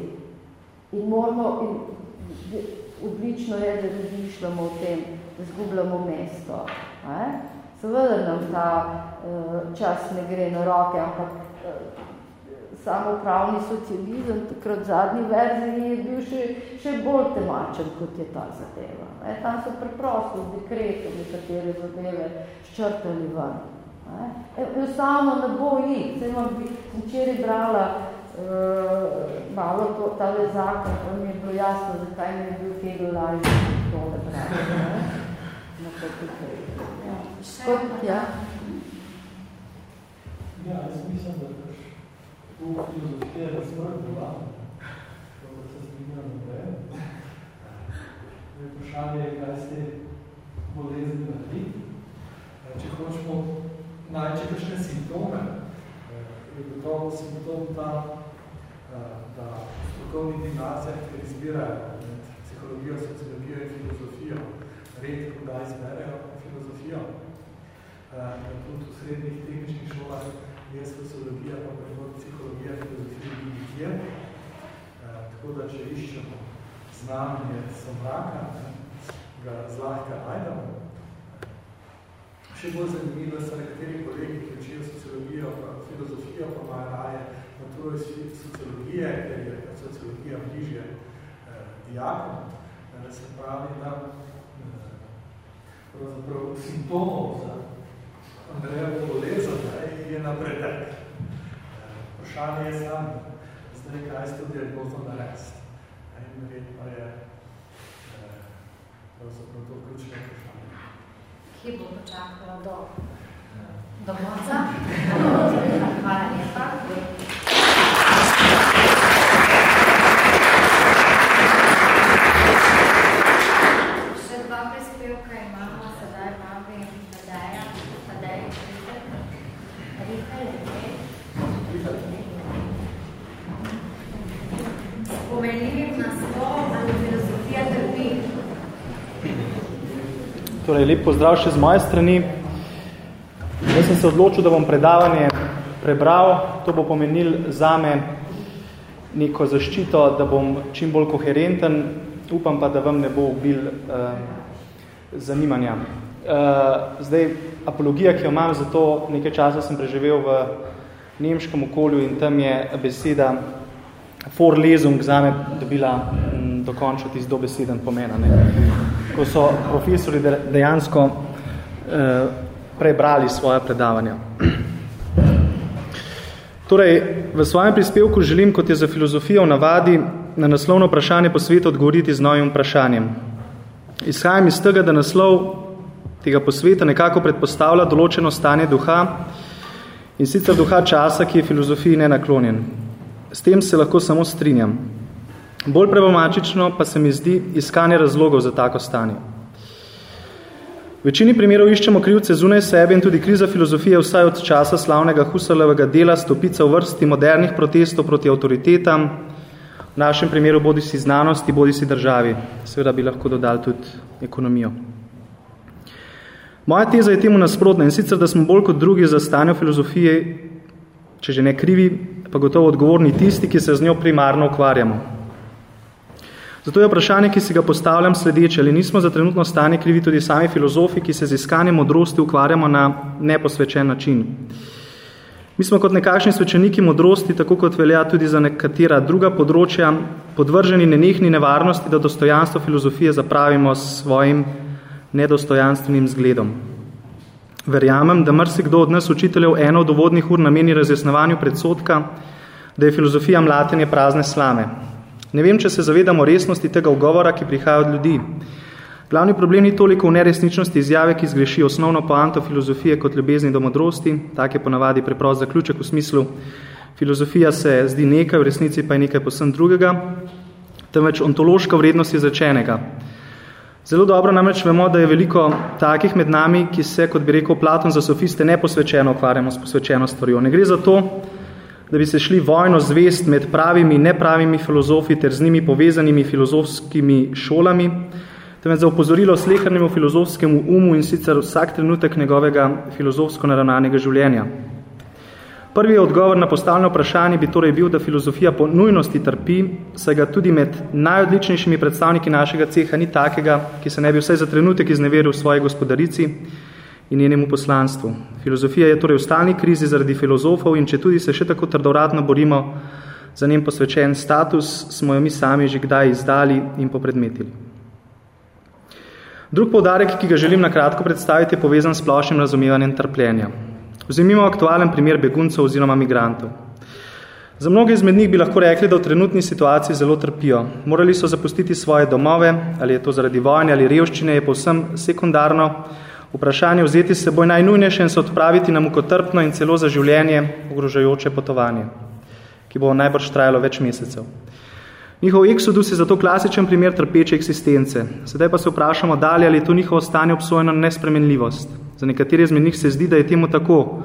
In moramo, in, odlično je, da razmišljamo o tem, da zgubljamo mesto. Ne? Seveda nam ta uh, čas ne gre na roke, ampak uh, samopravni socializem, takrat v zadnji verziji, je bil še, še bolj temačen, kot je ta zadeva. Ne? Tam so preprosto z dekretom nekatere zadeve ščrtali ven. Ne? Enostavno ne bo jih. Se imam včeraj brala malo to, tale zakon, pa mi je bilo jasno, zakaj mi je bil Hegel lažje tole brati. No, to tukaj. Ja. Kot, ja. Ja, jaz mislim, da pač tu filozofija je bila, to se strinjam naprej. Vprašanje je, kaj ste bolezni narediti. Če hočemo najti kakšne simptome, je gotovo simptom ta, da strokovni gimnazijah, ki izbirajo med psihologijo, sociologijo in filozofijo, redko da izberejo filozofijo. Da tudi v srednjih tehničnih šolah je sociologija, pa prehod psihologija, filozofija in nikjer. Tako da, če iščemo znanje somraka, ga zlahka najdemo. Še bolj zanimivo so nekateri kolegi, ki učijo sociologijo, pa filozofijo, pa imajo raje maturo iz sociologije, ker je sociologija bližje eh, dijakom, eh, se pravi, da eh, pravzaprav simptomov za Andrejevo bolezen je napredek. Eh, vprašanje je sam, zdaj kaj ste diagnozo narediti. In verjetno je eh, pravzaprav to ključno vprašanje. Kje bo počakalo do, do konca? Hvala lepa. Še dva prispevka imamo, sedaj vabim Tadeja. Tadej, Rihel, Spomenljivim naslov ali filozofija trpi. Torej, lep pozdrav še z moje strani. Jaz sem se odločil, da bom predavanje prebral. To bo pomenil zame neko zaščito, da bom čim bolj koherenten, upam pa, da vam ne bo ubil uh, zanimanja. Uh, zdaj, apologija, ki jo imam za to, nekaj časa sem preživel v nemškem okolju in tam je beseda Vorlesung zame dobila m, dokončno tisti dobeseden pomena. Ne. Ko so profesori dejansko uh, prebrali svoje predavanja. Torej, v svojem prispevku želim, kot je za filozofijo v navadi, na naslovno vprašanje po svetu odgovoriti z novim vprašanjem. Izhajam iz tega, da naslov tega posveta nekako predpostavlja določeno stanje duha in sicer duha časa, ki je filozofiji nenaklonjen. S tem se lahko samo strinjam. Bolj prebomačično pa se mi zdi iskanje razlogov za tako stanje. V večini primerov iščemo krivce zunaj sebe in tudi kriza filozofije vsaj od časa slavnega Husarlevega dela stopica v vrsti modernih protestov proti avtoritetam, v našem primeru bodi si znanosti, bodi si državi. Seveda bi lahko dodali tudi ekonomijo. Moja teza je temu nasprotna in sicer, da smo bolj kot drugi za stanje filozofije, če že ne krivi, pa gotovo odgovorni tisti, ki se z njo primarno ukvarjamo. Zato je vprašanje, ki si ga postavljam sledeče, ali nismo za trenutno stanje krivi tudi sami filozofi, ki se z iskanjem modrosti ukvarjamo na neposvečen način. Mi smo kot nekakšni svečeniki modrosti, tako kot velja tudi za nekatera druga področja, podvrženi nenehni nevarnosti, da dostojanstvo filozofije zapravimo s svojim nedostojanstvenim zgledom. Verjamem, da mrsikdo od nas učiteljev eno od uvodnih ur nameni razjasnovanju predsotka, da je filozofija mlatenje prazne slame, Ne vem, če se zavedamo resnosti tega ugovora, ki prihaja od ljudi. Glavni problem ni toliko v neresničnosti izjave, ki zgreši osnovno poanto filozofije kot ljubezni do modrosti, tak je ponavadi preprost zaključek v smislu, filozofija se zdi nekaj, v resnici pa je nekaj posem drugega, temveč ontološka vrednost izrečenega. Zelo dobro namreč vemo, da je veliko takih med nami, ki se, kot bi rekel Platon, za sofiste neposvečeno ukvarjamo s posvečeno stvarjo. Ne gre za to, da bi se šli vojno zvest med pravimi in nepravimi filozofi ter z njimi povezanimi filozofskimi šolami, temveč za upozorilo slehrnemu filozofskemu umu in sicer vsak trenutek njegovega filozofsko naravnanega življenja. Prvi odgovor na postavljeno vprašanje bi torej bil, da filozofija po nujnosti trpi, saj ga tudi med najodličnejšimi predstavniki našega ceha ni takega, ki se ne bi vsaj za trenutek izneveril v svoji gospodarici, in njenemu poslanstvu. Filozofija je torej v stalni krizi zaradi filozofov in če tudi se še tako trdoradno borimo za njen posvečen status, smo jo mi sami že kdaj izdali in popredmetili. Drug poudarek, ki ga želim na kratko predstaviti, je povezan s splošnim razumevanjem trpljenja. Vzemimo aktualen primer beguncev oziroma migrantov. Za mnoge izmed njih bi lahko rekli, da v trenutni situaciji zelo trpijo. Morali so zapustiti svoje domove, ali je to zaradi vojne ali revščine, je povsem sekundarno, Vprašanje vzeti s seboj najnujnejše in se odpraviti na mukotrpno in celo za življenje ogrožajoče potovanje, ki bo najbrž trajalo več mesecev. Njihov eksodus je zato klasičen primer trpeče eksistence. Sedaj pa se vprašamo dalje, ali je to njihovo stanje obsojeno na nespremenljivost. Za nekatere izmed njih se zdi, da je temu tako,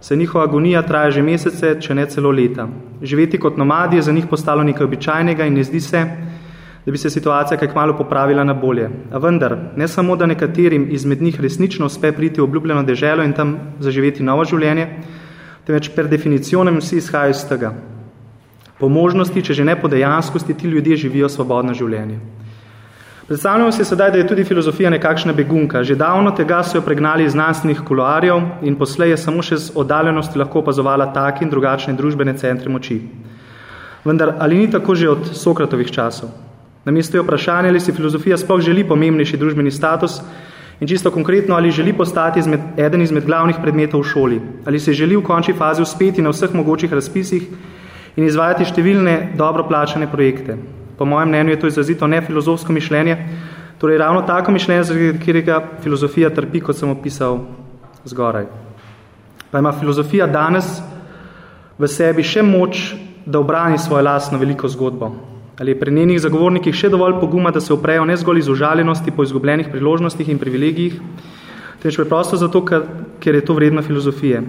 se njihova agonija traja že mesece, če ne celo leta. Živeti kot nomadi je za njih postalo nekaj običajnega in ne zdi se, da bi se situacija kaj malo popravila na bolje. A vendar, ne samo, da nekaterim izmed njih resnično uspe priti v obljubljeno deželo in tam zaživeti novo življenje, temveč per definicionem vsi izhajajo iz tega. Po možnosti, če že ne po dejanskosti, ti ljudje živijo svobodno življenje. Predstavljamo se sedaj, da je tudi filozofija nekakšna begunka. Že davno tega so jo pregnali iz znanstvenih koloarjev in poslej je samo še z oddaljenosti lahko opazovala take in drugačne družbene centre moči. Vendar, ali ni tako že od Sokratovih časov? Namesto je vprašanje, ali si filozofija sploh želi pomembnejši družbeni status in čisto konkretno, ali želi postati izmed, eden izmed glavnih predmetov v šoli, ali se želi v končni fazi uspeti na vseh mogočih razpisih in izvajati številne dobro plačane projekte. Po mojem mnenju je to izrazito nefilozofsko mišljenje, torej ravno tako mišljenje, zaradi katerega filozofija trpi, kot sem opisal zgoraj. Pa ima filozofija danes v sebi še moč, da obrani svojo lastno veliko zgodbo, Ali je pri njenih zagovornikih še dovolj poguma, da se oprejo ne zgolj iz užaljenosti po izgubljenih priložnostih in privilegijih, temveč preprosto zato, ker je to vredno filozofije.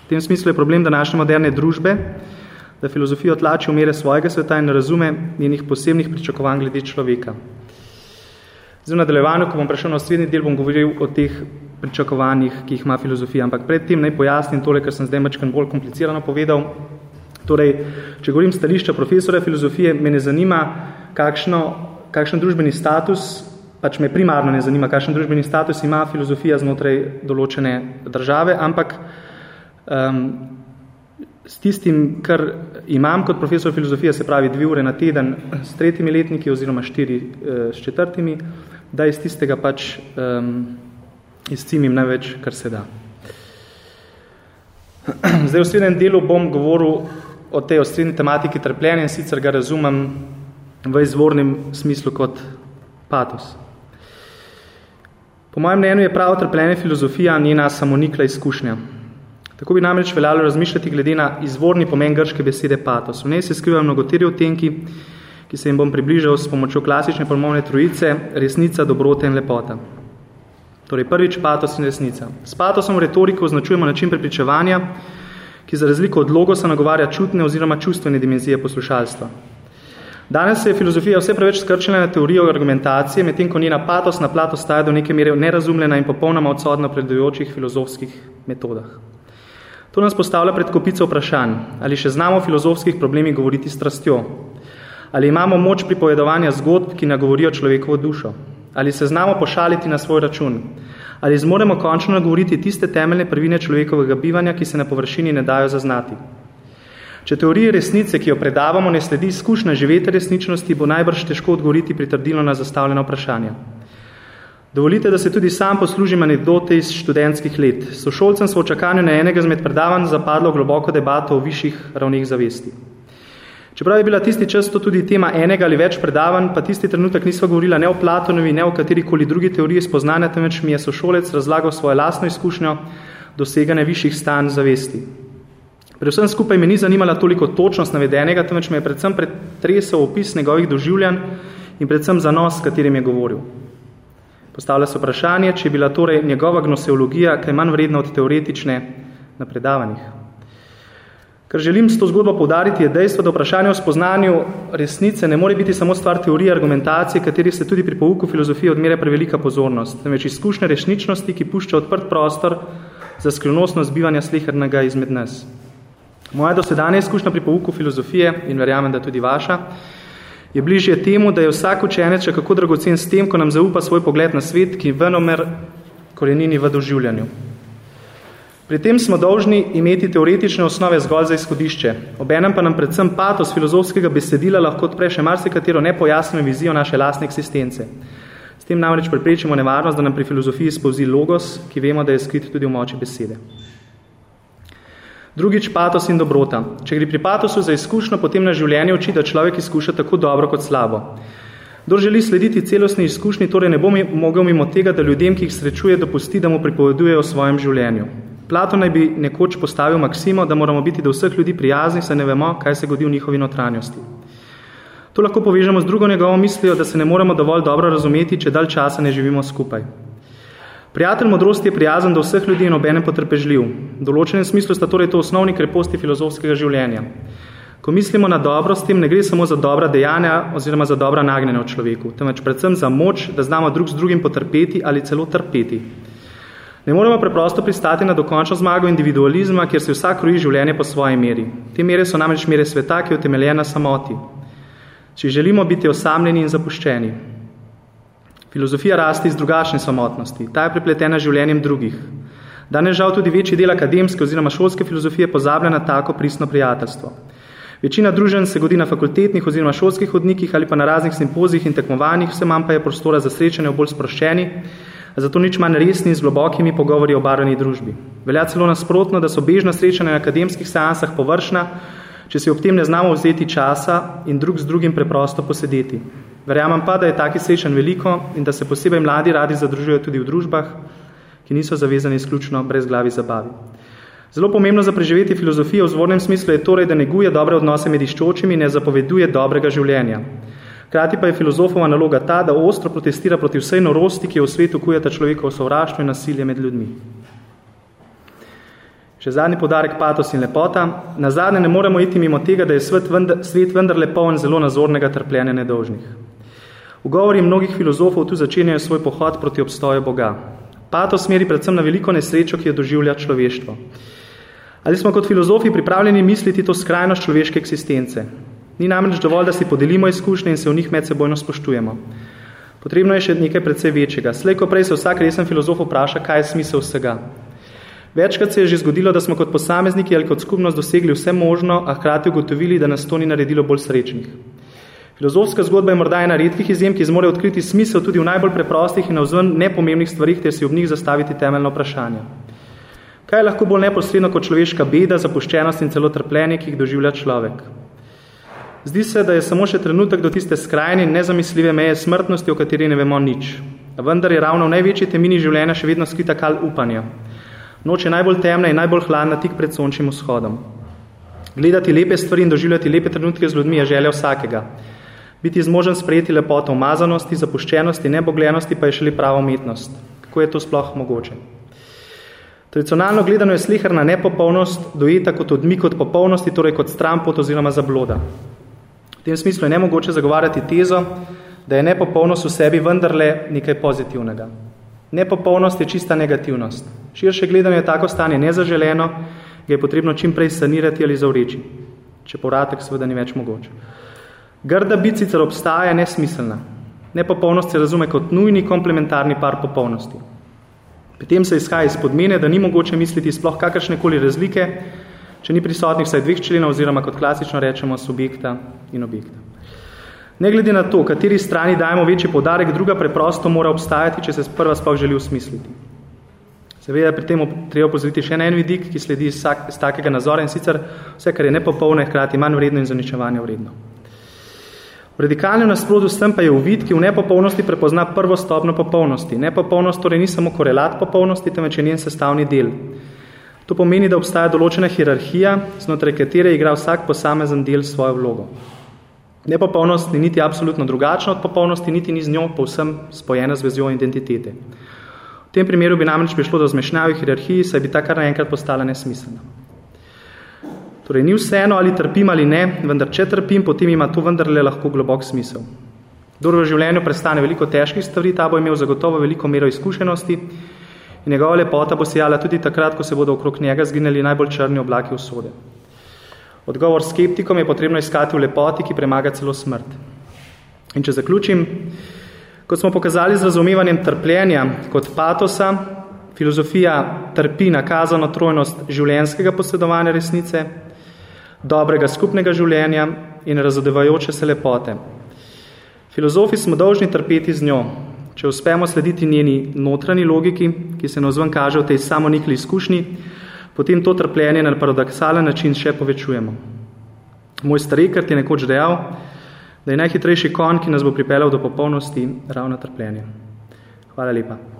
V tem smislu je problem današnje moderne družbe, da filozofijo tlači v mere svojega sveta in razume njenih posebnih pričakovanj glede človeka. Zdaj v nadaljevanju, ko bom prešel na naslednji del, bom govoril o teh pričakovanjih, ki jih ima filozofija. Ampak predtem naj pojasnim tole, ker sem zdaj mačkan bolj komplicirano povedal. Torej, če govorim stališča profesora filozofije, me ne zanima, kakšno, kakšen družbeni status, pač me primarno ne zanima, kakšen družbeni status ima filozofija znotraj določene države, ampak um, s tistim, kar imam kot profesor filozofije, se pravi dve ure na teden s tretjimi letniki oziroma štiri uh, s četrtimi, da iz tistega pač um, izcimim največ, kar se da. Zdaj v srednjem delu bom govoril o tej osrednji tematiki trpljenja in sicer ga razumem v izvornem smislu kot patos. Po mojem mnenju je pravo trpljenje filozofija njena samonikla izkušnja. Tako bi namreč veljalo razmišljati glede na izvorni pomen grške besede patos. V njej se skrivajo mnogoteri otenki, ki se jim bom približal s pomočjo klasične pojmovne trojice, resnica, dobrote in lepota. Torej prvič patos in resnica. S patosom v retoriko označujemo način prepričevanja, ki za razliko od logosa nagovarja čutne oziroma čustvene dimenzije poslušalstva. Danes se je filozofija vse preveč skrčila na teorijo argumentacije, medtem ko njena patos na plato staja do neke mere nerazumljena in popolnoma odsodna predujočih filozofskih metodah. To nas postavlja pred kopico vprašanj, ali še znamo o filozofskih problemih govoriti s strastjo, ali imamo moč pripovedovanja zgodb, ki nagovorijo človekovo dušo, ali se znamo pošaliti na svoj račun, ali zmoremo končno nagovoriti tiste temeljne prvine človekovega bivanja, ki se na površini ne dajo zaznati. Če teorije resnice, ki jo predavamo, ne sledi izkušnja živete resničnosti, bo najbrž težko odgovoriti pritrdilno na zastavljena vprašanja. Dovolite, da se tudi sam poslužim anekdote iz študentskih let. Sošolcem so v čakanju na enega zmed predavanj zapadlo globoko debato o višjih ravnih zavesti. Čeprav je bila tisti čas to tudi tema enega ali več predavanj, pa tisti trenutek nisva govorila ne o Platonovi, ne o katerikoli drugi teoriji spoznanja, temveč mi je sošolec razlagal svojo lastno izkušnjo dosegane višjih stanj zavesti. Pri vsem skupaj me ni zanimala toliko točnost navedenega, temveč me je predvsem pretresel opis njegovih doživljanj in predvsem zanos, s katerim je govoril. Postavlja se vprašanje, če je bila torej njegova gnoseologija kaj manj vredna od teoretične na predavanjih. Ker želim s to zgodbo povdariti, je dejstvo, da vprašanje o spoznanju resnice ne more biti samo stvar teorije argumentacije, kateri se tudi pri pouku filozofije odmere prevelika pozornost, temveč izkušnje resničnosti, ki pušča odprt prostor za skrivnostnost bivanja slehernega izmed nas. Moja dosedanja izkušnja pri pouku filozofije, in verjamem, da tudi vaša, je bližje temu, da je vsak učenec še kako dragocen s tem, ko nam zaupa svoj pogled na svet, ki venomer korenini v doživljanju. Pri tem smo dolžni imeti teoretične osnove zgolj za izhodišče. Obenem pa nam predvsem patos filozofskega besedila lahko odpre še marsikatero nepojasnjeno vizijo naše lastne eksistence. S tem namreč preprečimo nevarnost, da nam pri filozofiji spouzi logos, ki vemo, da je skrit tudi v moči besede. Drugič, patos in dobrota. Če gre pri patosu za izkušnjo, potem na življenje uči, da človek izkuša tako dobro kot slabo. Kdor želi slediti celostni izkušnji, torej ne bo mogel mimo tega, da ljudem, ki jih srečuje, dopusti, da mu pripoveduje o svojem življenju. Plato naj bi nekoč postavil maksimo, da moramo biti do vseh ljudi prijazni, saj ne vemo, kaj se godi v njihovi notranjosti. To lahko povežemo z drugo njegovo mislijo, da se ne moremo dovolj dobro razumeti, če dalj časa ne živimo skupaj. Prijatelj modrosti je prijazen do vseh ljudi in obenem potrpežljiv. V določenem smislu sta torej to osnovni kreposti filozofskega življenja. Ko mislimo na dobro, s tem ne gre samo za dobra dejanja oziroma za dobra nagnjenja v človeku, temveč predvsem za moč, da znamo drug z drugim potrpeti ali celo trpeti. Ne moremo preprosto pristati na dokončno zmago individualizma, kjer se vsak kroji življenje po svoji meri. Te mere so namreč mere sveta, ki je utemeljena samoti. Če želimo biti osamljeni in zapuščeni, Filozofija raste iz drugačne samotnosti, ta je prepletena življenjem drugih. Danes žal tudi večji del akademske oziroma šolske filozofije pozablja na tako pristno prijateljstvo. Večina družen se godi na fakultetnih oziroma šolskih hodnikih ali pa na raznih simpozijih in tekmovanjih, vse manj pa je prostora za srečanje v bolj sproščeni, zato nič manj resni z globokimi pogovori o barveni družbi. Velja celo nasprotno, da so bežna srečanja na akademskih seansah površna, če si ob tem ne znamo vzeti časa in drug z drugim preprosto posedeti. Verjamem pa, da je taki srečen veliko in da se posebej mladi radi zadružujejo tudi v družbah, ki niso zavezani izključno brez glavi zabavi. Zelo pomembno za preživeti filozofijo v zvornem smislu je torej, da neguje dobre odnose med iščočimi in ne zapoveduje dobrega življenja. Krati pa je filozofova naloga ta, da ostro protestira proti vsej norosti, ki je v svetu kujeta človekovo sovraštvo in nasilje med ljudmi. Še zadnji podarek patos in lepota. Na zadnje ne moremo iti mimo tega, da je svet vendar, svet vendar lepoven zelo nazornega trpljenja nedolžnih. Ugovori mnogih filozofov tu začenjajo svoj pohod proti obstoju Boga. Patos meri predvsem na veliko nesrečo, ki jo doživlja človeštvo. Ali smo kot filozofi pripravljeni misliti to skrajnost človeške eksistence? Ni namreč dovolj, da si podelimo izkušnje in se v njih med sebojno spoštujemo. Potrebno je še nekaj predvsej večjega. Slej, ko prej se vsak resen filozof vpraša, kaj je smisel vsega. Večkrat se je že zgodilo, da smo kot posamezniki ali kot skupnost dosegli vse možno, a hkrati ugotovili, da nas to ni naredilo bolj srečnih. Filozofska zgodba je morda ena redkih izjem, ki zmore odkriti smisel tudi v najbolj preprostih in navzven nepomembnih stvarih, ter si ob njih zastaviti temeljno vprašanje. Kaj je lahko bolj neposredno kot človeška beda, zapuščenost in celo trpljenje, ki jih doživlja človek? Zdi se, da je samo še trenutek do tiste skrajne in nezamisljive meje smrtnosti, o kateri ne vemo nič. Vendar je ravno v največji temini življenja še vedno skrita kal upanja. Noč je najbolj temna in najbolj hladna tik pred sončnim vzhodom. Gledati lepe stvari in doživljati lepe trenutke z ljudmi je želja vsakega. Biti zmožen sprejeti lepoto umazanosti, zapuščenosti, nebogljenosti pa je šele prava umetnost. Kako je to sploh mogoče? Tradicionalno gledano je slehrna nepopolnost dojeta kot odmik od popolnosti, torej kot stran pot oziroma zabloda. V tem smislu je nemogoče zagovarjati tezo, da je nepopolnost v sebi vendarle nekaj pozitivnega. Nepopolnost je čista negativnost. Širše gledanje je tako stanje nezaželeno, ga je potrebno čim prej sanirati ali zavreči, če povratek seveda ni več mogoče. Grda bit sicer obstaja nesmiselna. Nepopolnost se razume kot nujni komplementarni par popolnosti. Pri tem se izhaja iz podmene, da ni mogoče misliti sploh kakršnekoli razlike, če ni prisotnih vsaj dveh členov oziroma kot klasično rečemo subjekta in objekta. Ne glede na to, kateri strani dajemo večji podarek, druga preprosto mora obstajati, če se prva sploh želi usmisliti. Seveda pri tem treba pozoriti še en vidik, ki sledi iz, iz takega nazora in sicer vse, kar je nepopolno, je hkrati manj vredno in zaničevanje vredno. V radikalnem nasprodu s tem pa je uvid, ki v nepopolnosti prepozna prvo stopno popolnosti. Nepopolnost torej ni samo korelat popolnosti, temveč je njen sestavni del. To pomeni, da obstaja določena hierarhija, znotraj katere igra vsak posamezen del svojo vlogo. Nepopolnost ni niti absolutno drugačna od popolnosti, niti ni z njo povsem spojena z vezjo identitete. V tem primeru bi namreč prišlo do zmešnjave hierarhiji, saj bi ta kar naenkrat postala nesmiselna. Torej, ni vseeno, ali trpim ali ne, vendar če trpim, potem ima to vendarle lahko globok smisel. Kdor v življenju prestane veliko težkih stvari, ta bo imel zagotovo veliko mero izkušenosti, in njegova lepota bo sijala tudi takrat, ko se bodo okrog njega zginili najbolj črni oblaki usode. Odgovor skeptikom je potrebno iskati v lepoti, ki premaga celo smrt. In če zaključim, kot smo pokazali z razumevanjem trpljenja kot patosa, filozofija trpi nakazano trojnost življenjskega posedovanja resnice, dobrega skupnega življenja in razodevajoče se lepote. Filozofi smo dolžni trpeti z njo, Če uspemo slediti njeni notranji logiki, ki se navzven kaže v tej samonikli izkušnji, potem to trpljenje na paradoksalen način še povečujemo. Moj starikrt je nekoč dejal, da je najhitrejši kon, ki nas bo pripeljal do popolnosti, ravno trpljenje. Hvala lepa.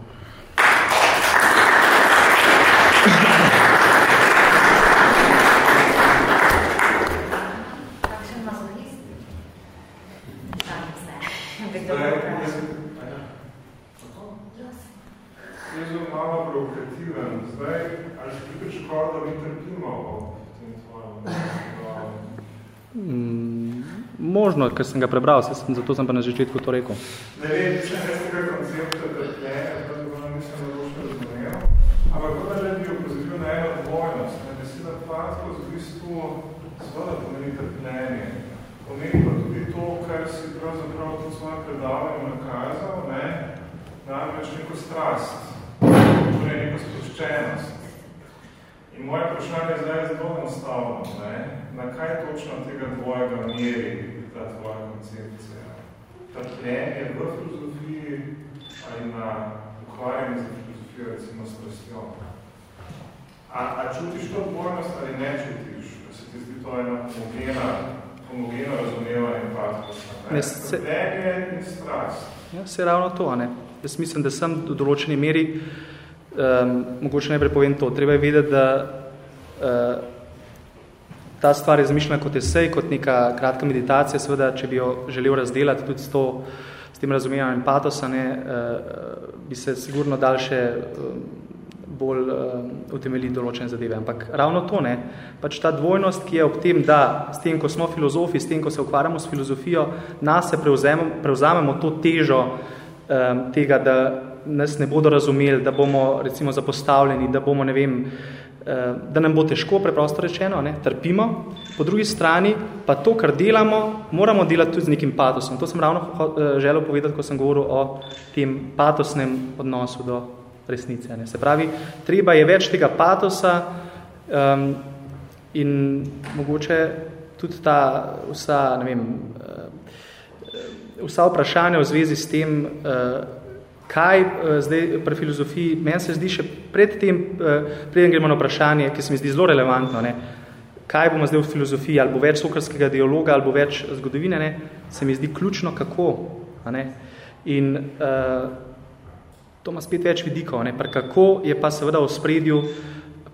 Možno, ker sem ga prebral, se sem, zato sem pa na začetku to rekel. Ne vem, če ne tega koncepta pa da da bo še razumel, ampak kot da bi opozoril na eno dvojnost, ne beseda Platko v bistvu seveda pomeni trpljenje. Pomeni pa tudi to, kar si pravzaprav tudi svoje predavanje nakazal, ne, namreč neko strast, torej neko sproščenost. In moje vprašanje je zdaj zelo enostavno, ne, na kaj točno tega dvojega meri ta tvoja koncepcija? Trpljenje v filozofiji ali na ukvarjanje za filozofijo, recimo s prstjo? A, a čutiš to dvojnost ali ne čutiš? Da se ti zdi to ena homogena, homogena razumevanje patkosa? Ne? Se... Trpljenje in strast. Ja, se ravno to, ne? Jaz mislim, da sem v določeni meri, um, mogoče najprej povem to, treba je vedeti, da uh, ta stvar je zamišljena kot esej, kot neka kratka meditacija, seveda, če bi jo želel razdelati tudi s, to, s tem razumijanjem patosa, ne, uh, bi se sigurno dal še uh, bolj uh, utemeljiti določene zadeve. Ampak ravno to, ne, pač ta dvojnost, ki je ob tem, da s tem, ko smo filozofi, s tem, ko se ukvarjamo s filozofijo, nas se prevzamemo, prevzamemo to težo tega, da nas ne bodo razumeli, da bomo recimo zapostavljeni, da bomo, ne vem, da nam bo težko, preprosto rečeno, ne, trpimo. Po drugi strani pa to, kar delamo, moramo delati tudi z nekim patosom. To sem ravno uh, želel povedati, ko sem govoril o tem patosnem odnosu do resnice. Ne. Se pravi, treba je več tega patosa um, in mogoče tudi ta vsa, ne vem, uh, vsa vprašanja v zvezi s tem, uh, kaj uh, zdaj pri filozofiji, meni se zdi še pred tem, uh, preden gremo na vprašanje, ki se mi zdi zelo relevantno, ne, kaj bomo zdaj v filozofiji, ali bo več sokarskega dialoga, ali bo več zgodovine, ne, se mi zdi ključno kako. A ne. In uh, to ima spet več vidikov, ne, kako je pa seveda v spredju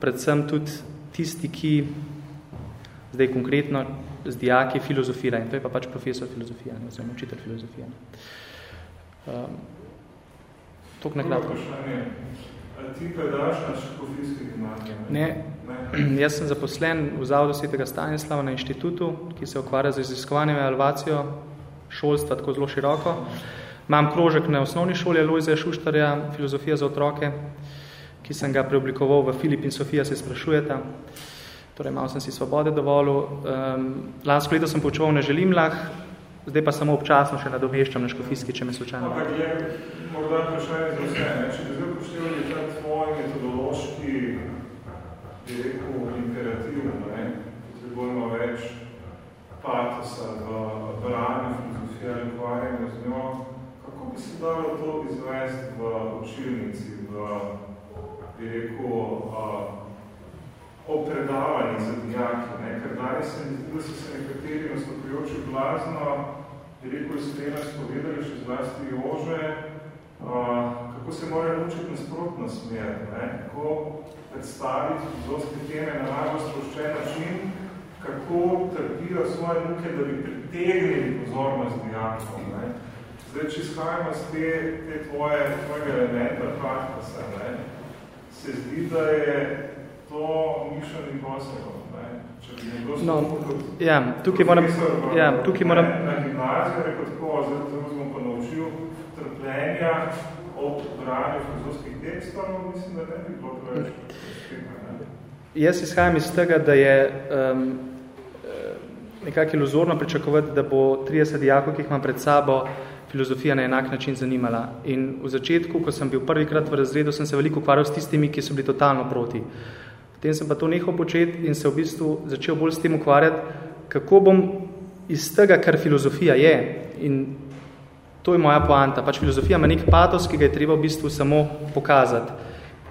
predvsem tudi tisti, ki zdaj konkretno z dijaki filozofira in to je pa pač profesor filozofije, ne, oziroma učitelj filozofije. Um, Tok nekratko. Ti pa daš na škofijski Ne. ne, jaz sem zaposlen v Zavodu svetega Stanislava na inštitutu, ki se ukvarja z iziskovanjem evalvacijo šolstva tako zelo široko. Imam krožek na osnovni šoli Lojze Šuštarja, filozofija za otroke, ki sem ga preoblikoval v Filip in Sofija se sprašujeta. Torej, malo sem si svobode dovolil. Um, lansko leto sem poučeval na Želimlah, zdaj pa samo občasno še nadomeščam na škofijski, če me slučajno. Ampak je morda vprašanje za vse, ne? če bi zdaj upoštevali ta tvoj metodološki, bi rekel, imperativ, ne? potrebujemo več patosa v branju filozofije ali ukvarjanju z njo, kako bi se dalo to izvesti v učilnici, v, bi rekel, uh, o predavanju za dijaki, ne? ker danes se mi zdi, da so se nekateri nastopajoči blazno, bi rekel, iskreno spovedali še zlasti Jože, kako se mora naučiti nasprotno smer, ne? kako predstaviti filozofske teme na najbolj sproščen način, kako trpijo svoje muke, da bi pritegnili pozornost dijakov. Ne? Zdaj, če izhajamo z te, te tvoje, tvojega elementa praktasa, ne? se zdi, da je to mišljeni posel. No, ja, tukaj moram, ja, tukaj moram... Na gimnaziju, reko tako, zdaj smo pa naučil trpljenja ob branju filozofskih tekstov, mislim, da ne bi bilo preveč. Jaz izhajam iz tega, da je um, nekako iluzorno pričakovati, da bo 30 dijakov, ki jih imam pred sabo, filozofija na enak način zanimala. In v začetku, ko sem bil prvikrat v razredu, sem se veliko ukvarjal s tistimi, ki so bili totalno proti. Potem sem pa to nehal početi in se v bistvu začel bolj s tem ukvarjati, kako bom iz tega, kar filozofija je, in to je moja poanta, pač filozofija ima nek patos, ki ga je treba v bistvu samo pokazati.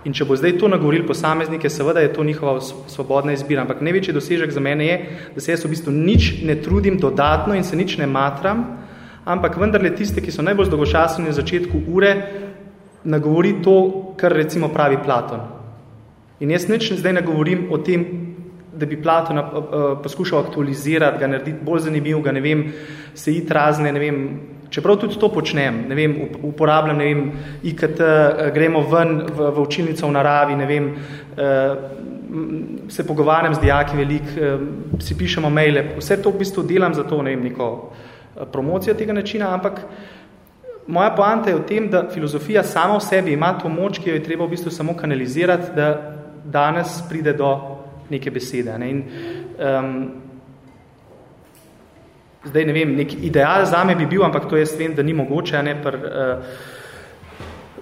In če bo zdaj to nagovoril posameznike, seveda je to njihova svobodna izbira, ampak največji dosežek za mene je, da se jaz v bistvu nič ne trudim dodatno in se nič ne matram, ampak vendarle tiste, ki so najbolj zdolgočasni na začetku ure, nagovori to, kar recimo pravi Platon. In jaz nič zdaj ne govorim o tem, da bi Platona uh, poskušal aktualizirati, ga narediti bolj zanimiv, ga ne vem, se iti razne, ne vem, čeprav tudi to počnem, ne vem, uporabljam, ne vem, IKT, uh, gremo ven v, v učilnico v naravi, ne vem, uh, se pogovarjam z dijaki velik, uh, si pišemo maile, vse to v bistvu delam za to, ne vem, neko promocijo tega načina, ampak moja poanta je v tem, da filozofija sama v sebi ima to moč, ki jo je treba v bistvu samo kanalizirati, da danes pride do neke besede. Ne? In, um, zdaj ne vem, nek ideal zame bi bil, ampak to jaz vem, da ni mogoče, ne, per, uh,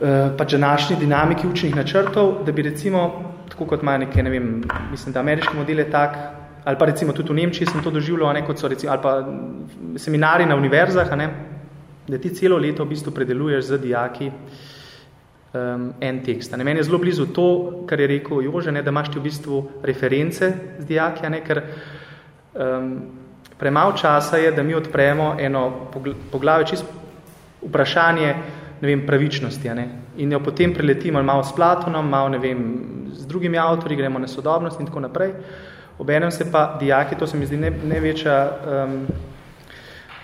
uh, pač današnji dinamiki učnih načrtov, da bi recimo, tako kot imajo neke, ne vem, mislim, da ameriški model je tak, ali pa recimo tudi v Nemčiji sem to doživljal, ne, kot so recimo, ali pa seminari na univerzah, ne, da ti celo leto v bistvu predeluješ z dijaki um, en tekst. Ne, meni je zelo blizu to, kar je rekel Jože, ne, da imaš ti v bistvu reference z dijaki, ne, ker um, premalo časa je, da mi odpremo eno poglave čist vprašanje ne vem, pravičnosti ne, in jo potem preletimo malo s Platonom, malo ne vem, z drugimi avtori, gremo na sodobnost in tako naprej. Obenem se pa dijaki, to se mi zdi ne, največja, um,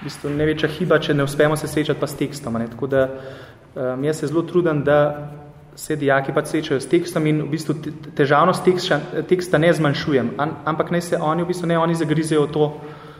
v bistvu največja hiba, če ne uspemo se srečati pa s tekstom. Ne, tako da um, jaz se zelo trudim, da se dijaki pa srečajo s tekstom in v bistvu težavnost teksta, teksta ne zmanjšujem, ampak naj se oni, v bistvu ne oni zagrizejo to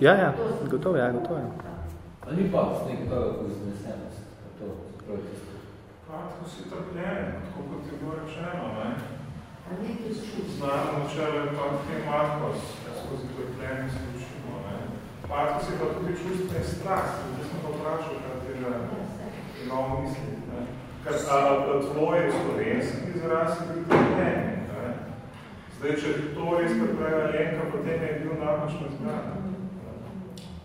Ja, ja, gotovo, ja, gotovo. Ja. Ali ni pa s nekaj vznesenost, to spravi tisto? Kratko si trpljenje, tako kot je bilo rečeno, ne? Znamo načelo je pa te Markos, ja skozi trpljenje se učimo, ne? Markos je pa tudi čustvene strast, da sem pa vprašal, kaj tega imamo misli, ne? Ker a, tvoj slovenski izraz je bil trpljenje, ne? Zdaj, če to res prepravi Alenka, potem je bil napačno izbran.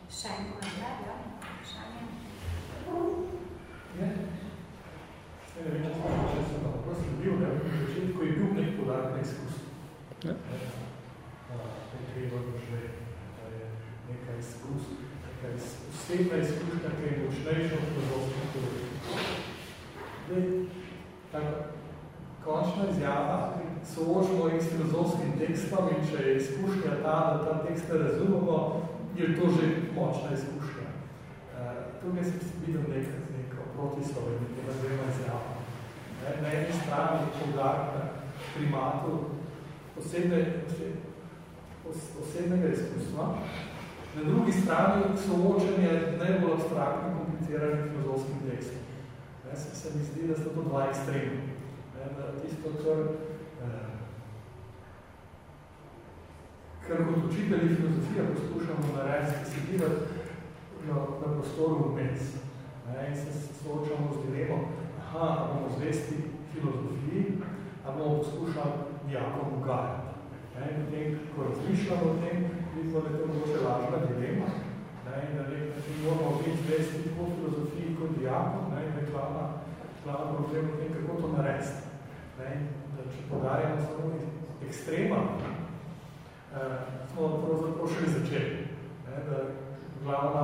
Še en komentar, ja? Vprašanje? Ne. Ne vem, če sem pa prosim bil, ne, v začetku je bil nek podarek na izkustvo. Ja. Ne treba že, da je neka izkustva, neka osebna izkušnja, ki je močnejša od filozofskih teorij. Tako, končna izjava, soočimo jih s filozofskim tekstom in če je izkušnja ta, da ta tekst razumemo, je to že močna izkušnja. Uh, tukaj se vidim nek, neko protislove, nekega dvema izjava. Ne, na eni strani poudark na primatu osebne, osebnega izkustva, na drugi strani soočenje najbolj abstraktno kompliciranih filozofskim tekstom. Se, se mi zdi, da so to dva ekstremi. Ne, da tisto, kar uh, kar kot učitelji filozofije poskušamo narediti, spesidirati na, na prostoru vmes. In se soočamo z dilemo, aha, a bomo zvesti filozofiji, a bomo poskušali dijakom ugajati. Potem, ko razmišljamo o tem, vidimo, da je to mogoče lažna dilema, ne, in na nek način moramo biti zvesti po filozofiji kot dijakom, ne, in je glavna, problem o tem, kako to narediti. Ne, da če podarjamo samo ekstrema, Uh, smo pravzaprav še začeli. Ne, da glavna,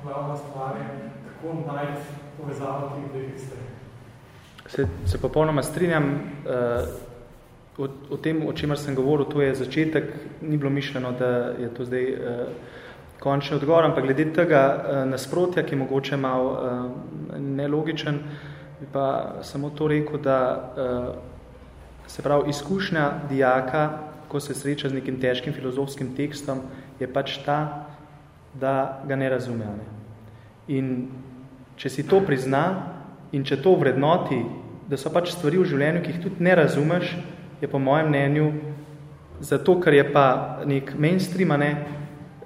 glavna stvar je, kako najti povezavo teh dveh ekstremov. Se, se popolnoma strinjam uh, o, o tem, o čemer sem govoril, to je začetek, ni bilo mišljeno, da je to zdaj uh, končni odgovor, ampak glede tega uh, nasprotja, ki je mogoče malo uh, nelogičen, bi pa samo to rekel, da uh, se pravi izkušnja dijaka ko se sreča z nekim težkim filozofskim tekstom, je pač ta, da ga ne razume. Ne? In če si to prizna in če to vrednoti, da so pač stvari v življenju, ki jih tudi ne razumeš, je po mojem mnenju zato, ker je pa nek mainstream, ne,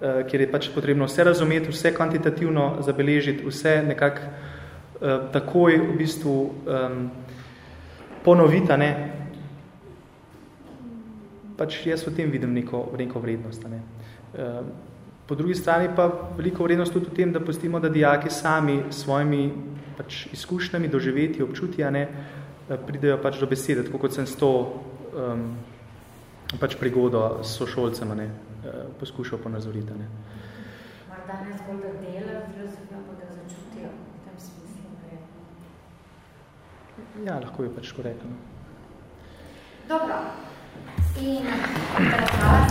uh, kjer je pač potrebno vse razumeti, vse kvantitativno zabeležiti, vse nekako uh, takoj v bistvu um, ponovita, ne, pač jaz v tem vidim neko, neko vrednost. Ne. Ehm, po drugi strani pa veliko vrednost tudi v tem, da pustimo, da dijaki sami s svojimi pač izkušnjami, doživeti, občutja, ne, eh, pridejo pač do besede, tako kot sem s to um, pač prigodo s sošolcem ne, eh, poskušal ponazoriti. Ne. Morda ne zgolj da dela filozofijo, pa da začutijo v tem smislu. Ja, lahko je pač korektno. Dobro, In hvala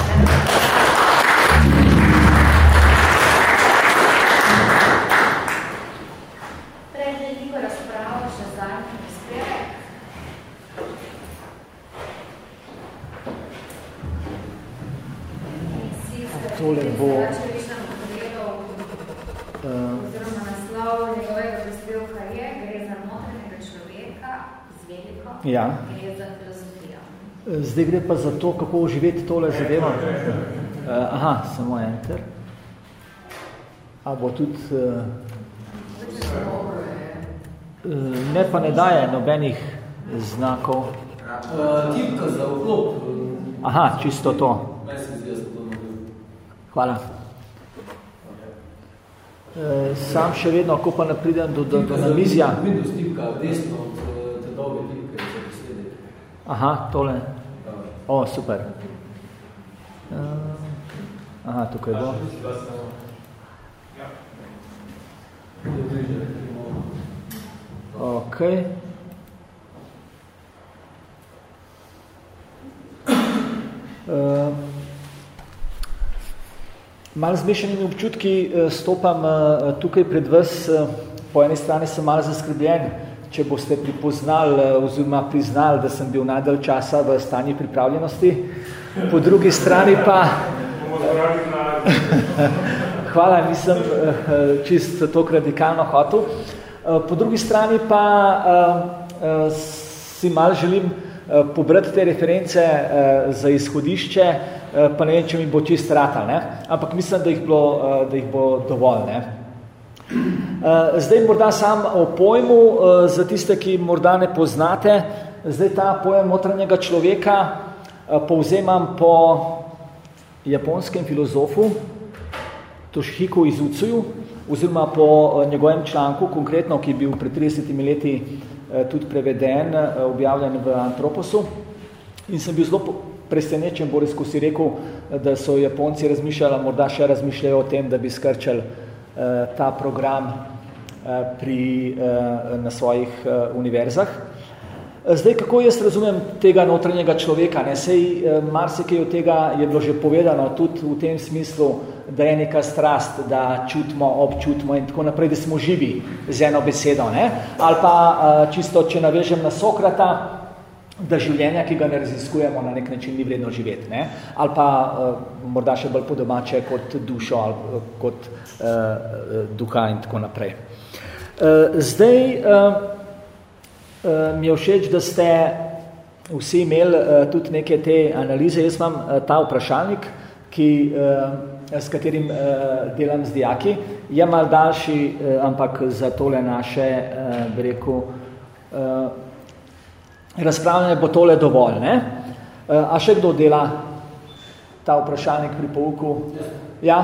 Pred veliko razpravo še zadnji prispevek. Tole bo... Oziroma naslov njegovega prispevka je, gre za notranjega človeka z veliko, ja. gre za. Zdaj gre pa za to, kako živeti tole zadevo. Uh, aha, samo enter. A bo tudi... Uh, uh, ne pa ne daje nobenih znakov. Tipka za vklop. Aha, čisto to. Hvala. Sam še vedno, ko pa ne pridem do, do, do namizja. Windows tipka, desno od te dolge tipke. Aha, tole. O, super. Uh, aha, tukaj bo. Ok. Uh, malo z mešanimi občutki uh, stopam uh, tukaj pred vas. Uh, po eni strani sem malo zaskrbljen, če boste pripoznali uh, oziroma priznali, da sem bil najdalj časa v stanji pripravljenosti. Po drugi strani pa... Hvala, nisem uh, čist tok radikalno hotel. Po drugi strani pa si malo želim Eh, pobrati te reference za izhodišče, pa ne vem, če mi bo čist ratal, ne? ampak mislim, da jih, bilo, da jih bo dovolj. Ne? Uh, zdaj morda sam o pojmu, uh, za tiste, ki morda ne poznate, zdaj ta pojem notranjega človeka uh, povzemam po japonskem filozofu Toshiko Izucuju, oziroma po njegovem članku, konkretno, ki je bil pred 30 leti Eh, tudi preveden, eh, objavljen v Antroposu. In sem bil zelo presenečen, Boris, ko si rekel, da so Japonci razmišljali, morda še razmišljajo o tem, da bi skrčali ta program uh, pri, uh, na svojih univerzah. Zdaj, kako jaz razumem tega notranjega človeka? Ne? Sej marsikaj od tega je bilo že povedano, tudi v tem smislu, da je neka strast, da čutimo, občutimo in tako naprej, da smo živi z eno besedo. Ne? Ali pa čisto, če navežem na Sokrata, da življenja, ki ga ne raziskujemo, na nek način ni vredno živeti. Ne? Ali pa morda še bolj podobače kot dušo ali kot uh, duha in tako naprej. Uh, zdaj uh, uh, mi je všeč, da ste vsi imeli uh, tudi neke te analize. Jaz imam uh, ta vprašalnik, ki uh, s katerim uh, delam z dijaki. Je mal daljši, uh, ampak za tole naše, uh, bi rekel, uh, razpravljanje bo tole dovolj. Ne? Uh, a še kdo dela ta vprašalnik pri pouku? Ja?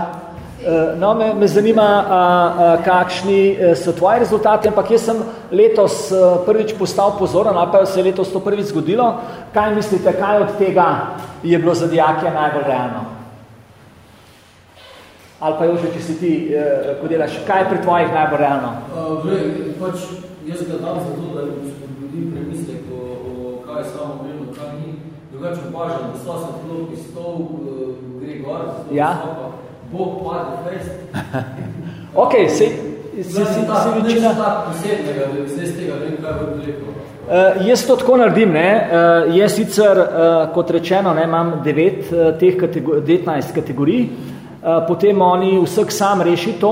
No, me, me zanima, a, a, kakšni so tvoji rezultati, ampak jaz sem letos prvič postal pozoren, ali pa se je letos to prvič zgodilo. Kaj mislite, kaj od tega je bilo za dijake najbolj realno? Ali pa Jože, če si ti, eh, ko delaš, kaj je pri tvojih najbolj realno? Uh, gled, pač jaz ga dam za to, da spodbudim premislek o, o kaj je samo vredno, kaj ni. Drugače opažam, da so sem tlo pistol, uh, gre gor, ja? stopa, Bog pade fest. ok, se, si, si, si, si večina... Ne tak posebnega, da bi se iz tega vem, kaj bo rekel. Uh, jaz to tako naredim, ne. Uh, jaz sicer, uh, kot rečeno, ne, imam 9 uh, teh kategor 19 kategorij, Uh, potem oni vsak sam reši to,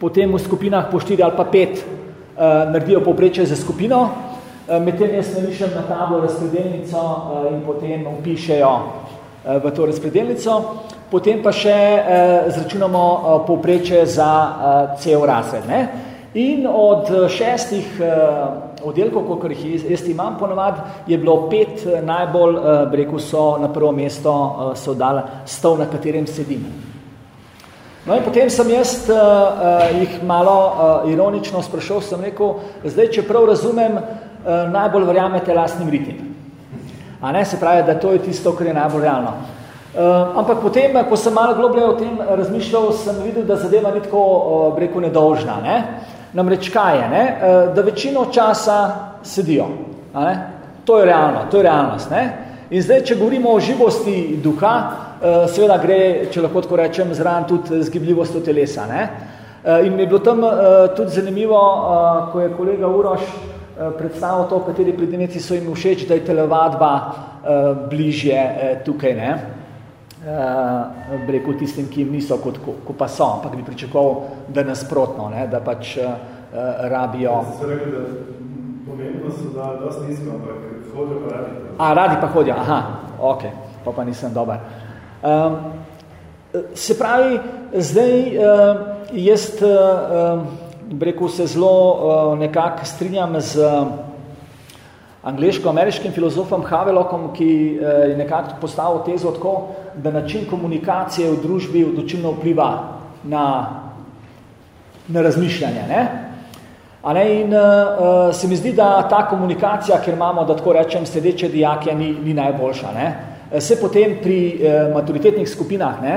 potem v skupinah po štiri ali pa pet uh, naredijo povprečje za skupino, uh, medtem jaz narišem na tablo razpredelnico uh, in potem upišejo uh, v to razpredelnico, potem pa še zračunamo povprečje za cel razred. Ne? In od šestih oddelkov, koliko jih jaz imam ponovad, je bilo pet najbolj, rekel so, na prvo mesto so dali stol, na katerem sedim. No in potem sem jaz uh, jih malo uh, ironično sprašal, sem rekel, zdaj, če prav razumem, uh, najbolj verjamete lastnim ritim. A ne, se pravi, da to je tisto, kar je najbolj realno. Uh, ampak potem, ko sem malo globlje o tem razmišljal, sem videl, da zadeva ni tako, uh, rekel, nedolžna. Ne? Namreč kaj je, ne? Uh, da večino časa sedijo. A ne? To je realno, to je realnost. Ne? In zdaj, če govorimo o živosti duha, Eh, seveda gre, če lahko tako rečem, zraven tudi zgibljivost telesa. Ne? Eh, in mi je bilo tam eh, tudi zanimivo, ko je kolega Uroš predstavil to, kateri predmeti so jim všeč, da je televadba bližje tukaj, ne? rekel tistim, ki jim niso, kot ko, ko pa so, ampak bi pričakoval, da nasprotno, ne? da pač rabijo. Se rekel, da pomembno so, da dosti nizko, ampak hodijo pa radi. A, radi pa hodijo, aha, ok, pa pa nisem dober. Um, se pravi, zdaj uh, jaz uh, rekel, se zelo uh, nekako strinjam z angliško-ameriškim filozofom Havelockom, ki uh, je nekako postavil tezo tako, da način komunikacije v družbi odločilno vpliva na, na razmišljanje. Ne? A ne, in uh, se mi zdi, da ta komunikacija, ker imamo, da tako rečem, sedeče dijake, ni, ni najboljša. Ne? se potem pri maturitetnih skupinah, ne,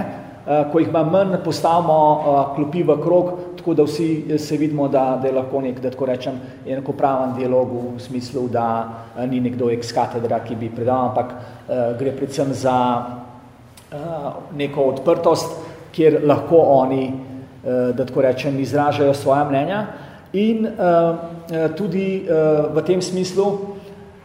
ko jih manj, postavimo klopi v krog, tako da vsi se vidimo, da, da je lahko nek, da tako rečem, enakopraven dialog v smislu, da ni nekdo ex katedra, ki bi predal, ampak gre predvsem za neko odprtost, kjer lahko oni, da tako rečem, izražajo svoja mnenja in tudi v tem smislu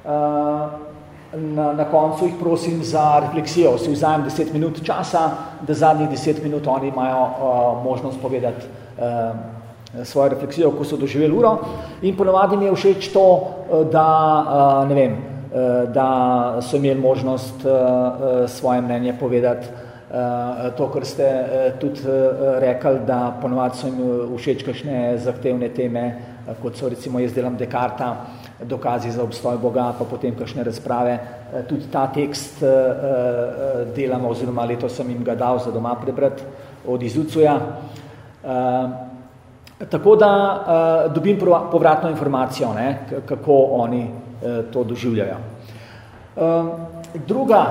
na, na koncu jih prosim za refleksijo. Si vzajem 10 minut časa, da zadnjih 10 minut oni imajo uh, možnost povedati uh, svojo refleksijo, ko so doživeli uro. In ponovadi mi je všeč to, da, uh, ne vem, da so imeli možnost svoje mnenje povedati to, kar ste tudi rekli, da ponovadi so jim všeč kakšne zahtevne teme, kot so recimo jaz delam Dekarta, dokazi za obstoj Boga, pa potem kakšne razprave. Eh, tudi ta tekst eh, eh, delamo, oziroma leto sem jim ga dal za doma prebrati od Izucuja. Tako da dobim povratno informacijo, ne, kako oni to doživljajo. Druga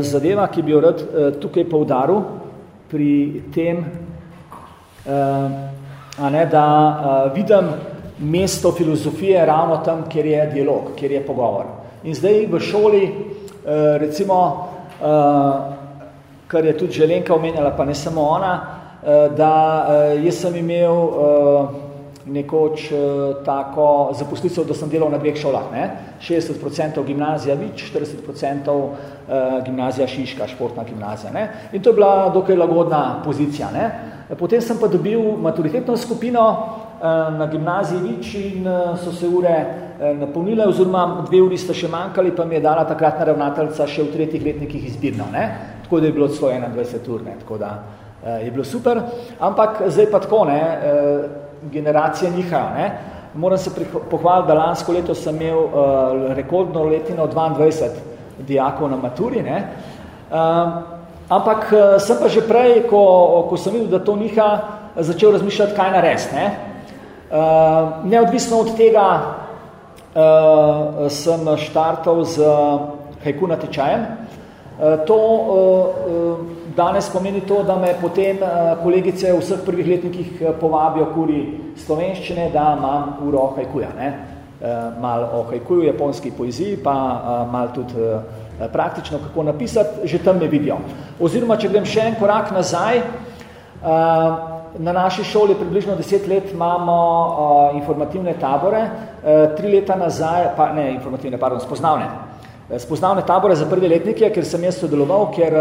zadeva, ki bi jo rad tukaj poudaril pri tem, a ne, da vidim, mesto filozofije ravno tam, kjer je dialog, kjer je pogovor. In zdaj v šoli, eh, recimo, eh, kar je tudi Želenka omenjala, pa ne samo ona, da jaz sem imel nekoč tako zaposlitev, da sem delal na dveh šolah. Ne? 60% gimnazija Vič, 40% gimnazija Šiška, športna gimnazija. Ne? In to je bila dokaj lagodna pozicija. Ne? Potem sem pa dobil maturitetno skupino, Eh, na gimnaziji Vič in eh, so se ure eh, napolnile, oziroma dve uri sta še manjkali, pa mi je dala takratna ravnateljica še v tretjih letnikih izbirno, ne? tako da je bilo 121 ur, ne? tako da je bilo super. Ampak zdaj pa tako, ne? generacije nihajo. Ne? Moram se pohvaliti, da lansko leto sem imel rekordno letino 22 dijakov na maturi, ne? ampak sem pa že prej, ko, ko sem videl, da to niha, začel razmišljati, kaj narediti. Ne? Uh, neodvisno od tega uh, sem štartal z hajku natečajem. Uh, to uh, danes pomeni to, da me potem uh, kolegice v vseh prvih letnikih povabijo kuri slovenščine, da imam uro hajkuja. Ne? Uh, mal o hajkuju, japonski poeziji, pa mal tudi praktično, kako napisati, že tam me vidijo. Oziroma, če grem še en korak nazaj, Na naši šoli približno deset let imamo informativne tabore, tri leta nazaj, pa ne informativne, pardon, spoznavne. Spoznavne tabore za prve letnike, ker sem jaz sodeloval, ker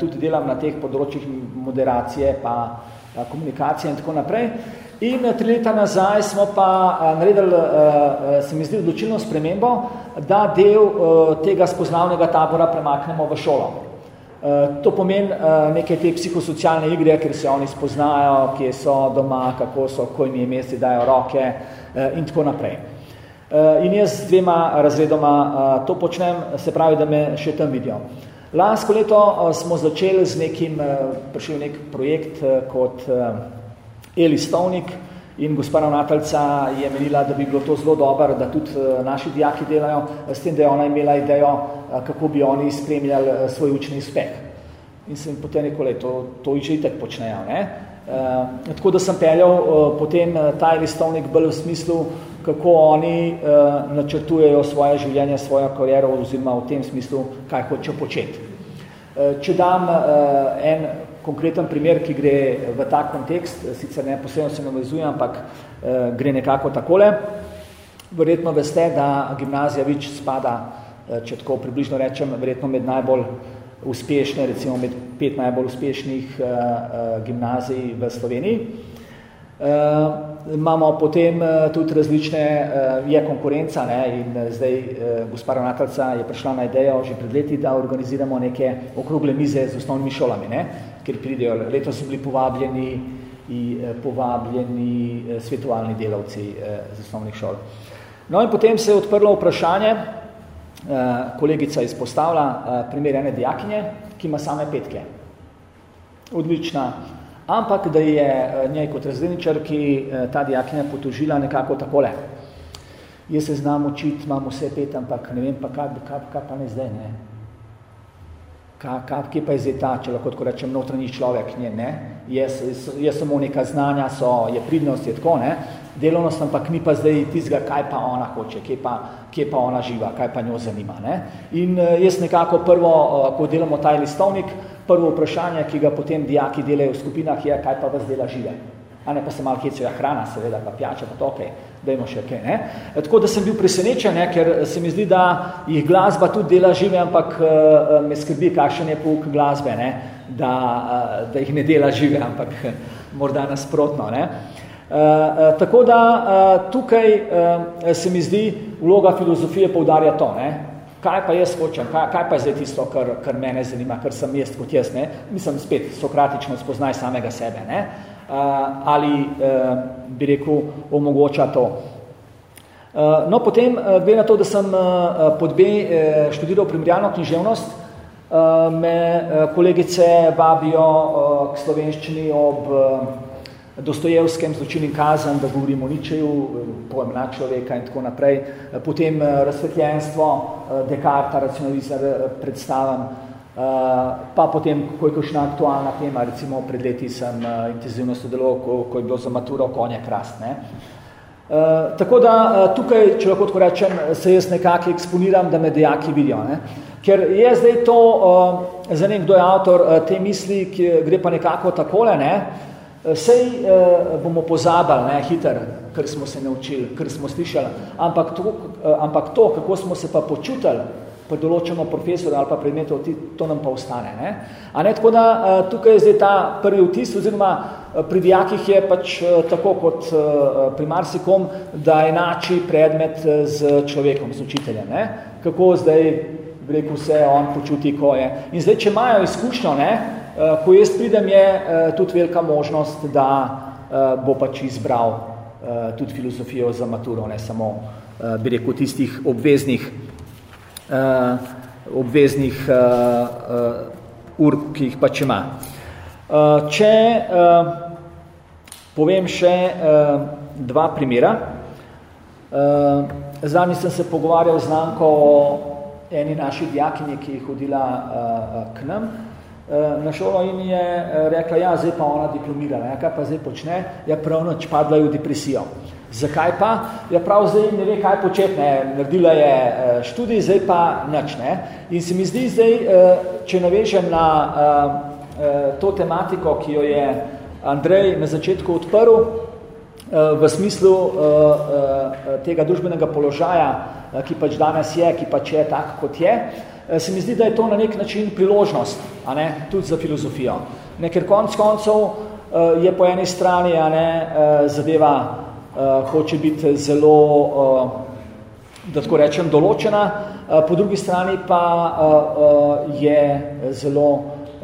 tudi delam na teh področjih moderacije, pa uh, komunikacije in tako naprej. In uh, tri leta nazaj smo pa naredili, se mi zdi, odločilno spremembo, da del tega spoznavnega tabora premaknemo v šolo. Eh, to pomeni neke te psihosocialne igre, ker se oni spoznajo, kje so doma, kako so, ko jim je mesti dajo roke in tako naprej. In jaz z dvema razredoma to počnem, se pravi, da me še tam vidijo. Lansko leto uh, smo začeli z nekim, uh, prišel nek projekt uh, kot Eli Stovnik, In gospa ravnateljca je menila, da bi bilo to zelo dobro, da tudi eh, naši dijaki delajo, s tem, da je ona imela idejo, eh, kako bi oni spremljali eh, svoj učni uspeh. In sem potem rekel, to, to že itek počnejo. Ne? Uh, tako da sem peljal potem ta listovnik bolj v smislu, kako oni uh, načrtujejo svoje življenje, svojo kariero, oziroma v tem smislu, kaj hočejo početi. Uh, če dam uh, en konkreten primer, ki gre v ta kontekst, sicer ne posebno se navezujem, ampak eh, gre nekako takole. Verjetno veste, da gimnazija Vič spada, eh, če tako približno rečem, verjetno med najbolj uspešne, recimo med pet najbolj uspešnih eh, eh, gimnazij v Sloveniji. Eh, imamo potem uh, tudi različne, uh, je konkurenca ne, in uh, zdaj uh, gospa ravnateljca je prišla na idejo že pred leti, da organiziramo neke okrugle mize z osnovnimi šolami, ne, ker pridejo, letos so bili povabljeni, i, uh, povabljeni uh, svetovalni delavci uh, z osnovnih šol. No in potem se je odprlo vprašanje, uh, kolegica izpostavlja uh, primer ene dijakinje, ki ima same petke. Odlična ampak da je eh, njej kot razredničar, ki eh, ta dijakinja potožila nekako takole. Jaz se znam učiti, imam vse pet, ampak ne vem pa, kaj, kaj, kaj pa ne zdaj, ne. ka, ka, kje pa je zdaj ta, če lahko tako rečem, notranji človek, nje, ne, je, je samo neka znanja, so, je pridnost, je tako, ne, delovnost, ampak ni pa zdaj tizga, kaj pa ona hoče, kje pa, kje pa ona živa, kaj pa njo zanima, ne. In eh, jaz nekako prvo, ko delamo ta listovnik, prvo vprašanje, ki ga potem dijaki delajo v skupinah, je, kaj pa vas dela žive. A ne pa se malo hecajo, ja, hrana, seveda, pa pjača, pa to, okay dajmo še kaj. Ne? Tako da sem bil presenečen, ne? ker se mi zdi, da jih glasba tudi dela žive, ampak uh, me skrbi, kakšen je pouk glasbe, ne? Da, uh, da jih ne dela žive, ampak morda nasprotno. Ne? Uh, uh, tako da uh, tukaj uh, se mi zdi, vloga filozofije poudarja to, ne? Kaj pa jaz hočem, kaj, kaj pa je zdaj tisto, kar, kar mene zanima, kar sem jaz kot jaz, ne? mislim spet sokratično spoznaj samega sebe. Ne? Uh, ali, eh, bi rekel, omogoča to. Eh, no, potem, glede na to, da sem pod B študiral primerjalno književnost, me kolegice vabijo k slovenščini ob Dostojevskem zločin in kazen, da govorimo o ničeju, pojem na človeka in tako naprej. Potem razsvetljenstvo, Dekarta, racionalizar predstavam, Eh, pa potem, ko je kakšna aktualna tema, recimo pred leti sem intenzivno sodeloval, ko, ko je bilo za maturo konje krast. Ne? Tako da tukaj, če lahko tako rečem, se jaz nekako eksponiram, da me dejaki vidijo. Ne? Ker je zdaj to, za ne kdo je avtor te misli, ki gre pa nekako takole, ne? Sej uh, bomo pozabali, ne, hiter, kar smo se naučili, kar smo slišali, ampak to, uh, ampak to, kako smo se pa počutili, pa določeno profesor ali pa predmetov, to nam pa ostane. Ne? A ne, tako da eh, tukaj je zdaj ta prvi vtis, oziroma eh, pri dijakih je pač eh, tako kot pri marsikom, da enači predmet z človekom, z učiteljem. Ne? Kako zdaj, bi rekel, se on počuti, ko je. In zdaj, če imajo izkušnjo, ne, ko jaz pridem, je tudi velika možnost, da bo pač izbral tudi filozofijo za maturo, ne samo, bi rekel, tistih obveznih obveznih ur, ki jih pač ima. Če povem še dva primera. Zadnji sem se pogovarjal z Nanko o eni naši dijakinji, ki je hodila k nam na šolo in je rekla, ja, zdaj pa ona diplomirala, ja, kaj pa zdaj počne? Ja, pravno, čpadla v depresijo. Zakaj pa? Ja prav zdaj ne ve, kaj početi, ne. naredila je eh, študij, zdaj pa nič. Ne. In se mi zdi zdaj, eh, če navežem na eh, to tematiko, ki jo je Andrej na začetku odprl, v smislu tega družbenega položaja, ki pač danes je, ki pač je tak, kot je, se mi zdi, da je to na nek način priložnost, a ne, tudi za filozofijo. Ne, ker konc koncov je po eni strani a ne, zadeva uh, hoče biti zelo, uh, da tako rečem, določena, uh, po drugi strani pa uh, uh, je zelo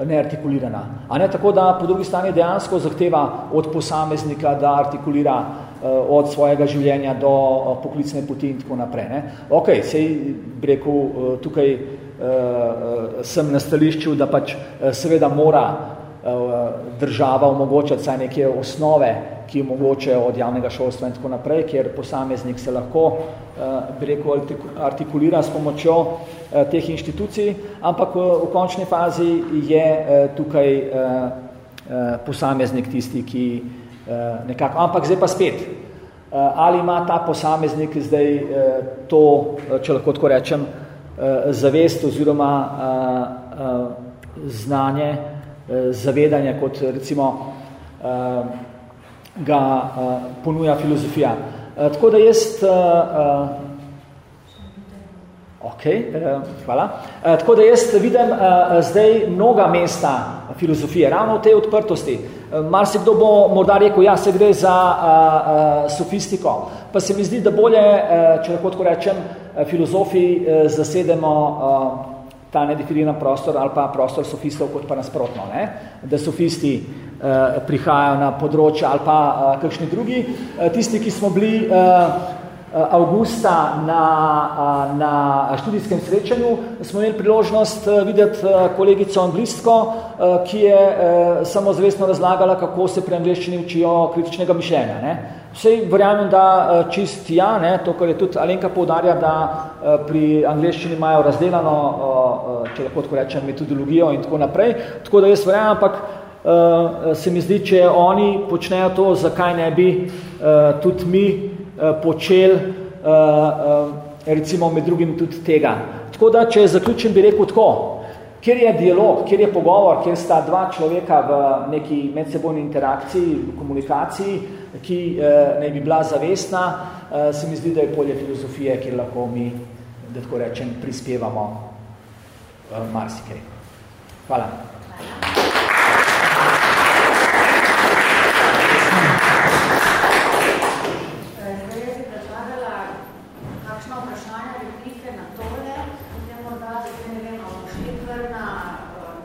neartikulirana. A ne tako, da po drugi strani dejansko zahteva od posameznika, da artikulira uh, od svojega življenja do uh, poklicne poti in tako naprej. Ne? Ok, sej bi rekel, uh, tukaj uh, uh, sem na stališču, da pač uh, seveda mora država omogočati saj neke osnove, ki omogočajo od javnega šolstva in tako naprej, kjer posameznik se lahko eh, bi rekel, artikulira s pomočjo eh, teh inštitucij, ampak v, končni fazi je eh, tukaj posameznik tisti, ki nekako, ampak zdaj pa spet, ali ima ta posameznik zdaj to, če lahko tako rečem, zavest oziroma znanje, zavedanje kot recimo ga ponuja filozofija. Tako da jaz, ok, uh, hvala, uh, tako da jaz vidim uh, zdaj mnoga mesta filozofije, ravno v tej odprtosti. Uh, Mar se kdo bo morda rekel, ja, se gre za uh, uh, sofistiko, pa se mi zdi, da bolje, uh, če lahko tako rečem, uh, filozofi uh, zasedemo ta nedefiniran prostor ali pa prostor sofistov kot pa nasprotno, ne? da sofisti prihajajo na področje ali pa kakšni drugi. Tisti, ki smo bili avgusta na, na študijskem srečanju smo imeli priložnost videti kolegico anglistko, ki je samozavestno razlagala, kako se pri angliščini učijo kritičnega mišljenja. Ne? Vsej verjamem, da čist ja, ne, to, kar je tudi Alenka poudarja, da pri angliščini imajo razdelano, če lahko tako rečem, metodologijo in tako naprej. Tako da jaz verjamem, ampak se mi zdi, če oni počnejo to, zakaj ne bi tudi mi počeli recimo med drugim tudi tega. Tako da, če zaključim, bi rekel tako, kjer je dialog, kjer je pogovor, kjer sta dva človeka v neki medsebojni interakciji, komunikaciji, ki eh, ne bi bila zavestna, eh, se mi zdi, da je polje filozofije, kjer lahko mi, da tako rečem, prispevamo eh, marsikaj. Hvala. kakšno vprašanje, replike na tole, potem morda, da se ne vem, bomo šli kar na uh,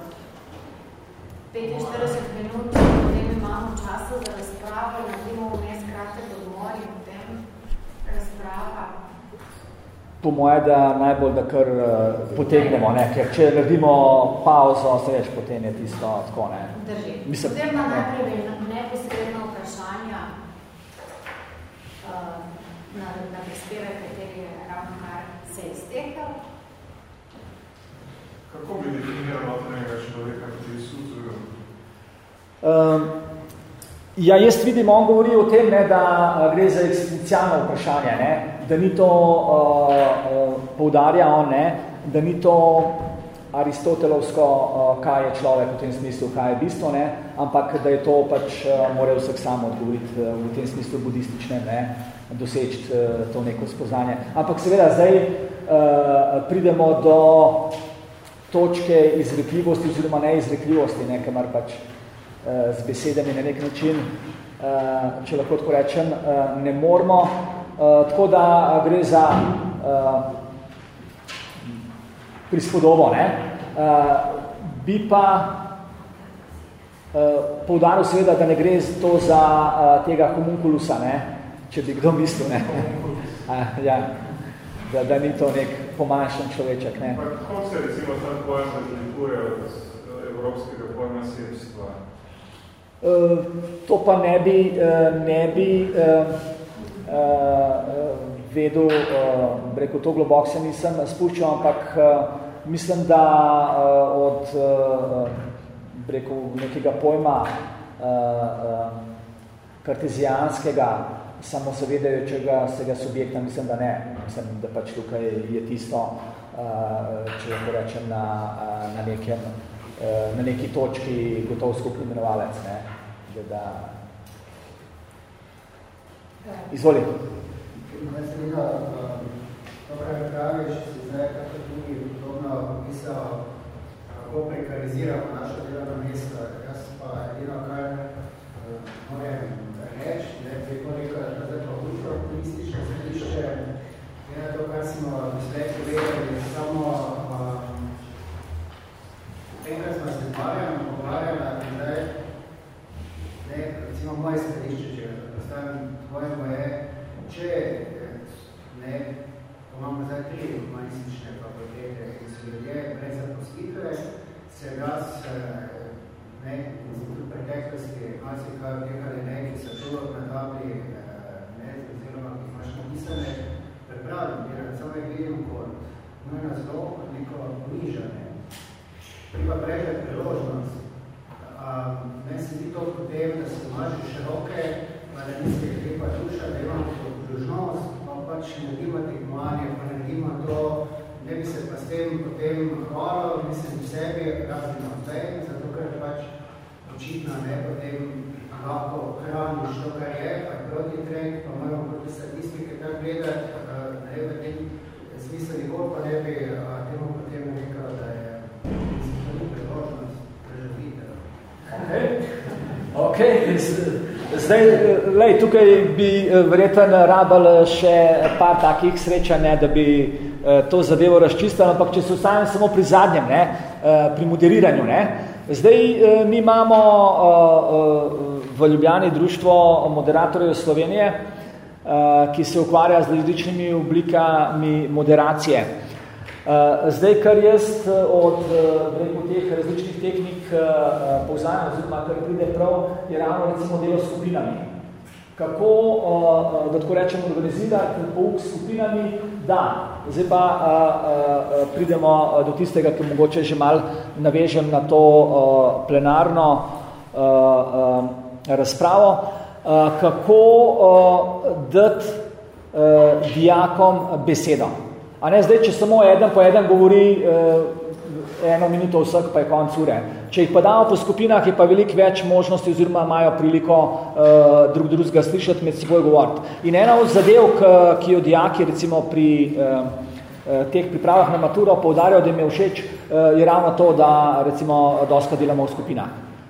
45 minut, potem imamo časa za razpravo, naredimo vmes kratek odmor in potem razprava. Po moje, da najbolj, da kar uh, potegnemo, ne? ker če naredimo pauzo, se veš, potem je tisto tako, ne. Drži. Mislim, potem pa najprej neposredno vprašanja uh, na, na prispevek, kateri je ravno kar se je iztekel. Kako bi definiral notranjega človeka, ki je suzujo? Um, ja, jaz vidim, on govori o tem, ne, da gre za eksistencialno vprašanje, ne, da ni to, uh, uh, poudarja on, ne, da ni to aristotelovsko, uh, kaj je človek v tem smislu, kaj je bistvo, ne, ampak da je to pač, uh, mora vsak sam odgovoriti uh, v tem smislu budistične, ne, doseči uh, to neko spoznanje. Ampak seveda zdaj uh, pridemo do točke izrekljivosti oziroma neizrekljivosti, ne, kamar pač uh, z besedami na nek način, uh, če lahko tako rečem, uh, ne moramo. Tako da gre za prispodobo. Ne. Bi pa poudaril seveda, da ne gre to za tega homunculusa, ne, če bi kdo mislil, ne. uh, ja, da, da ni to nek pomanjšen človeček. Ne. Pa kako se recimo ta pojem razlikuje od evropskega pojma sebstva? To pa ne bi, ne bi vedel, rekel, to globok se nisem spuščal, ampak mislim, da od rekel, nekega pojma kartezijanskega samozavedajočega sega subjekta, mislim, da ne. Mislim, da pač tukaj je tisto, če lahko rečem, na, na, nekem, na neki točki gotov skupni imenovalec. Ne? Da, da... Izvoli. Jaz sem to, kar praviš, si zdaj kako tudi podobno opisal, kako prekariziramo naša delovna mesta. Jaz pa edino, kar moram reči, da je preko rekel, da zdaj pa ultra optimistično stališče, je na to, kar smo zdaj povedali, samo um, se pogovarjali, pogovarjali, zdaj, ne, recimo moje stališče, če postavim tvojemu je, če ne, imamo zdaj tri humanistične fakultete in so ljudje brez zaposlitve, se raz ne, institut preteklosti, malce kaj odjekali ne, ki so čulo na tabli, ne, oziroma ki imaš napisane, prepravljam, jer samo je vidim kot nujno zelo neko nižanje. Pri pa pregled priložnost, meni se ni to potem, da se mažiš roke, pa da niste lepa duša, da imamo podružnost, pa pač naredimo tekmovanje, pa naredimo to, ne bi se pa s tem potem hvalil, mislim v sebi, razlino zdaj, zato ker pač očitno ne potem lahko hraniš to, kar je, pa je proti trend, pa moramo proti statistike tak gledati, ne v tem smislu nikoli pa ne bi temu potem rekel, da je institut priložnost preživitev. Okay. Okay. Zdaj, lej, tukaj bi verjeten rabal še par takih srečanj, da bi to zadevo razčistili, ampak če se ostavim samo pri zadnjem, ne, pri moderiranju. Ne. Zdaj, mi imamo v Ljubljani društvo moderatorjev Slovenije ki se ukvarja z različnimi oblikami moderacije. Zdaj, kar jaz od rekel, teh različnih tehnik povzajam, oziroma kar pride prav, je ravno recimo delo s skupinami. Kako, da tako rečem, organizirati pouk s skupinami, da. Zdaj pa pridemo do tistega, ki mogoče že mal navežem na to plenarno razpravo, kako dati dijakom besedo. A ne, zdaj, če samo eden po eden govori eh, eno minuto vseh, pa je konc ure. Če jih pa damo po skupinah, je pa veliko več možnosti oziroma imajo priliko eh, drug drugega slišati med seboj govoriti. In ena od zadev, ki jo dijaki recimo pri eh, teh pripravah na maturo poudarjajo, da jim je všeč, je ravno to, da recimo doska delamo v skupinah.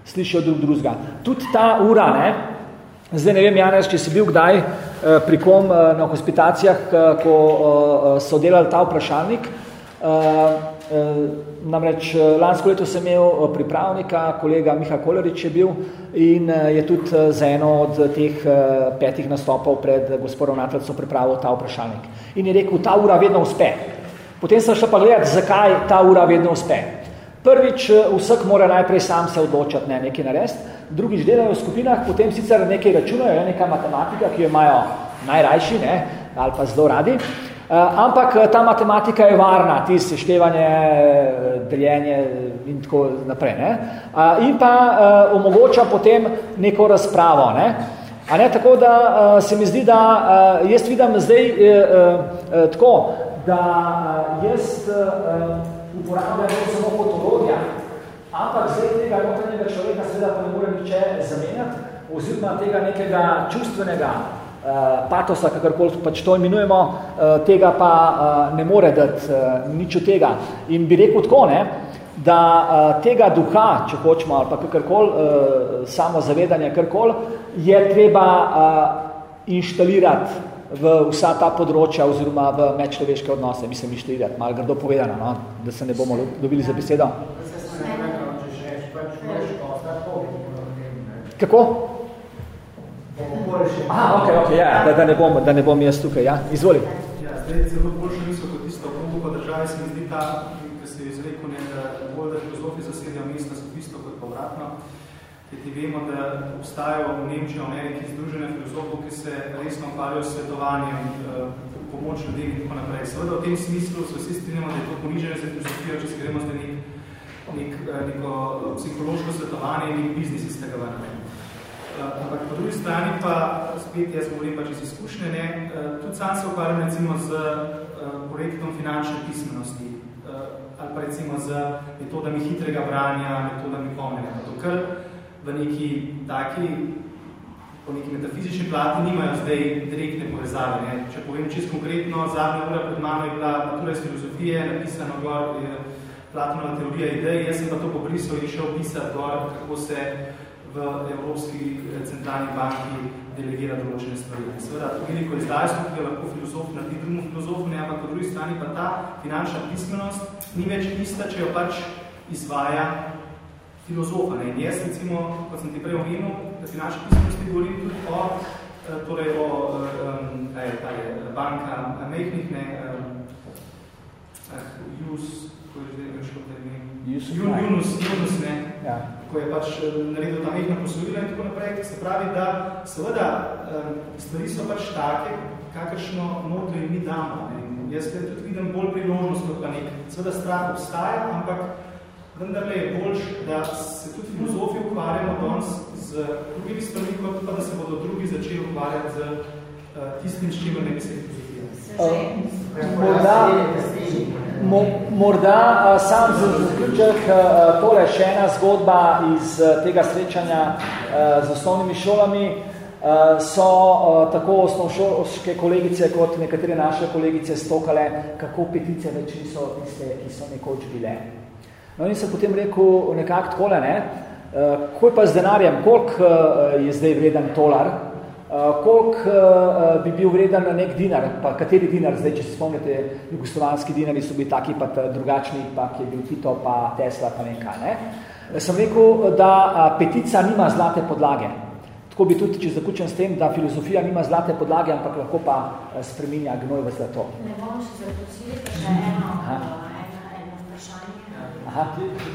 Slišijo drug drugega. Tudi ta ura, ne, Zdaj ne vem, Janez, če si bil kdaj eh, pri kom eh, na hospitacijah, ko eh, so delali ta vprašalnik. Namreč lansko leto sem imel pripravnika, kolega Miha Kolerič je bil in je tudi za eno od teh petih nastopov pred gospodom Natlicom pripravil ta vprašalnik. In je rekel, ta ura vedno uspe. Potem sem šel pa gledati, zakaj ta ura vedno uspe. Prvič, vsak mora najprej sam se odločati, ne, nekaj narediti drugič delajo v skupinah, potem sicer nekaj računajo, neka matematika, ki jo imajo najrajši, ne, ali pa zelo radi, Uh, ampak eh, ta matematika je varna, ti seštevanje, eh, deljenje in tako naprej. Ne? In pa omogoča potem neko razpravo. Ne? A ne, tako da se mi zdi, da jaz vidim zdaj tako, da jaz uporabljam samo fotologija, Ampak zdaj tega notranjega človeka seveda pa ne more niče zamenjati, oziroma tega nekega čustvenega uh, patosa, kakorkoli pač to imenujemo, uh, tega pa uh, ne more dati uh, nič od tega. In bi rekel tako, ne, da uh, tega duha, če hočemo, ali pa kakorkoli, uh, samo zavedanje, karkoli, je treba uh, inštalirati v vsa ta področja oziroma v medčloveške odnose, mislim, inštalirati, malo grdo povedano, no, da se ne bomo dobili za besedo. Kako? Aha, ok, ok, ja, da, da, ne bom, da ne bom jaz tukaj, ja, izvolim. Ja, zdaj celo boljše mislo kot tisto, kako po državi se mi zdi ta, ki se je izrekel, ne, da bolj, da filozofi zasedajo mesta so tisto kot povratno, ki ti vemo, da obstajajo v Nemčiji, Ameriki združene filozofov, ki se resno ukvarjajo s svetovanjem, eh, pomoč ljudem in tako naprej. Seveda v tem smislu se vsi strinjamo, da je to ponižene za filozofijo, če se gremo zdaj nek, nek, eh, neko psihološko svetovanje in nek biznis iz tega vrne. Eh, ampak po drugi strani pa, spet jaz govorim pač iz izkušnje, ne, tudi sam se ukvarjam recimo z projektom finančne pismenosti ali pa recimo z metodami hitrega branja, metodami pomene. To kar v neki taki, po neki metafizični plati nimajo zdaj direktne povezave. Ne. Če povem čisto konkretno, zadnja ura pred mano je bila matura iz filozofije, napisano gor Platonova teorija idej, jaz sem pa to pobrisal in šel pisati gor, kako se v Evropski eh, centralni banki delegira določene stvari. Seveda, to veliko izdajstvo, ki je lahko filozof na drugom filozofu, ne, ampak po drugi strani pa ta finančna pismenost ni več ista, če jo pač izvaja filozofa. Ne. In jaz, recimo, kot sem ti prej omenil, da finančna pismenosti govorim tudi o, eh, torej o um, kaj je, kaj je, banka mehnih, ne, um, uh, use, ko je zdaj več kot ime, Yunus, Yunus, ne, ja ko je pač eh, naredil ta mehna posojila in tako naprej, se pravi, da seveda stvari so pač take, kakršno notri mi damo. Ne. Jaz tudi vidim bolj priložnost, kot pa nek. Seveda strah obstaja, ampak vendarle je boljš, da se tudi filozofi ukvarjamo danes z drugimi stvarmi, kot pa da se bodo drugi začeli ukvarjati z uh, tistim, s čimer ne bi se pozitivali. Uh, morda, Morda uh, sam za zaključek uh, tole še ena zgodba iz uh, tega srečanja uh, z osnovnimi šolami. Uh, so uh, tako osnovšolske kolegice kot nekatere naše kolegice stokale, kako petice več niso tiste, ki so nekoč bile. No in sem potem rekel nekako takole, ne, uh, koliko pa z denarjem, koliko uh, je zdaj vreden tolar, Uh, koliko uh, bi bil vreden nek dinar, pa kateri dinar, zdaj, če se spomnite, jugoslovanski dinari so bili taki pa drugačni, pa ki je bil Tito, pa Tesla, pa nekaj. Ne? Sem rekel, da uh, petica nima zlate podlage. Tako bi tudi, če zaključim s tem, da filozofija nima zlate podlage, ampak lahko pa eh, spreminja gnoj v zlato. Ne bomo še zaključili, pa še eno.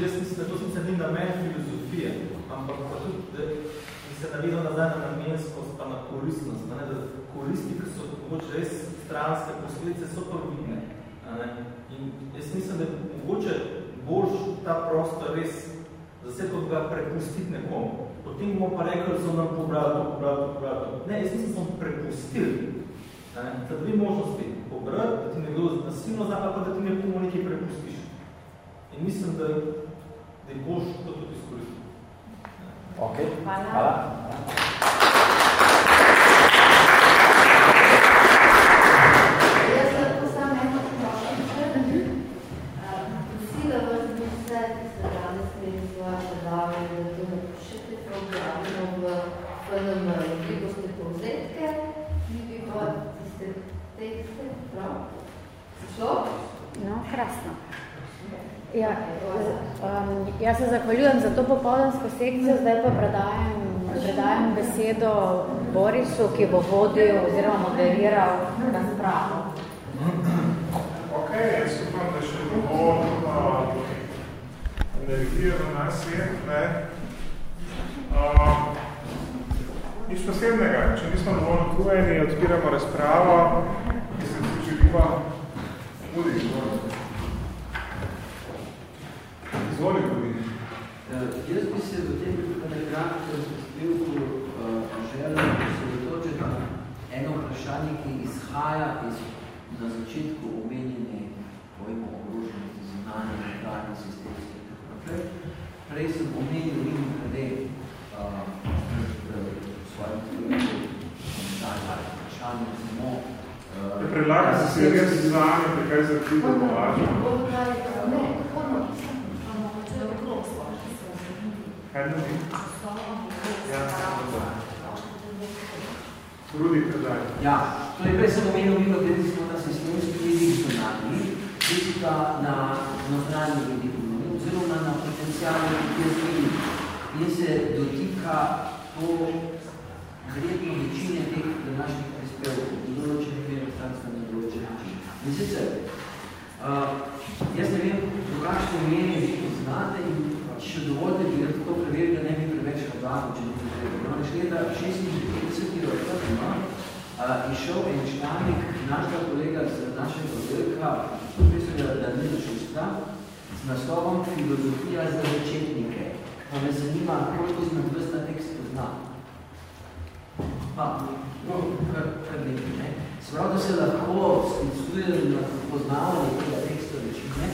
Jaz mislim, da to sicer ni namen filozofije, ampak pa tudi, da bi se navedel nazaj na namenskost, pa na koristnost, ne, da koristi, ki so mogoče res stranske posledice, so pa vidne. Ne. In jaz mislim, da mogoče boljš ta prostor res zase kot ga prepustiti nekomu. Potem bomo pa rekli, so nam pobrali to, pobrali to, pobrali to. Ne, jaz mislim, smo prepustili. Ne, za dve možnosti. Pobrati, da ti nekdo nasilno zna, pa da ti nekomu nekaj prepustiš. In mislim, da, da je boš to tudi izkoristil. Ok, hvala. hvala. Jaz lahko samo eno vprašanje. Prosila vas bi vse, ki ste danes imeli svoje predavanje, da to napišete programno v FNM, ki boste povzetke, mi bi pa tiste tekste, prav? Šlo? No, krasno. Ja, um, jaz se zahvaljujem za to popoldansko sekcijo, zdaj pa predajam, predajam besedo Borisu, ki bo vodil oziroma moderiral razpravo. Ok, jaz upam, da še dovolj uh, energije v nas je. Ne? Uh, nič posebnega, če nismo dovolj otrujeni, odpiramo razpravo, ki se tu želiva Udi, izvoli. Izvoli, Udi. Uh, jaz bi se v tem kratkem prispevku uh, želel osredotočiti na eno vprašanje, ki izhaja iz na začetku omenjene pojmo ogroženosti zunanje, notranje, sistemske in tako naprej. Prej sem omenil in glede uh, svojim vprašanjem samo uh, Predlagam se se res zunanje, da kaj za ti da važno. Kaj da ni? Ja, Rudi predaj. Ja, to je prej sem omenil, mi glede smo na sistemski vidik zunanji, vidika na notranji vidik oziroma na potencijalni vidik in se dotika po verjetno večine teh današnjih prispevkov, v določenih merah stanstva na določen način. In sicer, uh, jaz ne vem, do kakšne mere vi poznate in če dovoljte bi rad to preveril, da ne bi preveč hladano, če ne treba. Namreč leta 56 letoma uh, je šel en članek našega kolega z našega oddelka, profesorja Danila Šusta, z naslovom Filozofija za začetnike. Pa me zanima, koliko izmed vas ta tekst pozna. Pa, no, kar, kar nekaj, ne. Sprav, da se lahko sklicuje na poznavanje tega teksta večine,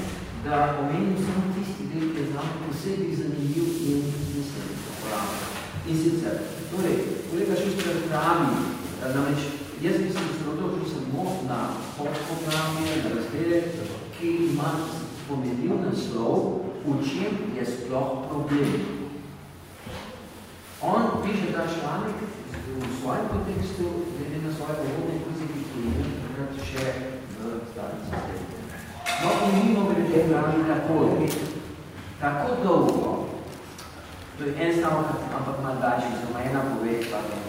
da omenim samo znam posebej zanimiv in mislim, uporabno. In sicer, torej, kolega Šuster pravi, namreč, jaz bi se osredotočil samo na podprogramje, na razglede, ki ima pomenil naslov, v čem je sploh problem. On piše ta članek v svojem kontekstu, glede na svoje povodne fiziki, ki je še v starem sistemu. No, in mimo glede pravi takoj, tako dolgo, to je en stavek, ampak malo daljši, samo ena poved, pardon.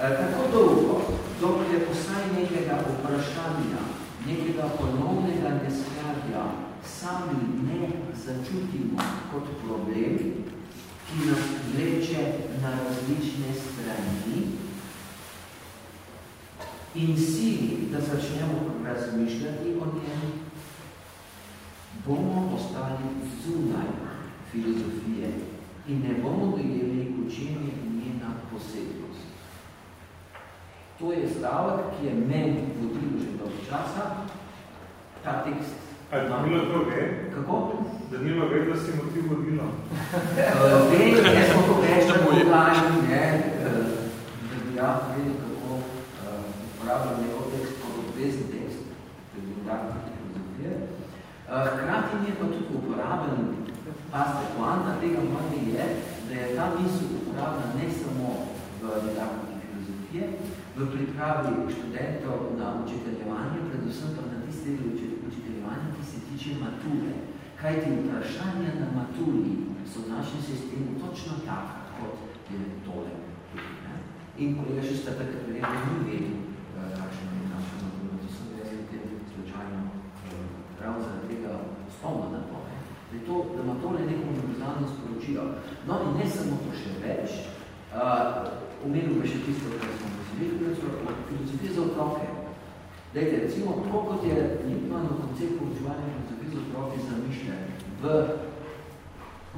E, tako dolgo, dokler vsaj nekega vprašanja, nekega ponovnega neskladja sami ne začutimo kot problem, ki nas vleče na različne strani in sili, da začnemo razmišljati o njem, bomo ostali zunaj filozofije in ne bomo dojeli, v čem je njena posebnost. To je stavek, ki je meni vodil že dolgo časa, ta tekst. A Danilo to ve? Kako? Danilo ve, da si motiv vodilo. Ve, jaz smo to več, da bo vlažni, ne, da bi ja vedel, kako uporabljam njegov tekst kot obvezni tekst, da bi tak filozofije. Hkrati je pa tudi uporaben, paste, poanta tega mojega je, da je ta misel uporabna ne samo v didaktiki filozofije, v pripravi študentov na učiteljevanje, predvsem pa na tiste učiteljevanje, ki se tiče mature. Kaj ti vprašanja na maturi so v našem sistemu točno taka, kot je tole. In kolega še sta takrat verjetno ni vedel, kakšno je naša natura. To sem jaz v tem slučajno ravno zaradi tega spomnil na to. Da, to, da ima tole neko univerzalno sporočilo. No in ne samo to še več, uh, umenil bi še tisto, kar smo pozivili, filozofije za otroke. Dajte, recimo, to, kot je Lipman v koncept poučevanja filozofije za otroke zamišljen v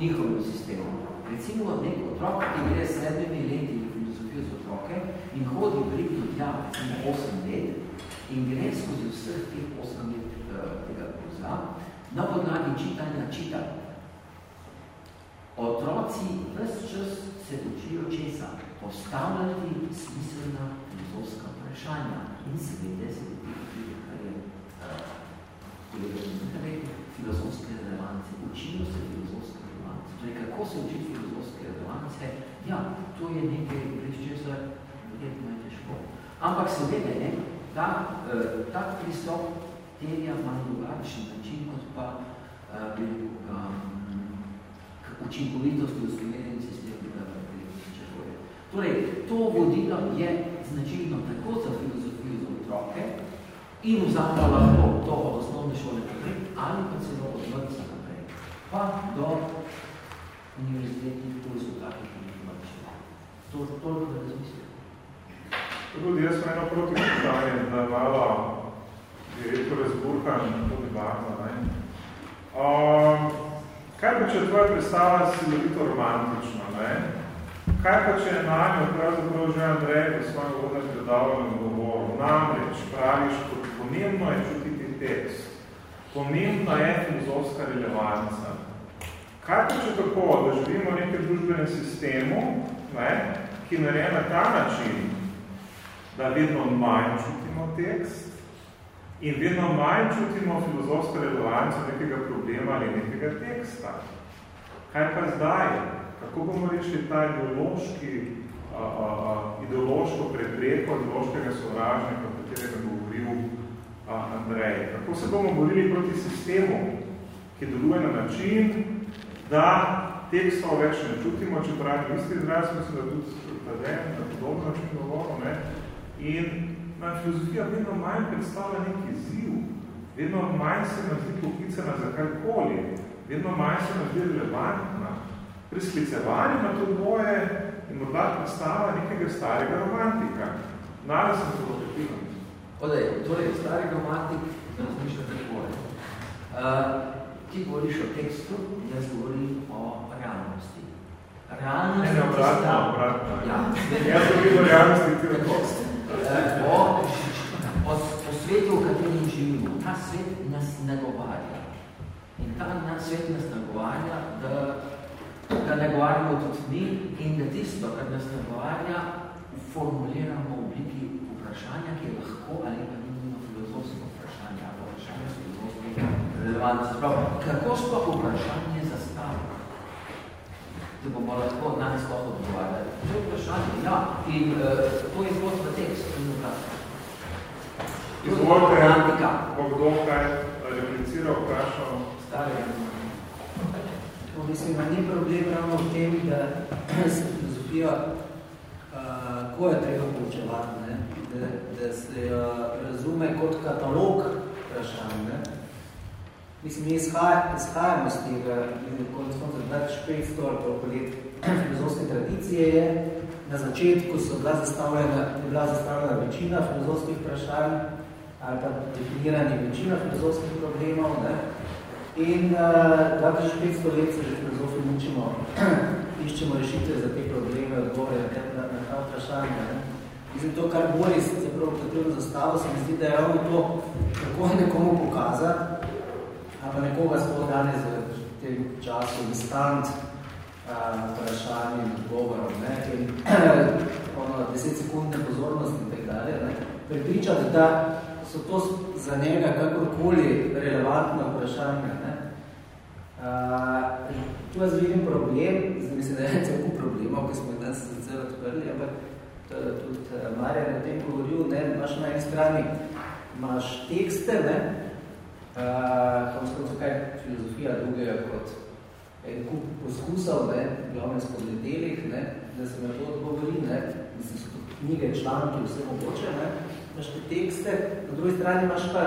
njihovem sistemu. Recimo, nek otrok, ki gre s sedmimi leti v filozofijo za otroke in hodi prikno tja, recimo, 8 let in gre skozi vseh teh 8 let kurza, na podlagi čitanja čita. Otroci ves čas se učijo česa? Postavljati smiselna filozofska vprašanja in seveda se tudi, kar je uh, filozofske relevance. Učijo se filozofske relevance. Torej, kako se uči filozofske relevance? Ja, to je nekaj, brez česa je težko. Ampak seveda, ne, ta, uh, ta pristop terja malo drugačen način, kot pa uh, um, učinkovitost v usmerjenem sistemu, da če boje. Torej, to vodilo je značilno tako za filozofijo za otroke in vzamlja lahko to od osnovne šole naprej, ali pa celo od vrca naprej, pa do univerzitetnih kursov takih informačij. To je toliko da razmislim. Tudi jaz sem eno proti vprašanje, da malo direktor razburkan, tudi varno. Ne? Um, kaj pa, če je tvoja predstava silovito romantična? Ne? Kaj pa, če je na njo pravzaprav že Andrej v svojem vodnem predavljanju govoril? Namreč praviš, kot pomembno je čutiti tekst, pomembna je filozofska relevanca. Kaj pa, če tako, da živimo v nekem družbenem sistemu, ne, ki nareje na ta način, da vedno manj čutimo tekst, in vedno manj čutimo filozofsko relevanco nekega problema ali nekega teksta. Kaj pa zdaj? Kako bomo rešili ta ideološki, a, a, a, ideološko prepreko ideološkega sovražnika, o katerem je govoril a, Andrej? Kako se bomo borili proti sistemu, ki deluje na način, da tekstov več ne čutimo, če pravi isti izraz, mislim, da tudi Tadej, na podobno način govoril, ne? In na filozofija vedno manj predstavlja neki ziv, vedno manj se nam zdi poklicana za karkoli, vedno manj se nam zdi relevantna. Pri sklicevanju na to dvoje in morda predstava nekega starega romantika. Nada sem zelo prepilom. Odaj, torej, stari romantik razmišlja takole. Uh, ti govoriš o tekstu, jaz govorim o realnosti. Realnost ne, ne, obratno, obratno. Ja. Jaz govorim o realnosti, ti o tekstu. O, o, o svetu, v katerem živimo. Ta svet nas nagovarja. In ta svet nas nagovarja, da, da nagovarjamo tudi mi in da tisto, kar nas nagovarja, formuliramo v obliki vprašanja, ki je lahko ali pa ni filozofsko vprašanje, ali vprašanje filozofske relevance. Kako sploh vprašanje zastavlja? da bomo lahko danes sploh odgovarjali. To je vprašanje, ja, in uh, to je kot v tekstu. Izvolite, bo kdo kaj repliciral, vprašal? Stari. Mislim, da ni problem ravno v tem, da se filozofija, uh, ko je treba poučevati, ne? Da, da se uh, razume kot katalog vprašanj. Ne? Mislim, mi izhajamo z tega, konec konca 2500 ali koliko let filozofske tradicije je, na začetku so bila zastavljena, je bila zastavljena večina filozofskih vprašanj ali pa definiranje večina filozofskih problemov. Ne? In uh, 2500 let se že filozofi mučimo, iščemo rešitve za te probleme, odgovore na, ta vprašanja. Mislim, to, kar Boris zapravo potrebno zastavil, se mi zdi, da je ravno to, kako nekomu pokazati, ali pa nekoga sploh danes v tem času instant vprašanj in odgovorov, ne, in ono, 10 sekundne pozornosti in tak dalje, ne, prepričati, da so to za njega kakorkoli relevantna vprašanja. Ne. Uh, tu jaz vidim problem, zdaj mislim, da je celo problemov, ki smo danes sicer odprli, ampak tudi Marjan o tem govoril, ne, imaš na eni strani, imaš tekste, ne, uh, kaj filozofija drugega kot en kup poskusov, ne, glavne spodledelih, ne, da se na to odgovori, ne, mislim, so knjige, članki, vse mogoče, ne, imaš te tekste, na drugi strani imaš pa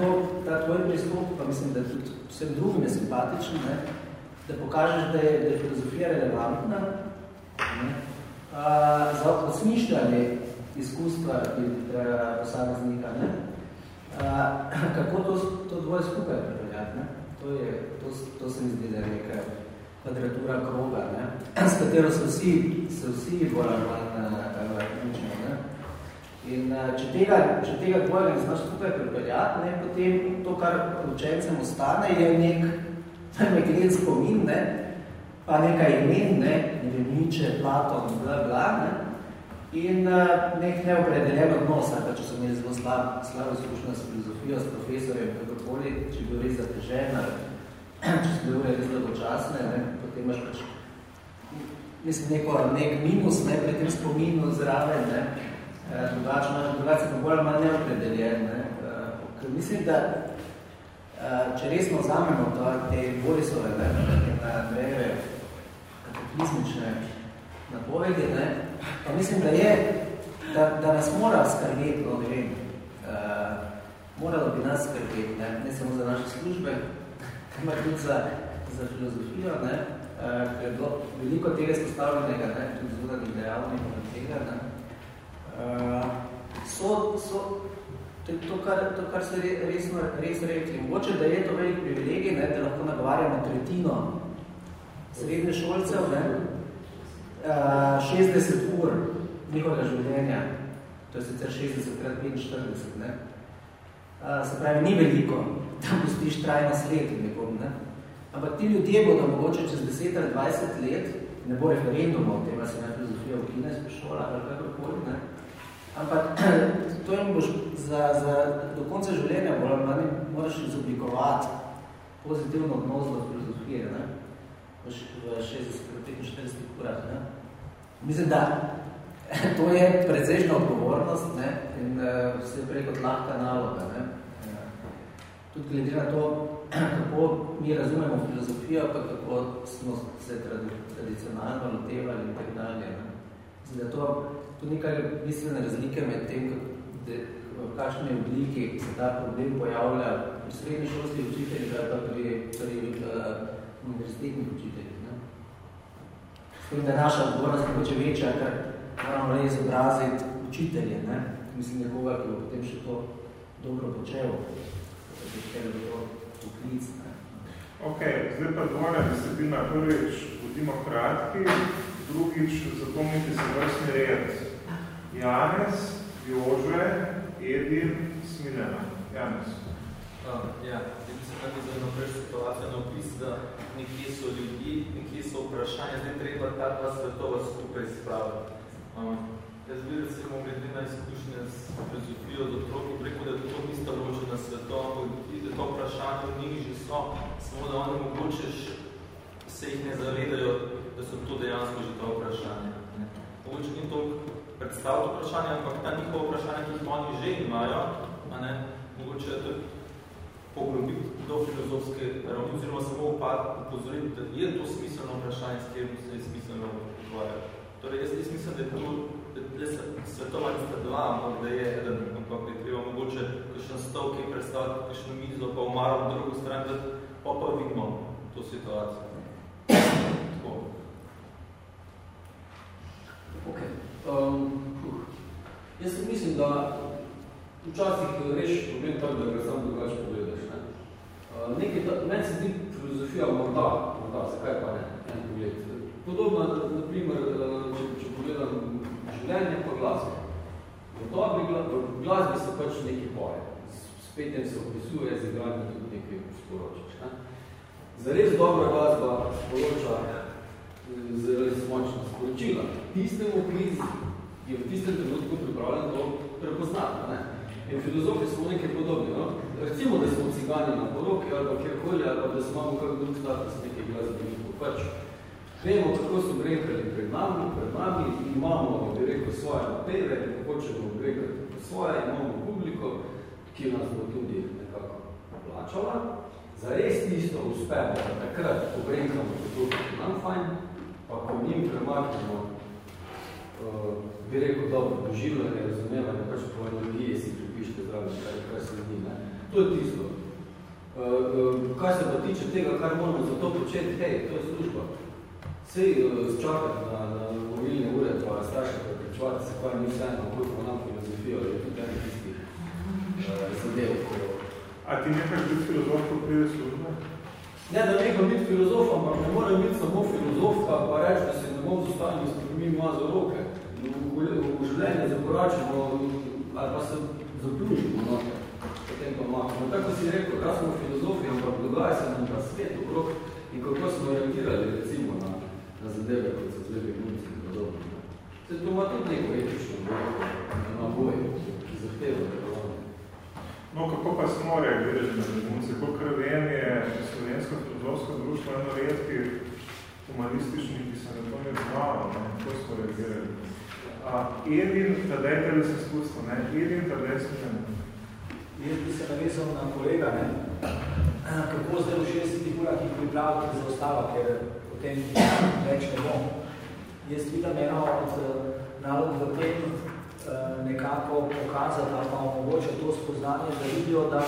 to, ta tvoj pristop, pa mislim, da tudi vsem drugim je simpatičen, ne, da pokažeš, da je, da je filozofija relevantna ne, a, za osmišljanje izkustva posameznika. Ne, a, kako to, to dvoje skupaj pripeljati? Ne? To, je, to, to se mi zdi, da je neka kvadratura kroga, ne? s katero se vsi, se vsi bolj učimo. Ne? In če tega, če tega dvojega ne znaš skupaj pripeljati, ne, potem to, kar učencem ostane, je nek, let spomin, ne, pa nekaj imen, ne, ne vem, Niče, Platon, bla, bla, ne, in nek neopredeljen odnos, ne, če so imeli zelo slab, slabo izkušnjo s filozofijo, s profesorjem, kakorkoli, če bi bil res zatežen, če so bile res dolgočasne, ne, potem imaš pač mislim, neko, nek minus ne, pri tem spominu zraven, ne, drugače, drugače pa bolj manj neopredeljen. Ne? Ker mislim, da če resno vzamemo to, te Borisove, ne, na Andrejeve kataklizmične napovedi, ne, pa mislim, da je, da, da nas mora skrbeti, no, ne vem, moralo bi nas skrbeti, ne, ne samo za naše službe, ampak tudi za, za filozofijo, ne, ker je bilo veliko tega izpostavljenega, ne, tudi zvodanih dejavnih tega, ne, Uh, so, so to, to, kar, to, kar se res, res rekli. Mogoče, da je to velik privilegij, ne, da lahko nagovarjamo tretjino srednje šolcev, ne, uh, 60 ur njihovega življenja, to je sicer 60 krat 45, ne. Uh, se pravi, ni veliko, da pustiš trajno sled nekom, ne. Ampak ti ljudje bodo mogoče čez 10 ali 20 let, ne bo referenduma o tem, se ne filozofija po šolah ali kakorkoli, ne, Ampak to jim boš za, za, do konca življenja bolj manj moraš izoblikovati pozitivno odnos do filozofije, ne? v 60-45 urah. Ne? Mislim, da to je precejšna odgovornost ne? in uh, vse prej kot lahka naloga. Ne? Tudi glede na to, kako mi razumemo filozofijo, pa kako smo se tradicionalno lotevali in tako dalje. Ne? Da to tu nekaj bistvene razlike med tem, v kakšni obliki se ta problem pojavlja pri srednji šolskih učiteljih ali pa pri, pri uh, univerzitetnih učiteljih. Ne? S tem, da je naša odgovornost mogoče večja, ker moramo le izobraziti učitelje, ne? mislim nekoga, ki bo potem še to dobro počel, ker bi to poklic. Ne? Ok, zdaj pa dvojna disciplina. Prvič, bodimo kratki, drugič, zapomnite se vrstni red. Janez, Jože, Edin, Smiljana. Janez. Ja, zdaj se nekaj za eno prejš situacijo na opis, da nekje so ljudi, nekje so vprašanja, zdaj treba ta dva svetova skupaj spraviti. Jaz bi recimo glede na izkušnje s filozofijo od otroku preko, da to nista ločena svetova, ampak da to vprašanje v njih že so, samo da oni mogoče se jih ne zavedajo, da so to dejansko že to vprašanje. Ne. Mogoče ni toliko predstaviti vprašanje, ampak ta njihova vprašanja, ki jih oni že imajo, a ne, mogoče to poglobiti do filozofske ravni, oziroma samo upozoriti, da je to smiselno vprašanje, s katerim se je smiselno odgovarjati. Torej, jaz, jaz mislim, da je to, da je svetova nista dva, ampak da je eden, ampak da je treba mogoče kakšen stol, ki je predstaviti kakšno mizo, pa umaro v drugo stran, da pa pa vidimo to situacijo. Tako. Okay. Um, jaz mislim, da včasih reš problem tako, da ga sam drugače pogledaš. Ne? Uh, nekaj, ta, meni se zdi filozofija morda, morda, zakaj pa ne, en pogled. Podobno, na primer, če, če pogledam življenje pa glasbe. V, dobri, glasbi se pač nekaj poje. Spet tem se opisuje, z igranjem tudi nekaj sporočiš. Zares dobra glasba sporoča zelo močna sporočila. Tistemu, ki je v tistem trenutku pripravljen to prepoznati. Ne? In filozofi smo nekaj podobni. No? Recimo, da smo cigani na poroki ali kjerkoli, ali da smo imamo kak drug status nekaj glasbenikov. Pač vemo, kako so brekali pred nami, pred nami, imamo, bi rekel, svoje napeve, hočemo brekati svoje, imamo publiko, ki nas bo tudi nekako plačala. Za res tisto uspemo, da takrat pobrenkamo, da to nam fajn, pa ko njim premaknemo uh, bi rekel, dobro, doživljanje, razumevanje, pač po energiji si pripište zraven, kar, kar se zdi. Ne? To je tisto. Uh, uh, kaj se pa tiče tega, kar moramo za to početi, hej, to je služba. Sej uh, čakati na, na mobilne ure, pa starše prepričovati se, kaj ni vseeno, koliko nam filozofijo, ali tudi eni tistih uh, zadev. Ko... A ti nekaj biti filozof, ko pride služba? Ne, da nekaj biti filozof, ampak ne more biti samo filozof, pa reči, da se ne bom zostavil, da se mi ima roke. V, v, življenje zakoračimo ali pa se zaplužimo noter potem pa makamo. Tako si rekel, da smo filozofi, ampak dogaja se nam ta svet okrog in kako smo orientirali recimo na, na zadeve, kot so zlebi gunci in podobno. Se to ima tudi neko etično na boj, ki delovanje. No, kako pa smo reagirali na begunce? Kolikor vem, je slovensko filozofsko društvo eno redki humanistični, ki se na to ne znalo, ne? Kako smo reagirali? A, Edin, tadej, tebe se spustil, ne? Edin, tadej se ne. Jaz bi se navezal na kolega, ne? kako zdaj v 60 urah jih pripraviti za ostalo, ker potem več ne bom. Jaz vidim eno od eh, nalog v tem nekako pokazati ali pa omogoče to spoznanje, da vidijo, da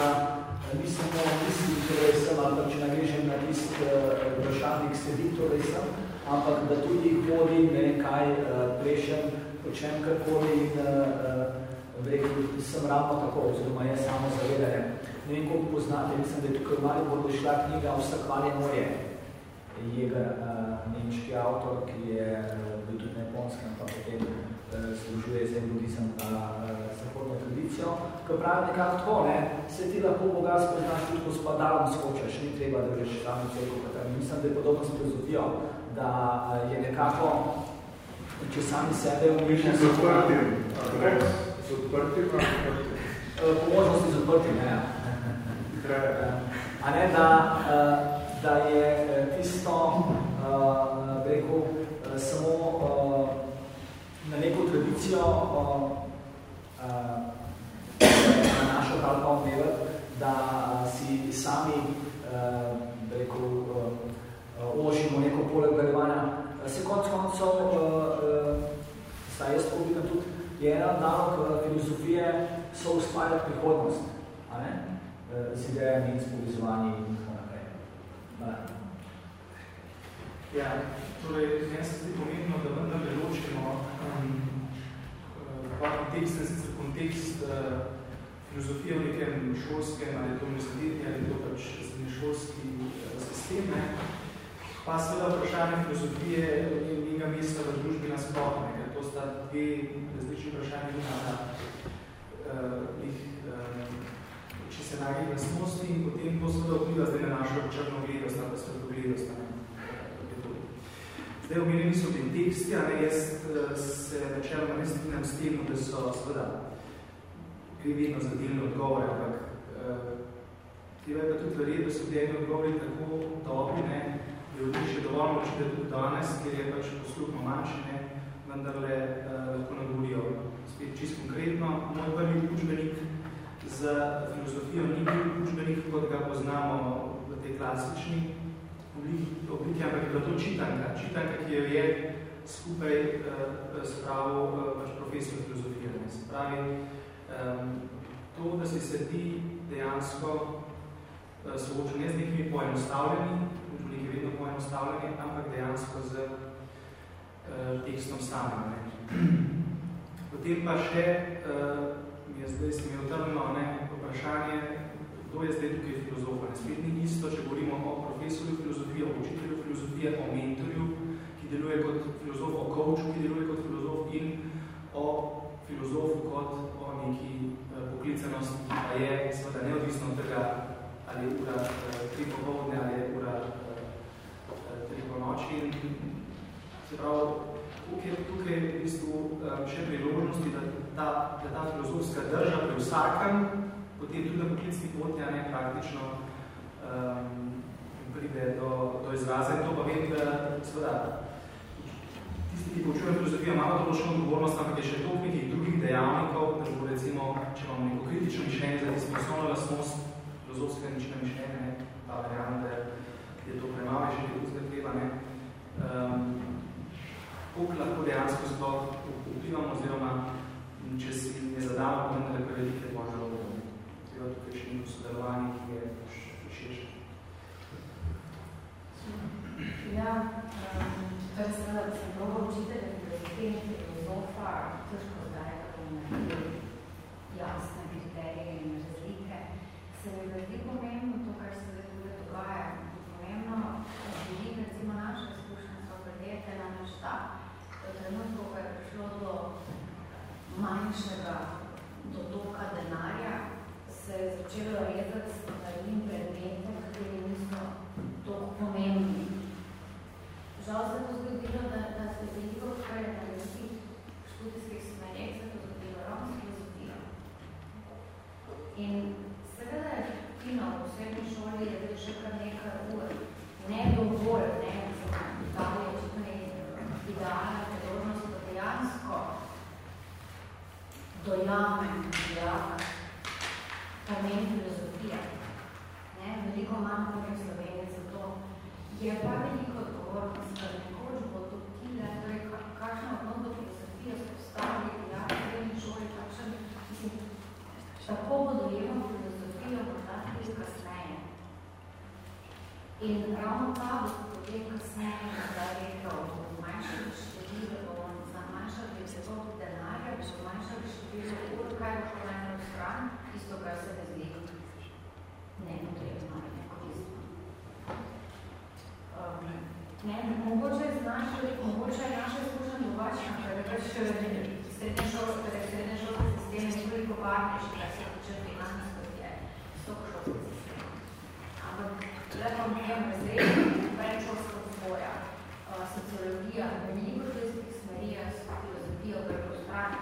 ni samo misli, torej sem, ali pa če navežem na tist eh, vprašannik sedi, torej sem, ampak da tudi hodim, ne kaj prešem, počnem karkoli in rekel, sem ravno tako, oziroma je samo zavedanje. Ne vem, koliko poznate, mislim, da je tukaj v Mariboru šla knjiga Vsak valje morje. Jeger, uh, nemški avtor, ki je bil tudi na Japonskem, pa potem služuje zen budizem pa zahodno tradicijo, ki pravi nekako tako, ne, se ti lahko Boga spoznaš tudi, ko spadalom skočeš, ni treba, da greš tam v celo, mislim, da je podobno s filozofijo, da uh, je nekako, če sami sebe umišljamo... Z odprtim, z odprtim, Po možnosti z odprtim, ne, ja. A ne, da, da je tisto, rekel, samo na neko tradicijo nanašati ali pa omevati, da si sami, rekel, ožimo neko poleg gledovanja. Se konc koncov, saj jaz povidim tudi, je ena nalog filozofije so ustvarjati prihodnost. A ne? z idejami in s povezovanji in tako naprej. Ja, torej, meni se zdi pomembno, da vendar ne ločimo um, dva konteksta, sicer kontekst uh, filozofije v nekem šolskem, ali je to univerzitetni, ali je to pač šolski uh, sistem, ne? pa seveda vprašanje filozofije je njega mesta v družbi na sploh, ker to sta dve različni vprašanje, na uh, jih uh, če se nagi lastnosti in potem to seveda vpliva zdaj na našo črnogledost ali pa svetogledost. Zdaj omenjeni so konteksti, a ne jaz se načeloma ne strinjam s tem, da so seveda gre vedno za delne odgovore, ampak treba je pa tudi verjeti, da so delni odgovori tako dobri, ne, da ljudi še dovolj močite tudi danes, ker je pač posluhno manjši, ne, vendarle lahko nagovorijo. Spet čist konkretno, moj prvi učbenik za filozofijo ni bil učbenik, kot ga poznamo v tej klasični obliki, ampak je bila to čitanka, čitanka, ki jo je skupaj uh, spravil uh, pač profesor filozofije. Ne. Se pravi, um, to, da se sedi dejansko uh, sooča ne z nekimi poenostavljeni, učbenik je vedno poenostavljeni, ampak dejansko z uh, tekstom samim. Ne. Potem pa še uh, je zdaj se mi otrnilo ne, vprašanje, kdo je zdaj tukaj filozof. Ne? Spet ni isto, če govorimo o profesorju filozofije, o učitelju filozofije, o mentorju, ki deluje kot filozof, o coachu, ki deluje kot filozof in o filozofu kot o neki uh, poklicanosti, ki pa je seveda neodvisno od tega, ali je ura uh, tri popovdne, ali je ura uh, tri po noči. Se pravi, tukaj, tukaj je v bistvu še priložnosti, da ta, da ta filozofska drža pri vsakem, potem tudi na poklicni poti, ne, praktično um, pride do, do izraza. In to pa vem, da seveda, tisti, ki poučujem filozofijo, imamo določeno odgovornost, ampak je še toliko nekih drugih dejavnikov, da bo recimo, če imamo neko kritično mišljenje za tisto osnovno lastnost filozofskega nične mišljenja, ne, pa verjamem, da je to premalo, še nekaj treba, ne. Um, koliko lahko dejansko sploh vplivamo, oziroma če si ne zadamo pomembne velike dvojne Treba tukaj še neko sodelovanje, ki je širše. Ja, to je seveda, da sem dobro učitelj, filozofije in filozofa, težko zdaj, kako naredili jasne kriterije in razlike. Se mi zdi pomembno to, kar se zdaj tukaj dogaja. Pomembno, da želi recimo naša izkušnja s fakultete namreč ta, da trenutko, ko je prišlo do manjšega dotoka denarja, se je začelo rezati stvari in predmete, kateri niso toliko pomembni. Žal se je to zgodilo, da, da se je veliko prej na vseh študijskih smerjeh se to zgodilo ravno s filozofijo. In seveda je fino, v srednji šoli je bilo še kar nekaj ur, ne dovolj, ne, da je očitno idealna priložnost, da dejansko dojamem, da pomen filozofija. Ne, veliko manj pomen Slovenije za to. Je pa veliko odgovornost, da nekoč bo to tile, torej kakšno odnos do filozofije se postavili, ja, v srednji šoli, kakšen, mislim, tako bo dojemal filozofijo morda tudi kasneje. In ravno ta bo potem kasneje, da je rekel, bo zmanjšali število, bo zmanjšali celo denarja, bo zmanjšali število ur, kaj bo šlo na eno stran, isto, kar se ne zdi nepotrebno ali nekoristno. Um, ne, mogoče je znašli, mogoče je naša izkušnja drugačna, ker je pač srednje šolske, ker je srednje šolske sisteme nekoliko varnejši, kar se tiče financ, kot je visokošolski sistem. Ampak tukaj pa mojem razredu, predšolska vzgoja, uh, sociologija, veliko študijskih smeri, filozofijo, prvo stran,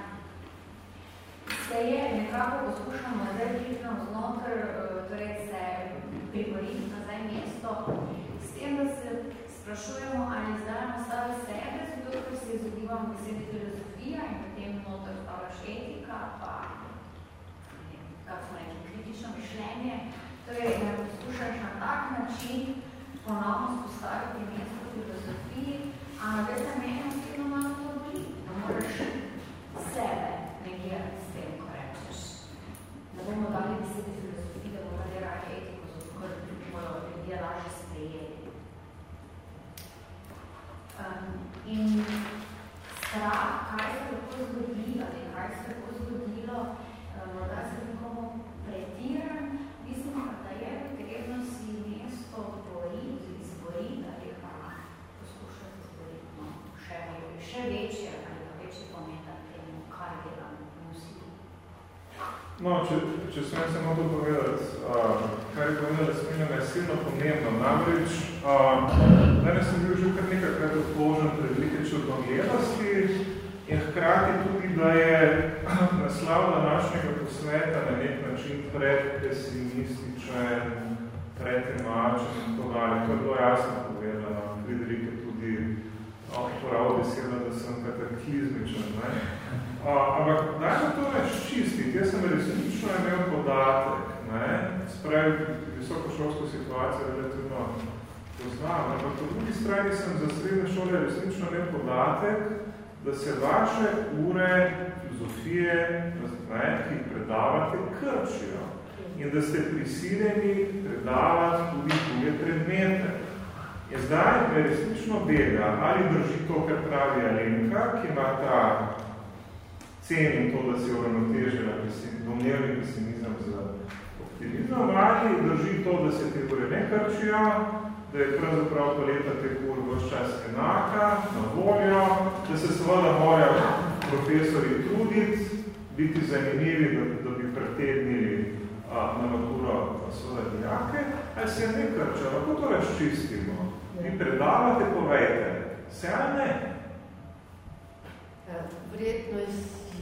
se je nekako poskušamo zdaj priti vznoter, torej se priboriti nazaj mesto, s tem, da se sprašujemo, ali zdaj nastavi sebe, zato ker se izogibamo besedi filozofija in potem noter stavljaš etika, pa kako smo rekli, kritično mišljenje. Torej, da poskušaš na tak način ponovno spostaviti mesto filozofiji, a da se meni osebno malo to boli, da moraš sebe negirati s tem, ko rečeš. Da bomo dali besedi filozofiji, da bomo raje etiko, zato ker bojo ljudje lažje sprejeli. Um, in strah, kaj se lahko zgodi, ali kaj se lahko zgodilo, um, morda se nekomu pretiran, mislim pa, da je potrebno si mesto boriti, izboriti, ali pa poskušati izboriti no, še, še večje, ali pa večje pomena temu, kar delam vsi. No, če, če smem samo to povedati, uh, kar je povedala Sminjana, je silno pomembno. Namreč, uh, danes sem bil že kar nekakrat obložen pred velike črnogledosti in hkrati tudi, da je naslav današnjega posveta na nek način predpesimističen, predtemačen in tako dalje. To je bilo jasno povedano. Friderik je tudi uporabil beseda, da sem kataklizmičen. Ne? Uh, ampak dajmo to več čistiti. Jaz sem resnično imel podatek, ne? spravi visokošolsko situacijo relativno poznam, ampak po drugi strani sem za srednje šole resnično imel podatek, da se vaše ure filozofije, ne, ki jih predavate, krčijo in da ste prisiljeni predavati tudi druge predmete. In zdaj me resnično bega, ali drži to, kar pravi Alenka, ki ima ta cenim to, da si uravnotežila domnevni pesimizem z optimizmom, ali drži to, da se te ure ne krčijo, da je pravzaprav paleta teh ur vse čas enaka, na voljo, da se seveda morajo profesori truditi, biti zanimivi, da, da bi pretegnili a, na maturo svoje dijake, ali se ne krčijo, lahko to več čistimo. Vi predavate, povejte, se ali ne? Verjetno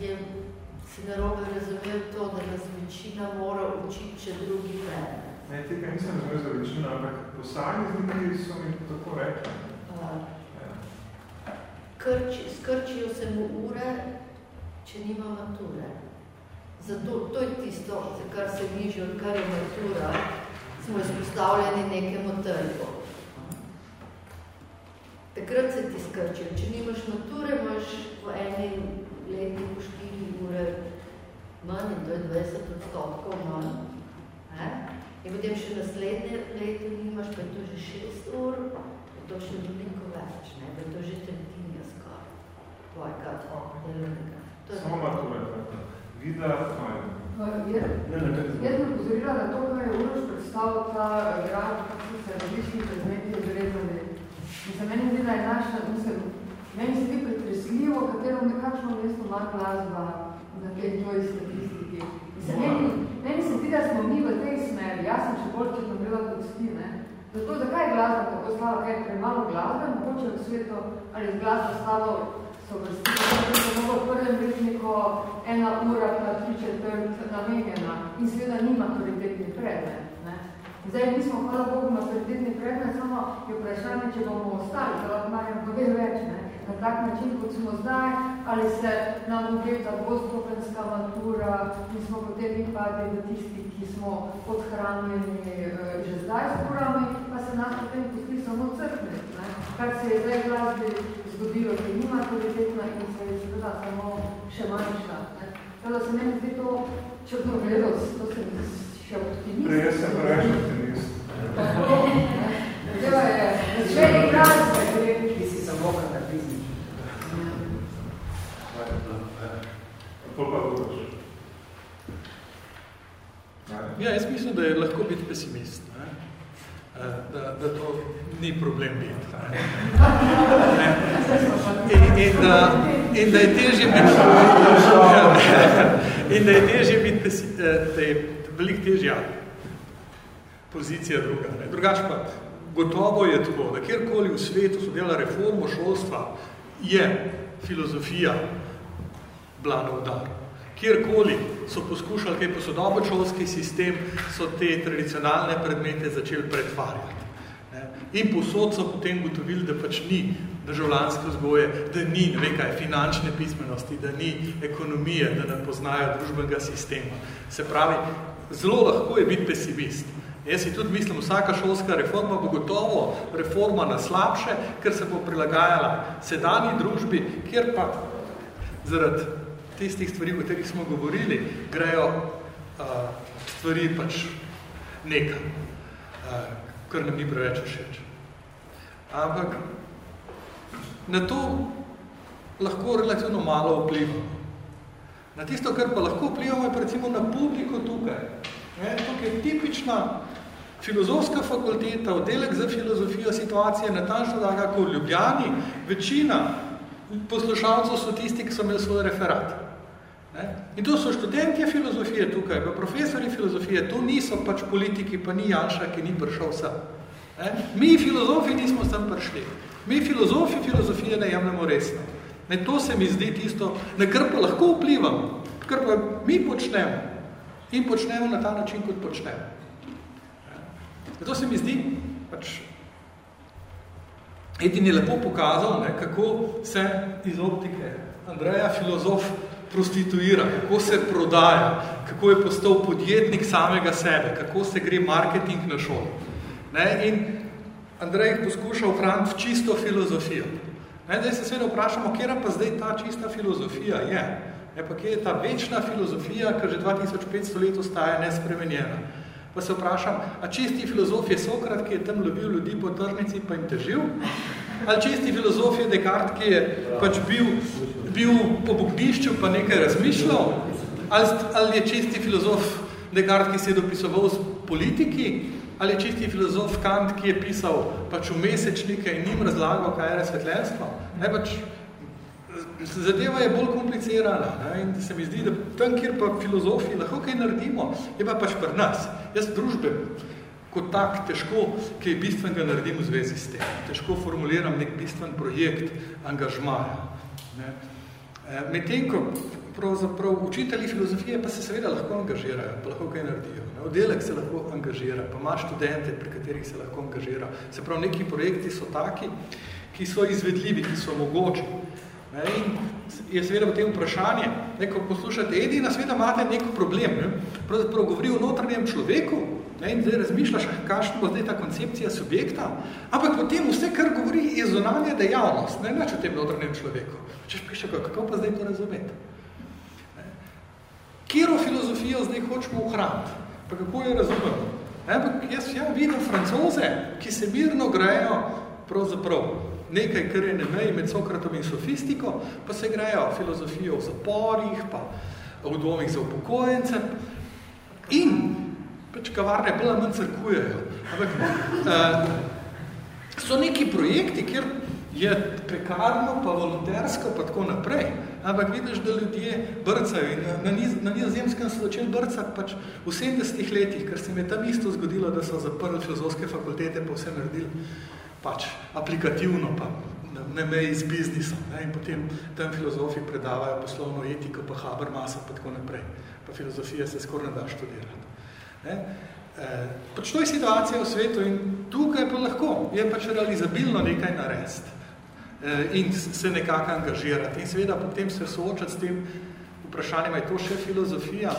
je si narobe razumel to, da nas večina mora učiti, če drugi ne. Ne, tega nisem razumel za večino, ampak posamezniki so mi tako rekli. Krči, skrčijo se mu ure, če nima mature. Zato, to je tisto, za kar se mi že odkar je matura, smo izpostavljeni nekemu trgu. takrat se ti skrčijo. Če nimaš mature, imaš v eni leti po 4 ure manj, in to je 20 odstotkov manj. Ne? In potem še naslednje leto nimaš, pa je to že 6 ur, je to še veliko več, ne? pa je to že tretjinja skoraj tvojega delovnega. Samo mature, videa, Jaz bi pozorila na to, kaj je Uroš predstavil ta grad, kako se različni predmeti odrezali. Mislim, meni zdi, da je naša, mislim, meni se zdi pretresljivo, katero nekakšno mesto ima glasba na tej tvoji statistiki. Mislim, meni, meni se zdi, da smo mi v tej smeri, jaz sem še bolj, če sem bila kot ti, ne? Zato, zakaj je glasba tako slava, kaj je premalo glasbe, mogoče v svetu, ali je glasba stalo so vrstili, da je v prvem letniku ena ura pa tri četrt namenjena in seveda ni maturitetni predmet. Zdaj nismo, hvala Bogu, maturitetni predmet, samo je vprašanje, če bomo ostali, da lahko Marjan pove več, ne? Na tak način, kot smo zdaj, ali se nam obeta dvostopenska matura in smo potem mi padli v tisti, ki smo odhranjeni eh, že zdaj s urami, pa se nas potem pusti samo crkneti, kar se je zdaj glasbi zgodilo, ki nima kvalitetna in se je seveda samo še manjša. Tako da se meni zdi to črno gledost, to se mi še optimist. Prej sem preveč optimist. Zdaj je, kraj se gre. Ti si samo katafizič. To pa boš. Ja, jaz mislim, da je lahko biti pesimist. Ne? Da, da to ni problem biti. Ne? In, in, da, in da je težje biti in da je težje biti da je veliko težja pozicija druga. Ne? Drugač pa, gotovo je tako, da kjerkoli v svetu so delali reformo šolstva, je filozofija bila na udaru. Kjerkoli so poskušali kaj posodobiti šolski sistem, so te tradicionalne predmete začeli pretvarjati. In posod so potem gotovili, da pač ni državljanske vzgoje, da ni ne vem kaj, finančne pismenosti, da ni ekonomije, da ne poznajo družbenega sistema. Se pravi, zelo lahko je biti pesimist. Jaz si tudi mislim, vsaka šolska reforma bo gotovo reforma na slabše, ker se bo prilagajala sedanji družbi, kjer pa zaradi tistih stvari, o katerih smo govorili, grejo uh, stvari pač nekaj, uh, kar nam ni preveč všeč. Ampak na to lahko relativno malo vplivamo. Na tisto, kar pa lahko vplivamo, je recimo na publiko tukaj. Ne, tukaj je tipična filozofska fakulteta, oddelek za filozofijo situacije natančno tako, kako v Ljubljani, večina poslušalcev so tisti, ki so imeli svoj referat. Ne? In to so študentje filozofije tukaj, pa profesori filozofije, to niso pač politiki, pa ni Janša, ki ni prišel sem. Ne? Mi filozofi nismo sem prišli. Mi filozofi filozofije ne jemljamo resno. Ne, to se mi zdi tisto, na kar pa lahko vplivamo, kar pa mi počnemo in počnemo na ta način, kot počnemo. Zato se mi zdi, pač, Edin je lepo pokazal, ne, kako se iz optike Andreja filozof prostituira, kako se prodaja, kako je postal podjetnik samega sebe, kako se gre marketing na šolo. Ne, in Andrej poskuša ohraniti čisto filozofijo. Ne, zdaj se seveda vprašamo, kje pa zdaj ta čista filozofija je. Ne, pa kje je ta večna filozofija, ki že 2500 let ostaja nespremenjena. Pa se vprašam, a čisti filozof je Sokrat, ki je tam lovil ljudi po tržnici pa jim težil? Ali čisti filozof je Descartes, ki je pač bil, bil po bognišču pa nekaj razmišljal? Ali, ali je čisti filozof Descartes, ki se je dopisoval s politiki? Ali je čisti filozof Kant, ki je pisal pač v mesečnike in njim razlagal, kaj je razsvetljenstvo? Ne, pač, zadeva je bolj komplicirana ne? in se mi zdi, da tam, kjer pa filozofi lahko kaj naredimo, je pa pač pri nas. Jaz družbe kot tak težko kaj bistvenega naredim v zvezi s tem. Težko formuliram nek bistven projekt angažmaja. Ne? Medtem, ko pravzaprav učitelji filozofije pa se seveda lahko angažirajo, pa lahko kaj naredijo. Oddelek se lahko angažira, pa ima študente, pri katerih se lahko angažira. Se pravi, neki projekti so taki, ki so izvedljivi, ki so mogoči. In je seveda potem vprašanje, ne, ko poslušate, edina seveda imate nek problem, ne, pravzaprav govori o notranjem človeku, ne, in zdaj razmišljaš, kakšna bo zdaj ta koncepcija subjekta, ampak potem vse, kar govori, je zunanja dejavnost, ne neč o tem notranjem človeku. Češ piše, kako pa zdaj to razumeti? Kjero filozofijo zdaj hočemo ohraniti? Pa kako jo razumemo? Ampak jaz ja, vidim francoze, ki se mirno grejo pravzaprav nekaj, kar je ne meji med Sokratom in sofistiko, pa se grejo filozofijo v zaporih, pa v domih za upokojence in pač kavarne bolj manj crkujejo. Ampak uh, so neki projekti, kjer je prekarno, pa volontersko, pa tako naprej. Ampak vidiš, da ljudje brcajo in na, niz, na nizozemskem so začeli brcati pač v 70 letih, ker se mi je tam isto zgodilo, da so zaprli filozofske fakultete, pa vse naredili pač aplikativno, pa ne meji z biznisom. Ne? In potem tam filozofi predavajo poslovno etiko, pa Habermasa, pa tako naprej. Pa filozofija se skoraj ne da študirati. Ne? E, pač to je situacija v svetu in tukaj pa lahko, je pač realizabilno nekaj narediti e, in se nekako angažirati. In seveda potem se soočati s tem vprašanjem, je to še filozofija?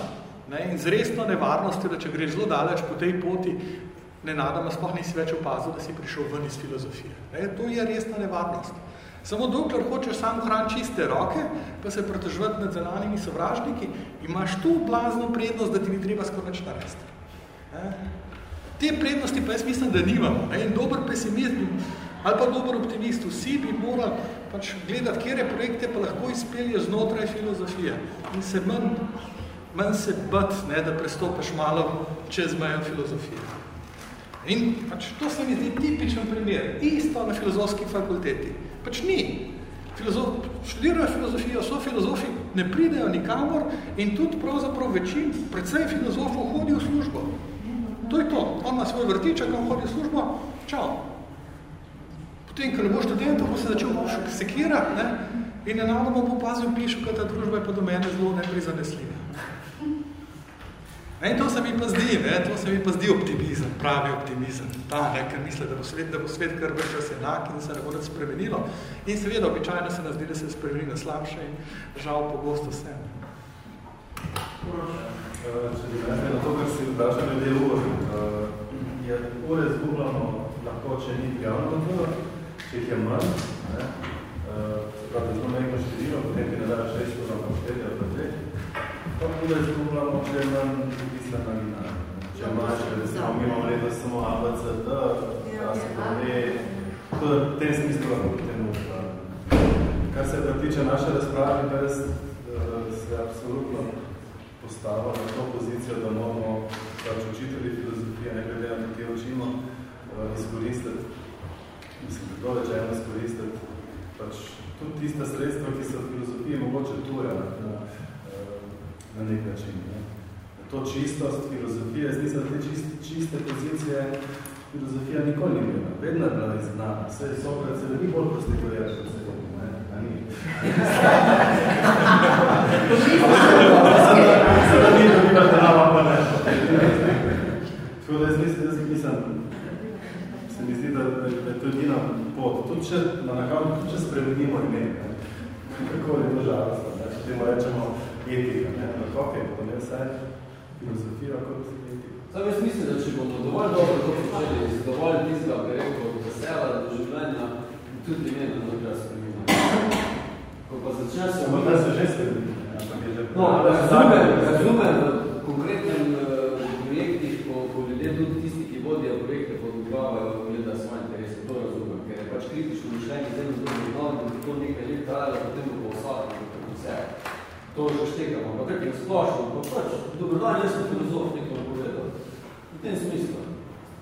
Ne? In z resno nevarnostjo, da če greš zelo daleč po tej poti, nenadoma sploh nisi več opazil, da si prišel ven iz filozofije. Ne? To je resna nevarnost. Samo dokler hočeš samo hraniti čiste roke, pa se protežvati nad zelanimi sovražniki, imaš tu blazno prednost, da ti ni treba skoraj nič narediti. Te prednosti pa jaz mislim, da nimamo. Ne? In dober pesimist ali pa dober optimist, vsi bi morali pač gledati, kjere projekte pa lahko izpelje znotraj filozofije in se manj, manj se bat, ne, da prestopiš malo čez mejo filozofije. In pač to se mi zdi tipičen primer. Isto na filozofski fakulteti. Pač ni. Filozof, študirajo filozofijo, so filozofi, ne pridejo nikamor in tudi pravzaprav večin, predvsej filozofov hodi v službo. To je to. On ima svoj vrtiček, on hodi v službo, čao. Potem, ko ne bo študentov, bo se začel sekirati ne? in enadoma bo pazil pišu, kaj ta družba je pa do mene zelo neprizanesljiva. Ne, to se mi pa zdi, ne, to se mi pa zdi optimizem, pravi optimizem. Ta, ne, ker misle, da bo svet, da bo svet kar več čas enak in se ne bo nič spremenilo. In seveda, običajno se nas zdi, da se spremeni na slabše in žal pogosto se. Če bi na to, kar si vprašal ljudje ur, je ure zgubljamo lahko, če ni prijavno kulturo, če jih je manj, ne, se pravi, da smo nekaj število, potem bi ne dali šest ur, pa štiri ali pa dve, pa ure zgubljamo, če je manj pisna nalina. Če imaš, recimo, mi imamo leto samo ABCD, da se pove, to je v tem smislu lahko potem upravljamo. Kar se pa tiče naše razprave, pa jaz se absolutno postavil na to pozicijo, da moramo pač učitelji filozofije, ne glede na to, kje učimo, izkoristiti, mislim, kako rečeno izkoristiti, pač tudi tista sredstva, ki so v filozofiji mogoče tuja na, na nek način. Ne. To čistost filozofije, zdi se, da te čiste, čiste pozicije filozofija nikoli ni bila. Vedno je bila izgnana. Vse je Sokrat se ni bolj prostituiraš, kot se dobro, ne? A ni? Dobila drava, pa ne. Tako da jaz mislim, jaz mislim, se mi zdi, da, da je to edina pot. Tudi če, na nakavno, tudi če spremenimo ime, ne? kako je to žalostno, ne? če temu rečemo etika, ne? Na koke, pa ne vse filozofija kot etika. Sam jaz mislim, da če bomo dovolj dobro to počeli, z dovolj tistega, bi rekel, vesela, do življenja, tudi ime na nekaj spremenja. Ko pa začne se... Samo da se že spremeni. No, razumem, razumem v konkretnem projektih, ko, ko ljudje tudi tisti, ki vodijo projekte, podglavajo, gleda svoje interese, to razumem, ker je pač kritično mišljenje zdaj na drugi novi, da bi to nekaj let trajalo, potem bo pa kot vse. To že štekamo, pa tako je splošno, pa pač, dobrodan, jaz sem filozof, nekaj povedal. V tem smislu.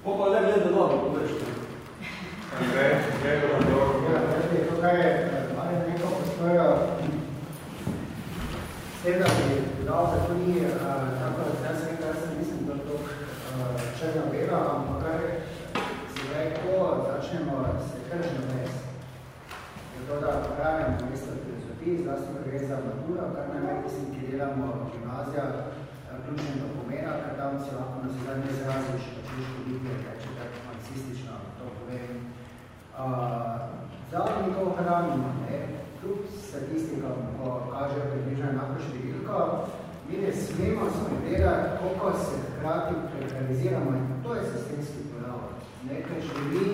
Pa pa le gleda dobro, poveš. Andrej, gleda dobro. Ja, tukaj je, ali neko postojo bi dal, da to ni tako razjasno, kar sem mislim, da to črna bela, ampak kar sedaj, ko začnemo se kržno vez, je to, da pravim na mesto filozofiji, zdravstveno gre za maturo, kar naj mislim, ki delamo gimnazija, ključnega pomena, ker tam si lahko na zadnje izraziš, pa češ podibje, če tako marksistično to povem. Zdaj nekaj ohranimo, ne? kljub statistikam, ko kažejo približno enako številko, mi ne smemo spregledati, koliko se hkrati prekariziramo in to je sistemski pojav. Nekaj želi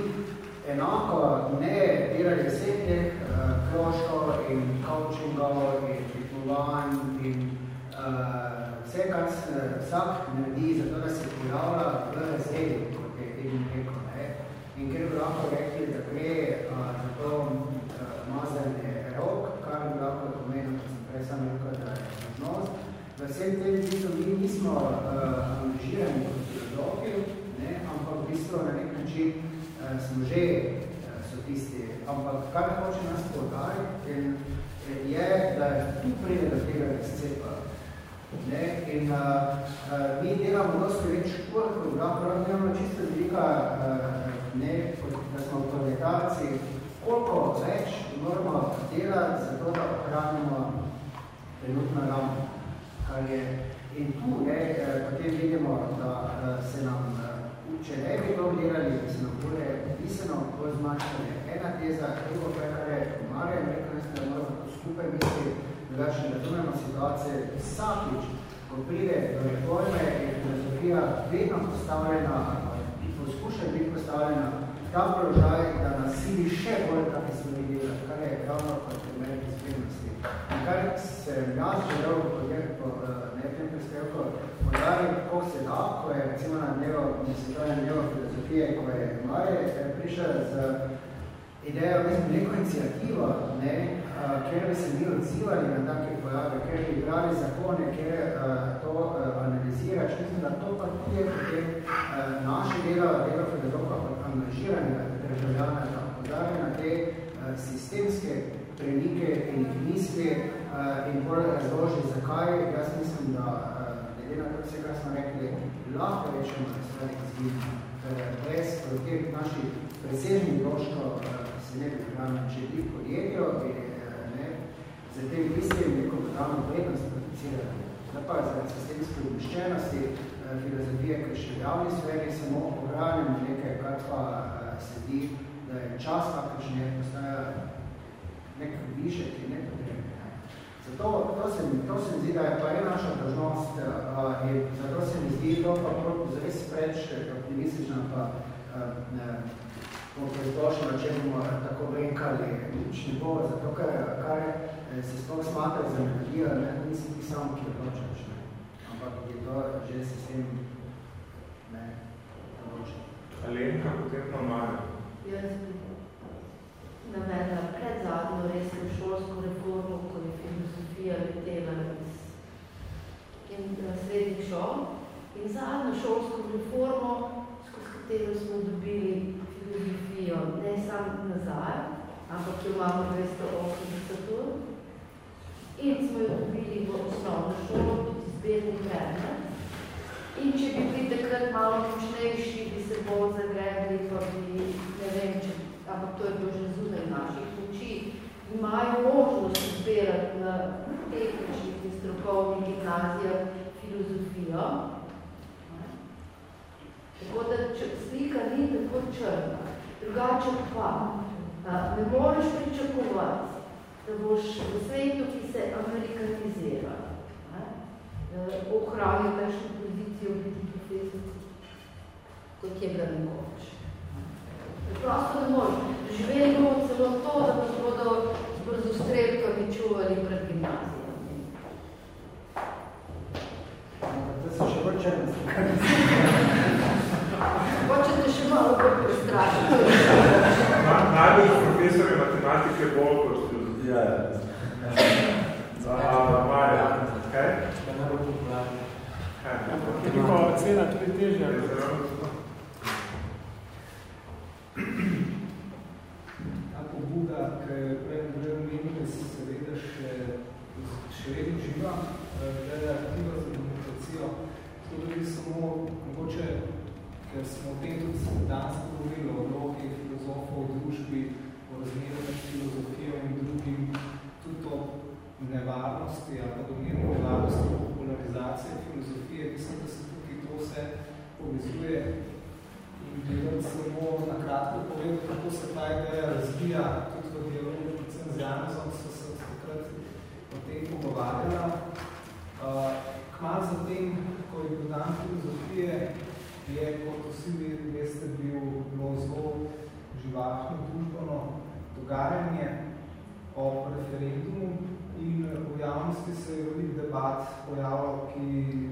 enako ne delali vseh teh uh, kloškov in coachingov in tekmovanj in uh, vse, kar se vsak naredi, zato da se pojavlja v razredu, kot je Edin rekel. Ne? In ker bi lahko rekli, da gre uh, za to uh, mazanje rok, kar bi lahko pomenil, da sem prej sam rekel, da je odnos, v vsem tem bistvu mi nismo uh, angažirani kot filozofi, ne? ampak v bistvu na nek način uh, smo že uh, so tisti. Ampak kar hoče nas povdariti, je, da tu pride do tega razcepa. Ne? In uh, uh, mi delamo dosti več šport, kot da prav nemamo čisto velika, uh, ne, da smo v planetaciji, koliko več moramo delati za to, da ohranimo trenutno ravno. Kar je, in tu ne, potem vidimo, da se nam, če ne bi to delali, da se nam bude pisano, bolj zmanjšanje. Ena teza, drugo kar je Marjan rekel, da moramo skupaj misliti, drugače razumemo situacije vsakič, ko pride do reforme, je filozofija vedno postavljena, poskuša biti postavljena ta položaj, da nas sili še bolj, bi smo videli, kar je ravno kot. Kar se jaz želel po nekem prispevku podari, ko se da, ko je recimo na dnevo, na dnevo filozofije, ko je Marje prišel z idejo, mislim, neko inicijativo, ne, kjer bi se mi odzivali na take pojave, kjer bi igrali zakone, kjer to analiziraš. Mislim, da to pa tudi je potem naše delo, delo filozofa, angažiranega državljana, da podarja na te sistemske premike in misli in bolj razloži, zakaj. Jaz mislim, da glede na to vse, kar smo rekli, lahko rečemo, da stvari izgledno. Brez teh naših presežnih vložkov se ne bi hranili, če bi podjetjo, bi za tem mislim neko dodano vrednost producirati. Da pa za sistemske obveščenosti filozofije, ki še v javni sferi samo ohranjamo nekaj, kar pa se zdi, da je čas kakršne postaja nek višek, ki je nepotrebne. Zato to se, to se mi zdi, da je pa je naša dožnost in zato se mi zdi to pa zares preč optimistično pa ne, bomo prezdošli, če bomo tako vrenkali, nič ne bo, zato ker, kar se sploh smatra za energijo, ne, nisi ti samo, ki odločaš, ne, ampak je to že sistem, ne, odločen. Alenka, potem pa Marja. Jaz bi navedla pred zadnjo resno šolsko reformo, ko je filozofija letela iz in naslednjih šol, in zadnjo šolsko reformo, skozi katero smo dobili filozofijo ne samo nazaj, ampak jo imamo 280 ur, in smo jo dobili v osnovno šolo kot izbirni predmet. In če bi bili takrat malo močnejši, bi se bolj zagrebli, pa bi, ne vem, če, ampak to je bilo že zunaj naših oči, imajo možnost izbirati na tehničnih in strokovnih gimnazijah filozofijo. Tako da slika ni tako črna. Drugače pa, ne moreš pričakovati, da boš v svetu, ki se amerikanizira, ohranil takšno pozicijo biti profesor, kot je ga nekoč. Prosto ne moreš. Živeli bomo celo to, da nas bodo z brzostrelkami čuvali pred gimnazijami. To so še bolj črne Hočete še malo bolj prestrašiti. Najbolj profesor je matematike bolj kot filozofija. Marja, kaj? Da ne bo popularno. Je pa cena tudi težja. Ta pobuda, ki je prej Andrej omenil, da se seveda še, še vedno živa, da je aktiva za demokracijo. To tudi samo mogoče, ker smo o tem tudi danes govorili o vlogi filozofov v družbi, o razmerju med filozofijo in drugim, tudi to nevarnosti ali pa domnevno nevarnosti popularizacije filozofije, mislim, da se tukaj to vse povezuje gledati samo na kratko povedati, kako se ta ideja razvija, tudi v delu, predvsem z Januzom, so se takrat o tem pogovarjala. Uh, Kmal zatem, ko je bil dan filozofije, je, kot vsi veste, bil bilo zelo živahno družbeno dogajanje o referendumu in v javnosti se je veliko debat pojavilo, ki,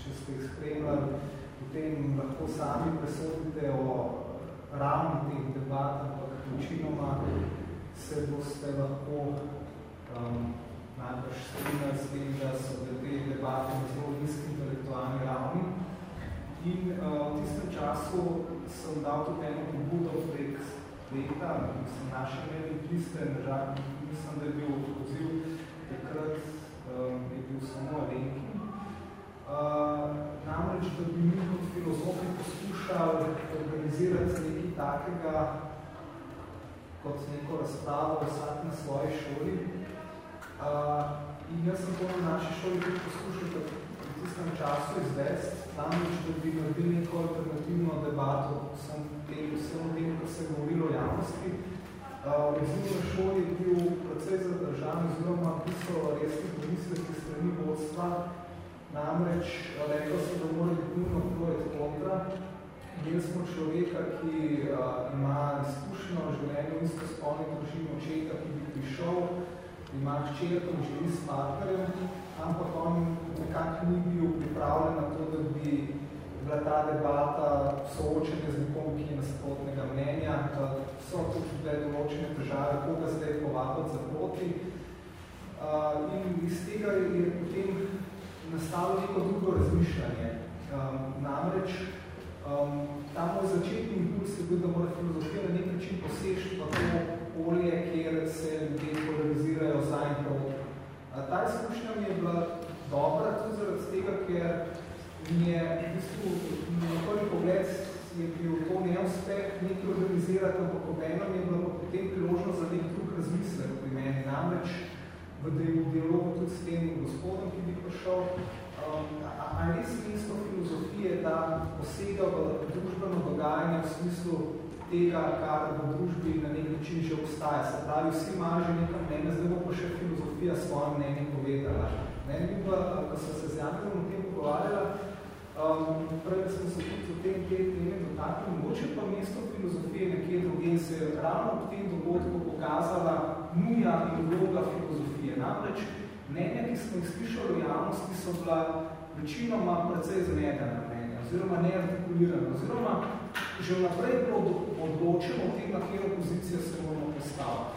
če ste jih spremljali, potem lahko sami presodite o ravni teh debat, ampak večinoma se boste lahko um, najbrž strinjali s tem, da so te debate na zelo nizki intelektualni ravni. In uh, v tistem času sem dal tudi eno pobudo prek leta, mislim, naše medij liste, mislim, da je bil odziv takrat um, je bil samo Alenki. Uh, namreč, da bi mi kot filozofi poskušali organizirati nekaj takega, kot neko razpravo vsak na svoji šoli. Uh, in jaz sem to na naši šoli tudi poskušal v tistem času izvesti, namreč, da bi naredili neko alternativno debato vsem tem, vsem tem, ko se je govorilo o javnosti. Uh, v zimni šoli je bil precej zadržan, oziroma pisal resni pomisleki strani vodstva, namreč rekel se, da mora biti nujno projekt kontra, Imeli smo človeka, ki uh, ima življenju in se spolni družini očeta, ki bi prišel, ima hčerko in živi s partnerjem, ampak on nekako ni bil pripravljen na to, da bi bila ta debata soočenje z nekom, ki je nasprotnega mnenja. So tudi bile določene države, koga zdaj povabiti za proti. Uh, in iz tega je potem nastalo neko drugo razmišljanje. Um, namreč, Um, ta moj začetni impuls je bil, da mora filozofija na nek način posežiti v to polje, kjer se ljudje polarizirajo za in proti. Ta izkušnja mi je bila dobra tudi zaradi tega, ker mi je v bistvu nekoli pogled je bil to neuspeh nekaj organizirati, ampak obenem je bilo potem priložnost za nek drug razmislek pri meni. Namreč v dialogu tudi s tem gospodom, ki bi prišel, Um, a je res mesto filozofije, da posega v družbeno dogajanje v smislu tega, kar v družbi na nek način že obstaja. Se pravi, vsi imajo že nekaj mnenja, zdaj bo pa še filozofija svoje mnenje povedala. Meni bi pa, ko sem se z Jankom o tem pogovarjala, um, prej smo se tudi o tem te teme dotakli, mogoče pa mesto filozofije nekje druge in se je ravno v tem dogodku pokazala nuja in vloga filozofije. Namreč, mnenja, ki smo jih slišali v javnosti, so bila večinoma precej zmedena mnenja, oziroma neartikulirana, oziroma že vnaprej odločimo o tem, na kjer opozicijo se moramo postaviti.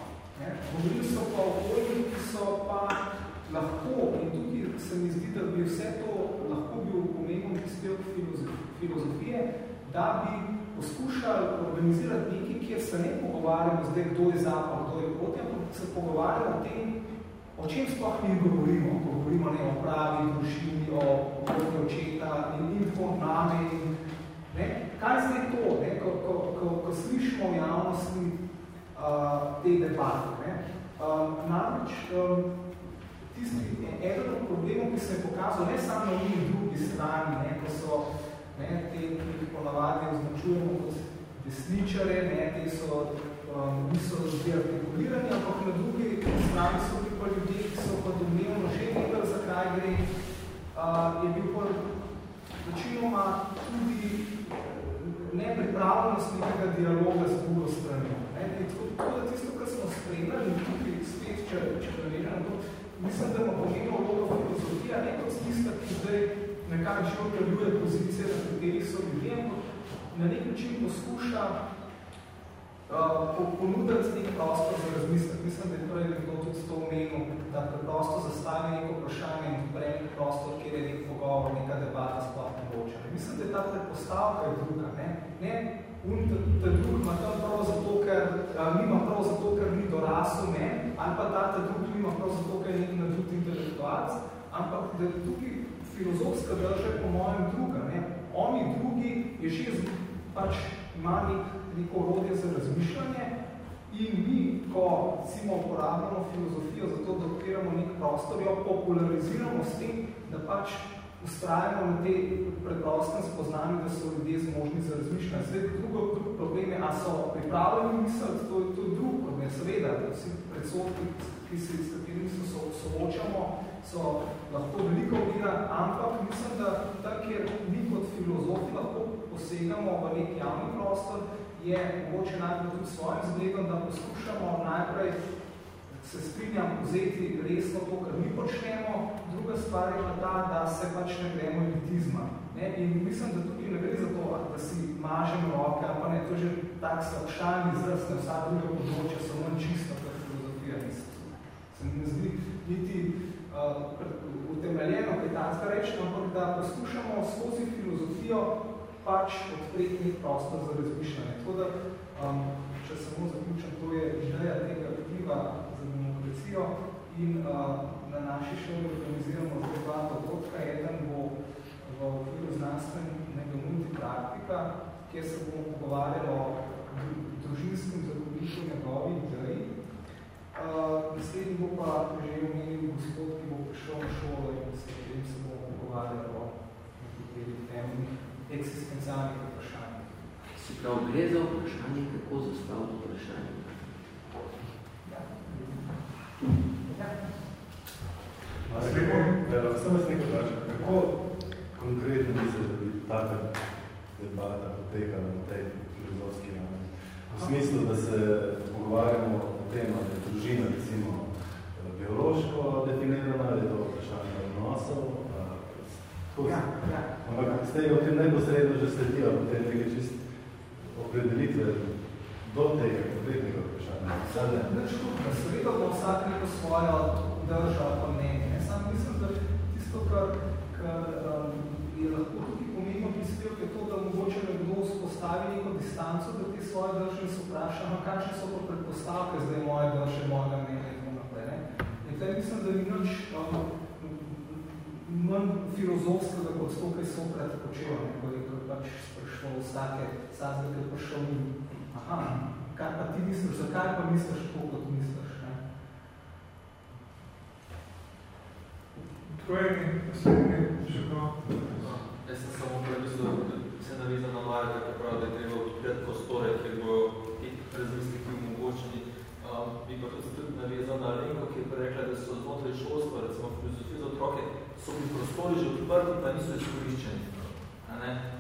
Govorili so pa o pojmih, ki so pa lahko, in tukaj se mi zdi, da bi vse to lahko bil pomembno prispevk filozofije, da bi poskušali organizirati nekaj, kjer se ne pogovarjamo zdaj, kdo je za, kdo je proti, ampak se pogovarjamo o tem, O čem sploh mi govorimo? Govorimo ne, o pravi, družini, o vlogi očeta in info name. In, ne? Kaj zdaj to, ne? Ko, ko, ko, ko slišimo v javnosti uh, te debate? Ne? Um, namreč, um, tisti, eden od problemov, ki se je pokazal ne samo na njih drugi strani, ne? ko so ne, te, ki jih ponavadi označujemo kot desničare, ne? te so um, niso artikulirani, ampak na drugi strani so bili pa ljudje, ki so pa domnevno že vedeli, zakaj gre, uh, je bil pa večinoma tudi nepripravljenost nekega dialoga z drugo strani. Ne? Tako da tisto, kar smo spremljali, tudi spet, če, če prevežem to, mislim, da ima pomembno vlogo filozofija, ne kot tista, ki zdaj nekako že odpravljuje pozicije, na katerih so ljudje, na nek način poskuša ponuditi nek prostor za razmislek. Mislim, da je prej nekdo tudi to omenil, da preprosto zastavi neko vprašanje in odpre nek prostor, kjer je nek pogovor, neka debata sploh mogoče. Mislim, da je ta predpostavka je druga. Ne, ne un ta drug ima tam prav zato, ker uh, nima prav zato, ker ni dorasel ne, ali pa ta ta drug nima prav zato, ker je nek nadut intelektualc, ampak da je tukaj filozofska drža po mojem druga. Ne. Oni drugi je že pač ima nek neko orodje za razmišljanje in mi, ko recimo uporabljamo filozofijo za to, da odpiramo nek prostor, jo populariziramo s tem, da pač ustrajamo na te preprostem spoznanju, da so ljudje zmožni za razmišljanje. Zdaj, drugo, drugo problem je, a so pripravljeni misliti, to, to je drug problem. Seveda, da vsi predsodki, ki se, s katerimi se so, soočamo, so lahko veliko vira, ampak mislim, da tak, kjer mi kot filozofi lahko posegamo v nek javni prostor, je mogoče najbolj tudi svojim zgledom, da poskušamo najprej se strinjam vzeti resno to, kar mi počnemo, druga stvar je pa ta, da se pač ne gremo elitizma. Ne? In mislim, da tukaj ne gre za to, da si mažem roke, ali pa ne, to je že tak slabšalni izraz, na vsa druga področja so manj čisto, kot filozofija mislim. Se mi ne zdi niti uh, utemeljeno kaj tanska reči, ampak da poskušamo skozi filozofijo pač odpreti nek prostor za razmišljanje. Tako da, um, če samo zaključam, to je ideja tega vpliva za demokracijo in uh, na naši šoli organiziramo zelo dva dogodka. Eden bo v okviru znanstvenega multipraktika, kjer se bomo pogovarjali o družinskem zakoniku njegovi ideji. Uh, naslednji bo pa že omenil gospod, ki bo prišel na šolo in s katerim se bomo pogovarjali o nekaterih temnih eksistencialnih vprašanjih. Se pravi, gre za vprašanje, kako zastaviti vprašanje? Ja. Ja. Samo jaz nekaj vprašam, kako konkretno misliš, da bi taka debata potekala na tej filozofski ravni? V smislu, da se pogovarjamo o tem, da je družina recimo biološko definirana, ali je to vprašanje odnosov, Ja, ja. Ampak ste o tem neposredno že sledijo, potem nekaj čist opredelitve do tega konkretnega vprašanja. Seveda bo vsak neko svojo držo ali mnenje. Sam mislim, da tisto, kar, kar um, je lahko tudi pomembno prispevk, je to, da mogoče nekdo spostavi neko distanco, da te svoje drže in se vpraša, no, kakšne so pa predpostavke zdaj moje drže, mojega mnenja in tako naprej. Ne? In tukaj mislim, da ni nič um, manj filozofskega kot to, kaj Sokrat počel, ko je pač sprašval vsake sazde, ki je prišel in aha, kaj pa ti misliš, zakaj pa misliš tako, kot misliš, ne? Tvoj naslednji, še ko? Jaz sem samo premisl, se navezal na Marja, tako prav, da je treba odpreti prostore, ker bo ti razmisliki omogočeni. Um, bi pa tudi navezal na Lenko, ki je rekla, da so znotraj šolstva, recimo filozofije za otroke, so bi prostori že odprti, pa niso izkoriščeni.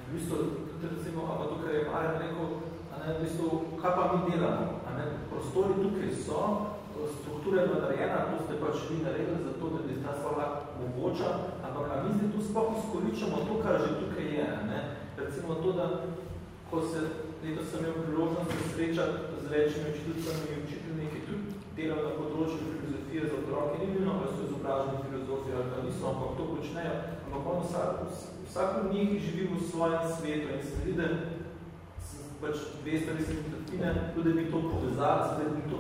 V bistvu, tudi recimo, a pa tukaj je Marjan rekel, a ne, v bistvu, kaj pa mi delamo? A ne? Prostori tukaj so, struktura je narejena, to ste pač vi naredili zato, da bi ta stvar lahko mogoča, ampak a mi zdaj tu sploh izkoriščamo to, kar že tukaj je. A ne? Recimo to, da ko se leto sem imel priložnost se srečati z večjimi učiteljicami in učiteljmi, ki tudi delajo na področju filozofije za otroke, ni bilo, da so izobraženi filozofi ali da niso, ampak to počnejo, ampak on vsak, vsak od njih živi v svojem svetu in vidi, pač dve stvari se mi tudi bi to povezali, zdaj bi to,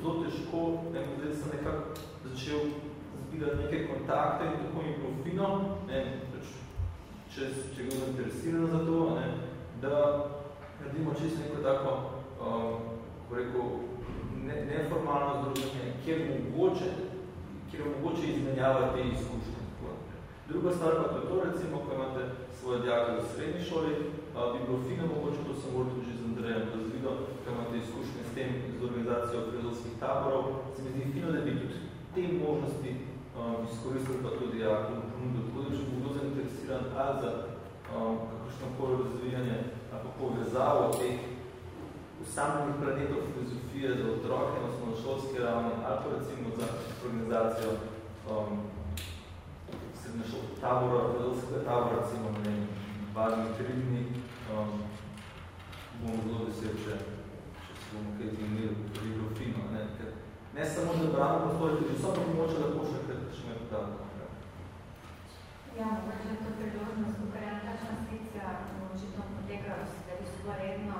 zelo težko, ne, zdaj sem nekako začel zbirati neke kontakte in tako mi bilo fino, ne, pač, če, če ga zainteresiram za to, ne, da naredimo čisto neko tako, um, ko rekel, ne, neformalno združenje, kjer mogoče, kjer mogoče izmenjava te izkušnje. Druga stvar pa je to, recimo, ko imate svoje dijake v srednji šoli, a, bi bilo fino mogoče, to sem govoril tudi z Andrejem razvido, ko imate izkušnje s tem, z organizacijo filozofskih taborov, se mi zdi fino, da bi tudi te možnosti um, izkoristili pa tudi dijakom ponudil. Tako da, če bo kdo zainteresiran ali za um, kakršno koli razvijanje ali pa povezavo teh usamljenih planetov filozofije za otroke na osnovnošolski ravni ali pa recimo za organizacijo um, srednješol tabora, filozofskega tabora, recimo ne dva dni, tri dni, um, bomo zelo vesel, če, če se bomo kaj imeli bilo fino. Ne? Ker ne samo, da brano prostore, tudi vso pa pomoče, da pošle, ker še me podaljno. Ja, mogoče je to priložnost, je takšna sekcija, očitno poteka, da bi so redno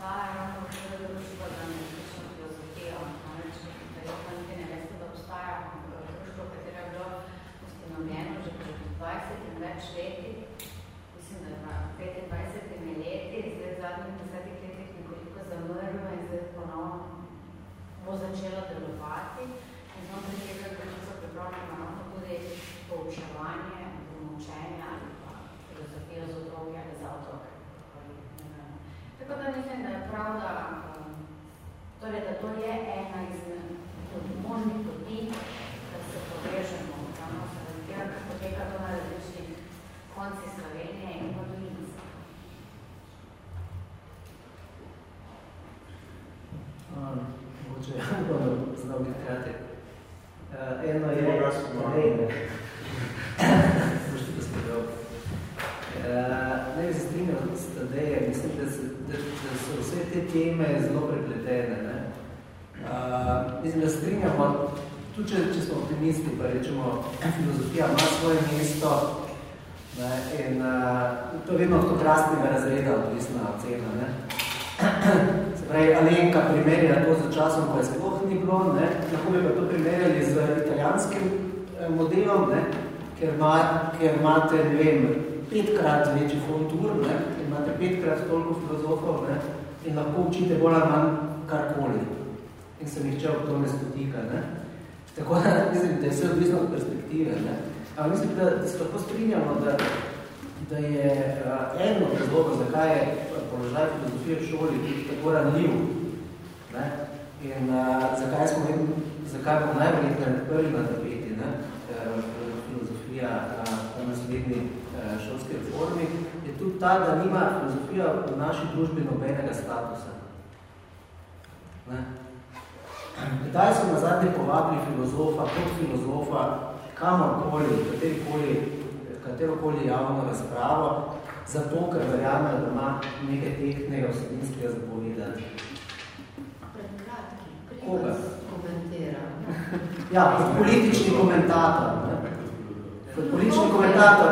ravno v tega društva za nekakšno filozofijo. Namreč, verjetno niti ne veste, da obstaja društvo, katero je bilo ustanovljeno že pred 20 in več leti, mislim, da je 25 leti, zdaj v zadnjih desetih letih nekoliko zamrlo in zdaj ponovno bo začelo delovati. In znotraj tega društva pripravljamo ravno tudi poučevanje, učenje ali pa filozofijo za otroke ali za otroke. Tako da mislim, da je prav, da, torej, da to je ena izmed možnih poti, da se povežemo, ravno se razbira, da poteka to na različnih konci Slovenije in pa tudi Mogoče, bom znal biti kratek. Eh, eno je vreme. Možete, da smo dobro. Eh, ne bi se strinjal s Tadejem, mislim, da se da, da so vse te teme zelo prepletene. Ne? Uh, mislim, da strinjamo, tudi če, če smo optimisti, pa rečemo, filozofija ima svoje mesto ne? in uh, to je vedno od krastnega razreda odvisna ocena. Ne? Se pravi, Alenka primerja to za časom, ko je sploh ni bilo, ne? lahko bi pa to primerjali z italijanskim eh, modelom, ne? Ker, ima, ker imate, ne vem, petkrat večji fontur, ne? Imate petkrat toliko filozofov ne? in lahko učite bolj ali manj karkoli. In se nihče ob to ne spotika. Ne? Tako da mislim, da je vse odvisno od perspektive. Ne? Ampak mislim, da, da se lahko strinjamo, da, da je uh, eno razlogo, zakaj je položaj filozofije v šoli tako ranljiv. Ne? In uh, zakaj smo zakaj bomo najverjetno prvi na tapeti, ne? Uh, filozofija uh, v naslednji uh, šolski reformi, je tudi ta, da nima filozofija v naši družbi nobenega statusa. Ne? Kdaj so nazadnje povabili filozofa, kot filozofa, kamorkoli, katerikoli, katerokoli javno razpravo, zato, ker verjamejo, da ima nekaj tehnega vsebinskega zapovedati. Koga? Ja, kot politični komentator. Ne? Kot politični komentator,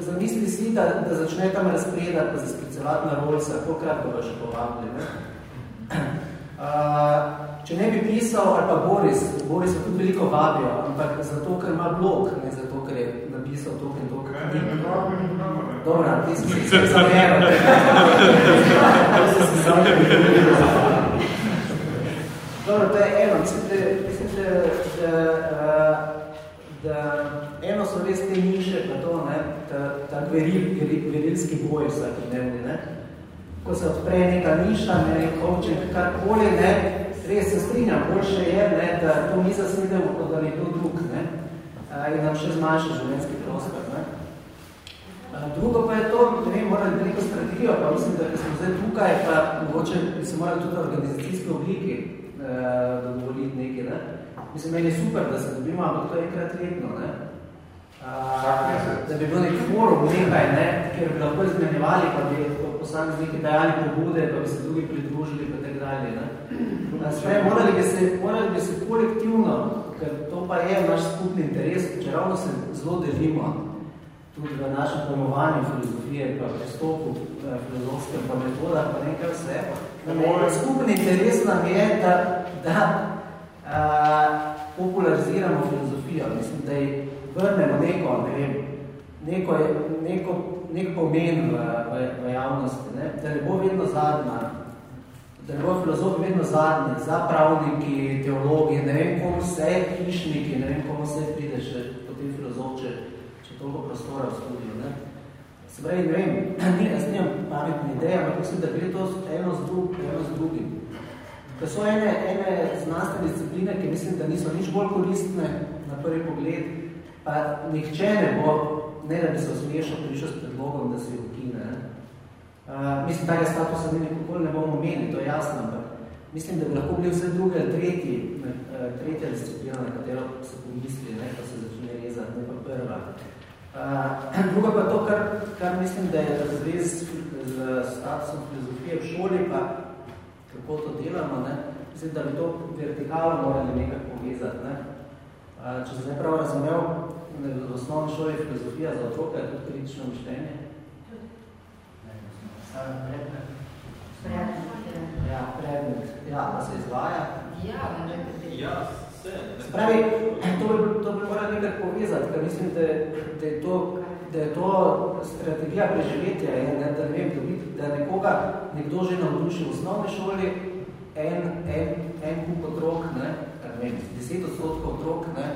zamisli si, da, da začne tam razpredati, pa se sklicevati na Rolsa, kolikrat ga še povabili. Ne? Uh, če ne bi pisal, ali pa Boris, Boris je tudi veliko vabijo, ampak zato, ker ima blog, ne zato, ker je napisal to in to. Ne, ne, ne. Dobra, ti si se zameril. Dobro, to je eno. Mislim, da, mislim, da, da, da eno so res te niše, pa to, ne, ta, ta veril, verilski boj vsakdnevni, ne. Ko se odpre neka niša, ne, kovček, karkoli, ne, res se strinjam, boljše je, ne, da to mi zasnidemo, kot da je to drug, ne, in nam še zmanjša življenjski prostor. Ne. Drugo pa je to, ne vem, morali neko strategijo, pa mislim, da smo zdaj tukaj, pa mogoče bi se morali tudi organizacijske obliki eh, dovoliti nekaj. Ne. Mislim, meni je super, da se dobimo, ampak to je enkrat letno. Ne. Da bi bil nek forum nekaj, ne, kjer bi lahko izmenjevali, pa bi posamezniki dajali pobude, pa bi se drugi pridružili, pa tak dalje. Ne. Sprej, morali, bi se, morali bi se kolektivno, ker to pa je naš skupni interes, če ravno se zelo delimo, tudi v našem pojmovanju filozofije, pa pristopu filozofskem, pa metodah, pa nekaj vse. Skupni interes nam je, da, da a, populariziramo filozofijo. Mislim, da je vrnemo neko, ne vem, neko, neko, nek pomen v, v, v javnosti, ne? da ne bo vedno zadnja, da ne bo filozofi vedno zadnji, zapravniki, teologi, ne vem, komu vse, hišniki, ne vem, komu vse pride še potem filozof, če, če toliko prostora v studiu. Ne? Se pravi, ne vem, ni, jaz nimam pametne ideje, ampak mislim, da gre to eno z, drug, eno z drugim. Da so ene, ene znanstvene discipline, ki mislim, da niso nič bolj koristne na prvi pogled, pa nihče ne bo, ne da bi se osmešal prišel s predlogom, da se ukine. Uh, mislim, tega statusa mi nekakoli ne bomo menili, to je jasno, ampak mislim, da bi lahko bili vse druge tretji, tretja disciplina, na katero se pomisli, ne, pa se začne rezati, ne pa prva. Uh, drugo pa to, kar, kar mislim, da je razvez z statusom filozofije v šoli, pa kako to delamo, ne, mislim, da bi to vertikalno morali nekaj povezati. Ne. Uh, če se zdaj prav razumel, v osnovni šoli filozofija za otroka, je tudi kritično mišljenje. Predmet. Ja, predmet. Ja, da se izvaja. Ja, ja, se. Se pravi, to bi, to bi morali nekaj povezati, ker mislim, da, da, je to, da je to strategija preživetja, je, ne, da, ne vem, da, bi, da nekoga nekdo že navduši v osnovni šoli, en, en, en kup otrok, ne, ne vem, deset odstotkov otrok, ne,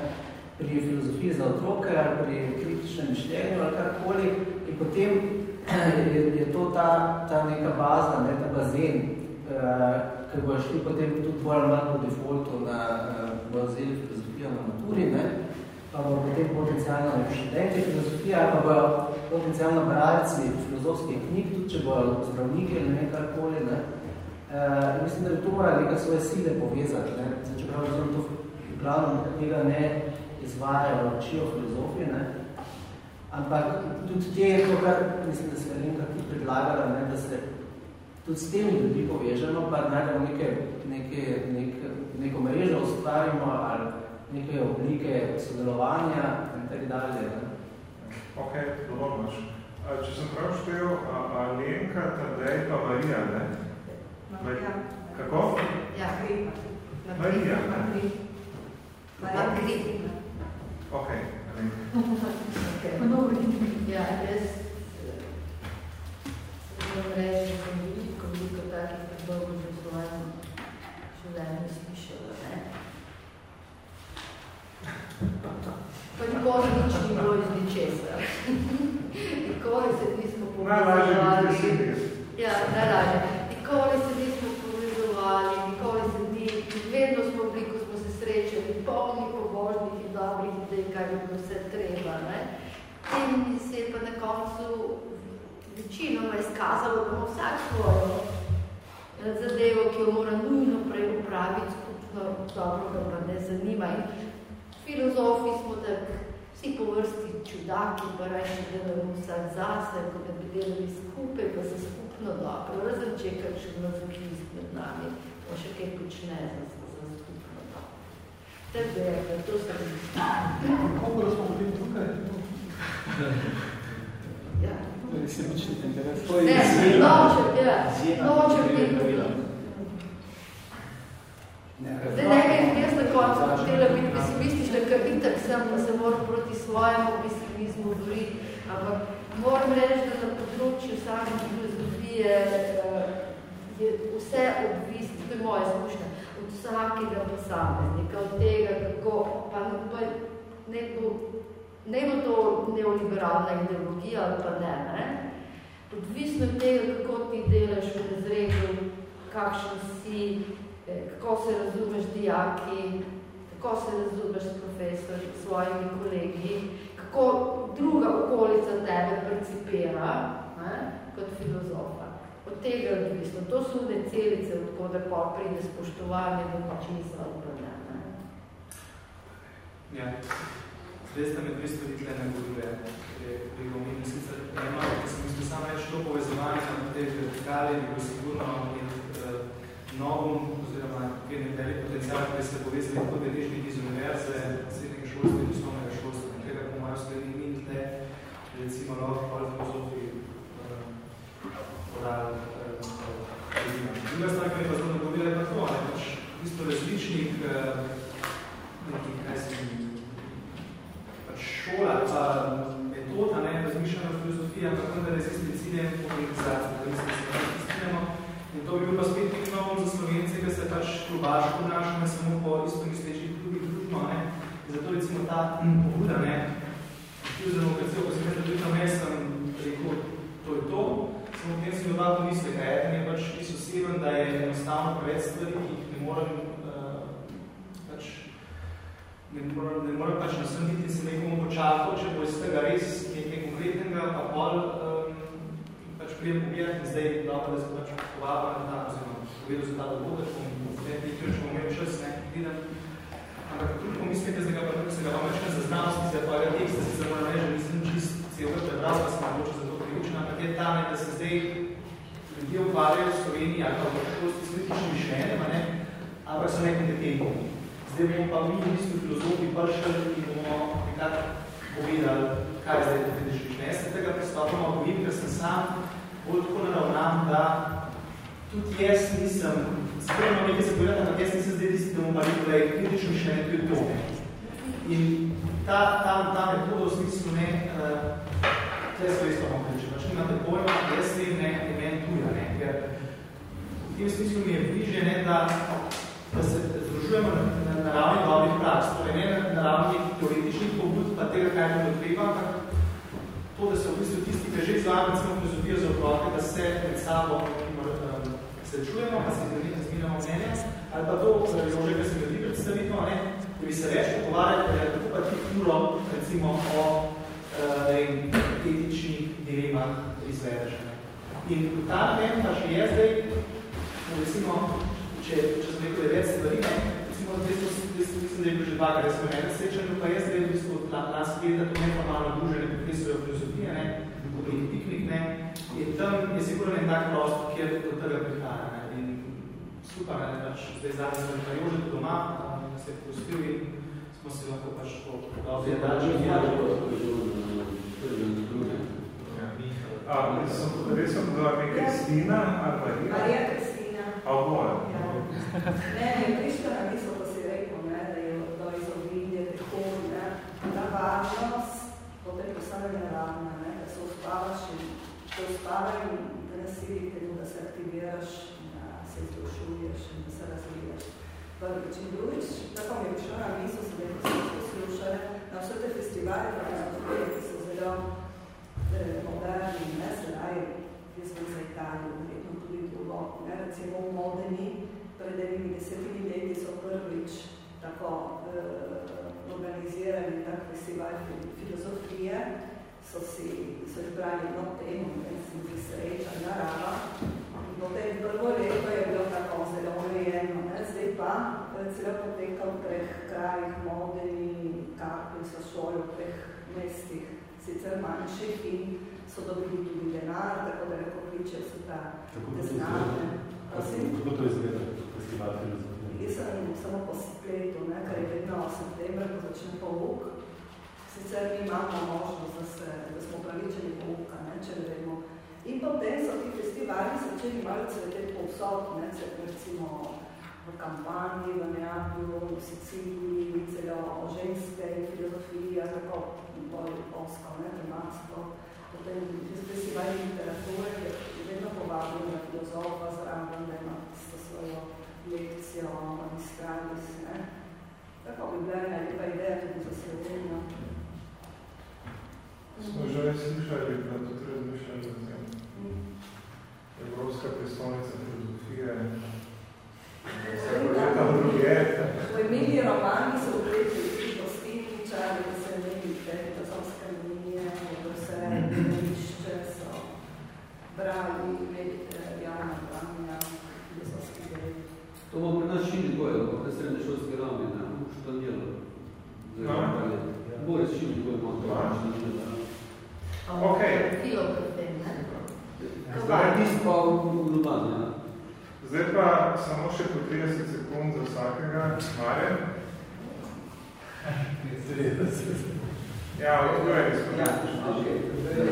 pri filozofiji za otroke ali pri kritičnem mišljenju ali karkoli in potem je, je to ta, ta neka baza, ne, ta bazen, uh, ker bojo šli potem tudi bolj ali manj po defaultu na uh, bazeli filozofijo na maturi, ne, pa bojo potem potencijalno študenti filozofije ali pa bojo potencijalno bralci filozofskih knjig, tudi če bojo zdravniki ali ne karkoli, ne. Uh, mislim, da bi to morali nekaj svoje sile povezati, ne. Zdaj, čeprav razumem to glavno tega ne izvajajo, učijo filozofije, ne? ampak tudi te je to, kar mislim, da se Alenka tudi predlagala, ne? da se tudi s temi ljudi povežemo, pa najdemo neke, neke, nek, neko mrežo ustvarimo ali neke oblike sodelovanja in tako dalje. Ne? Ok, dobro imaš. Če sem prav štel, Alenka, Tadej pa Marija, ne? Marija. Kako? Ja, Marija. Marija. Ok, Alenka. Ja, jaz moram reči, da sem veliko, veliko takih predlogov že v svojem življenju slišala. Ne? Pa nikoli nič ni bilo iz ničesar. nikoli se nismo povezovali. Ja, najlažje. Nikoli se nismo povezovali, nikoli se ni, vedno smo bili, ko smo se srečali, polni pobožnih in dobrih kaj bi bilo vse treba. Ne? In se je pa na koncu večinoma izkazalo, da ima vsak svojo zadevo, ki jo mora nujno prej upraviti, skupno dobro, ga pa ne zanima. In filozofi smo tak vsi po vrsti čudaki, pa da delamo vsak zase, ko da bi delali skupaj, pa se skupno dobro. Razen če je kakšen mazohist med nami, pa še kaj počne za, dobro. Tako je, da to se mi Kako smo bili tukaj? Ja. Resnični interes. Ne, nočem, ja, nočem biti. Zdaj nekaj, jaz na koncu hotela biti pesimistična, ker itak sem, pa se moram proti svojemu pesimizmu boriti, ampak moram reči, da na področju same filozofije je vse odvisno, to je moja izkušnja, vsakega posameznika, od tega, kako, pa, pa ne bo, ne bo to neoliberalna ideologija ali pa ne, ne? Odvisno od tega, kako ti delaš v razredu, kakšen si, kako se razumeš dijaki, kako se razumeš s profesorji, s svojimi kolegi, kako druga okolica tebe percipira ne, kot filozofa. Od tega je odvisno. To so ne celice, od koder pa pride spoštovanje do ne. ne. Ja. Zdaj ste me dve stvari tle ne govorile, je bilo mi sicer nema, da sem mislil samo reči to povezovanje na te vertikale, bi sigurno in uh, novum, oziroma kjer ne velik potencial, ki se povezali tako deležniki iz univerze, srednjega šolstva in osnovnega šolstva. Nekega po mojem skledi mi tle, recimo lahko pol filozofi uh, podali uh, Druga stvar, ki mi pa zelo dogovorila, je pa to, ne, pač bistvu različnih uh, nekih, kaj se mi šola, pa metoda, ne, razmišljena filozofija, ampak vendar je z istim ciljem organizacije, da mislim, se razmišljamo. In to bi bil pa spet nek novom za Slovence, ki se pač klubaško vnašamo samo po isto mislečih drugih družno, ne. In zato recimo ta pobuda, ne, tudi za demokracijo, ko sem tudi tam jaz sem rekel, to je to, samo v tem sem dodal to misleka. Eden je pač oseben, da je enostavno preveč stvari, ki jih ne morem ne moram, ne moram pač naslediti in se nekomu počakal, če bo iz tega res nekaj konkretnega, pa pol um, pač prijem pobijati in zdaj dobro, da se pač povabila na ta, oziroma povedal za ta dogodek, bom zdaj nekaj, če bom imel čas, ne, vidim. Ampak tudi pomislite, pa tudi se ga vam večkrat za znanost, ki se pa ga teksta, si se moram reči, nisem čist cel prebral, pa sem mogoče za priučen, ampak je da se zdaj ljudje ukvarjajo v Sloveniji, ali pa školstvi s kritičnim mišljenjem, ne, ampak so nekompetentni. Zdaj bomo pa mi v bistvu filozofi prišli in bomo nekako povedali, kaj zdaj to vidiš. Ne, se tega pristopamo bojim, ker sem sam bolj tako naravnan, da tudi jaz nisem, spremno nekaj se povedati, ampak jaz nisem zdaj tisti, da bom pa rekel, da je kritično mišljenje tudi to. In ta, ta, ta metoda v smislu ne, uh, tle se res pa reči, pač nimate pojma, jaz vem, ne, meni tuja, ne, ker v tem smislu mi je bliže, ne, da, da se združujemo na, na, na ravni dobrih praks, torej ne na ravni teoretičnih pobud, pa tega, kaj je treba, ampak to, da se v bistvu tisti, ki že izvajamo recimo filozofijo za otroke, da se med sabo srečujemo, pa se izmenjamo mnenje, ali pa to, Jože, ki se ljudi predstavitno, ne, da bi se več pogovarjali, da je tako pa ti uro, recimo, o uh, etičnih dilemah izvedeš. In ta namen pa še je zdaj, recimo, če, če sem rekel, več stvari, ne, recimo mislim, da je bil že dva, kar smo mene srečali, pa jaz gledam v bistvu nas gleda to neformalno druženje profesorjev filozofije, ne, podobnih piknik, ne, je tam, je sigurno en tak prostor, kjer do tega prihaja, ne, in super, ne, pač zdaj zadnji smo pa Jože doma, nas je prostil in smo se lahko pač po dobro zadači. A, res sem bila nekaj Kristina ali pa Ira? Marija Kristina. A oboje? Ja. Ne, ne, Kriština niso pa si rekel, ne, da je do izobilje, prihod, ne, ta varnost, potem postane naravna, ne, da se uspavaš in te uspavaš in da ne sili temu, da se aktiviraš, da se izdušuješ in da se razvijaš. Prvič in drugič, tako mi je prišlo na misl, se da so poslušali na vse te festivale, ki so zelo moderni, ne, sedaj, jaz sem za Italijo, verjetno tudi drugo, ne, recimo v Modeni, pred enimi desetimi leti so prvič tako eh, organizirali tak festival filozofije, so si so izbrali jedno temo, ne, sem si sreča, narava, in potem prvo leto je bilo tako zelo urejeno, ne, zdaj pa celo poteka v treh krajih, Modeni, Karpi, so šole v treh mestih, sicer manjših in so dobili tudi denar, tako da lahko kličejo se ta deznane. Kako to izgleda, festival filozofije? Jaz sem samo po spletu, ne, kar je vedno v septembra, ko začne pouk. Sicer mi imamo možnost, da, se, da smo pravičeni pouka, ne, če vemo. In potem so ti festivali začeli malo cveteti povsod, ne, se recimo v kampanji, v Neaplju, v Siciliji, celo o ženske filozofiji, tako bolj osko, ne, tematsko. Potem festival literature, ki je vedno povabil na filozofa zraven, da ima tisto svojo lekcijo, magistralis, ne. Tako bi bila ena lepa ideja tudi za Slovenijo. Smo že slišali, da tudi razmišljali o tem. Evropska prestolnica filozofije, V Emiliji romani so vpletili gostilničari, da se imeli filozofske linije, da se gledališče so brali, del. To bo pri nas šili boje, ampak na srednje šolske ravni, ne, v španjelo. Boris šili boje, imamo to Ok. Zdaj tisto pa v Ljubljani, ja. Zdaj pa samo še po 30 sekund za vsakega. Marjan? Ja, odgovej, gospodin. Ja, zdaj je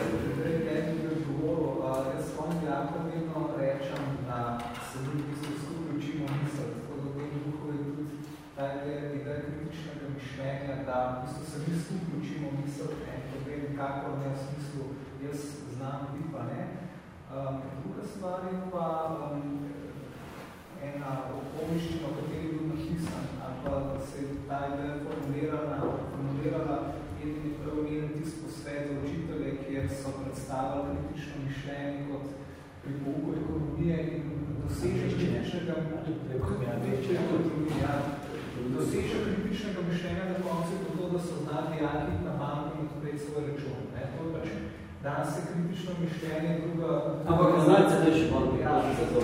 odgovoril, jaz s svojim dijakom vedno rečem, da se mi v bistvu skupaj učimo misel, tako da v tem duhu je tudi ta ideja kritičnega mišljenja, da v bistvu se mi skupaj učimo misel, ne, potem kako ne v smislu, jaz znam, vi pa ne. Um, druga stvar je pa um, ena okomiščina, v kateri je bil napisan, ali pa se je ta ideja formulirala, formulirala in je prav imel tisto posvet učitelje, kjer so predstavili kritično mišljenje pri pouku ekonomije in dosežeš kritičnega dosežeš kritičnega mišljenja na koncu je to, da so zna dijaki na banku in odpreti svoj račun. Ne? To je pač danes je kritično mišljenje druga... Ampak ne znajte ne še malo ja, za to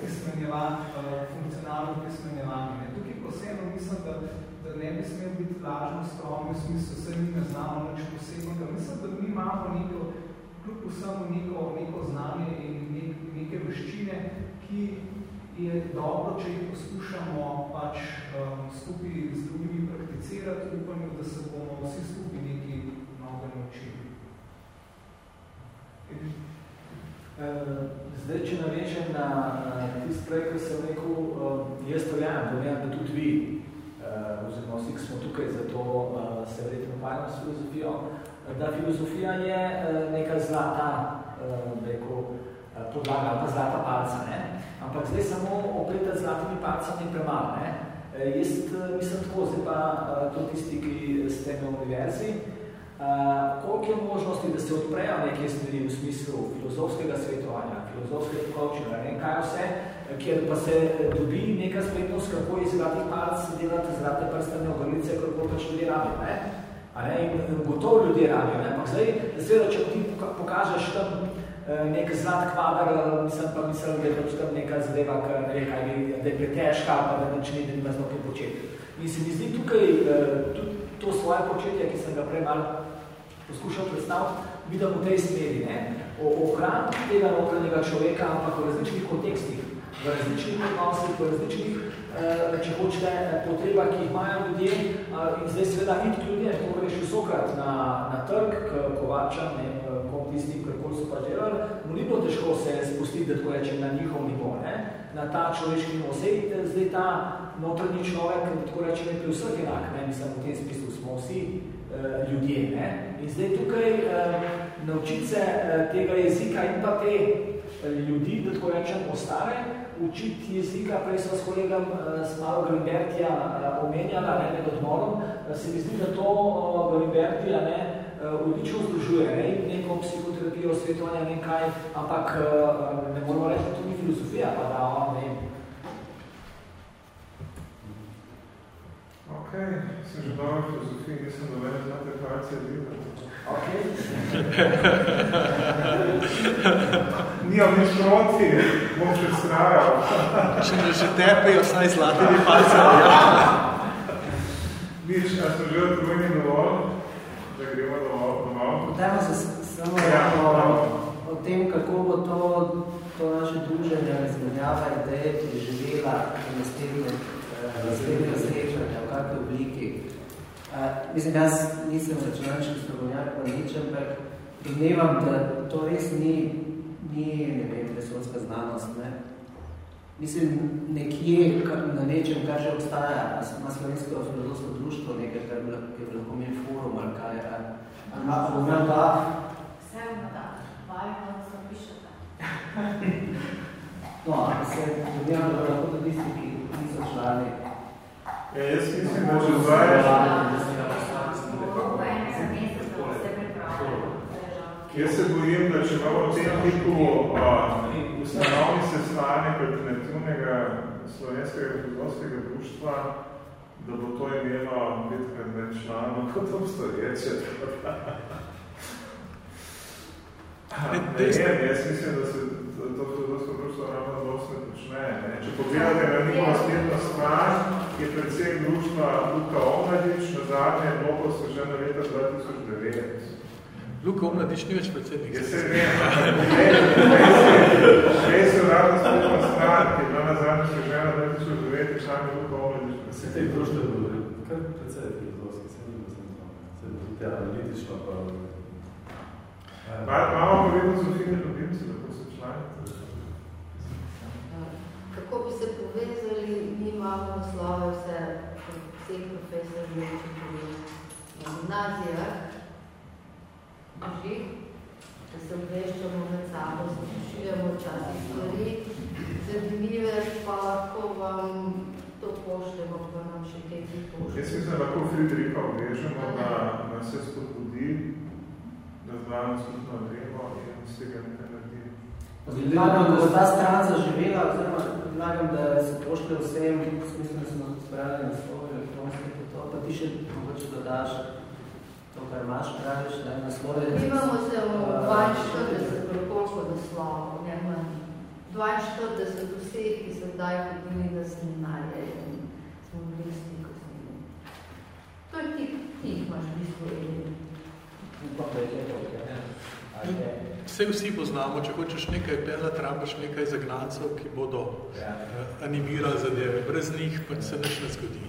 pismenjevanje, funkcionalno pismenjevanje. Tukaj posebno mislim, da, da ne bi smel biti lažno skromni, v smislu, vse mi ne znamo nič posebnega. Mislim, da mi imamo neko, kljub vsemu neko, neko znanje in nek, neke veščine, ki je dobro, če jih poskušamo pač um, skupaj z drugimi prakticirati, upam, da se bomo vsi skupaj nekaj mnogo naučili. Zdaj, če navežem na tisti prej, ko sem rekel, jaz to jam, povem, da tudi vi, oziroma vsi, ki smo tukaj, zato se verjetno upajamo s filozofijo, da filozofija je neka zlata, rekel, podlaga, ali pa zlata palca, ne? Ampak zdaj samo opletati zlatimi palcami premalo, ne? Jaz mislim tako, zdaj pa to tisti, ki ste na univerzi, koliko je možnosti, da se odprejo neke stvari v smislu filozofskega svetovanja, filozofskega coachinga, ne kaj vse, kjer pa se dobi neka spletnost, kako iz zlatih palc delati zlate prstane ogrlice, kako pač ljudje rabijo? In gotovo ljudje rabijo, ne? Ampak zdaj, seveda, če ti pokažeš tam nek zlat kvadr, mislim pa mislim, da je pač tam neka zadeva, ki ne ve, kaj je, da je pretežka, pa da nič ni, da nima zelo kaj početi. In se mi zdi tukaj tudi to svoje početje, ki sem ga prej malo poskušal predstaviti, vidim v tej smeri, ne? o ohranku tega notranjega človeka, ampak v različnih kontekstih, v različnih odnosih, v različnih, eh, če hočete, potreba, ki jih imajo ljudje eh, in zdaj seveda iti ljudje, kako je šel Sokrat na, na trg, k kovačam, ne, kom tistim, kako so pa delali, mu ni bilo težko se spustiti, da tako rečem, na njihov nivo, ne? na ta človeški nivo. Zdaj, zdaj ta notranji človek, tako rečem, je pri vseh enak, ne? mislim, v tem smislu smo vsi uh, ljudje. Ne? In zdaj tukaj uh, naučiti se uh, tega jezika in pa te ljudi, da tako rečem, ostare, učiti jezika, prej smo s kolegom uh, s malo Grimbertija uh, omenjala, ne, med odmorom, uh, se mi zdi, da to Grimbertija ne, odlično združuje, ne, neko psihoterapijo, svetovanja, ne kaj, ampak ne moramo reči, da to ni filozofija, pa da on, ne, Ok, sem že dobro v filozofiji, nisem dovoljen znati referencije dela. Ok. Nijam nič proti, bom se srajal. Če ne že tepejo, saj zlatimi palcami. Ja. Nič, a sem že odrujeni dovolj, da gremo domov? Potajmo se samo ja, o, o tem, kako bo to, to naše druženje razmenjava ideje preživela naslednje naslednje srečanja, v kakvi obliki. Uh, mislim, jaz nisem računalniški strokovnjak, pa nič, ampak domnevam, da to res ni, ni ne vem, vesolska znanost. Ne? Mislim, nekje na nečem, kar že obstaja, ima slovensko filozofsko društvo, nekaj, kar bi lahko, bi lahko imel forum ali kaj. Ali, ali ima, ali ima da? Vse ima da, vajno se pišete. no, se domnevam, da lahko tudi tisti, ki niso člani. Ja, jaz mislim, da že zdaj... Jaz se bojim, da če imamo v tem tipu ustanovni sestanek alternativnega slovenskega filozofskega društva, da bo to imelo petkrat več članov kot obstoječe. Ne jaz mislim, da se to filozofsko društvo ravno dosti ne počne. Ne? Če pogledate na njihovo spletno stran, je predseg društva Luka Omladič, na zadnje blogo se že na leta 2009. Luka Omladič ni več predsednik. Jaz se vem, res je uradno spletna stran, ki je bila na zadnje se že na 2009, je član Luka Omladič. Se te društvo je bilo, kar predsed filozofski, se ni bilo se je bilo te analitično pa... Imamo pa vedno Zofine ljubimci, da so člani. Kako bi se povezali, mi imamo naslove vse, vseh profesorjev, na gimnazijah, drži, da se obveščamo med sabo, se pošiljamo včasih stvari, zanimive, pa lahko vam to pošljemo, pa nam še kaj ti pošljemo. Jaz mislim, da lahko Friedricha obvežemo, da nas se spodbudi, da znamo skupno gremo in z tega nekaj naredi. Predlagam, da bo ta stran zaživela, oziroma predlagam, da se pošlje vsem, v smislu, da smo spravili na svoje elektronske to, pa ti še mogoče dodaš to, kar imaš, praviš, da je na svoje... Imamo se v 42 koliko naslovov, ne manj. 42 vseh, ki so zdaj hodili na seminarje in smo bili v stiku s njimi. To je ti, ti imaš v bistvu edini. Vse vsi poznamo, če hočeš nekaj pelati, rabaš nekaj zagnancev, ki bodo ja. animirali zadeve. Brez njih pa se nič ne zgodi.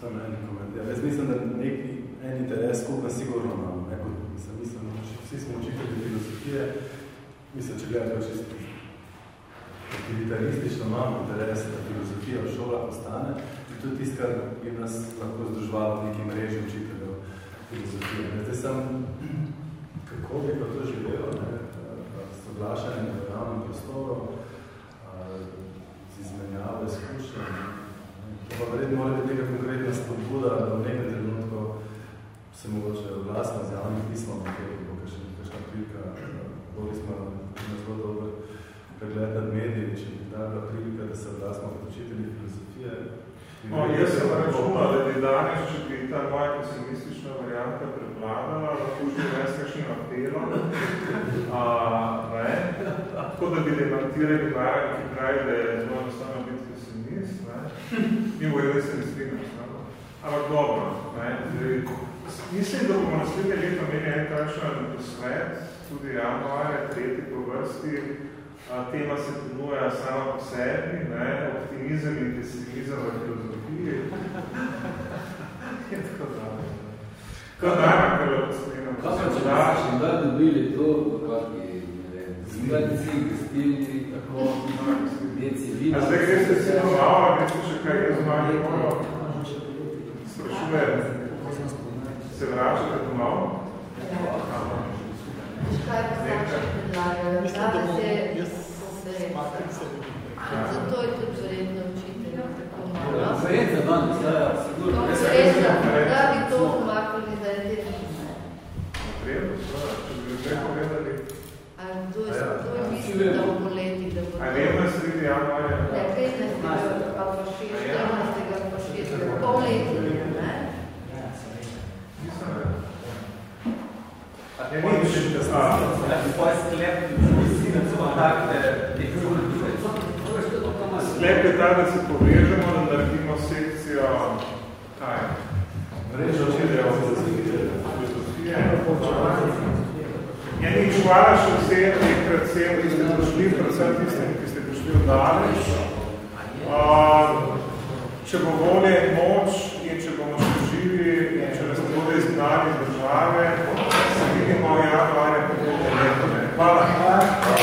Samo en komentar. Jaz mislim, da neki en interes skupno sigurno imamo. Ne? Mislim, mislim, vsi smo učitelji filozofije. Mislim, če gledate čisto utilitaristično imamo interes, da filozofija v šolah ostane. In je tisto, kar je nas lahko združvalo v neki mreži učiteljev filozofije. Zdaj sem kako bi pa to živelo, ne, s oglašanjem v javnem prostoru, z izmenjavo izkušnja. To pa verjetno mora biti neka konkretna spodbuda, da v nekaj trenutku se mogoče oglasno z javnim pismom, nekaj bo kakšna prilika. Boli smo na zelo dober pregled nad mediji, če bi bila prilika, da se oglasimo kot učitelji filozofije. No, jaz sem računal, da bi danes, če bi ta moja pesimistična varianta prevladala, lahko že res kakšnim apelom, ne, tako da bi demantirali Marek, ki pravi, da je zelo enostavno biti pesimist, ne, mi bo da se ne strinjam, ampak dobro, ne, zdaj, mislim, da bomo naslednje leto imeli en takšen svet, tudi januarja, tretji po vrsti, tema se ponuja sama po sebi, ne, optimizem in pesimizem v filozofiji. Je tako dobro. Kot dana, kar lahko sprenem. Kaj pa če bi se da dobili to, kakvi, ne vem, zgledci, gostilni, tako, deci, vina. A zdaj greste si domov, a greste še kaj jaz manj mojo? Sprašujem, se vračate domov? Kaj starši predlagajo? Da se Zato je tudi verjetno učitelj tako malo. Verjetno danes, ja, ja, sigurno. Verjetno, da bi to pomakali za te Verjetno, če bi zdaj povedali. A to je, to je mislim, da bomo leti, da bomo... A vedno sredi januarja? Ne, 15. pa pa 6, 14. pa 6, pol leti, ne? Ja, ni mislim, da smo tvoj sklep, Sklep je ta, da se povežemo, da naredimo sekcijo, kaj? Mrežo učiteljev za filozofije. Ja, nič hvala še vsem, nekrat vsem, ki ste prišli, predvsem tistim, ki ste prišli v daleč. Če bo volje moč in če bomo še živi in če nas ne bodo izgnali države, se Thank you, Mario.